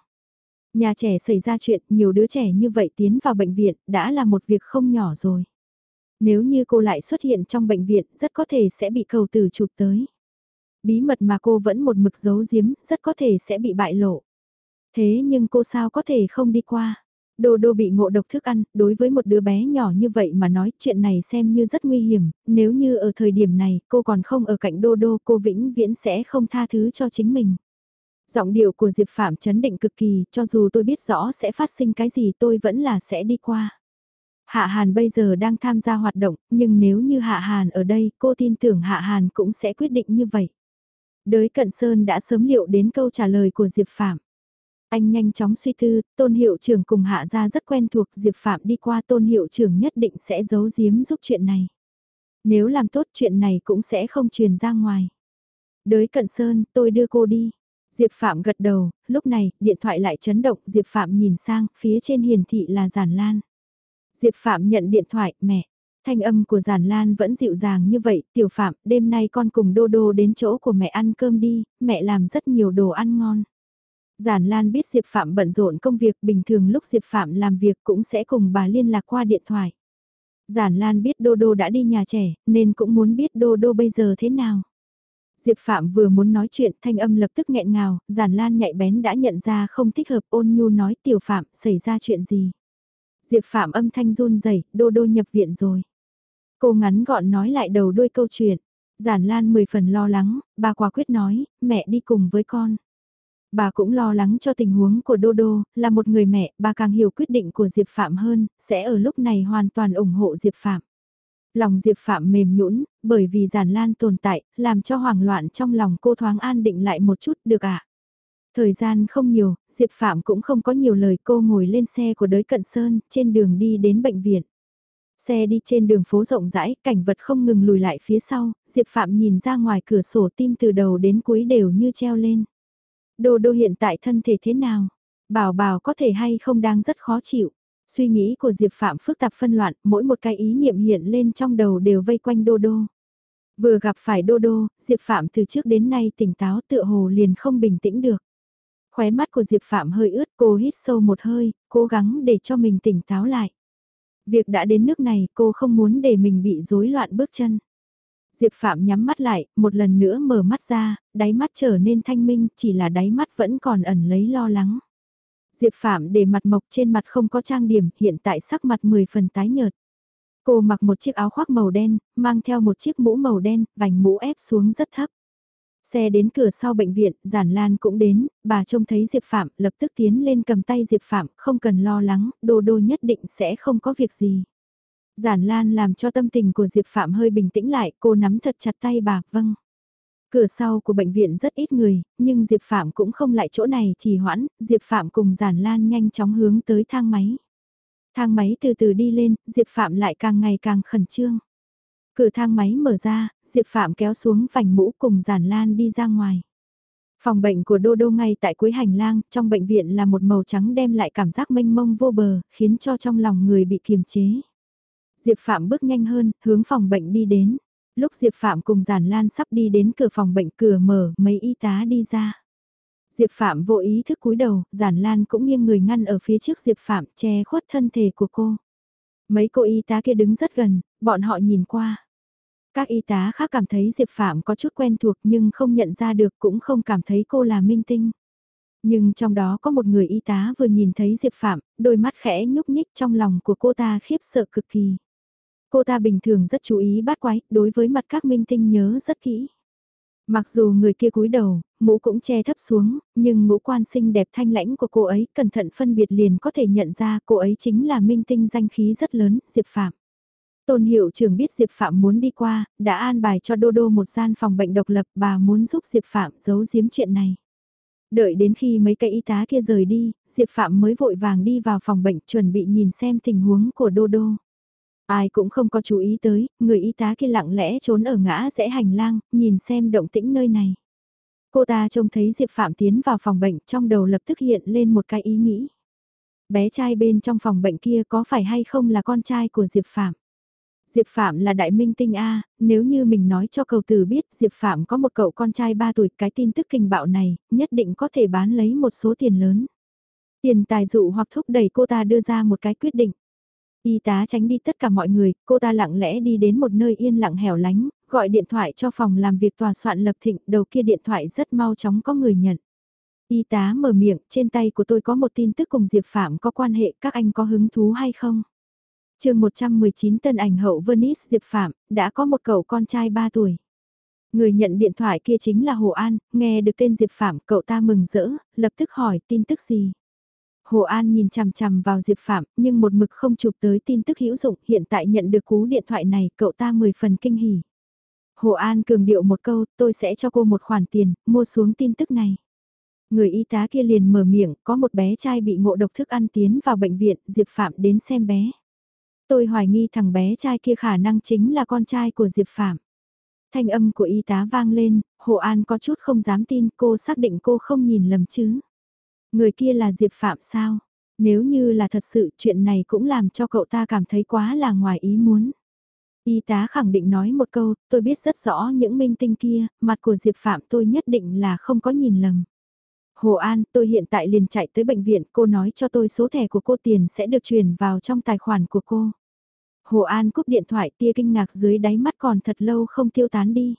Nhà trẻ xảy ra chuyện, nhiều đứa trẻ như vậy tiến vào bệnh viện, đã là một việc không nhỏ rồi. Nếu như cô lại xuất hiện trong bệnh viện, rất có thể sẽ bị cầu tử chụp tới. Bí mật mà cô vẫn một mực giấu giếm, rất có thể sẽ bị bại lộ. Thế nhưng cô sao có thể không đi qua? Đô đô bị ngộ độc thức ăn, đối với một đứa bé nhỏ như vậy mà nói chuyện này xem như rất nguy hiểm, nếu như ở thời điểm này cô còn không ở cạnh đô đô cô vĩnh viễn sẽ không tha thứ cho chính mình. Giọng điệu của Diệp Phạm chấn định cực kỳ, cho dù tôi biết rõ sẽ phát sinh cái gì tôi vẫn là sẽ đi qua. Hạ Hàn bây giờ đang tham gia hoạt động, nhưng nếu như Hạ Hàn ở đây, cô tin tưởng Hạ Hàn cũng sẽ quyết định như vậy. Đới Cận Sơn đã sớm liệu đến câu trả lời của Diệp Phạm. Anh nhanh chóng suy tư, tôn hiệu trưởng cùng hạ gia rất quen thuộc Diệp Phạm đi qua tôn hiệu trưởng nhất định sẽ giấu giếm giúp chuyện này. Nếu làm tốt chuyện này cũng sẽ không truyền ra ngoài. Đới cận sơn, tôi đưa cô đi. Diệp Phạm gật đầu, lúc này, điện thoại lại chấn động, Diệp Phạm nhìn sang, phía trên hiển thị là Giản Lan. Diệp Phạm nhận điện thoại, mẹ. Thanh âm của Giản Lan vẫn dịu dàng như vậy, tiểu Phạm, đêm nay con cùng Đô Đô đến chỗ của mẹ ăn cơm đi, mẹ làm rất nhiều đồ ăn ngon. Giản Lan biết Diệp Phạm bận rộn công việc bình thường lúc Diệp Phạm làm việc cũng sẽ cùng bà liên lạc qua điện thoại. Giản Lan biết Đô Đô đã đi nhà trẻ, nên cũng muốn biết Đô Đô bây giờ thế nào. Diệp Phạm vừa muốn nói chuyện thanh âm lập tức nghẹn ngào, Giản Lan nhạy bén đã nhận ra không thích hợp ôn nhu nói tiểu Phạm xảy ra chuyện gì. Diệp Phạm âm thanh run rẩy Đô Đô nhập viện rồi. Cô ngắn gọn nói lại đầu đuôi câu chuyện. Giản Lan mười phần lo lắng, bà quả quyết nói, mẹ đi cùng với con. Bà cũng lo lắng cho tình huống của Đô Đô, là một người mẹ, bà càng hiểu quyết định của Diệp Phạm hơn, sẽ ở lúc này hoàn toàn ủng hộ Diệp Phạm. Lòng Diệp Phạm mềm nhũn, bởi vì giản lan tồn tại, làm cho hoảng loạn trong lòng cô thoáng an định lại một chút được ạ. À? Thời gian không nhiều, Diệp Phạm cũng không có nhiều lời cô ngồi lên xe của đới cận sơn, trên đường đi đến bệnh viện. Xe đi trên đường phố rộng rãi, cảnh vật không ngừng lùi lại phía sau, Diệp Phạm nhìn ra ngoài cửa sổ tim từ đầu đến cuối đều như treo lên. Đô đô hiện tại thân thể thế nào? Bảo bảo có thể hay không đang rất khó chịu. Suy nghĩ của Diệp Phạm phức tạp phân loạn, mỗi một cái ý niệm hiện lên trong đầu đều vây quanh đô đô. Vừa gặp phải đô đô, Diệp Phạm từ trước đến nay tỉnh táo tựa hồ liền không bình tĩnh được. Khóe mắt của Diệp Phạm hơi ướt cô hít sâu một hơi, cố gắng để cho mình tỉnh táo lại. Việc đã đến nước này cô không muốn để mình bị rối loạn bước chân. Diệp Phạm nhắm mắt lại, một lần nữa mở mắt ra, đáy mắt trở nên thanh minh, chỉ là đáy mắt vẫn còn ẩn lấy lo lắng. Diệp Phạm để mặt mộc trên mặt không có trang điểm, hiện tại sắc mặt 10 phần tái nhợt. Cô mặc một chiếc áo khoác màu đen, mang theo một chiếc mũ màu đen, vành mũ ép xuống rất thấp. Xe đến cửa sau bệnh viện, Giản Lan cũng đến, bà trông thấy Diệp Phạm, lập tức tiến lên cầm tay Diệp Phạm, không cần lo lắng, đô đô nhất định sẽ không có việc gì. Giản Lan làm cho tâm tình của Diệp Phạm hơi bình tĩnh lại, cô nắm thật chặt tay bà, vâng. Cửa sau của bệnh viện rất ít người, nhưng Diệp Phạm cũng không lại chỗ này trì hoãn, Diệp Phạm cùng Giản Lan nhanh chóng hướng tới thang máy. Thang máy từ từ đi lên, Diệp Phạm lại càng ngày càng khẩn trương. Cửa thang máy mở ra, Diệp Phạm kéo xuống vành mũ cùng Giản Lan đi ra ngoài. Phòng bệnh của Đô Đô ngay tại cuối hành lang, trong bệnh viện là một màu trắng đem lại cảm giác mênh mông vô bờ, khiến cho trong lòng người bị kiềm chế. Diệp Phạm bước nhanh hơn, hướng phòng bệnh đi đến. Lúc Diệp Phạm cùng Giản Lan sắp đi đến cửa phòng bệnh cửa mở, mấy y tá đi ra. Diệp Phạm vô ý thức cúi đầu, Giản Lan cũng nghiêng người ngăn ở phía trước Diệp Phạm che khuất thân thể của cô. Mấy cô y tá kia đứng rất gần, bọn họ nhìn qua. Các y tá khác cảm thấy Diệp Phạm có chút quen thuộc nhưng không nhận ra được cũng không cảm thấy cô là minh tinh. Nhưng trong đó có một người y tá vừa nhìn thấy Diệp Phạm, đôi mắt khẽ nhúc nhích trong lòng của cô ta khiếp sợ cực kỳ. Cô ta bình thường rất chú ý bát quái, đối với mặt các minh tinh nhớ rất kỹ. Mặc dù người kia cúi đầu, mũ cũng che thấp xuống, nhưng ngũ quan xinh đẹp thanh lãnh của cô ấy cẩn thận phân biệt liền có thể nhận ra cô ấy chính là minh tinh danh khí rất lớn, Diệp Phạm. Tôn hiệu trưởng biết Diệp Phạm muốn đi qua, đã an bài cho Đô Đô một gian phòng bệnh độc lập bà muốn giúp Diệp Phạm giấu giếm chuyện này. Đợi đến khi mấy cây y tá kia rời đi, Diệp Phạm mới vội vàng đi vào phòng bệnh chuẩn bị nhìn xem tình huống của Đô Đô. Ai cũng không có chú ý tới, người y tá kia lặng lẽ trốn ở ngã rẽ hành lang, nhìn xem động tĩnh nơi này. Cô ta trông thấy Diệp Phạm tiến vào phòng bệnh trong đầu lập tức hiện lên một cái ý nghĩ. Bé trai bên trong phòng bệnh kia có phải hay không là con trai của Diệp Phạm? Diệp Phạm là đại minh tinh A, nếu như mình nói cho cầu tử biết Diệp Phạm có một cậu con trai 3 tuổi cái tin tức kinh bạo này, nhất định có thể bán lấy một số tiền lớn. Tiền tài dụ hoặc thúc đẩy cô ta đưa ra một cái quyết định. Y tá tránh đi tất cả mọi người, cô ta lặng lẽ đi đến một nơi yên lặng hẻo lánh, gọi điện thoại cho phòng làm việc tòa soạn lập thịnh, đầu kia điện thoại rất mau chóng có người nhận. Y tá mở miệng, trên tay của tôi có một tin tức cùng Diệp Phạm có quan hệ, các anh có hứng thú hay không? Chương 119 tân ảnh hậu Venice Diệp Phạm, đã có một cậu con trai 3 tuổi. Người nhận điện thoại kia chính là Hồ An, nghe được tên Diệp Phạm, cậu ta mừng rỡ, lập tức hỏi tin tức gì. Hồ An nhìn chằm chằm vào Diệp Phạm, nhưng một mực không chụp tới tin tức hữu dụng, hiện tại nhận được cú điện thoại này, cậu ta 10 phần kinh hỉ. Hồ An cường điệu một câu, tôi sẽ cho cô một khoản tiền, mua xuống tin tức này. Người y tá kia liền mở miệng, có một bé trai bị ngộ độc thức ăn tiến vào bệnh viện, Diệp Phạm đến xem bé. Tôi hoài nghi thằng bé trai kia khả năng chính là con trai của Diệp Phạm. Thanh âm của y tá vang lên, Hồ An có chút không dám tin cô xác định cô không nhìn lầm chứ. Người kia là Diệp Phạm sao? Nếu như là thật sự chuyện này cũng làm cho cậu ta cảm thấy quá là ngoài ý muốn. Y tá khẳng định nói một câu, tôi biết rất rõ những minh tinh kia, mặt của Diệp Phạm tôi nhất định là không có nhìn lầm. Hồ An, tôi hiện tại liền chạy tới bệnh viện, cô nói cho tôi số thẻ của cô tiền sẽ được chuyển vào trong tài khoản của cô. Hồ An cúp điện thoại tia kinh ngạc dưới đáy mắt còn thật lâu không tiêu tán đi.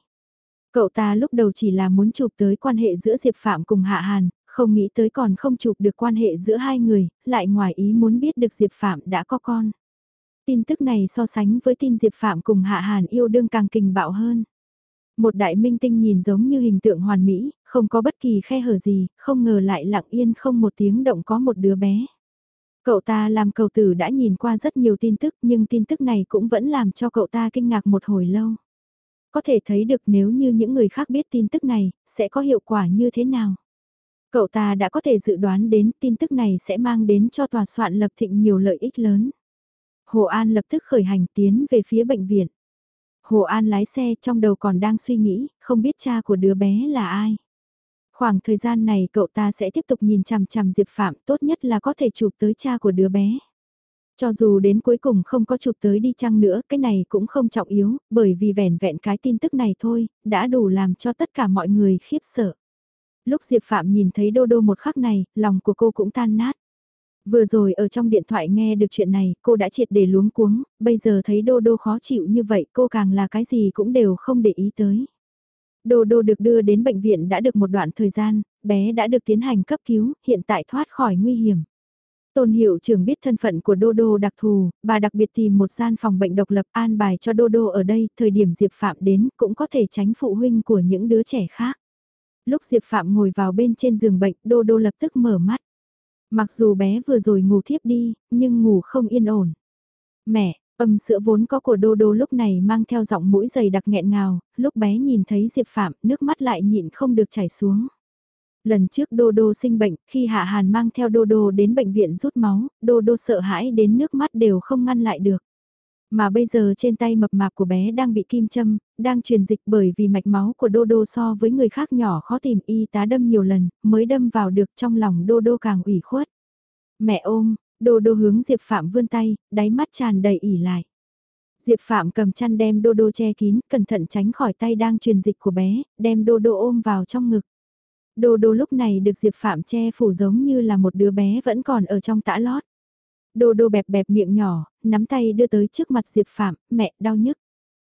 Cậu ta lúc đầu chỉ là muốn chụp tới quan hệ giữa Diệp Phạm cùng Hạ Hàn, không nghĩ tới còn không chụp được quan hệ giữa hai người, lại ngoài ý muốn biết được Diệp Phạm đã có con. Tin tức này so sánh với tin Diệp Phạm cùng Hạ Hàn yêu đương càng kinh bạo hơn. Một đại minh tinh nhìn giống như hình tượng hoàn mỹ, không có bất kỳ khe hở gì, không ngờ lại lặng yên không một tiếng động có một đứa bé. Cậu ta làm cầu tử đã nhìn qua rất nhiều tin tức nhưng tin tức này cũng vẫn làm cho cậu ta kinh ngạc một hồi lâu. Có thể thấy được nếu như những người khác biết tin tức này, sẽ có hiệu quả như thế nào. Cậu ta đã có thể dự đoán đến tin tức này sẽ mang đến cho tòa soạn lập thịnh nhiều lợi ích lớn. Hồ An lập tức khởi hành tiến về phía bệnh viện. Hồ An lái xe trong đầu còn đang suy nghĩ, không biết cha của đứa bé là ai. Khoảng thời gian này cậu ta sẽ tiếp tục nhìn chằm chằm Diệp Phạm tốt nhất là có thể chụp tới cha của đứa bé. Cho dù đến cuối cùng không có chụp tới đi chăng nữa, cái này cũng không trọng yếu, bởi vì vẻn vẹn cái tin tức này thôi, đã đủ làm cho tất cả mọi người khiếp sợ. Lúc Diệp Phạm nhìn thấy Đô Đô một khắc này, lòng của cô cũng tan nát. Vừa rồi ở trong điện thoại nghe được chuyện này, cô đã triệt để luống cuống, bây giờ thấy Đô Đô khó chịu như vậy cô càng là cái gì cũng đều không để ý tới. Đô Đô được đưa đến bệnh viện đã được một đoạn thời gian, bé đã được tiến hành cấp cứu, hiện tại thoát khỏi nguy hiểm. Tôn hiệu trưởng biết thân phận của Đô Đô đặc thù, bà đặc biệt tìm một gian phòng bệnh độc lập an bài cho Đô Đô ở đây, thời điểm Diệp Phạm đến cũng có thể tránh phụ huynh của những đứa trẻ khác. Lúc Diệp Phạm ngồi vào bên trên giường bệnh, Đô Đô lập tức mở mắt. Mặc dù bé vừa rồi ngủ thiếp đi, nhưng ngủ không yên ổn. Mẹ, âm sữa vốn có của Đô Đô lúc này mang theo giọng mũi dày đặc nghẹn ngào, lúc bé nhìn thấy Diệp Phạm, nước mắt lại nhịn không được chảy xuống. Lần trước Đô Đô sinh bệnh, khi Hạ Hàn mang theo Đô Đô đến bệnh viện rút máu, Đô Đô sợ hãi đến nước mắt đều không ngăn lại được. Mà bây giờ trên tay mập mạp của bé đang bị kim châm, đang truyền dịch bởi vì mạch máu của Đô Đô so với người khác nhỏ khó tìm y tá đâm nhiều lần, mới đâm vào được trong lòng Đô Đô càng ủy khuất. Mẹ ôm, Đô Đô hướng Diệp Phạm vươn tay, đáy mắt tràn đầy ỉ lại. Diệp Phạm cầm chăn đem Đô Đô che kín, cẩn thận tránh khỏi tay đang truyền dịch của bé, đem Đô Đô ôm vào trong ngực. Đô Đô lúc này được Diệp Phạm che phủ giống như là một đứa bé vẫn còn ở trong tã lót. Đô đô bẹp bẹp miệng nhỏ, nắm tay đưa tới trước mặt Diệp Phạm, mẹ đau nhức.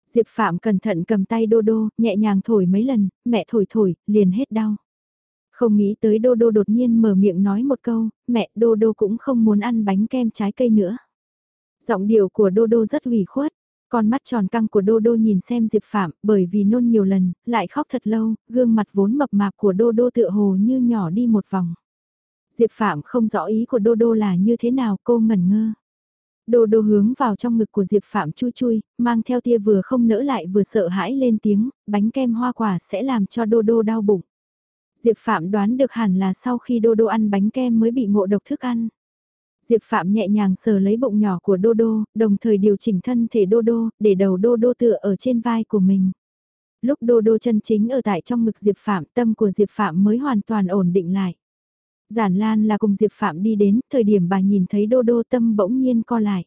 Diệp Phạm cẩn thận cầm tay đô đô, nhẹ nhàng thổi mấy lần, mẹ thổi thổi, liền hết đau. Không nghĩ tới đô đô đột nhiên mở miệng nói một câu, mẹ đô đô cũng không muốn ăn bánh kem trái cây nữa. Giọng điệu của đô đô rất ủy khuất, con mắt tròn căng của đô đô nhìn xem Diệp Phạm bởi vì nôn nhiều lần, lại khóc thật lâu, gương mặt vốn mập mạp của đô đô tựa hồ như nhỏ đi một vòng. Diệp Phạm không rõ ý của Đô Đô là như thế nào cô ngẩn ngơ. Đô Đô hướng vào trong ngực của Diệp Phạm chui chui, mang theo tia vừa không nỡ lại vừa sợ hãi lên tiếng, bánh kem hoa quả sẽ làm cho Đô Đô đau bụng. Diệp Phạm đoán được hẳn là sau khi Đô Đô ăn bánh kem mới bị ngộ độc thức ăn. Diệp Phạm nhẹ nhàng sờ lấy bụng nhỏ của Đô Đô, đồng thời điều chỉnh thân thể Đô Đô, để đầu Đô Đô tựa ở trên vai của mình. Lúc Đô Đô chân chính ở tại trong ngực Diệp Phạm, tâm của Diệp Phạm mới hoàn toàn ổn định lại. Giản Lan là cùng Diệp Phạm đi đến, thời điểm bà nhìn thấy Đô Đô tâm bỗng nhiên co lại.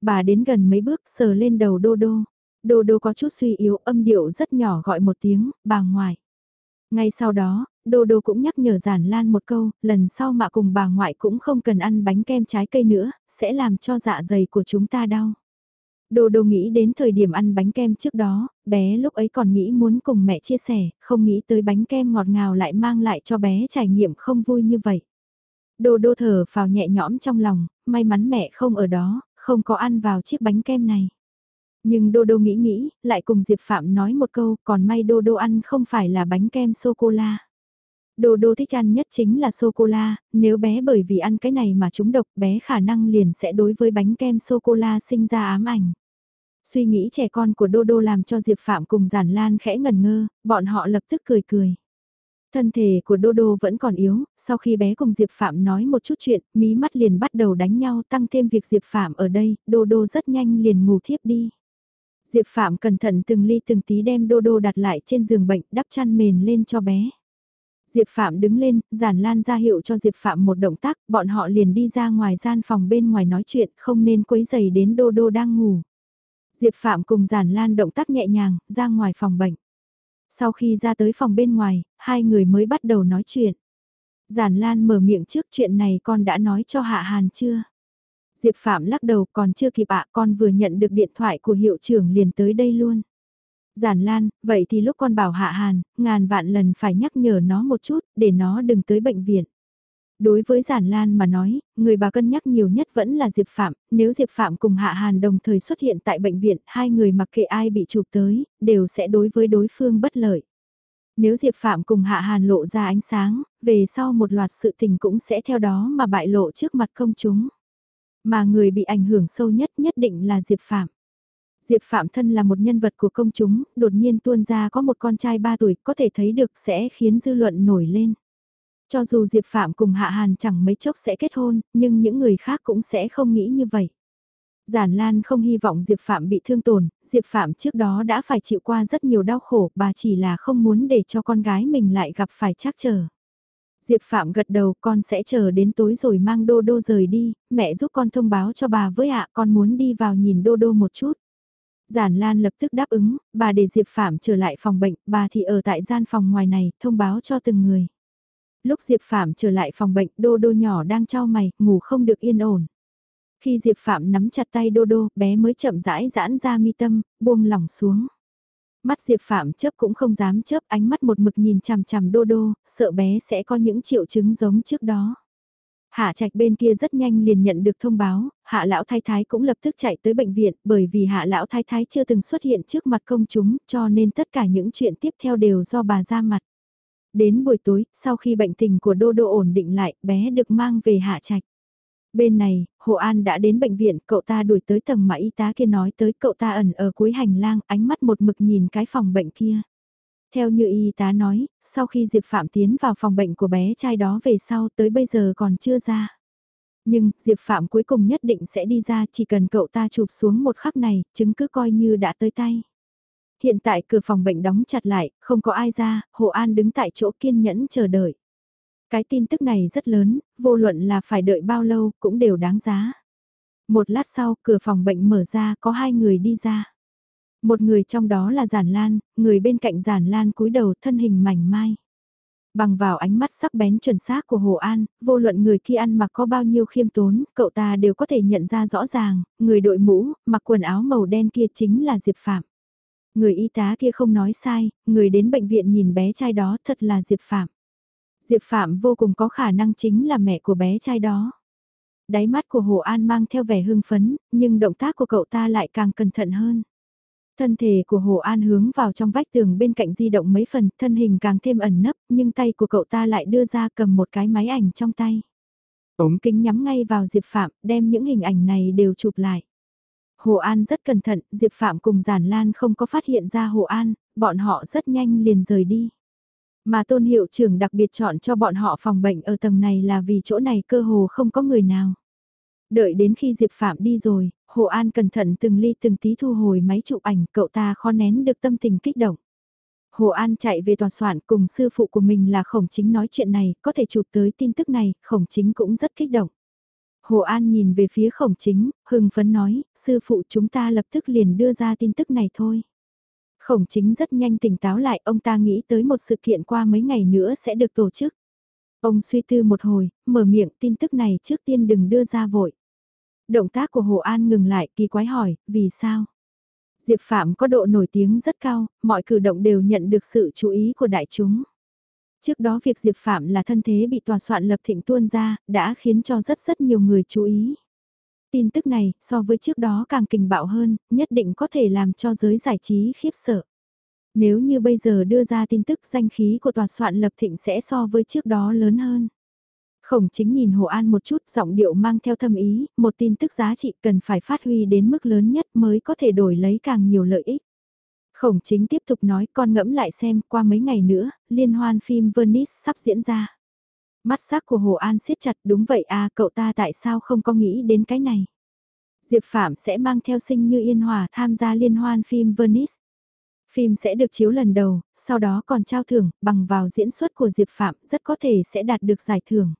Bà đến gần mấy bước sờ lên đầu Đô Đô. Đô Đô có chút suy yếu âm điệu rất nhỏ gọi một tiếng, bà ngoại. Ngay sau đó, Đô Đô cũng nhắc nhở Giản Lan một câu, lần sau mà cùng bà ngoại cũng không cần ăn bánh kem trái cây nữa, sẽ làm cho dạ dày của chúng ta đau. Đô Đô nghĩ đến thời điểm ăn bánh kem trước đó, bé lúc ấy còn nghĩ muốn cùng mẹ chia sẻ, không nghĩ tới bánh kem ngọt ngào lại mang lại cho bé trải nghiệm không vui như vậy. Đô Đô thở vào nhẹ nhõm trong lòng, may mắn mẹ không ở đó, không có ăn vào chiếc bánh kem này. Nhưng Đô Đô nghĩ nghĩ, lại cùng Diệp Phạm nói một câu, còn may Đô Đô ăn không phải là bánh kem sô-cô-la. Đô Đô thích ăn nhất chính là sô-cô-la, nếu bé bởi vì ăn cái này mà trúng độc bé khả năng liền sẽ đối với bánh kem sô-cô-la sinh ra ám ảnh. Suy nghĩ trẻ con của Đô Đô làm cho Diệp Phạm cùng Giản Lan khẽ ngần ngơ, bọn họ lập tức cười cười. Thân thể của Đô Đô vẫn còn yếu, sau khi bé cùng Diệp Phạm nói một chút chuyện, mí mắt liền bắt đầu đánh nhau tăng thêm việc Diệp Phạm ở đây, Đô Đô rất nhanh liền ngủ thiếp đi. Diệp Phạm cẩn thận từng ly từng tí đem Đô Đô đặt lại trên giường bệnh đắp chăn mền lên cho bé. Diệp Phạm đứng lên, giản lan ra hiệu cho Diệp Phạm một động tác, bọn họ liền đi ra ngoài gian phòng bên ngoài nói chuyện, không nên quấy giày đến Đô Đô đang ngủ. Diệp Phạm cùng giản lan động tác nhẹ nhàng, ra ngoài phòng bệnh. Sau khi ra tới phòng bên ngoài, hai người mới bắt đầu nói chuyện. Giản Lan mở miệng trước chuyện này con đã nói cho Hạ Hàn chưa? Diệp Phạm lắc đầu còn chưa kịp ạ con vừa nhận được điện thoại của hiệu trưởng liền tới đây luôn. Giản Lan, vậy thì lúc con bảo Hạ Hàn, ngàn vạn lần phải nhắc nhở nó một chút, để nó đừng tới bệnh viện. Đối với Giản Lan mà nói, người bà cân nhắc nhiều nhất vẫn là Diệp Phạm, nếu Diệp Phạm cùng Hạ Hàn đồng thời xuất hiện tại bệnh viện, hai người mặc kệ ai bị chụp tới, đều sẽ đối với đối phương bất lợi. Nếu Diệp Phạm cùng Hạ Hàn lộ ra ánh sáng, về sau một loạt sự tình cũng sẽ theo đó mà bại lộ trước mặt công chúng. Mà người bị ảnh hưởng sâu nhất nhất định là Diệp Phạm. Diệp Phạm thân là một nhân vật của công chúng, đột nhiên tuôn ra có một con trai 3 tuổi có thể thấy được sẽ khiến dư luận nổi lên. Cho dù Diệp Phạm cùng Hạ Hàn chẳng mấy chốc sẽ kết hôn, nhưng những người khác cũng sẽ không nghĩ như vậy. Giản Lan không hy vọng Diệp Phạm bị thương tổn, Diệp Phạm trước đó đã phải chịu qua rất nhiều đau khổ, bà chỉ là không muốn để cho con gái mình lại gặp phải trắc trở. Diệp Phạm gật đầu con sẽ chờ đến tối rồi mang Đô Đô rời đi, mẹ giúp con thông báo cho bà với ạ con muốn đi vào nhìn Đô Đô một chút. Giản Lan lập tức đáp ứng, bà để Diệp Phạm trở lại phòng bệnh, bà thì ở tại gian phòng ngoài này, thông báo cho từng người. Lúc Diệp Phạm trở lại phòng bệnh, Đô Đô nhỏ đang trao mày, ngủ không được yên ổn. Khi Diệp Phạm nắm chặt tay Đô Đô, bé mới chậm rãi giãn ra mi tâm, buông lỏng xuống. Mắt Diệp Phạm chớp cũng không dám chớp ánh mắt một mực nhìn chằm chằm Đô Đô, sợ bé sẽ có những triệu chứng giống trước đó. Hạ Trạch bên kia rất nhanh liền nhận được thông báo, Hạ lão thái thái cũng lập tức chạy tới bệnh viện, bởi vì Hạ lão thái thái chưa từng xuất hiện trước mặt công chúng, cho nên tất cả những chuyện tiếp theo đều do bà ra mặt. Đến buổi tối, sau khi bệnh tình của Đô Đô ổn định lại, bé được mang về Hạ Trạch. Bên này, Hồ An đã đến bệnh viện, cậu ta đuổi tới tầng mà y tá kia nói tới cậu ta ẩn ở cuối hành lang, ánh mắt một mực nhìn cái phòng bệnh kia. Theo như y tá nói, sau khi Diệp Phạm tiến vào phòng bệnh của bé trai đó về sau tới bây giờ còn chưa ra. Nhưng, Diệp Phạm cuối cùng nhất định sẽ đi ra chỉ cần cậu ta chụp xuống một khắc này, chứng cứ coi như đã tới tay. Hiện tại cửa phòng bệnh đóng chặt lại, không có ai ra, Hồ An đứng tại chỗ kiên nhẫn chờ đợi. Cái tin tức này rất lớn, vô luận là phải đợi bao lâu cũng đều đáng giá. Một lát sau, cửa phòng bệnh mở ra, có hai người đi ra. Một người trong đó là Giản Lan, người bên cạnh Giản Lan cúi đầu thân hình mảnh mai. Bằng vào ánh mắt sắc bén chuẩn xác của Hồ An, vô luận người kia ăn mặc có bao nhiêu khiêm tốn, cậu ta đều có thể nhận ra rõ ràng, người đội mũ, mặc quần áo màu đen kia chính là Diệp Phạm. Người y tá kia không nói sai, người đến bệnh viện nhìn bé trai đó thật là Diệp Phạm. Diệp Phạm vô cùng có khả năng chính là mẹ của bé trai đó. Đáy mắt của Hồ An mang theo vẻ hưng phấn, nhưng động tác của cậu ta lại càng cẩn thận hơn. Thân thể của Hồ An hướng vào trong vách tường bên cạnh di động mấy phần, thân hình càng thêm ẩn nấp, nhưng tay của cậu ta lại đưa ra cầm một cái máy ảnh trong tay. Ống kính nhắm ngay vào Diệp Phạm, đem những hình ảnh này đều chụp lại. Hồ An rất cẩn thận, Diệp Phạm cùng Giản Lan không có phát hiện ra Hồ An, bọn họ rất nhanh liền rời đi. Mà tôn hiệu trưởng đặc biệt chọn cho bọn họ phòng bệnh ở tầng này là vì chỗ này cơ hồ không có người nào. Đợi đến khi Diệp Phạm đi rồi, Hồ An cẩn thận từng ly từng tí thu hồi máy chụp ảnh, cậu ta khó nén được tâm tình kích động. Hồ An chạy về tòa soạn cùng sư phụ của mình là khổng chính nói chuyện này, có thể chụp tới tin tức này, khổng chính cũng rất kích động. Hồ An nhìn về phía khổng chính, hưng phấn nói, sư phụ chúng ta lập tức liền đưa ra tin tức này thôi. Khổng chính rất nhanh tỉnh táo lại, ông ta nghĩ tới một sự kiện qua mấy ngày nữa sẽ được tổ chức. Ông suy tư một hồi, mở miệng tin tức này trước tiên đừng đưa ra vội. Động tác của Hồ An ngừng lại kỳ quái hỏi, vì sao? Diệp Phạm có độ nổi tiếng rất cao, mọi cử động đều nhận được sự chú ý của đại chúng. Trước đó việc Diệp Phạm là thân thế bị tòa soạn lập thịnh tuôn ra, đã khiến cho rất rất nhiều người chú ý. Tin tức này, so với trước đó càng kình bạo hơn, nhất định có thể làm cho giới giải trí khiếp sợ. Nếu như bây giờ đưa ra tin tức danh khí của tòa soạn lập thịnh sẽ so với trước đó lớn hơn. Khổng chính nhìn Hồ An một chút giọng điệu mang theo thâm ý, một tin tức giá trị cần phải phát huy đến mức lớn nhất mới có thể đổi lấy càng nhiều lợi ích. Khổng chính tiếp tục nói con ngẫm lại xem qua mấy ngày nữa, liên hoan phim Venice sắp diễn ra. Mắt sắc của Hồ An siết chặt đúng vậy à cậu ta tại sao không có nghĩ đến cái này. Diệp Phạm sẽ mang theo sinh như Yên Hòa tham gia liên hoan phim Venice. Phim sẽ được chiếu lần đầu, sau đó còn trao thưởng, bằng vào diễn xuất của Diệp Phạm rất có thể sẽ đạt được giải thưởng.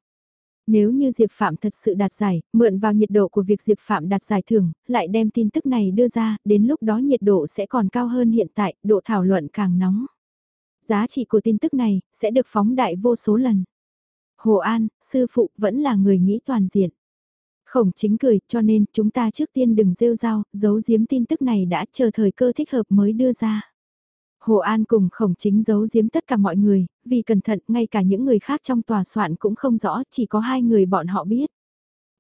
Nếu như Diệp Phạm thật sự đạt giải, mượn vào nhiệt độ của việc Diệp Phạm đạt giải thưởng, lại đem tin tức này đưa ra, đến lúc đó nhiệt độ sẽ còn cao hơn hiện tại, độ thảo luận càng nóng. Giá trị của tin tức này, sẽ được phóng đại vô số lần. Hồ An, sư phụ vẫn là người nghĩ toàn diện. Khổng chính cười, cho nên chúng ta trước tiên đừng rêu rao, giấu giếm tin tức này đã chờ thời cơ thích hợp mới đưa ra. Hồ An cùng khổng chính giấu giếm tất cả mọi người, vì cẩn thận ngay cả những người khác trong tòa soạn cũng không rõ, chỉ có hai người bọn họ biết.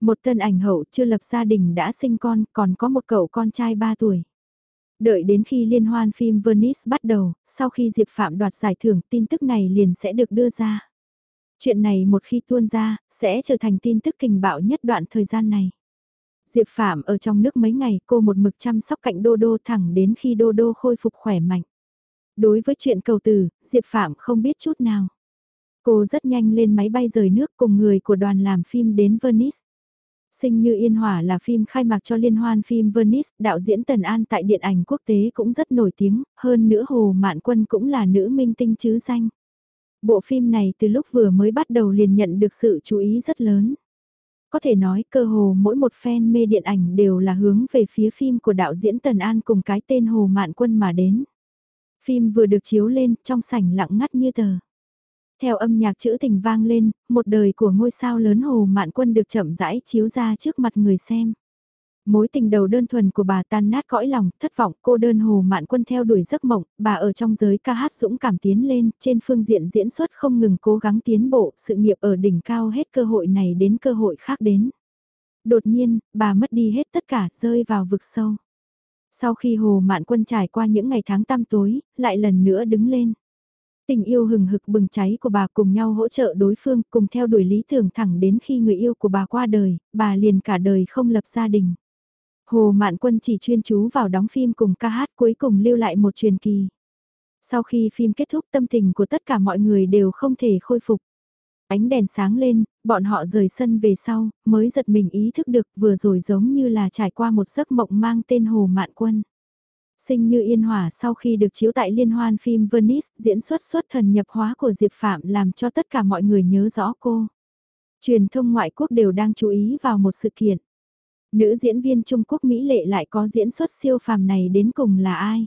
Một tân ảnh hậu chưa lập gia đình đã sinh con, còn có một cậu con trai 3 tuổi. Đợi đến khi liên hoan phim Venice bắt đầu, sau khi Diệp Phạm đoạt giải thưởng tin tức này liền sẽ được đưa ra. Chuyện này một khi tuôn ra, sẽ trở thành tin tức kình bạo nhất đoạn thời gian này. Diệp Phạm ở trong nước mấy ngày cô một mực chăm sóc cạnh Đô Đô thẳng đến khi Đô Đô khôi phục khỏe mạnh. Đối với chuyện cầu từ, Diệp Phạm không biết chút nào. Cô rất nhanh lên máy bay rời nước cùng người của đoàn làm phim đến Venice. Sinh như Yên Hỏa là phim khai mạc cho liên hoan phim Venice, đạo diễn Tần An tại điện ảnh quốc tế cũng rất nổi tiếng, hơn nữa Hồ Mạn Quân cũng là nữ minh tinh chứ danh. Bộ phim này từ lúc vừa mới bắt đầu liền nhận được sự chú ý rất lớn. Có thể nói cơ hồ mỗi một fan mê điện ảnh đều là hướng về phía phim của đạo diễn Tần An cùng cái tên Hồ Mạn Quân mà đến. Phim vừa được chiếu lên trong sảnh lặng ngắt như tờ. Theo âm nhạc trữ tình vang lên, một đời của ngôi sao lớn Hồ Mạn Quân được chậm rãi chiếu ra trước mặt người xem. Mối tình đầu đơn thuần của bà tan nát cõi lòng, thất vọng, cô đơn hồ mạn quân theo đuổi giấc mộng, bà ở trong giới ca hát dũng cảm tiến lên, trên phương diện diễn xuất không ngừng cố gắng tiến bộ, sự nghiệp ở đỉnh cao hết cơ hội này đến cơ hội khác đến. Đột nhiên, bà mất đi hết tất cả, rơi vào vực sâu. Sau khi hồ mạn quân trải qua những ngày tháng tăm tối, lại lần nữa đứng lên. Tình yêu hừng hực bừng cháy của bà cùng nhau hỗ trợ đối phương, cùng theo đuổi lý tưởng thẳng đến khi người yêu của bà qua đời, bà liền cả đời không lập gia đình. Hồ Mạn Quân chỉ chuyên chú vào đóng phim cùng ca hát cuối cùng lưu lại một truyền kỳ. Sau khi phim kết thúc tâm tình của tất cả mọi người đều không thể khôi phục. Ánh đèn sáng lên, bọn họ rời sân về sau, mới giật mình ý thức được vừa rồi giống như là trải qua một giấc mộng mang tên Hồ Mạn Quân. Sinh như yên hỏa sau khi được chiếu tại liên hoan phim Venice, diễn xuất xuất thần nhập hóa của Diệp Phạm làm cho tất cả mọi người nhớ rõ cô. Truyền thông ngoại quốc đều đang chú ý vào một sự kiện. Nữ diễn viên Trung Quốc Mỹ lệ lại có diễn xuất siêu phàm này đến cùng là ai?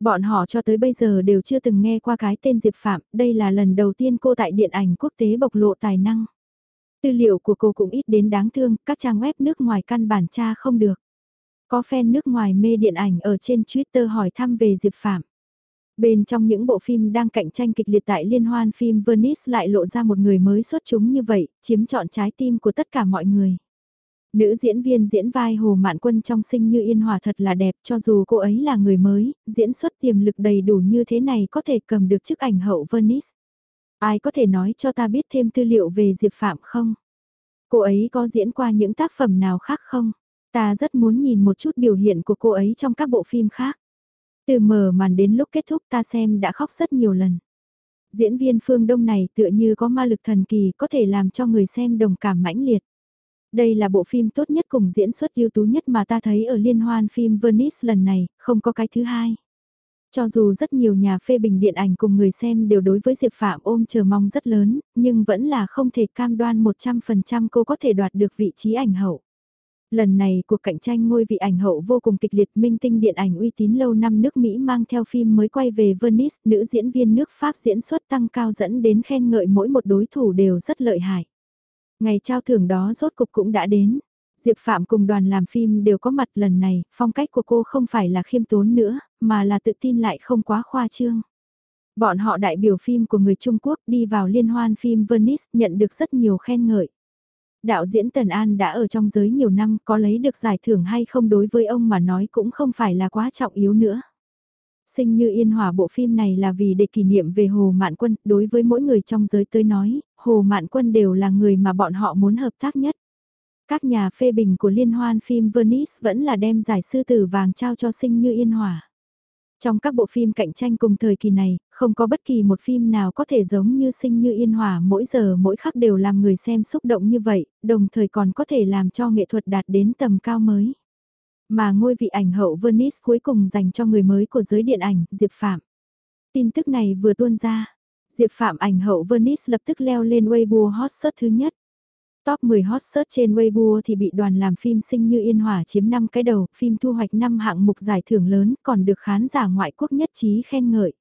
Bọn họ cho tới bây giờ đều chưa từng nghe qua cái tên Diệp Phạm, đây là lần đầu tiên cô tại điện ảnh quốc tế bộc lộ tài năng. Tư liệu của cô cũng ít đến đáng thương, các trang web nước ngoài căn bản tra không được. Có fan nước ngoài mê điện ảnh ở trên Twitter hỏi thăm về Diệp Phạm. Bên trong những bộ phim đang cạnh tranh kịch liệt tại liên hoan phim Venice lại lộ ra một người mới xuất chúng như vậy, chiếm trọn trái tim của tất cả mọi người. Nữ diễn viên diễn vai Hồ Mạn Quân trong sinh như yên hòa thật là đẹp cho dù cô ấy là người mới, diễn xuất tiềm lực đầy đủ như thế này có thể cầm được chức ảnh hậu Venice. Ai có thể nói cho ta biết thêm tư liệu về Diệp Phạm không? Cô ấy có diễn qua những tác phẩm nào khác không? Ta rất muốn nhìn một chút biểu hiện của cô ấy trong các bộ phim khác. Từ mở màn đến lúc kết thúc ta xem đã khóc rất nhiều lần. Diễn viên phương Đông này tựa như có ma lực thần kỳ có thể làm cho người xem đồng cảm mãnh liệt. Đây là bộ phim tốt nhất cùng diễn xuất ưu tú nhất mà ta thấy ở liên hoan phim Venice lần này, không có cái thứ hai. Cho dù rất nhiều nhà phê bình điện ảnh cùng người xem đều đối với Diệp Phạm ôm chờ mong rất lớn, nhưng vẫn là không thể cam đoan 100% cô có thể đoạt được vị trí ảnh hậu. Lần này cuộc cạnh tranh ngôi vị ảnh hậu vô cùng kịch liệt minh tinh điện ảnh uy tín lâu năm nước Mỹ mang theo phim mới quay về Venice, nữ diễn viên nước Pháp diễn xuất tăng cao dẫn đến khen ngợi mỗi một đối thủ đều rất lợi hại. Ngày trao thưởng đó rốt cục cũng đã đến. Diệp Phạm cùng đoàn làm phim đều có mặt lần này, phong cách của cô không phải là khiêm tốn nữa, mà là tự tin lại không quá khoa trương. Bọn họ đại biểu phim của người Trung Quốc đi vào liên hoan phim Venice nhận được rất nhiều khen ngợi. Đạo diễn Tần An đã ở trong giới nhiều năm có lấy được giải thưởng hay không đối với ông mà nói cũng không phải là quá trọng yếu nữa. Sinh như yên hòa bộ phim này là vì để kỷ niệm về Hồ Mạn Quân, đối với mỗi người trong giới tới nói, Hồ Mạn Quân đều là người mà bọn họ muốn hợp tác nhất. Các nhà phê bình của liên hoan phim Venice vẫn là đem giải sư tử vàng trao cho sinh như yên hòa. Trong các bộ phim cạnh tranh cùng thời kỳ này, không có bất kỳ một phim nào có thể giống như sinh như yên hòa mỗi giờ mỗi khắc đều làm người xem xúc động như vậy, đồng thời còn có thể làm cho nghệ thuật đạt đến tầm cao mới. Mà ngôi vị ảnh hậu Venice cuối cùng dành cho người mới của giới điện ảnh, Diệp Phạm. Tin tức này vừa tuôn ra, Diệp Phạm ảnh hậu Venice lập tức leo lên Weibo hot search thứ nhất. Top 10 hot search trên Weibo thì bị đoàn làm phim sinh như Yên Hỏa chiếm 5 cái đầu, phim thu hoạch 5 hạng mục giải thưởng lớn còn được khán giả ngoại quốc nhất trí khen ngợi.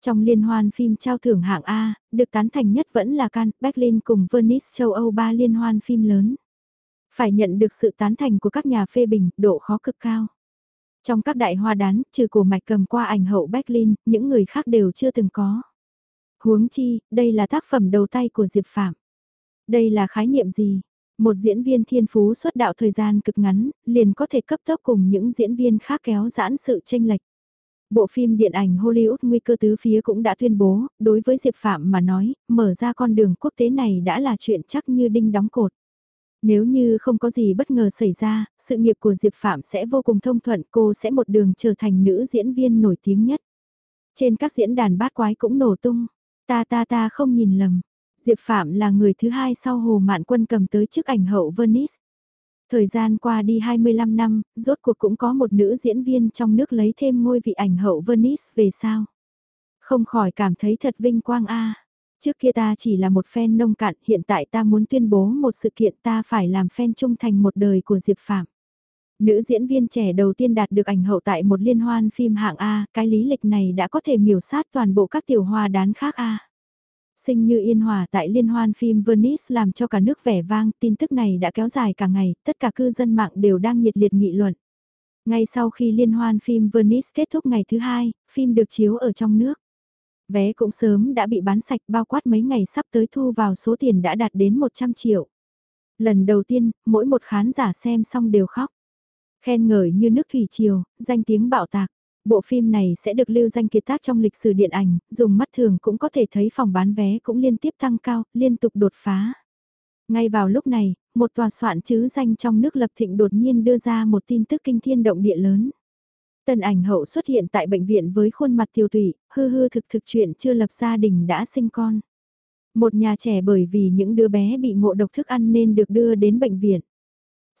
Trong liên hoan phim trao thưởng hạng A, được tán thành nhất vẫn là Cannes, Berlin cùng Venice châu Âu ba liên hoan phim lớn. Phải nhận được sự tán thành của các nhà phê bình, độ khó cực cao. Trong các đại hoa đán, trừ cổ mạch cầm qua ảnh hậu Berlin, những người khác đều chưa từng có. Huống chi, đây là tác phẩm đầu tay của Diệp Phạm. Đây là khái niệm gì? Một diễn viên thiên phú xuất đạo thời gian cực ngắn, liền có thể cấp tốc cùng những diễn viên khác kéo giãn sự tranh lệch. Bộ phim điện ảnh Hollywood nguy cơ tứ phía cũng đã tuyên bố, đối với Diệp Phạm mà nói, mở ra con đường quốc tế này đã là chuyện chắc như đinh đóng cột. Nếu như không có gì bất ngờ xảy ra, sự nghiệp của Diệp Phạm sẽ vô cùng thông thuận, cô sẽ một đường trở thành nữ diễn viên nổi tiếng nhất. Trên các diễn đàn bát quái cũng nổ tung, ta ta ta không nhìn lầm, Diệp Phạm là người thứ hai sau Hồ Mạn Quân cầm tới chức ảnh hậu Venice. Thời gian qua đi 25 năm, rốt cuộc cũng có một nữ diễn viên trong nước lấy thêm ngôi vị ảnh hậu Venice về sao. Không khỏi cảm thấy thật vinh quang a. Trước kia ta chỉ là một fan nông cạn, hiện tại ta muốn tuyên bố một sự kiện ta phải làm fan trung thành một đời của Diệp Phạm. Nữ diễn viên trẻ đầu tiên đạt được ảnh hậu tại một liên hoan phim hạng A, cái lý lịch này đã có thể miểu sát toàn bộ các tiểu hoa đán khác A. Sinh như yên hòa tại liên hoan phim Venice làm cho cả nước vẻ vang, tin tức này đã kéo dài cả ngày, tất cả cư dân mạng đều đang nhiệt liệt nghị luận. Ngay sau khi liên hoan phim Venice kết thúc ngày thứ hai, phim được chiếu ở trong nước. Vé cũng sớm đã bị bán sạch bao quát mấy ngày sắp tới thu vào số tiền đã đạt đến 100 triệu. Lần đầu tiên, mỗi một khán giả xem xong đều khóc. Khen ngợi như nước thủy triều, danh tiếng bạo tạc. Bộ phim này sẽ được lưu danh kiệt tác trong lịch sử điện ảnh, dùng mắt thường cũng có thể thấy phòng bán vé cũng liên tiếp tăng cao, liên tục đột phá. Ngay vào lúc này, một tòa soạn chứ danh trong nước lập thịnh đột nhiên đưa ra một tin tức kinh thiên động địa lớn. Tần ảnh hậu xuất hiện tại bệnh viện với khuôn mặt tiêu tụy, hư hư thực thực chuyện chưa lập gia đình đã sinh con. Một nhà trẻ bởi vì những đứa bé bị ngộ độc thức ăn nên được đưa đến bệnh viện.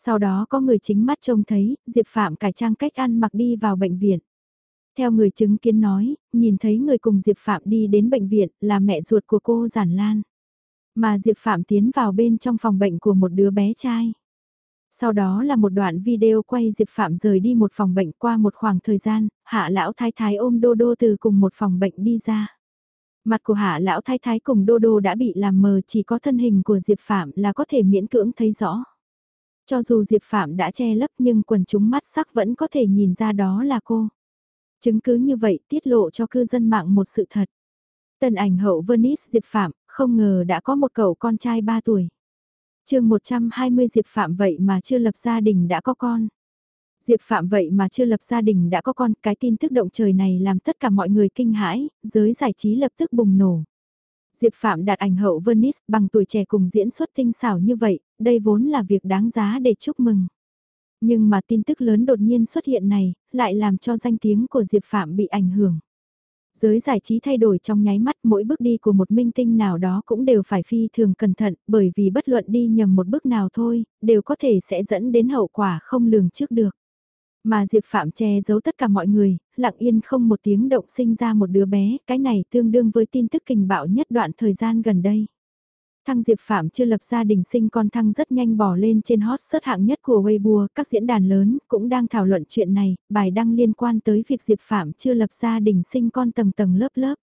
Sau đó có người chính mắt trông thấy, Diệp Phạm cải trang cách ăn mặc đi vào bệnh viện. Theo người chứng kiến nói, nhìn thấy người cùng Diệp Phạm đi đến bệnh viện là mẹ ruột của cô Giản Lan. Mà Diệp Phạm tiến vào bên trong phòng bệnh của một đứa bé trai. Sau đó là một đoạn video quay Diệp Phạm rời đi một phòng bệnh qua một khoảng thời gian, hạ lão thái thái ôm Đô Đô từ cùng một phòng bệnh đi ra. Mặt của hạ lão thái thái cùng Đô Đô đã bị làm mờ chỉ có thân hình của Diệp Phạm là có thể miễn cưỡng thấy rõ. Cho dù Diệp Phạm đã che lấp nhưng quần chúng mắt sắc vẫn có thể nhìn ra đó là cô. Chứng cứ như vậy tiết lộ cho cư dân mạng một sự thật. Tần ảnh hậu Venice Diệp Phạm, không ngờ đã có một cậu con trai 3 tuổi. chương 120 Diệp Phạm vậy mà chưa lập gia đình đã có con. Diệp Phạm vậy mà chưa lập gia đình đã có con, cái tin tức động trời này làm tất cả mọi người kinh hãi, giới giải trí lập tức bùng nổ. Diệp Phạm đạt ảnh hậu Venice bằng tuổi trẻ cùng diễn xuất tinh xảo như vậy, đây vốn là việc đáng giá để chúc mừng. Nhưng mà tin tức lớn đột nhiên xuất hiện này, lại làm cho danh tiếng của Diệp Phạm bị ảnh hưởng. Giới giải trí thay đổi trong nháy mắt mỗi bước đi của một minh tinh nào đó cũng đều phải phi thường cẩn thận bởi vì bất luận đi nhầm một bước nào thôi, đều có thể sẽ dẫn đến hậu quả không lường trước được. Mà Diệp Phạm che giấu tất cả mọi người, lặng yên không một tiếng động sinh ra một đứa bé, cái này tương đương với tin tức kinh bạo nhất đoạn thời gian gần đây. Thăng Diệp Phạm chưa lập gia đình sinh con Thăng rất nhanh bỏ lên trên hot search hạng nhất của Weibo, các diễn đàn lớn cũng đang thảo luận chuyện này, bài đăng liên quan tới việc Diệp Phạm chưa lập gia đình sinh con tầng tầng lớp lớp.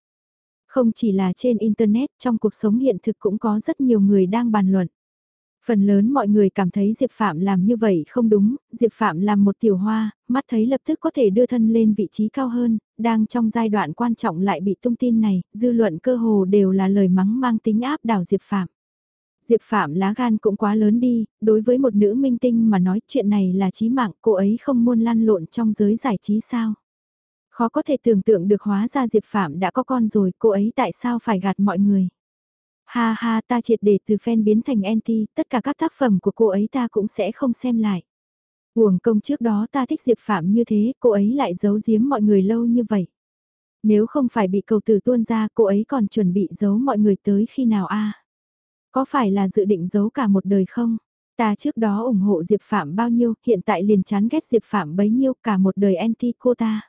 Không chỉ là trên Internet, trong cuộc sống hiện thực cũng có rất nhiều người đang bàn luận. Phần lớn mọi người cảm thấy Diệp Phạm làm như vậy không đúng, Diệp Phạm làm một tiểu hoa, mắt thấy lập tức có thể đưa thân lên vị trí cao hơn, đang trong giai đoạn quan trọng lại bị tung tin này, dư luận cơ hồ đều là lời mắng mang tính áp đảo Diệp Phạm. Diệp Phạm lá gan cũng quá lớn đi, đối với một nữ minh tinh mà nói chuyện này là chí mạng, cô ấy không muốn lăn lộn trong giới giải trí sao. Khó có thể tưởng tượng được hóa ra Diệp Phạm đã có con rồi, cô ấy tại sao phải gạt mọi người. Ha ha ta triệt để từ fan biến thành anti, tất cả các tác phẩm của cô ấy ta cũng sẽ không xem lại. Uổng công trước đó ta thích Diệp Phạm như thế, cô ấy lại giấu giếm mọi người lâu như vậy. Nếu không phải bị cầu tử tuôn ra, cô ấy còn chuẩn bị giấu mọi người tới khi nào a? Có phải là dự định giấu cả một đời không? Ta trước đó ủng hộ Diệp Phạm bao nhiêu, hiện tại liền chán ghét Diệp Phạm bấy nhiêu cả một đời anti cô ta.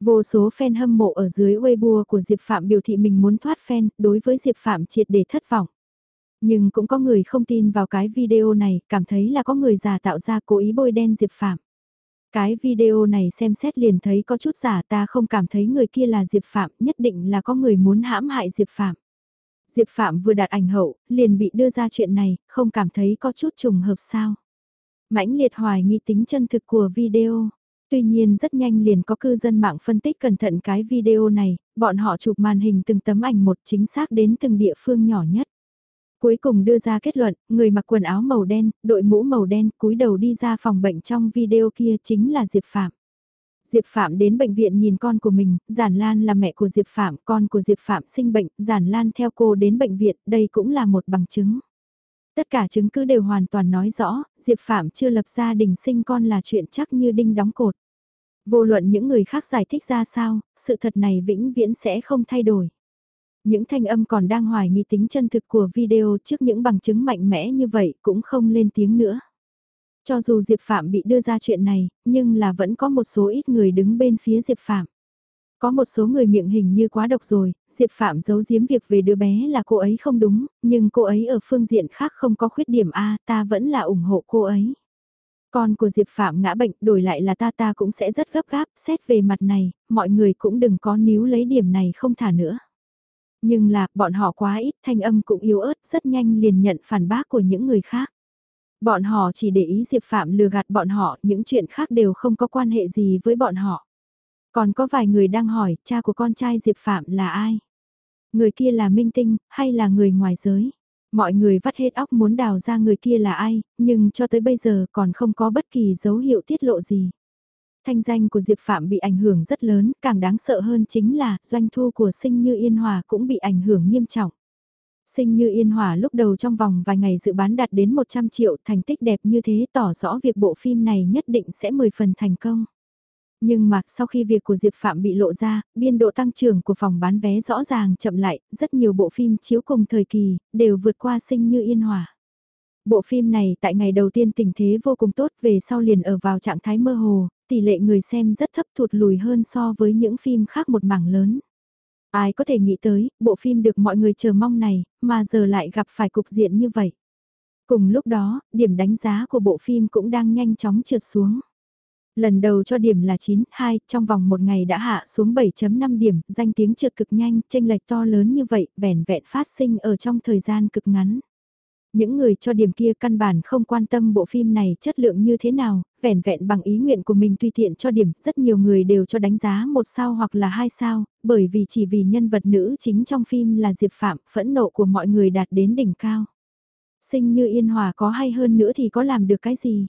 Vô số fan hâm mộ ở dưới Weibo của Diệp Phạm biểu thị mình muốn thoát fan, đối với Diệp Phạm triệt để thất vọng. Nhưng cũng có người không tin vào cái video này, cảm thấy là có người giả tạo ra cố ý bôi đen Diệp Phạm. Cái video này xem xét liền thấy có chút giả ta không cảm thấy người kia là Diệp Phạm, nhất định là có người muốn hãm hại Diệp Phạm. Diệp Phạm vừa đạt ảnh hậu, liền bị đưa ra chuyện này, không cảm thấy có chút trùng hợp sao. Mãnh liệt hoài nghi tính chân thực của video. Tuy nhiên rất nhanh liền có cư dân mạng phân tích cẩn thận cái video này, bọn họ chụp màn hình từng tấm ảnh một chính xác đến từng địa phương nhỏ nhất. Cuối cùng đưa ra kết luận, người mặc quần áo màu đen, đội mũ màu đen, cúi đầu đi ra phòng bệnh trong video kia chính là Diệp Phạm. Diệp Phạm đến bệnh viện nhìn con của mình, Giản Lan là mẹ của Diệp Phạm, con của Diệp Phạm sinh bệnh, Giản Lan theo cô đến bệnh viện, đây cũng là một bằng chứng. Tất cả chứng cứ đều hoàn toàn nói rõ, Diệp Phạm chưa lập gia đình sinh con là chuyện chắc như đinh đóng cột. Vô luận những người khác giải thích ra sao, sự thật này vĩnh viễn sẽ không thay đổi. Những thanh âm còn đang hoài nghi tính chân thực của video trước những bằng chứng mạnh mẽ như vậy cũng không lên tiếng nữa. Cho dù Diệp Phạm bị đưa ra chuyện này, nhưng là vẫn có một số ít người đứng bên phía Diệp Phạm. Có một số người miệng hình như quá độc rồi, Diệp Phạm giấu giếm việc về đứa bé là cô ấy không đúng, nhưng cô ấy ở phương diện khác không có khuyết điểm A, ta vẫn là ủng hộ cô ấy. Con của Diệp Phạm ngã bệnh, đổi lại là ta ta cũng sẽ rất gấp gáp, xét về mặt này, mọi người cũng đừng có níu lấy điểm này không thả nữa. Nhưng là, bọn họ quá ít, thanh âm cũng yếu ớt, rất nhanh liền nhận phản bác của những người khác. Bọn họ chỉ để ý Diệp Phạm lừa gạt bọn họ, những chuyện khác đều không có quan hệ gì với bọn họ. Còn có vài người đang hỏi, cha của con trai Diệp Phạm là ai? Người kia là minh tinh, hay là người ngoài giới? Mọi người vắt hết óc muốn đào ra người kia là ai, nhưng cho tới bây giờ còn không có bất kỳ dấu hiệu tiết lộ gì. Thanh danh của Diệp Phạm bị ảnh hưởng rất lớn, càng đáng sợ hơn chính là doanh thu của sinh như Yên Hòa cũng bị ảnh hưởng nghiêm trọng. Sinh như Yên Hòa lúc đầu trong vòng vài ngày dự bán đạt đến 100 triệu thành tích đẹp như thế tỏ rõ việc bộ phim này nhất định sẽ 10 phần thành công. Nhưng mà sau khi việc của Diệp Phạm bị lộ ra, biên độ tăng trưởng của phòng bán vé rõ ràng chậm lại, rất nhiều bộ phim chiếu cùng thời kỳ, đều vượt qua sinh như yên hòa. Bộ phim này tại ngày đầu tiên tình thế vô cùng tốt về sau liền ở vào trạng thái mơ hồ, tỷ lệ người xem rất thấp thụt lùi hơn so với những phim khác một mảng lớn. Ai có thể nghĩ tới, bộ phim được mọi người chờ mong này, mà giờ lại gặp phải cục diện như vậy. Cùng lúc đó, điểm đánh giá của bộ phim cũng đang nhanh chóng trượt xuống. Lần đầu cho điểm là 9, 2, trong vòng một ngày đã hạ xuống 7.5 điểm, danh tiếng trượt cực nhanh, tranh lệch to lớn như vậy, vẻn vẹn phát sinh ở trong thời gian cực ngắn. Những người cho điểm kia căn bản không quan tâm bộ phim này chất lượng như thế nào, vẻn vẹn bằng ý nguyện của mình tùy tiện cho điểm, rất nhiều người đều cho đánh giá một sao hoặc là hai sao, bởi vì chỉ vì nhân vật nữ chính trong phim là Diệp Phạm, phẫn nộ của mọi người đạt đến đỉnh cao. Sinh như Yên Hòa có hay hơn nữa thì có làm được cái gì?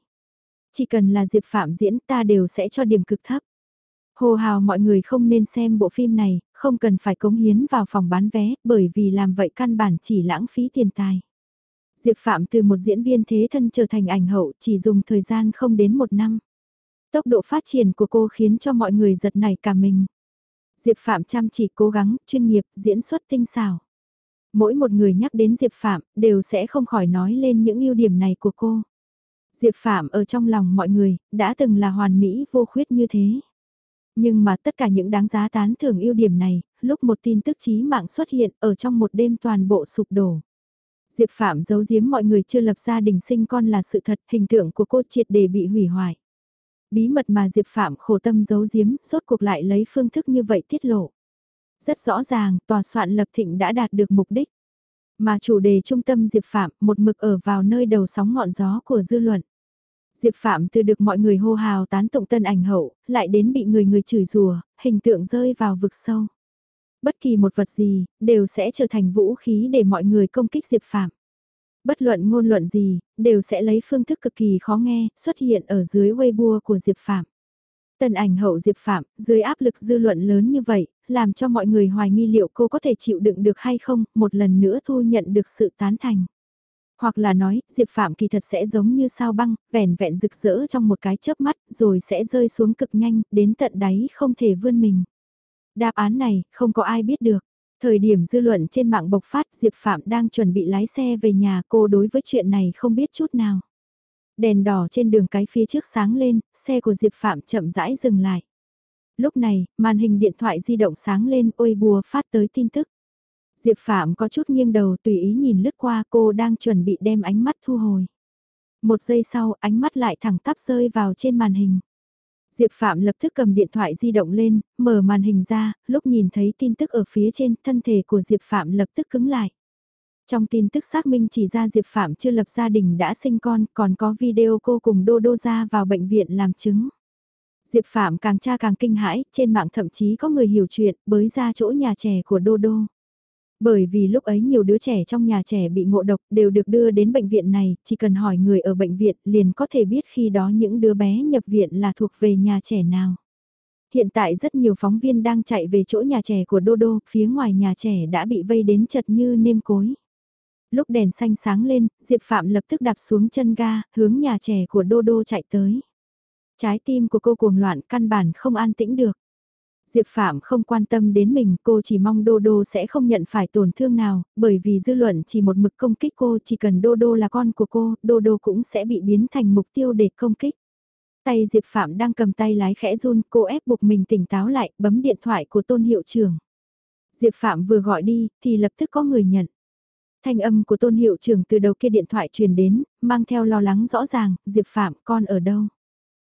Chỉ cần là Diệp Phạm diễn ta đều sẽ cho điểm cực thấp. Hồ hào mọi người không nên xem bộ phim này, không cần phải cống hiến vào phòng bán vé, bởi vì làm vậy căn bản chỉ lãng phí tiền tài. Diệp Phạm từ một diễn viên thế thân trở thành ảnh hậu chỉ dùng thời gian không đến một năm. Tốc độ phát triển của cô khiến cho mọi người giật nảy cả mình. Diệp Phạm chăm chỉ cố gắng, chuyên nghiệp, diễn xuất tinh xảo. Mỗi một người nhắc đến Diệp Phạm đều sẽ không khỏi nói lên những ưu điểm này của cô. Diệp Phạm ở trong lòng mọi người, đã từng là hoàn mỹ vô khuyết như thế. Nhưng mà tất cả những đáng giá tán thưởng ưu điểm này, lúc một tin tức chí mạng xuất hiện ở trong một đêm toàn bộ sụp đổ. Diệp Phạm giấu giếm mọi người chưa lập gia đình sinh con là sự thật, hình tượng của cô triệt để bị hủy hoại. Bí mật mà Diệp Phạm khổ tâm giấu giếm, rốt cuộc lại lấy phương thức như vậy tiết lộ. Rất rõ ràng, tòa soạn lập thịnh đã đạt được mục đích. Mà chủ đề trung tâm Diệp Phạm một mực ở vào nơi đầu sóng ngọn gió của dư luận. Diệp Phạm từ được mọi người hô hào tán tụng tân ảnh hậu, lại đến bị người người chửi rùa, hình tượng rơi vào vực sâu. Bất kỳ một vật gì, đều sẽ trở thành vũ khí để mọi người công kích Diệp Phạm. Bất luận ngôn luận gì, đều sẽ lấy phương thức cực kỳ khó nghe, xuất hiện ở dưới Weibo của Diệp Phạm. Tân ảnh hậu Diệp Phạm, dưới áp lực dư luận lớn như vậy, làm cho mọi người hoài nghi liệu cô có thể chịu đựng được hay không, một lần nữa thu nhận được sự tán thành. Hoặc là nói, Diệp Phạm kỳ thật sẽ giống như sao băng, vẻn vẹn rực rỡ trong một cái chớp mắt, rồi sẽ rơi xuống cực nhanh, đến tận đáy không thể vươn mình. Đáp án này, không có ai biết được. Thời điểm dư luận trên mạng bộc phát Diệp Phạm đang chuẩn bị lái xe về nhà cô đối với chuyện này không biết chút nào. Đèn đỏ trên đường cái phía trước sáng lên, xe của Diệp Phạm chậm rãi dừng lại. Lúc này, màn hình điện thoại di động sáng lên ôi bùa phát tới tin tức. Diệp Phạm có chút nghiêng đầu tùy ý nhìn lướt qua cô đang chuẩn bị đem ánh mắt thu hồi. Một giây sau ánh mắt lại thẳng tắp rơi vào trên màn hình. Diệp Phạm lập tức cầm điện thoại di động lên, mở màn hình ra, lúc nhìn thấy tin tức ở phía trên, thân thể của Diệp Phạm lập tức cứng lại. Trong tin tức xác minh chỉ ra Diệp Phạm chưa lập gia đình đã sinh con, còn có video cô cùng Đô Đô ra vào bệnh viện làm chứng. Diệp Phạm càng tra càng kinh hãi, trên mạng thậm chí có người hiểu chuyện, bới ra chỗ nhà trẻ của Đô Đô. Bởi vì lúc ấy nhiều đứa trẻ trong nhà trẻ bị ngộ độc đều được đưa đến bệnh viện này, chỉ cần hỏi người ở bệnh viện liền có thể biết khi đó những đứa bé nhập viện là thuộc về nhà trẻ nào. Hiện tại rất nhiều phóng viên đang chạy về chỗ nhà trẻ của Đô Đô, phía ngoài nhà trẻ đã bị vây đến chật như nêm cối. Lúc đèn xanh sáng lên, Diệp Phạm lập tức đạp xuống chân ga, hướng nhà trẻ của Đô Đô chạy tới. Trái tim của cô cuồng loạn căn bản không an tĩnh được. Diệp Phạm không quan tâm đến mình, cô chỉ mong Đô Đô sẽ không nhận phải tổn thương nào, bởi vì dư luận chỉ một mực công kích cô, chỉ cần Đô Đô là con của cô, Đô Đô cũng sẽ bị biến thành mục tiêu để công kích. Tay Diệp Phạm đang cầm tay lái khẽ run, cô ép buộc mình tỉnh táo lại, bấm điện thoại của tôn hiệu trưởng. Diệp Phạm vừa gọi đi, thì lập tức có người nhận. Thanh âm của tôn hiệu trưởng từ đầu kia điện thoại truyền đến, mang theo lo lắng rõ ràng, Diệp Phạm con ở đâu?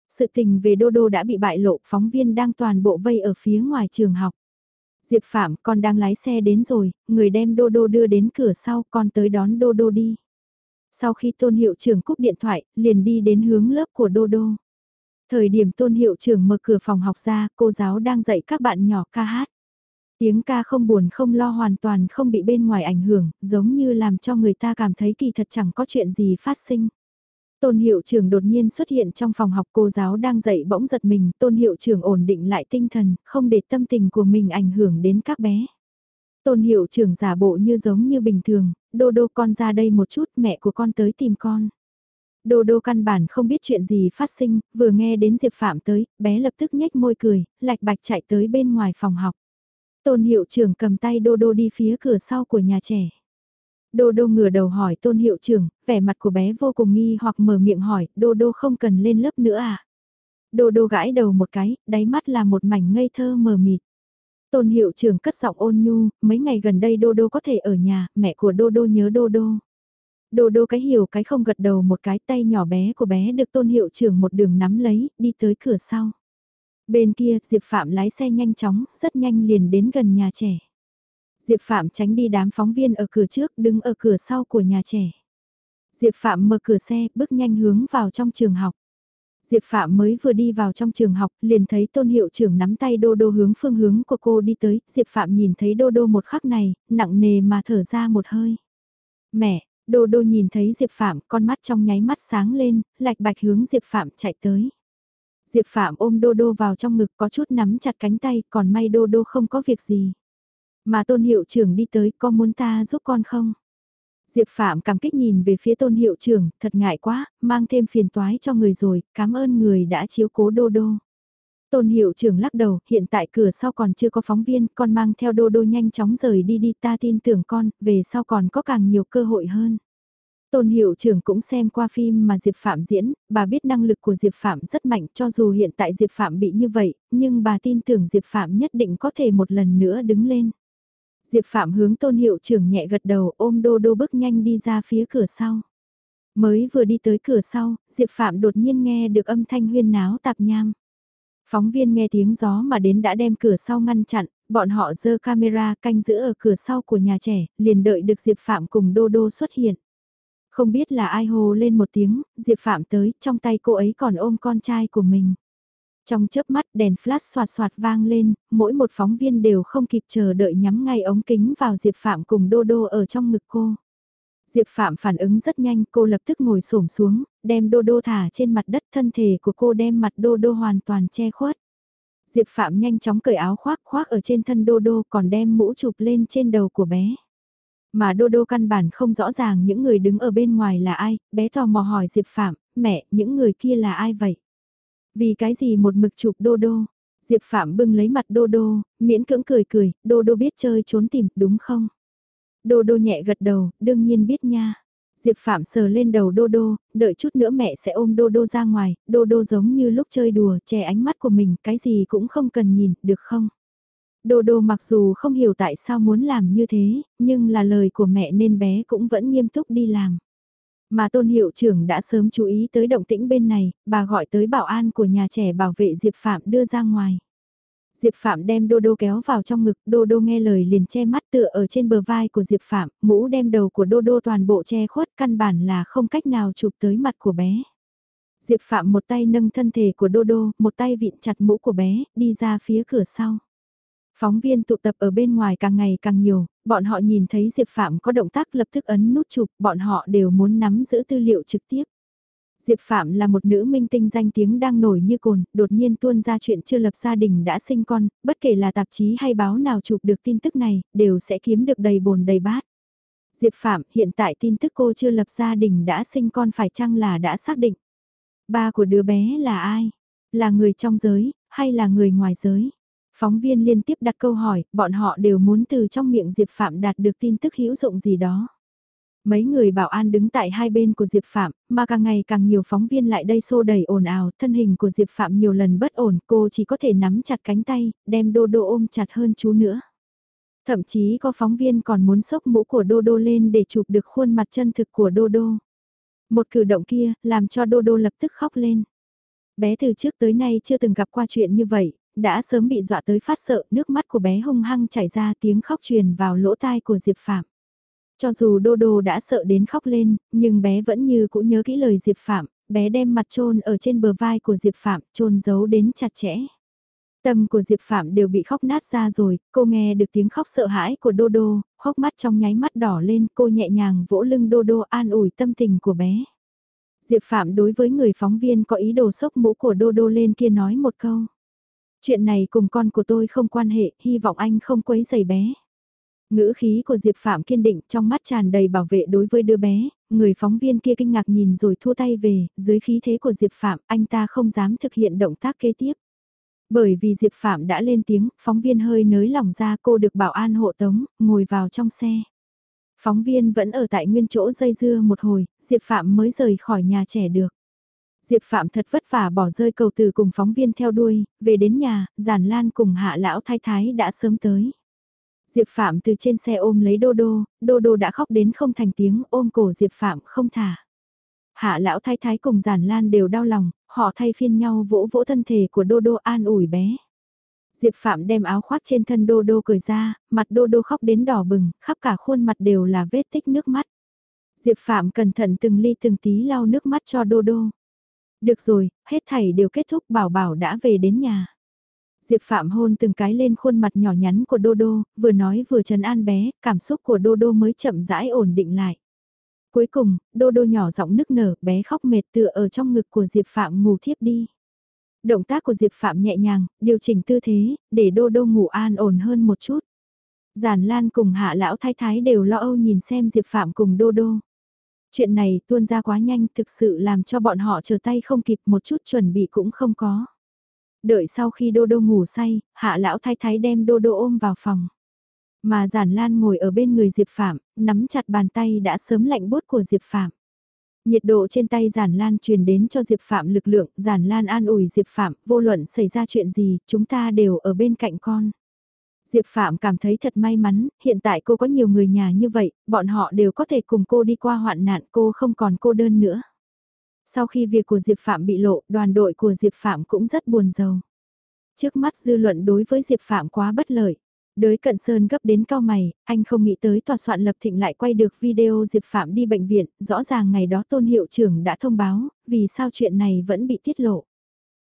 Sự tình về Đô Đô đã bị bại lộ, phóng viên đang toàn bộ vây ở phía ngoài trường học. Diệp Phạm, con đang lái xe đến rồi, người đem Đô Đô đưa đến cửa sau, con tới đón Đô Đô đi. Sau khi tôn hiệu trưởng cúp điện thoại, liền đi đến hướng lớp của Đô Đô. Thời điểm tôn hiệu trưởng mở cửa phòng học ra, cô giáo đang dạy các bạn nhỏ ca hát. Tiếng ca không buồn không lo hoàn toàn không bị bên ngoài ảnh hưởng, giống như làm cho người ta cảm thấy kỳ thật chẳng có chuyện gì phát sinh. Tôn hiệu trưởng đột nhiên xuất hiện trong phòng học cô giáo đang dạy bỗng giật mình, tôn hiệu trưởng ổn định lại tinh thần, không để tâm tình của mình ảnh hưởng đến các bé. Tôn hiệu trưởng giả bộ như giống như bình thường, đô đô con ra đây một chút mẹ của con tới tìm con. Đô đô căn bản không biết chuyện gì phát sinh, vừa nghe đến Diệp Phạm tới, bé lập tức nhếch môi cười, lạch bạch chạy tới bên ngoài phòng học. Tôn hiệu trưởng cầm tay đô đô đi phía cửa sau của nhà trẻ. Đô đô ngửa đầu hỏi tôn hiệu trưởng, vẻ mặt của bé vô cùng nghi hoặc mở miệng hỏi, đô đô không cần lên lớp nữa à? Đô đô gãi đầu một cái, đáy mắt là một mảnh ngây thơ mờ mịt. Tôn hiệu trưởng cất giọng ôn nhu, mấy ngày gần đây đô đô có thể ở nhà, mẹ của đô đô nhớ đô đô. Đô đô cái hiểu cái không gật đầu một cái tay nhỏ bé của bé được tôn hiệu trưởng một đường nắm lấy, đi tới cửa sau. Bên kia, Diệp Phạm lái xe nhanh chóng, rất nhanh liền đến gần nhà trẻ. Diệp Phạm tránh đi đám phóng viên ở cửa trước, đứng ở cửa sau của nhà trẻ. Diệp Phạm mở cửa xe, bước nhanh hướng vào trong trường học. Diệp Phạm mới vừa đi vào trong trường học, liền thấy tôn hiệu trưởng nắm tay Đô Đô hướng phương hướng của cô đi tới, Diệp Phạm nhìn thấy Đô Đô một khắc này, nặng nề mà thở ra một hơi. Mẹ, Đô Đô nhìn thấy Diệp Phạm, con mắt trong nháy mắt sáng lên, lạch bạch hướng Diệp Phạm chạy tới. Diệp Phạm ôm Đô Đô vào trong ngực có chút nắm chặt cánh tay, còn may Đô Đô không có việc gì. Mà tôn hiệu trưởng đi tới, có muốn ta giúp con không? Diệp Phạm cảm kích nhìn về phía tôn hiệu trưởng, thật ngại quá, mang thêm phiền toái cho người rồi, cảm ơn người đã chiếu cố đô đô. Tôn hiệu trưởng lắc đầu, hiện tại cửa sau còn chưa có phóng viên, con mang theo đô đô nhanh chóng rời đi đi ta tin tưởng con, về sau còn có càng nhiều cơ hội hơn. Tôn hiệu trưởng cũng xem qua phim mà Diệp Phạm diễn, bà biết năng lực của Diệp Phạm rất mạnh cho dù hiện tại Diệp Phạm bị như vậy, nhưng bà tin tưởng Diệp Phạm nhất định có thể một lần nữa đứng lên. Diệp Phạm hướng tôn hiệu trưởng nhẹ gật đầu ôm đô đô bước nhanh đi ra phía cửa sau. Mới vừa đi tới cửa sau, Diệp Phạm đột nhiên nghe được âm thanh huyên náo tạp nham. Phóng viên nghe tiếng gió mà đến đã đem cửa sau ngăn chặn, bọn họ dơ camera canh giữ ở cửa sau của nhà trẻ, liền đợi được Diệp Phạm cùng Đô Đô xuất hiện. Không biết là ai hô lên một tiếng, Diệp Phạm tới, trong tay cô ấy còn ôm con trai của mình. Trong chớp mắt đèn flash soạt soạt vang lên, mỗi một phóng viên đều không kịp chờ đợi nhắm ngay ống kính vào Diệp Phạm cùng Đô Đô ở trong ngực cô. Diệp Phạm phản ứng rất nhanh, cô lập tức ngồi xổm xuống, đem Đô Đô thả trên mặt đất thân thể của cô đem mặt Đô Đô hoàn toàn che khuất. Diệp Phạm nhanh chóng cởi áo khoác khoác ở trên thân Đô Đô còn đem mũ chụp lên trên đầu của bé. Mà Đô Đô căn bản không rõ ràng những người đứng ở bên ngoài là ai, bé tò mò hỏi Diệp Phạm, mẹ, những người kia là ai vậy? Vì cái gì một mực chụp Đô Đô? Diệp Phạm bưng lấy mặt Đô Đô, miễn cưỡng cười cười, Đô Đô biết chơi trốn tìm, đúng không? Đô Đô nhẹ gật đầu, đương nhiên biết nha. Diệp Phạm sờ lên đầu Đô Đô, đợi chút nữa mẹ sẽ ôm Đô Đô ra ngoài, Đô Đô giống như lúc chơi đùa, che ánh mắt của mình, cái gì cũng không cần nhìn, được không? Đô Đô mặc dù không hiểu tại sao muốn làm như thế, nhưng là lời của mẹ nên bé cũng vẫn nghiêm túc đi làm. Mà tôn hiệu trưởng đã sớm chú ý tới động tĩnh bên này, bà gọi tới bảo an của nhà trẻ bảo vệ Diệp Phạm đưa ra ngoài. Diệp Phạm đem Đô Đô kéo vào trong ngực, Đô Đô nghe lời liền che mắt tựa ở trên bờ vai của Diệp Phạm, mũ đem đầu của Đô Đô toàn bộ che khuất căn bản là không cách nào chụp tới mặt của bé. Diệp Phạm một tay nâng thân thể của Đô Đô, một tay vịn chặt mũ của bé, đi ra phía cửa sau. Phóng viên tụ tập ở bên ngoài càng ngày càng nhiều, bọn họ nhìn thấy Diệp Phạm có động tác lập tức ấn nút chụp, bọn họ đều muốn nắm giữ tư liệu trực tiếp. Diệp Phạm là một nữ minh tinh danh tiếng đang nổi như cồn, đột nhiên tuôn ra chuyện chưa lập gia đình đã sinh con, bất kể là tạp chí hay báo nào chụp được tin tức này, đều sẽ kiếm được đầy bồn đầy bát. Diệp Phạm, hiện tại tin tức cô chưa lập gia đình đã sinh con phải chăng là đã xác định? Ba của đứa bé là ai? Là người trong giới, hay là người ngoài giới? Phóng viên liên tiếp đặt câu hỏi, bọn họ đều muốn từ trong miệng Diệp Phạm đạt được tin tức hữu dụng gì đó. Mấy người bảo an đứng tại hai bên của Diệp Phạm, mà càng ngày càng nhiều phóng viên lại đây xô đẩy ồn ào, thân hình của Diệp Phạm nhiều lần bất ổn, cô chỉ có thể nắm chặt cánh tay, đem Đô Đô ôm chặt hơn chú nữa. Thậm chí có phóng viên còn muốn sốc mũ của Đô Đô lên để chụp được khuôn mặt chân thực của Đô Đô. Một cử động kia, làm cho Đô Đô lập tức khóc lên. Bé từ trước tới nay chưa từng gặp qua chuyện như vậy, đã sớm bị dọa tới phát sợ, nước mắt của bé hung hăng chảy ra tiếng khóc truyền vào lỗ tai của Diệp Phạm. Cho dù Đô Đô đã sợ đến khóc lên, nhưng bé vẫn như cũng nhớ kỹ lời Diệp Phạm, bé đem mặt trôn ở trên bờ vai của Diệp Phạm, trôn giấu đến chặt chẽ. Tâm của Diệp Phạm đều bị khóc nát ra rồi, cô nghe được tiếng khóc sợ hãi của Đô Đô, hốc mắt trong nháy mắt đỏ lên, cô nhẹ nhàng vỗ lưng Đô Đô an ủi tâm tình của bé. Diệp Phạm đối với người phóng viên có ý đồ sốc mũ của Đô Đô lên kia nói một câu. Chuyện này cùng con của tôi không quan hệ, hy vọng anh không quấy giày bé. Ngữ khí của Diệp Phạm kiên định trong mắt tràn đầy bảo vệ đối với đứa bé, người phóng viên kia kinh ngạc nhìn rồi thua tay về, dưới khí thế của Diệp Phạm anh ta không dám thực hiện động tác kế tiếp. Bởi vì Diệp Phạm đã lên tiếng, phóng viên hơi nới lỏng ra cô được bảo an hộ tống, ngồi vào trong xe. Phóng viên vẫn ở tại nguyên chỗ dây dưa một hồi, Diệp Phạm mới rời khỏi nhà trẻ được. Diệp Phạm thật vất vả bỏ rơi cầu từ cùng phóng viên theo đuôi, về đến nhà, giản lan cùng hạ lão thái thái đã sớm tới. Diệp Phạm từ trên xe ôm lấy Đô Đô, Đô Đô đã khóc đến không thành tiếng ôm cổ Diệp Phạm không thả. Hạ lão thái thái cùng giản lan đều đau lòng, họ thay phiên nhau vỗ vỗ thân thể của Đô Đô an ủi bé. Diệp Phạm đem áo khoác trên thân Đô Đô cởi ra, mặt Đô Đô khóc đến đỏ bừng, khắp cả khuôn mặt đều là vết tích nước mắt. Diệp Phạm cẩn thận từng ly từng tí lau nước mắt cho Đô Đô. Được rồi, hết thảy đều kết thúc bảo bảo đã về đến nhà. Diệp Phạm hôn từng cái lên khuôn mặt nhỏ nhắn của Đô Đô, vừa nói vừa trấn an bé, cảm xúc của Đô Đô mới chậm rãi ổn định lại. Cuối cùng, Đô Đô nhỏ giọng nức nở, bé khóc mệt tựa ở trong ngực của Diệp Phạm ngủ thiếp đi. Động tác của Diệp Phạm nhẹ nhàng, điều chỉnh tư thế, để Đô Đô ngủ an ổn hơn một chút. Giản Lan cùng Hạ Lão Thái Thái đều lo âu nhìn xem Diệp Phạm cùng Đô Đô. Chuyện này tuôn ra quá nhanh thực sự làm cho bọn họ chờ tay không kịp một chút chuẩn bị cũng không có. Đợi sau khi Đô Đô ngủ say, hạ lão thái thái đem Đô Đô ôm vào phòng. Mà giản lan ngồi ở bên người Diệp Phạm, nắm chặt bàn tay đã sớm lạnh bốt của Diệp Phạm. Nhiệt độ trên tay giản lan truyền đến cho Diệp Phạm lực lượng, giản lan an ủi Diệp Phạm, vô luận xảy ra chuyện gì, chúng ta đều ở bên cạnh con. Diệp Phạm cảm thấy thật may mắn, hiện tại cô có nhiều người nhà như vậy, bọn họ đều có thể cùng cô đi qua hoạn nạn cô không còn cô đơn nữa. Sau khi việc của Diệp Phạm bị lộ, đoàn đội của Diệp Phạm cũng rất buồn giàu. Trước mắt dư luận đối với Diệp Phạm quá bất lợi. Đới cận sơn gấp đến cao mày, anh không nghĩ tới tòa soạn lập thịnh lại quay được video Diệp Phạm đi bệnh viện, rõ ràng ngày đó tôn hiệu trưởng đã thông báo, vì sao chuyện này vẫn bị tiết lộ.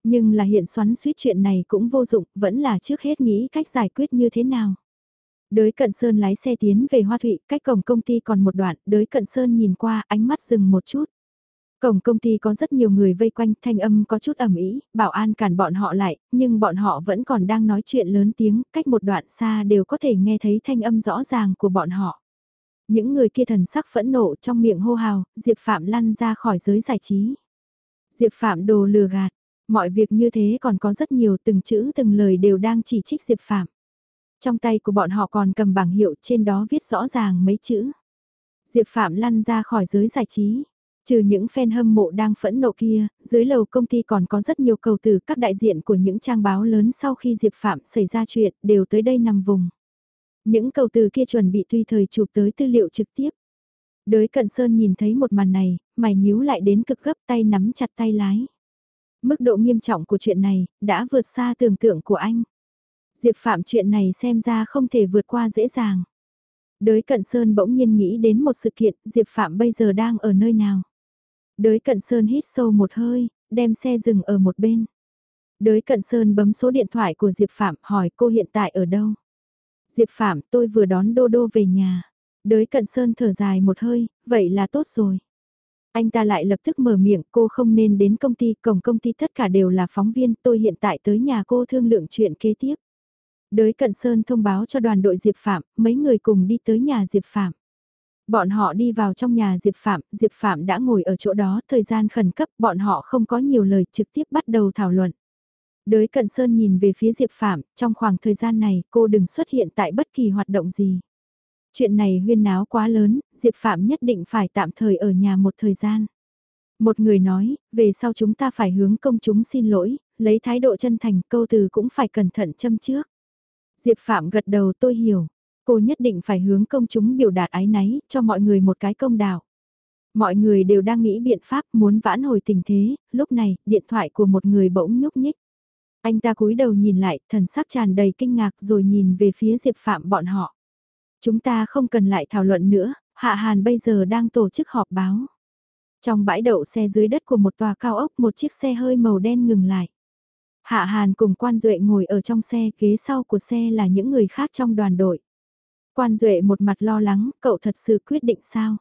Nhưng là hiện xoắn suýt chuyện này cũng vô dụng, vẫn là trước hết nghĩ cách giải quyết như thế nào. Đới cận sơn lái xe tiến về Hoa Thụy, cách cổng công ty còn một đoạn, đới cận sơn nhìn qua, ánh mắt dừng một chút. Cổng công ty có rất nhiều người vây quanh, thanh âm có chút ẩm ý, bảo an cản bọn họ lại, nhưng bọn họ vẫn còn đang nói chuyện lớn tiếng, cách một đoạn xa đều có thể nghe thấy thanh âm rõ ràng của bọn họ. Những người kia thần sắc phẫn nộ trong miệng hô hào, Diệp Phạm lăn ra khỏi giới giải trí. Diệp Phạm đồ lừa gạt, mọi việc như thế còn có rất nhiều từng chữ từng lời đều đang chỉ trích Diệp Phạm. Trong tay của bọn họ còn cầm bảng hiệu trên đó viết rõ ràng mấy chữ. Diệp Phạm lăn ra khỏi giới giải trí. Trừ những fan hâm mộ đang phẫn nộ kia, dưới lầu công ty còn có rất nhiều cầu từ các đại diện của những trang báo lớn sau khi Diệp Phạm xảy ra chuyện đều tới đây nằm vùng. Những cầu từ kia chuẩn bị tùy thời chụp tới tư liệu trực tiếp. Đới cận sơn nhìn thấy một màn này, mày nhíu lại đến cực gấp tay nắm chặt tay lái. Mức độ nghiêm trọng của chuyện này, đã vượt xa tưởng tượng của anh. Diệp Phạm chuyện này xem ra không thể vượt qua dễ dàng. Đới cận sơn bỗng nhiên nghĩ đến một sự kiện, Diệp Phạm bây giờ đang ở nơi nào. Đới cận sơn hít sâu một hơi, đem xe dừng ở một bên. Đới cận sơn bấm số điện thoại của Diệp Phạm hỏi cô hiện tại ở đâu. Diệp Phạm tôi vừa đón Đô Đô về nhà. Đới cận sơn thở dài một hơi, vậy là tốt rồi. Anh ta lại lập tức mở miệng cô không nên đến công ty, cổng công ty tất cả đều là phóng viên, tôi hiện tại tới nhà cô thương lượng chuyện kế tiếp. Đới Cận Sơn thông báo cho đoàn đội Diệp Phạm, mấy người cùng đi tới nhà Diệp Phạm. Bọn họ đi vào trong nhà Diệp Phạm, Diệp Phạm đã ngồi ở chỗ đó, thời gian khẩn cấp, bọn họ không có nhiều lời trực tiếp bắt đầu thảo luận. Đới Cận Sơn nhìn về phía Diệp Phạm, trong khoảng thời gian này cô đừng xuất hiện tại bất kỳ hoạt động gì. Chuyện này huyên náo quá lớn, Diệp Phạm nhất định phải tạm thời ở nhà một thời gian. Một người nói, về sau chúng ta phải hướng công chúng xin lỗi, lấy thái độ chân thành câu từ cũng phải cẩn thận châm trước. Diệp Phạm gật đầu tôi hiểu, cô nhất định phải hướng công chúng biểu đạt ái náy, cho mọi người một cái công đạo. Mọi người đều đang nghĩ biện pháp muốn vãn hồi tình thế, lúc này, điện thoại của một người bỗng nhúc nhích. Anh ta cúi đầu nhìn lại, thần sắc tràn đầy kinh ngạc rồi nhìn về phía Diệp Phạm bọn họ. Chúng ta không cần lại thảo luận nữa, Hạ Hàn bây giờ đang tổ chức họp báo. Trong bãi đậu xe dưới đất của một tòa cao ốc một chiếc xe hơi màu đen ngừng lại. Hạ Hàn cùng Quan Duệ ngồi ở trong xe, ghế sau của xe là những người khác trong đoàn đội. Quan Duệ một mặt lo lắng, cậu thật sự quyết định sao?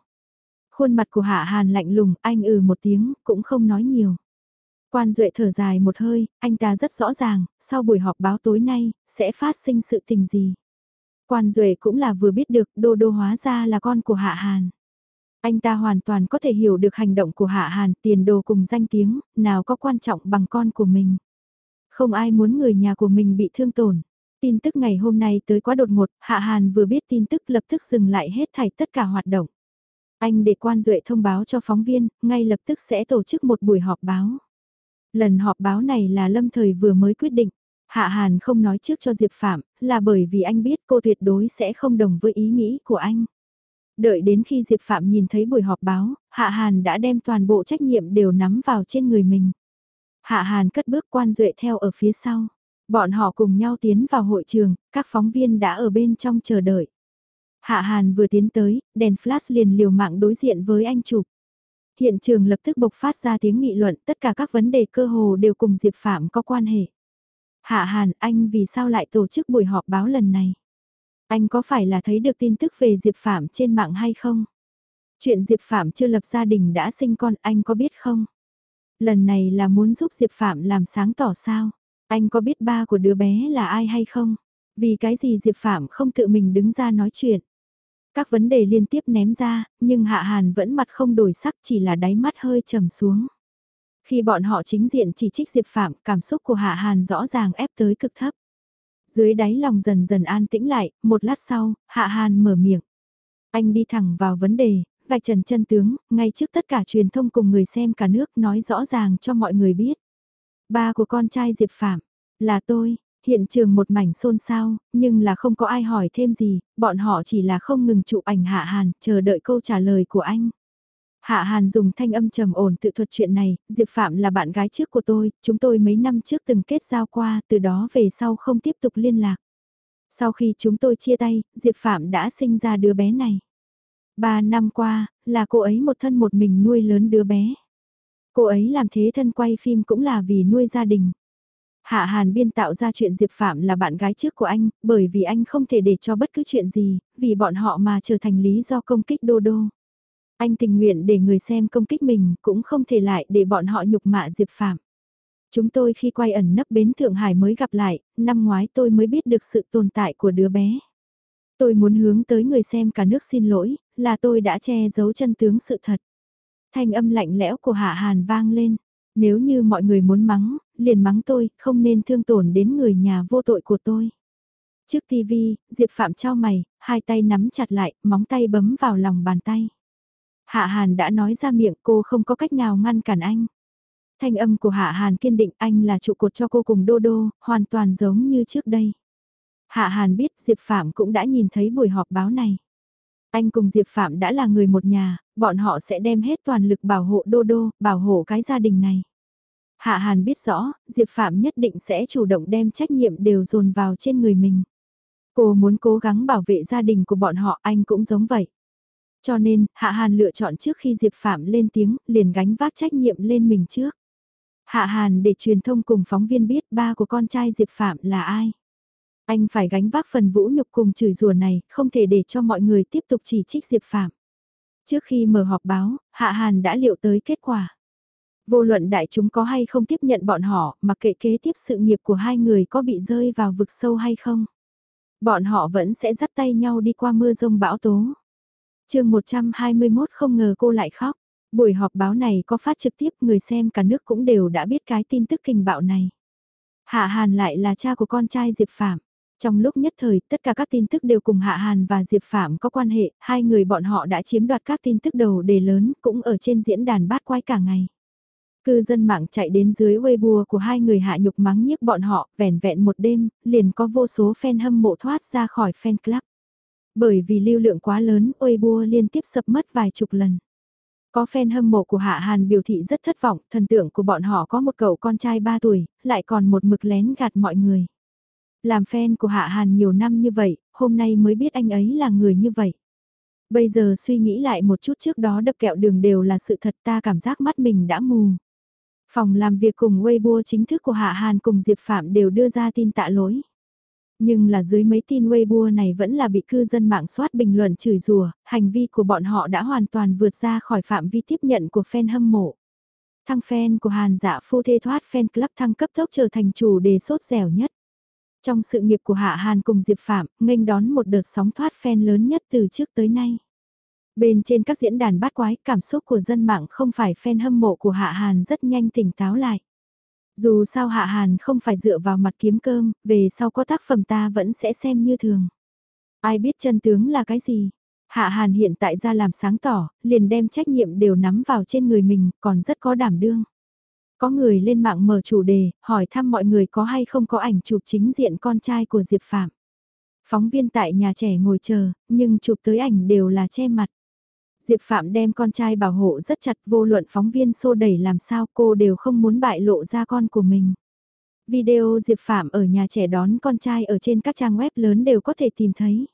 Khuôn mặt của Hạ Hàn lạnh lùng, anh ừ một tiếng, cũng không nói nhiều. Quan Duệ thở dài một hơi, anh ta rất rõ ràng, sau buổi họp báo tối nay, sẽ phát sinh sự tình gì. Quan Duệ cũng là vừa biết được Đô Đô hóa ra là con của Hạ Hàn. Anh ta hoàn toàn có thể hiểu được hành động của Hạ Hàn, tiền đồ cùng danh tiếng, nào có quan trọng bằng con của mình. Không ai muốn người nhà của mình bị thương tổn. Tin tức ngày hôm nay tới quá đột ngột, Hạ Hàn vừa biết tin tức lập tức dừng lại hết thảy tất cả hoạt động. Anh để quan duệ thông báo cho phóng viên, ngay lập tức sẽ tổ chức một buổi họp báo. Lần họp báo này là lâm thời vừa mới quyết định. Hạ Hàn không nói trước cho Diệp Phạm, là bởi vì anh biết cô tuyệt đối sẽ không đồng với ý nghĩ của anh. Đợi đến khi Diệp Phạm nhìn thấy buổi họp báo, Hạ Hàn đã đem toàn bộ trách nhiệm đều nắm vào trên người mình. Hạ Hàn cất bước quan duệ theo ở phía sau. Bọn họ cùng nhau tiến vào hội trường, các phóng viên đã ở bên trong chờ đợi. Hạ Hàn vừa tiến tới, đèn flash liền liều mạng đối diện với anh chụp. Hiện trường lập tức bộc phát ra tiếng nghị luận, tất cả các vấn đề cơ hồ đều cùng Diệp Phạm có quan hệ. Hạ Hàn, anh vì sao lại tổ chức buổi họp báo lần này? Anh có phải là thấy được tin tức về Diệp Phạm trên mạng hay không? Chuyện Diệp Phạm chưa lập gia đình đã sinh con anh có biết không? Lần này là muốn giúp Diệp Phạm làm sáng tỏ sao? Anh có biết ba của đứa bé là ai hay không? Vì cái gì Diệp Phạm không tự mình đứng ra nói chuyện? Các vấn đề liên tiếp ném ra, nhưng Hạ Hàn vẫn mặt không đổi sắc chỉ là đáy mắt hơi trầm xuống. Khi bọn họ chính diện chỉ trích Diệp Phạm, cảm xúc của Hạ Hàn rõ ràng ép tới cực thấp. Dưới đáy lòng dần dần an tĩnh lại, một lát sau, Hạ Hàn mở miệng. Anh đi thẳng vào vấn đề, vạch trần chân tướng, ngay trước tất cả truyền thông cùng người xem cả nước nói rõ ràng cho mọi người biết. Ba của con trai Diệp Phạm, là tôi, Hiện trường một mảnh xôn xao, nhưng là không có ai hỏi thêm gì, bọn họ chỉ là không ngừng chụp ảnh Hạ Hàn, chờ đợi câu trả lời của anh. Hạ Hàn dùng thanh âm trầm ổn tự thuật chuyện này, Diệp Phạm là bạn gái trước của tôi, chúng tôi mấy năm trước từng kết giao qua, từ đó về sau không tiếp tục liên lạc. Sau khi chúng tôi chia tay, Diệp Phạm đã sinh ra đứa bé này. Ba năm qua, là cô ấy một thân một mình nuôi lớn đứa bé. Cô ấy làm thế thân quay phim cũng là vì nuôi gia đình. Hạ Hàn biên tạo ra chuyện Diệp Phạm là bạn gái trước của anh, bởi vì anh không thể để cho bất cứ chuyện gì, vì bọn họ mà trở thành lý do công kích Đô Đô. Anh tình nguyện để người xem công kích mình, cũng không thể lại để bọn họ nhục mạ Diệp Phạm. Chúng tôi khi quay ẩn nấp bến Thượng Hải mới gặp lại, năm ngoái tôi mới biết được sự tồn tại của đứa bé. Tôi muốn hướng tới người xem cả nước xin lỗi, là tôi đã che giấu chân tướng sự thật. Thanh âm lạnh lẽo của Hạ Hàn vang lên. Nếu như mọi người muốn mắng, liền mắng tôi, không nên thương tổn đến người nhà vô tội của tôi. Trước TV, Diệp Phạm trao mày, hai tay nắm chặt lại, móng tay bấm vào lòng bàn tay. Hạ Hàn đã nói ra miệng cô không có cách nào ngăn cản anh. Thanh âm của Hạ Hàn kiên định anh là trụ cột cho cô cùng Đô Đô, hoàn toàn giống như trước đây. Hạ Hàn biết Diệp Phạm cũng đã nhìn thấy buổi họp báo này. Anh cùng Diệp Phạm đã là người một nhà, bọn họ sẽ đem hết toàn lực bảo hộ Đô Đô, bảo hộ cái gia đình này. Hạ Hàn biết rõ, Diệp Phạm nhất định sẽ chủ động đem trách nhiệm đều dồn vào trên người mình. Cô muốn cố gắng bảo vệ gia đình của bọn họ, anh cũng giống vậy. Cho nên, Hạ Hàn lựa chọn trước khi Diệp Phạm lên tiếng, liền gánh vác trách nhiệm lên mình trước. Hạ Hàn để truyền thông cùng phóng viên biết ba của con trai Diệp Phạm là ai. Anh phải gánh vác phần vũ nhục cùng chửi rủa này, không thể để cho mọi người tiếp tục chỉ trích Diệp Phạm. Trước khi mở họp báo, Hạ Hàn đã liệu tới kết quả. Vô luận đại chúng có hay không tiếp nhận bọn họ, mà kệ kế tiếp sự nghiệp của hai người có bị rơi vào vực sâu hay không. Bọn họ vẫn sẽ dắt tay nhau đi qua mưa rông bão tố chương 121 không ngờ cô lại khóc. Buổi họp báo này có phát trực tiếp người xem cả nước cũng đều đã biết cái tin tức kinh bạo này. Hạ Hàn lại là cha của con trai Diệp Phạm. Trong lúc nhất thời, tất cả các tin tức đều cùng Hạ Hàn và Diệp Phạm có quan hệ, hai người bọn họ đã chiếm đoạt các tin tức đầu đề lớn, cũng ở trên diễn đàn bát quái cả ngày. Cư dân mạng chạy đến dưới Weibo của hai người hạ nhục mắng nhiếc bọn họ, vẻn vẹn một đêm, liền có vô số fan hâm mộ thoát ra khỏi fan club. Bởi vì lưu lượng quá lớn, Weibo liên tiếp sập mất vài chục lần. Có fan hâm mộ của Hạ Hàn biểu thị rất thất vọng, thần tượng của bọn họ có một cậu con trai 3 tuổi, lại còn một mực lén gạt mọi người. Làm fan của Hạ Hàn nhiều năm như vậy, hôm nay mới biết anh ấy là người như vậy. Bây giờ suy nghĩ lại một chút trước đó đập kẹo đường đều là sự thật ta cảm giác mắt mình đã mù. Phòng làm việc cùng Weibo chính thức của Hạ Hàn cùng Diệp Phạm đều đưa ra tin tạ lỗi. Nhưng là dưới mấy tin Weibo này vẫn là bị cư dân mạng soát bình luận chửi rủa, hành vi của bọn họ đã hoàn toàn vượt ra khỏi phạm vi tiếp nhận của fan hâm mộ. Thăng fan của Hàn dạ phu thê thoát fan club thăng cấp tốc trở thành chủ đề sốt dẻo nhất. Trong sự nghiệp của Hạ Hàn cùng Diệp Phạm, nghênh đón một đợt sóng thoát fan lớn nhất từ trước tới nay. Bên trên các diễn đàn bát quái, cảm xúc của dân mạng không phải fan hâm mộ của Hạ Hàn rất nhanh tỉnh táo lại. Dù sao Hạ Hàn không phải dựa vào mặt kiếm cơm, về sau có tác phẩm ta vẫn sẽ xem như thường. Ai biết chân tướng là cái gì? Hạ Hàn hiện tại ra làm sáng tỏ, liền đem trách nhiệm đều nắm vào trên người mình, còn rất có đảm đương. Có người lên mạng mở chủ đề, hỏi thăm mọi người có hay không có ảnh chụp chính diện con trai của Diệp Phạm. Phóng viên tại nhà trẻ ngồi chờ, nhưng chụp tới ảnh đều là che mặt. Diệp Phạm đem con trai bảo hộ rất chặt vô luận phóng viên xô đẩy làm sao cô đều không muốn bại lộ ra con của mình. Video Diệp Phạm ở nhà trẻ đón con trai ở trên các trang web lớn đều có thể tìm thấy.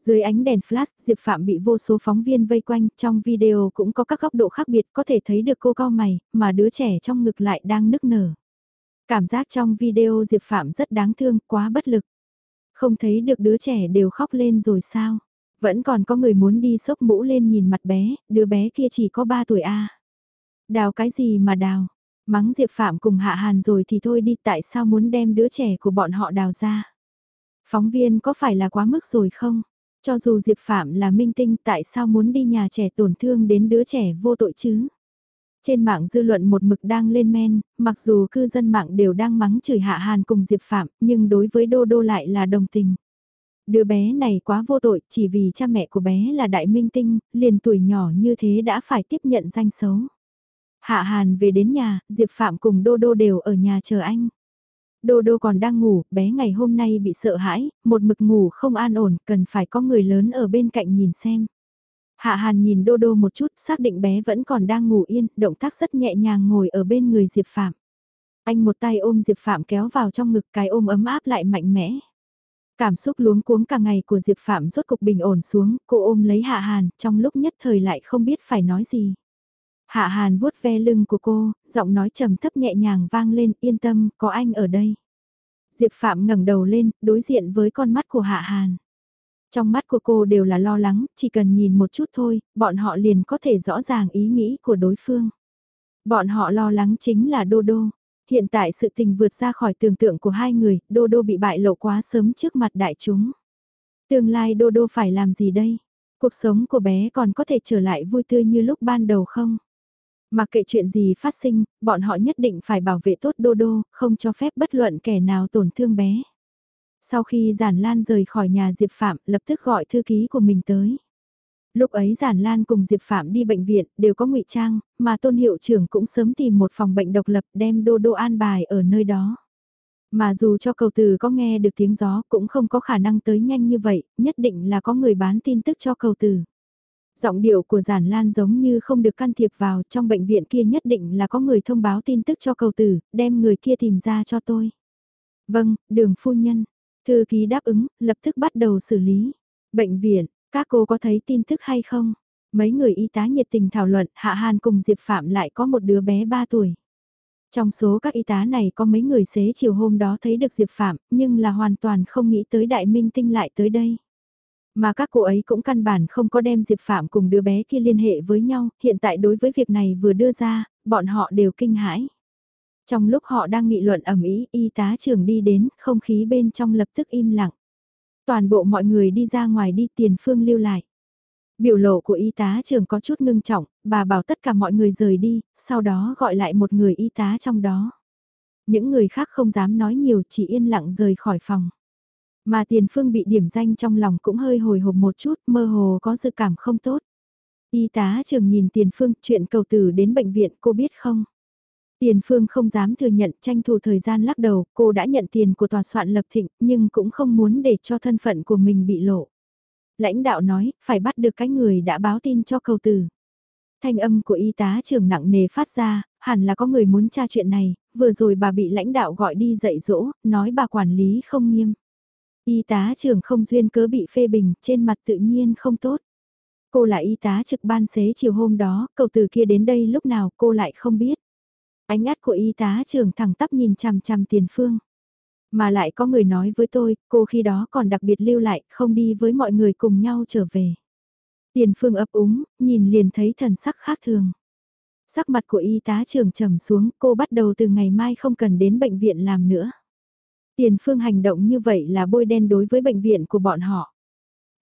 Dưới ánh đèn flash, Diệp Phạm bị vô số phóng viên vây quanh, trong video cũng có các góc độ khác biệt có thể thấy được cô cao mày, mà đứa trẻ trong ngực lại đang nức nở. Cảm giác trong video Diệp Phạm rất đáng thương, quá bất lực. Không thấy được đứa trẻ đều khóc lên rồi sao? Vẫn còn có người muốn đi sốc mũ lên nhìn mặt bé, đứa bé kia chỉ có 3 tuổi a. Đào cái gì mà đào? Mắng Diệp Phạm cùng Hạ Hàn rồi thì thôi đi tại sao muốn đem đứa trẻ của bọn họ đào ra? Phóng viên có phải là quá mức rồi không? Cho dù Diệp Phạm là minh tinh tại sao muốn đi nhà trẻ tổn thương đến đứa trẻ vô tội chứ? Trên mạng dư luận một mực đang lên men, mặc dù cư dân mạng đều đang mắng chửi Hạ Hàn cùng Diệp Phạm, nhưng đối với Đô Đô lại là đồng tình. Đứa bé này quá vô tội, chỉ vì cha mẹ của bé là đại minh tinh, liền tuổi nhỏ như thế đã phải tiếp nhận danh xấu. Hạ Hàn về đến nhà, Diệp Phạm cùng Đô Đô đều ở nhà chờ anh. Đô đô còn đang ngủ, bé ngày hôm nay bị sợ hãi, một mực ngủ không an ổn, cần phải có người lớn ở bên cạnh nhìn xem. Hạ Hàn nhìn đô đô một chút, xác định bé vẫn còn đang ngủ yên, động tác rất nhẹ nhàng ngồi ở bên người Diệp Phạm. Anh một tay ôm Diệp Phạm kéo vào trong ngực cái ôm ấm áp lại mạnh mẽ. Cảm xúc luống cuống cả ngày của Diệp Phạm rốt cục bình ổn xuống, cô ôm lấy Hạ Hàn, trong lúc nhất thời lại không biết phải nói gì. Hạ Hàn vuốt ve lưng của cô, giọng nói trầm thấp nhẹ nhàng vang lên, yên tâm, có anh ở đây. Diệp Phạm ngẩng đầu lên, đối diện với con mắt của Hạ Hàn. Trong mắt của cô đều là lo lắng, chỉ cần nhìn một chút thôi, bọn họ liền có thể rõ ràng ý nghĩ của đối phương. Bọn họ lo lắng chính là Đô Đô. Hiện tại sự tình vượt ra khỏi tưởng tượng của hai người, Đô Đô bị bại lộ quá sớm trước mặt đại chúng. Tương lai Đô Đô phải làm gì đây? Cuộc sống của bé còn có thể trở lại vui tươi như lúc ban đầu không? Mặc kệ chuyện gì phát sinh, bọn họ nhất định phải bảo vệ tốt Đô Đô, không cho phép bất luận kẻ nào tổn thương bé. Sau khi Giản Lan rời khỏi nhà Diệp Phạm, lập tức gọi thư ký của mình tới. Lúc ấy Giản Lan cùng Diệp Phạm đi bệnh viện, đều có ngụy trang, mà tôn hiệu trưởng cũng sớm tìm một phòng bệnh độc lập đem đô đô an bài ở nơi đó. Mà dù cho cầu từ có nghe được tiếng gió cũng không có khả năng tới nhanh như vậy, nhất định là có người bán tin tức cho cầu từ. Giọng điệu của giản lan giống như không được can thiệp vào trong bệnh viện kia nhất định là có người thông báo tin tức cho cầu tử, đem người kia tìm ra cho tôi. Vâng, đường phu nhân. Thư ký đáp ứng, lập tức bắt đầu xử lý. Bệnh viện, các cô có thấy tin tức hay không? Mấy người y tá nhiệt tình thảo luận, Hạ Hàn cùng Diệp Phạm lại có một đứa bé 3 tuổi. Trong số các y tá này có mấy người xế chiều hôm đó thấy được Diệp Phạm, nhưng là hoàn toàn không nghĩ tới đại minh tinh lại tới đây. Mà các cô ấy cũng căn bản không có đem Diệp Phạm cùng đứa bé kia liên hệ với nhau, hiện tại đối với việc này vừa đưa ra, bọn họ đều kinh hãi. Trong lúc họ đang nghị luận ẩm ý, y tá trưởng đi đến, không khí bên trong lập tức im lặng. Toàn bộ mọi người đi ra ngoài đi tiền phương lưu lại. Biểu lộ của y tá trưởng có chút ngưng trọng, bà bảo tất cả mọi người rời đi, sau đó gọi lại một người y tá trong đó. Những người khác không dám nói nhiều chỉ yên lặng rời khỏi phòng. Mà tiền phương bị điểm danh trong lòng cũng hơi hồi hộp một chút, mơ hồ có dự cảm không tốt. Y tá trường nhìn tiền phương chuyện cầu tử đến bệnh viện cô biết không? Tiền phương không dám thừa nhận tranh thủ thời gian lắc đầu, cô đã nhận tiền của tòa soạn lập thịnh nhưng cũng không muốn để cho thân phận của mình bị lộ. Lãnh đạo nói, phải bắt được cái người đã báo tin cho cầu tử. Thanh âm của y tá trưởng nặng nề phát ra, hẳn là có người muốn tra chuyện này, vừa rồi bà bị lãnh đạo gọi đi dạy dỗ, nói bà quản lý không nghiêm. Y tá trưởng không duyên cớ bị phê bình, trên mặt tự nhiên không tốt. Cô là y tá trực ban xế chiều hôm đó, cầu từ kia đến đây lúc nào cô lại không biết. Ánh át của y tá trưởng thẳng tắp nhìn chằm chằm tiền phương. Mà lại có người nói với tôi, cô khi đó còn đặc biệt lưu lại, không đi với mọi người cùng nhau trở về. Tiền phương ấp úng, nhìn liền thấy thần sắc khác thường. Sắc mặt của y tá trưởng trầm xuống, cô bắt đầu từ ngày mai không cần đến bệnh viện làm nữa. Tiền phương hành động như vậy là bôi đen đối với bệnh viện của bọn họ.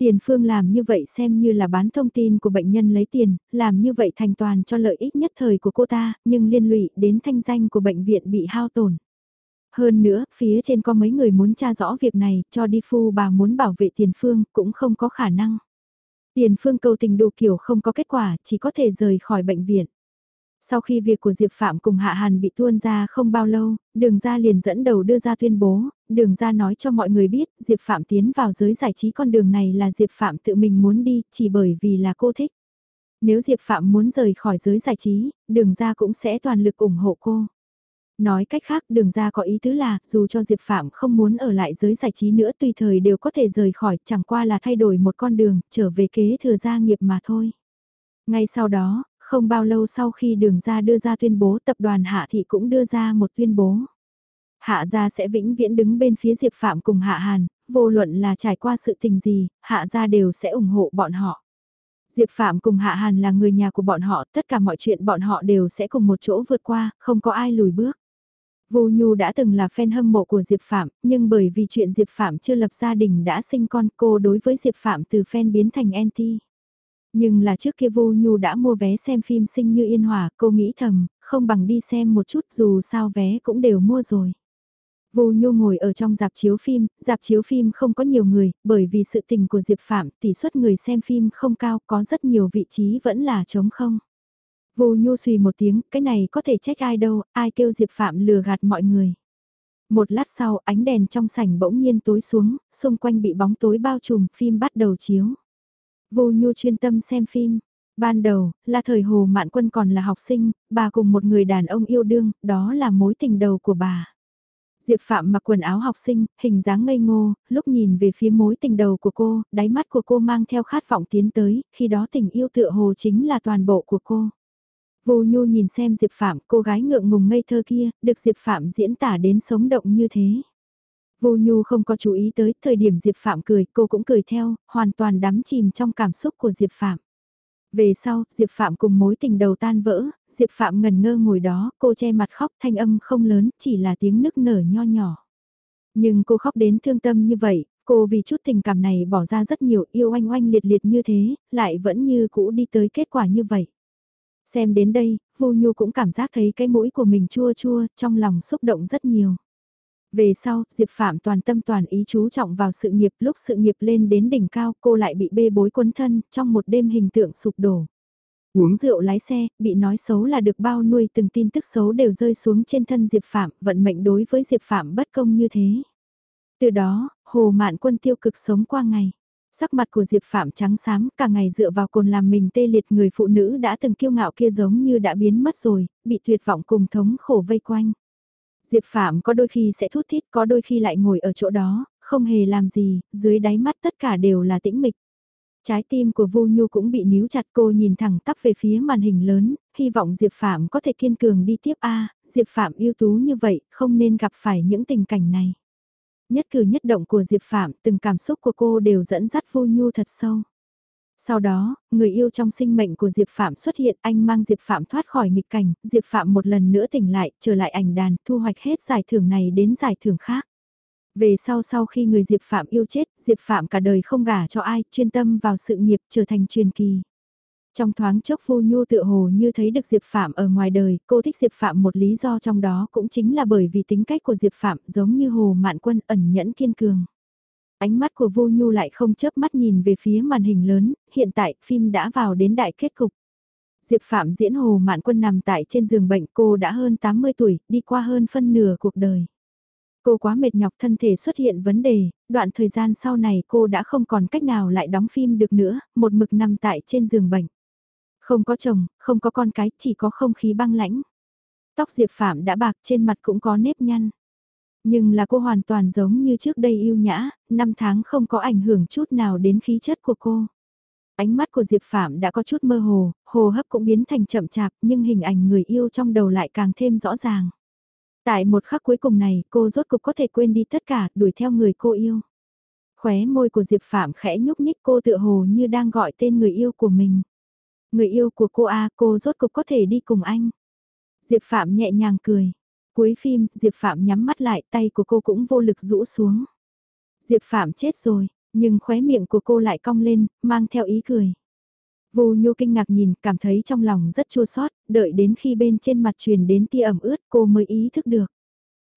Tiền phương làm như vậy xem như là bán thông tin của bệnh nhân lấy tiền, làm như vậy thành toàn cho lợi ích nhất thời của cô ta, nhưng liên lụy đến thanh danh của bệnh viện bị hao tổn. Hơn nữa, phía trên có mấy người muốn tra rõ việc này, cho đi phu bà muốn bảo vệ tiền phương, cũng không có khả năng. Tiền phương cầu tình đủ kiểu không có kết quả, chỉ có thể rời khỏi bệnh viện. Sau khi việc của Diệp Phạm cùng Hạ Hàn bị tuôn ra không bao lâu, đường ra liền dẫn đầu đưa ra tuyên bố, đường ra nói cho mọi người biết Diệp Phạm tiến vào giới giải trí con đường này là Diệp Phạm tự mình muốn đi, chỉ bởi vì là cô thích. Nếu Diệp Phạm muốn rời khỏi giới giải trí, đường ra cũng sẽ toàn lực ủng hộ cô. Nói cách khác đường ra có ý tứ là dù cho Diệp Phạm không muốn ở lại giới giải trí nữa tùy thời đều có thể rời khỏi chẳng qua là thay đổi một con đường trở về kế thừa gia nghiệp mà thôi. Ngay sau đó, không bao lâu sau khi đường ra đưa ra tuyên bố tập đoàn Hạ Thị cũng đưa ra một tuyên bố. Hạ gia sẽ vĩnh viễn đứng bên phía Diệp Phạm cùng Hạ Hàn, vô luận là trải qua sự tình gì, Hạ gia đều sẽ ủng hộ bọn họ. Diệp Phạm cùng Hạ Hàn là người nhà của bọn họ, tất cả mọi chuyện bọn họ đều sẽ cùng một chỗ vượt qua, không có ai lùi bước. Vô Nhu đã từng là fan hâm mộ của Diệp Phạm, nhưng bởi vì chuyện Diệp Phạm chưa lập gia đình đã sinh con cô đối với Diệp Phạm từ fan biến thành anti. Nhưng là trước kia Vô Nhu đã mua vé xem phim sinh như yên hòa, cô nghĩ thầm, không bằng đi xem một chút dù sao vé cũng đều mua rồi. Vô Nhu ngồi ở trong dạp chiếu phim, dạp chiếu phim không có nhiều người, bởi vì sự tình của Diệp Phạm, tỷ suất người xem phim không cao, có rất nhiều vị trí vẫn là trống không. Vô Nhu suy một tiếng, cái này có thể trách ai đâu, ai kêu Diệp Phạm lừa gạt mọi người. Một lát sau ánh đèn trong sảnh bỗng nhiên tối xuống, xung quanh bị bóng tối bao trùm, phim bắt đầu chiếu. Vô Nhu chuyên tâm xem phim. Ban đầu, là thời Hồ Mạn Quân còn là học sinh, bà cùng một người đàn ông yêu đương, đó là mối tình đầu của bà. Diệp Phạm mặc quần áo học sinh, hình dáng ngây ngô, lúc nhìn về phía mối tình đầu của cô, đáy mắt của cô mang theo khát vọng tiến tới, khi đó tình yêu tựa hồ chính là toàn bộ của cô. Vô Nhu nhìn xem Diệp Phạm, cô gái ngượng ngùng ngây thơ kia, được Diệp Phạm diễn tả đến sống động như thế. Vô Nhu không có chú ý tới, thời điểm Diệp Phạm cười, cô cũng cười theo, hoàn toàn đắm chìm trong cảm xúc của Diệp Phạm. Về sau, Diệp Phạm cùng mối tình đầu tan vỡ, Diệp Phạm ngần ngơ ngồi đó, cô che mặt khóc thanh âm không lớn, chỉ là tiếng nức nở nho nhỏ. Nhưng cô khóc đến thương tâm như vậy, cô vì chút tình cảm này bỏ ra rất nhiều yêu oanh oanh liệt liệt như thế, lại vẫn như cũ đi tới kết quả như vậy. Xem đến đây, Vô Nhu cũng cảm giác thấy cái mũi của mình chua chua, trong lòng xúc động rất nhiều. Về sau, Diệp Phạm toàn tâm toàn ý chú trọng vào sự nghiệp, lúc sự nghiệp lên đến đỉnh cao, cô lại bị bê bối quấn thân, trong một đêm hình tượng sụp đổ. Uống rượu lái xe, bị nói xấu là được bao nuôi từng tin tức xấu đều rơi xuống trên thân Diệp Phạm, vận mệnh đối với Diệp Phạm bất công như thế. Từ đó, Hồ Mạn Quân tiêu cực sống qua ngày. Sắc mặt của Diệp Phạm trắng xám, cả ngày dựa vào cồn làm mình tê liệt người phụ nữ đã từng kiêu ngạo kia giống như đã biến mất rồi, bị tuyệt vọng cùng thống khổ vây quanh. Diệp Phạm có đôi khi sẽ thút thít, có đôi khi lại ngồi ở chỗ đó, không hề làm gì, dưới đáy mắt tất cả đều là tĩnh mịch. Trái tim của Vu Nhu cũng bị níu chặt cô nhìn thẳng tắp về phía màn hình lớn, hy vọng Diệp Phạm có thể kiên cường đi tiếp A, Diệp Phạm ưu tú như vậy, không nên gặp phải những tình cảnh này. Nhất cử nhất động của Diệp Phạm, từng cảm xúc của cô đều dẫn dắt Vu Nhu thật sâu. Sau đó, người yêu trong sinh mệnh của Diệp Phạm xuất hiện, anh mang Diệp Phạm thoát khỏi nghịch cảnh, Diệp Phạm một lần nữa tỉnh lại, trở lại ảnh đàn, thu hoạch hết giải thưởng này đến giải thưởng khác. Về sau sau khi người Diệp Phạm yêu chết, Diệp Phạm cả đời không gả cho ai, chuyên tâm vào sự nghiệp trở thành truyền kỳ. Trong thoáng chốc Vu Nhu tựa hồ như thấy được Diệp Phạm ở ngoài đời, cô thích Diệp Phạm một lý do trong đó cũng chính là bởi vì tính cách của Diệp Phạm giống như Hồ Mạn Quân ẩn nhẫn kiên cường. Ánh mắt của Vu Nhu lại không chớp mắt nhìn về phía màn hình lớn, hiện tại phim đã vào đến đại kết cục. Diệp Phạm diễn Hồ Mạn Quân nằm tại trên giường bệnh cô đã hơn 80 tuổi, đi qua hơn phân nửa cuộc đời. Cô quá mệt nhọc thân thể xuất hiện vấn đề, đoạn thời gian sau này cô đã không còn cách nào lại đóng phim được nữa, một mực nằm tại trên giường bệnh. Không có chồng, không có con cái, chỉ có không khí băng lãnh. Tóc Diệp Phạm đã bạc trên mặt cũng có nếp nhăn. Nhưng là cô hoàn toàn giống như trước đây yêu nhã, năm tháng không có ảnh hưởng chút nào đến khí chất của cô. Ánh mắt của Diệp Phạm đã có chút mơ hồ, hồ hấp cũng biến thành chậm chạp nhưng hình ảnh người yêu trong đầu lại càng thêm rõ ràng. Tại một khắc cuối cùng này cô rốt cục có thể quên đi tất cả đuổi theo người cô yêu. Khóe môi của Diệp Phạm khẽ nhúc nhích cô tựa hồ như đang gọi tên người yêu của mình. Người yêu của cô A cô rốt cục có thể đi cùng anh. Diệp Phạm nhẹ nhàng cười. Cuối phim, Diệp Phạm nhắm mắt lại tay của cô cũng vô lực rũ xuống. Diệp Phạm chết rồi, nhưng khóe miệng của cô lại cong lên, mang theo ý cười. Vô Nhu kinh ngạc nhìn, cảm thấy trong lòng rất chua xót, đợi đến khi bên trên mặt truyền đến tia ẩm ướt cô mới ý thức được.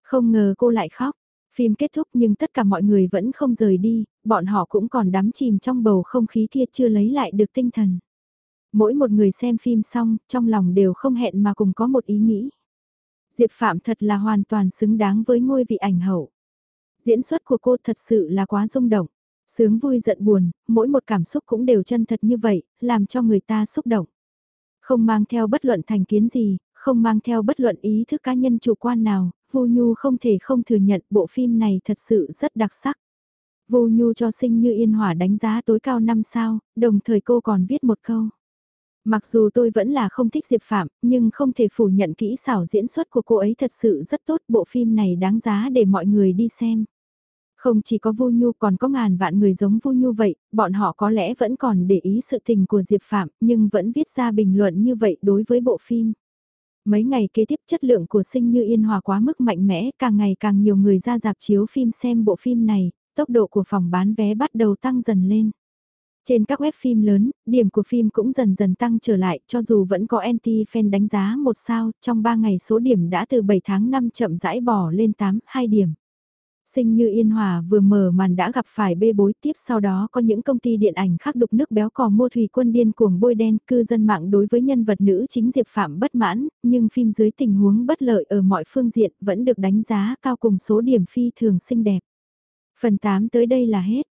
Không ngờ cô lại khóc. Phim kết thúc nhưng tất cả mọi người vẫn không rời đi, bọn họ cũng còn đắm chìm trong bầu không khí kia chưa lấy lại được tinh thần. Mỗi một người xem phim xong, trong lòng đều không hẹn mà cùng có một ý nghĩ. Diệp Phạm thật là hoàn toàn xứng đáng với ngôi vị ảnh hậu. Diễn xuất của cô thật sự là quá rung động. Sướng vui giận buồn, mỗi một cảm xúc cũng đều chân thật như vậy, làm cho người ta xúc động. Không mang theo bất luận thành kiến gì, không mang theo bất luận ý thức cá nhân chủ quan nào, Vu Nhu không thể không thừa nhận bộ phim này thật sự rất đặc sắc. Vu Nhu cho sinh như yên hỏa đánh giá tối cao 5 sao, đồng thời cô còn viết một câu. Mặc dù tôi vẫn là không thích Diệp Phạm, nhưng không thể phủ nhận kỹ xảo diễn xuất của cô ấy thật sự rất tốt. Bộ phim này đáng giá để mọi người đi xem. Không chỉ có Vu Nhu còn có ngàn vạn người giống Vu Nhu vậy, bọn họ có lẽ vẫn còn để ý sự tình của Diệp Phạm, nhưng vẫn viết ra bình luận như vậy đối với bộ phim. Mấy ngày kế tiếp chất lượng của sinh như yên hòa quá mức mạnh mẽ, càng ngày càng nhiều người ra dạp chiếu phim xem bộ phim này, tốc độ của phòng bán vé bắt đầu tăng dần lên. Trên các web phim lớn, điểm của phim cũng dần dần tăng trở lại cho dù vẫn có anti-fan đánh giá một sao, trong 3 ngày số điểm đã từ 7 tháng 5 chậm rãi bỏ lên 8, 2 điểm. Sinh như Yên Hòa vừa mở màn đã gặp phải bê bối tiếp sau đó có những công ty điện ảnh khác đục nước béo cò mua thủy quân điên cuồng bôi đen cư dân mạng đối với nhân vật nữ chính Diệp Phạm bất mãn, nhưng phim dưới tình huống bất lợi ở mọi phương diện vẫn được đánh giá cao cùng số điểm phi thường xinh đẹp. Phần 8 tới đây là hết.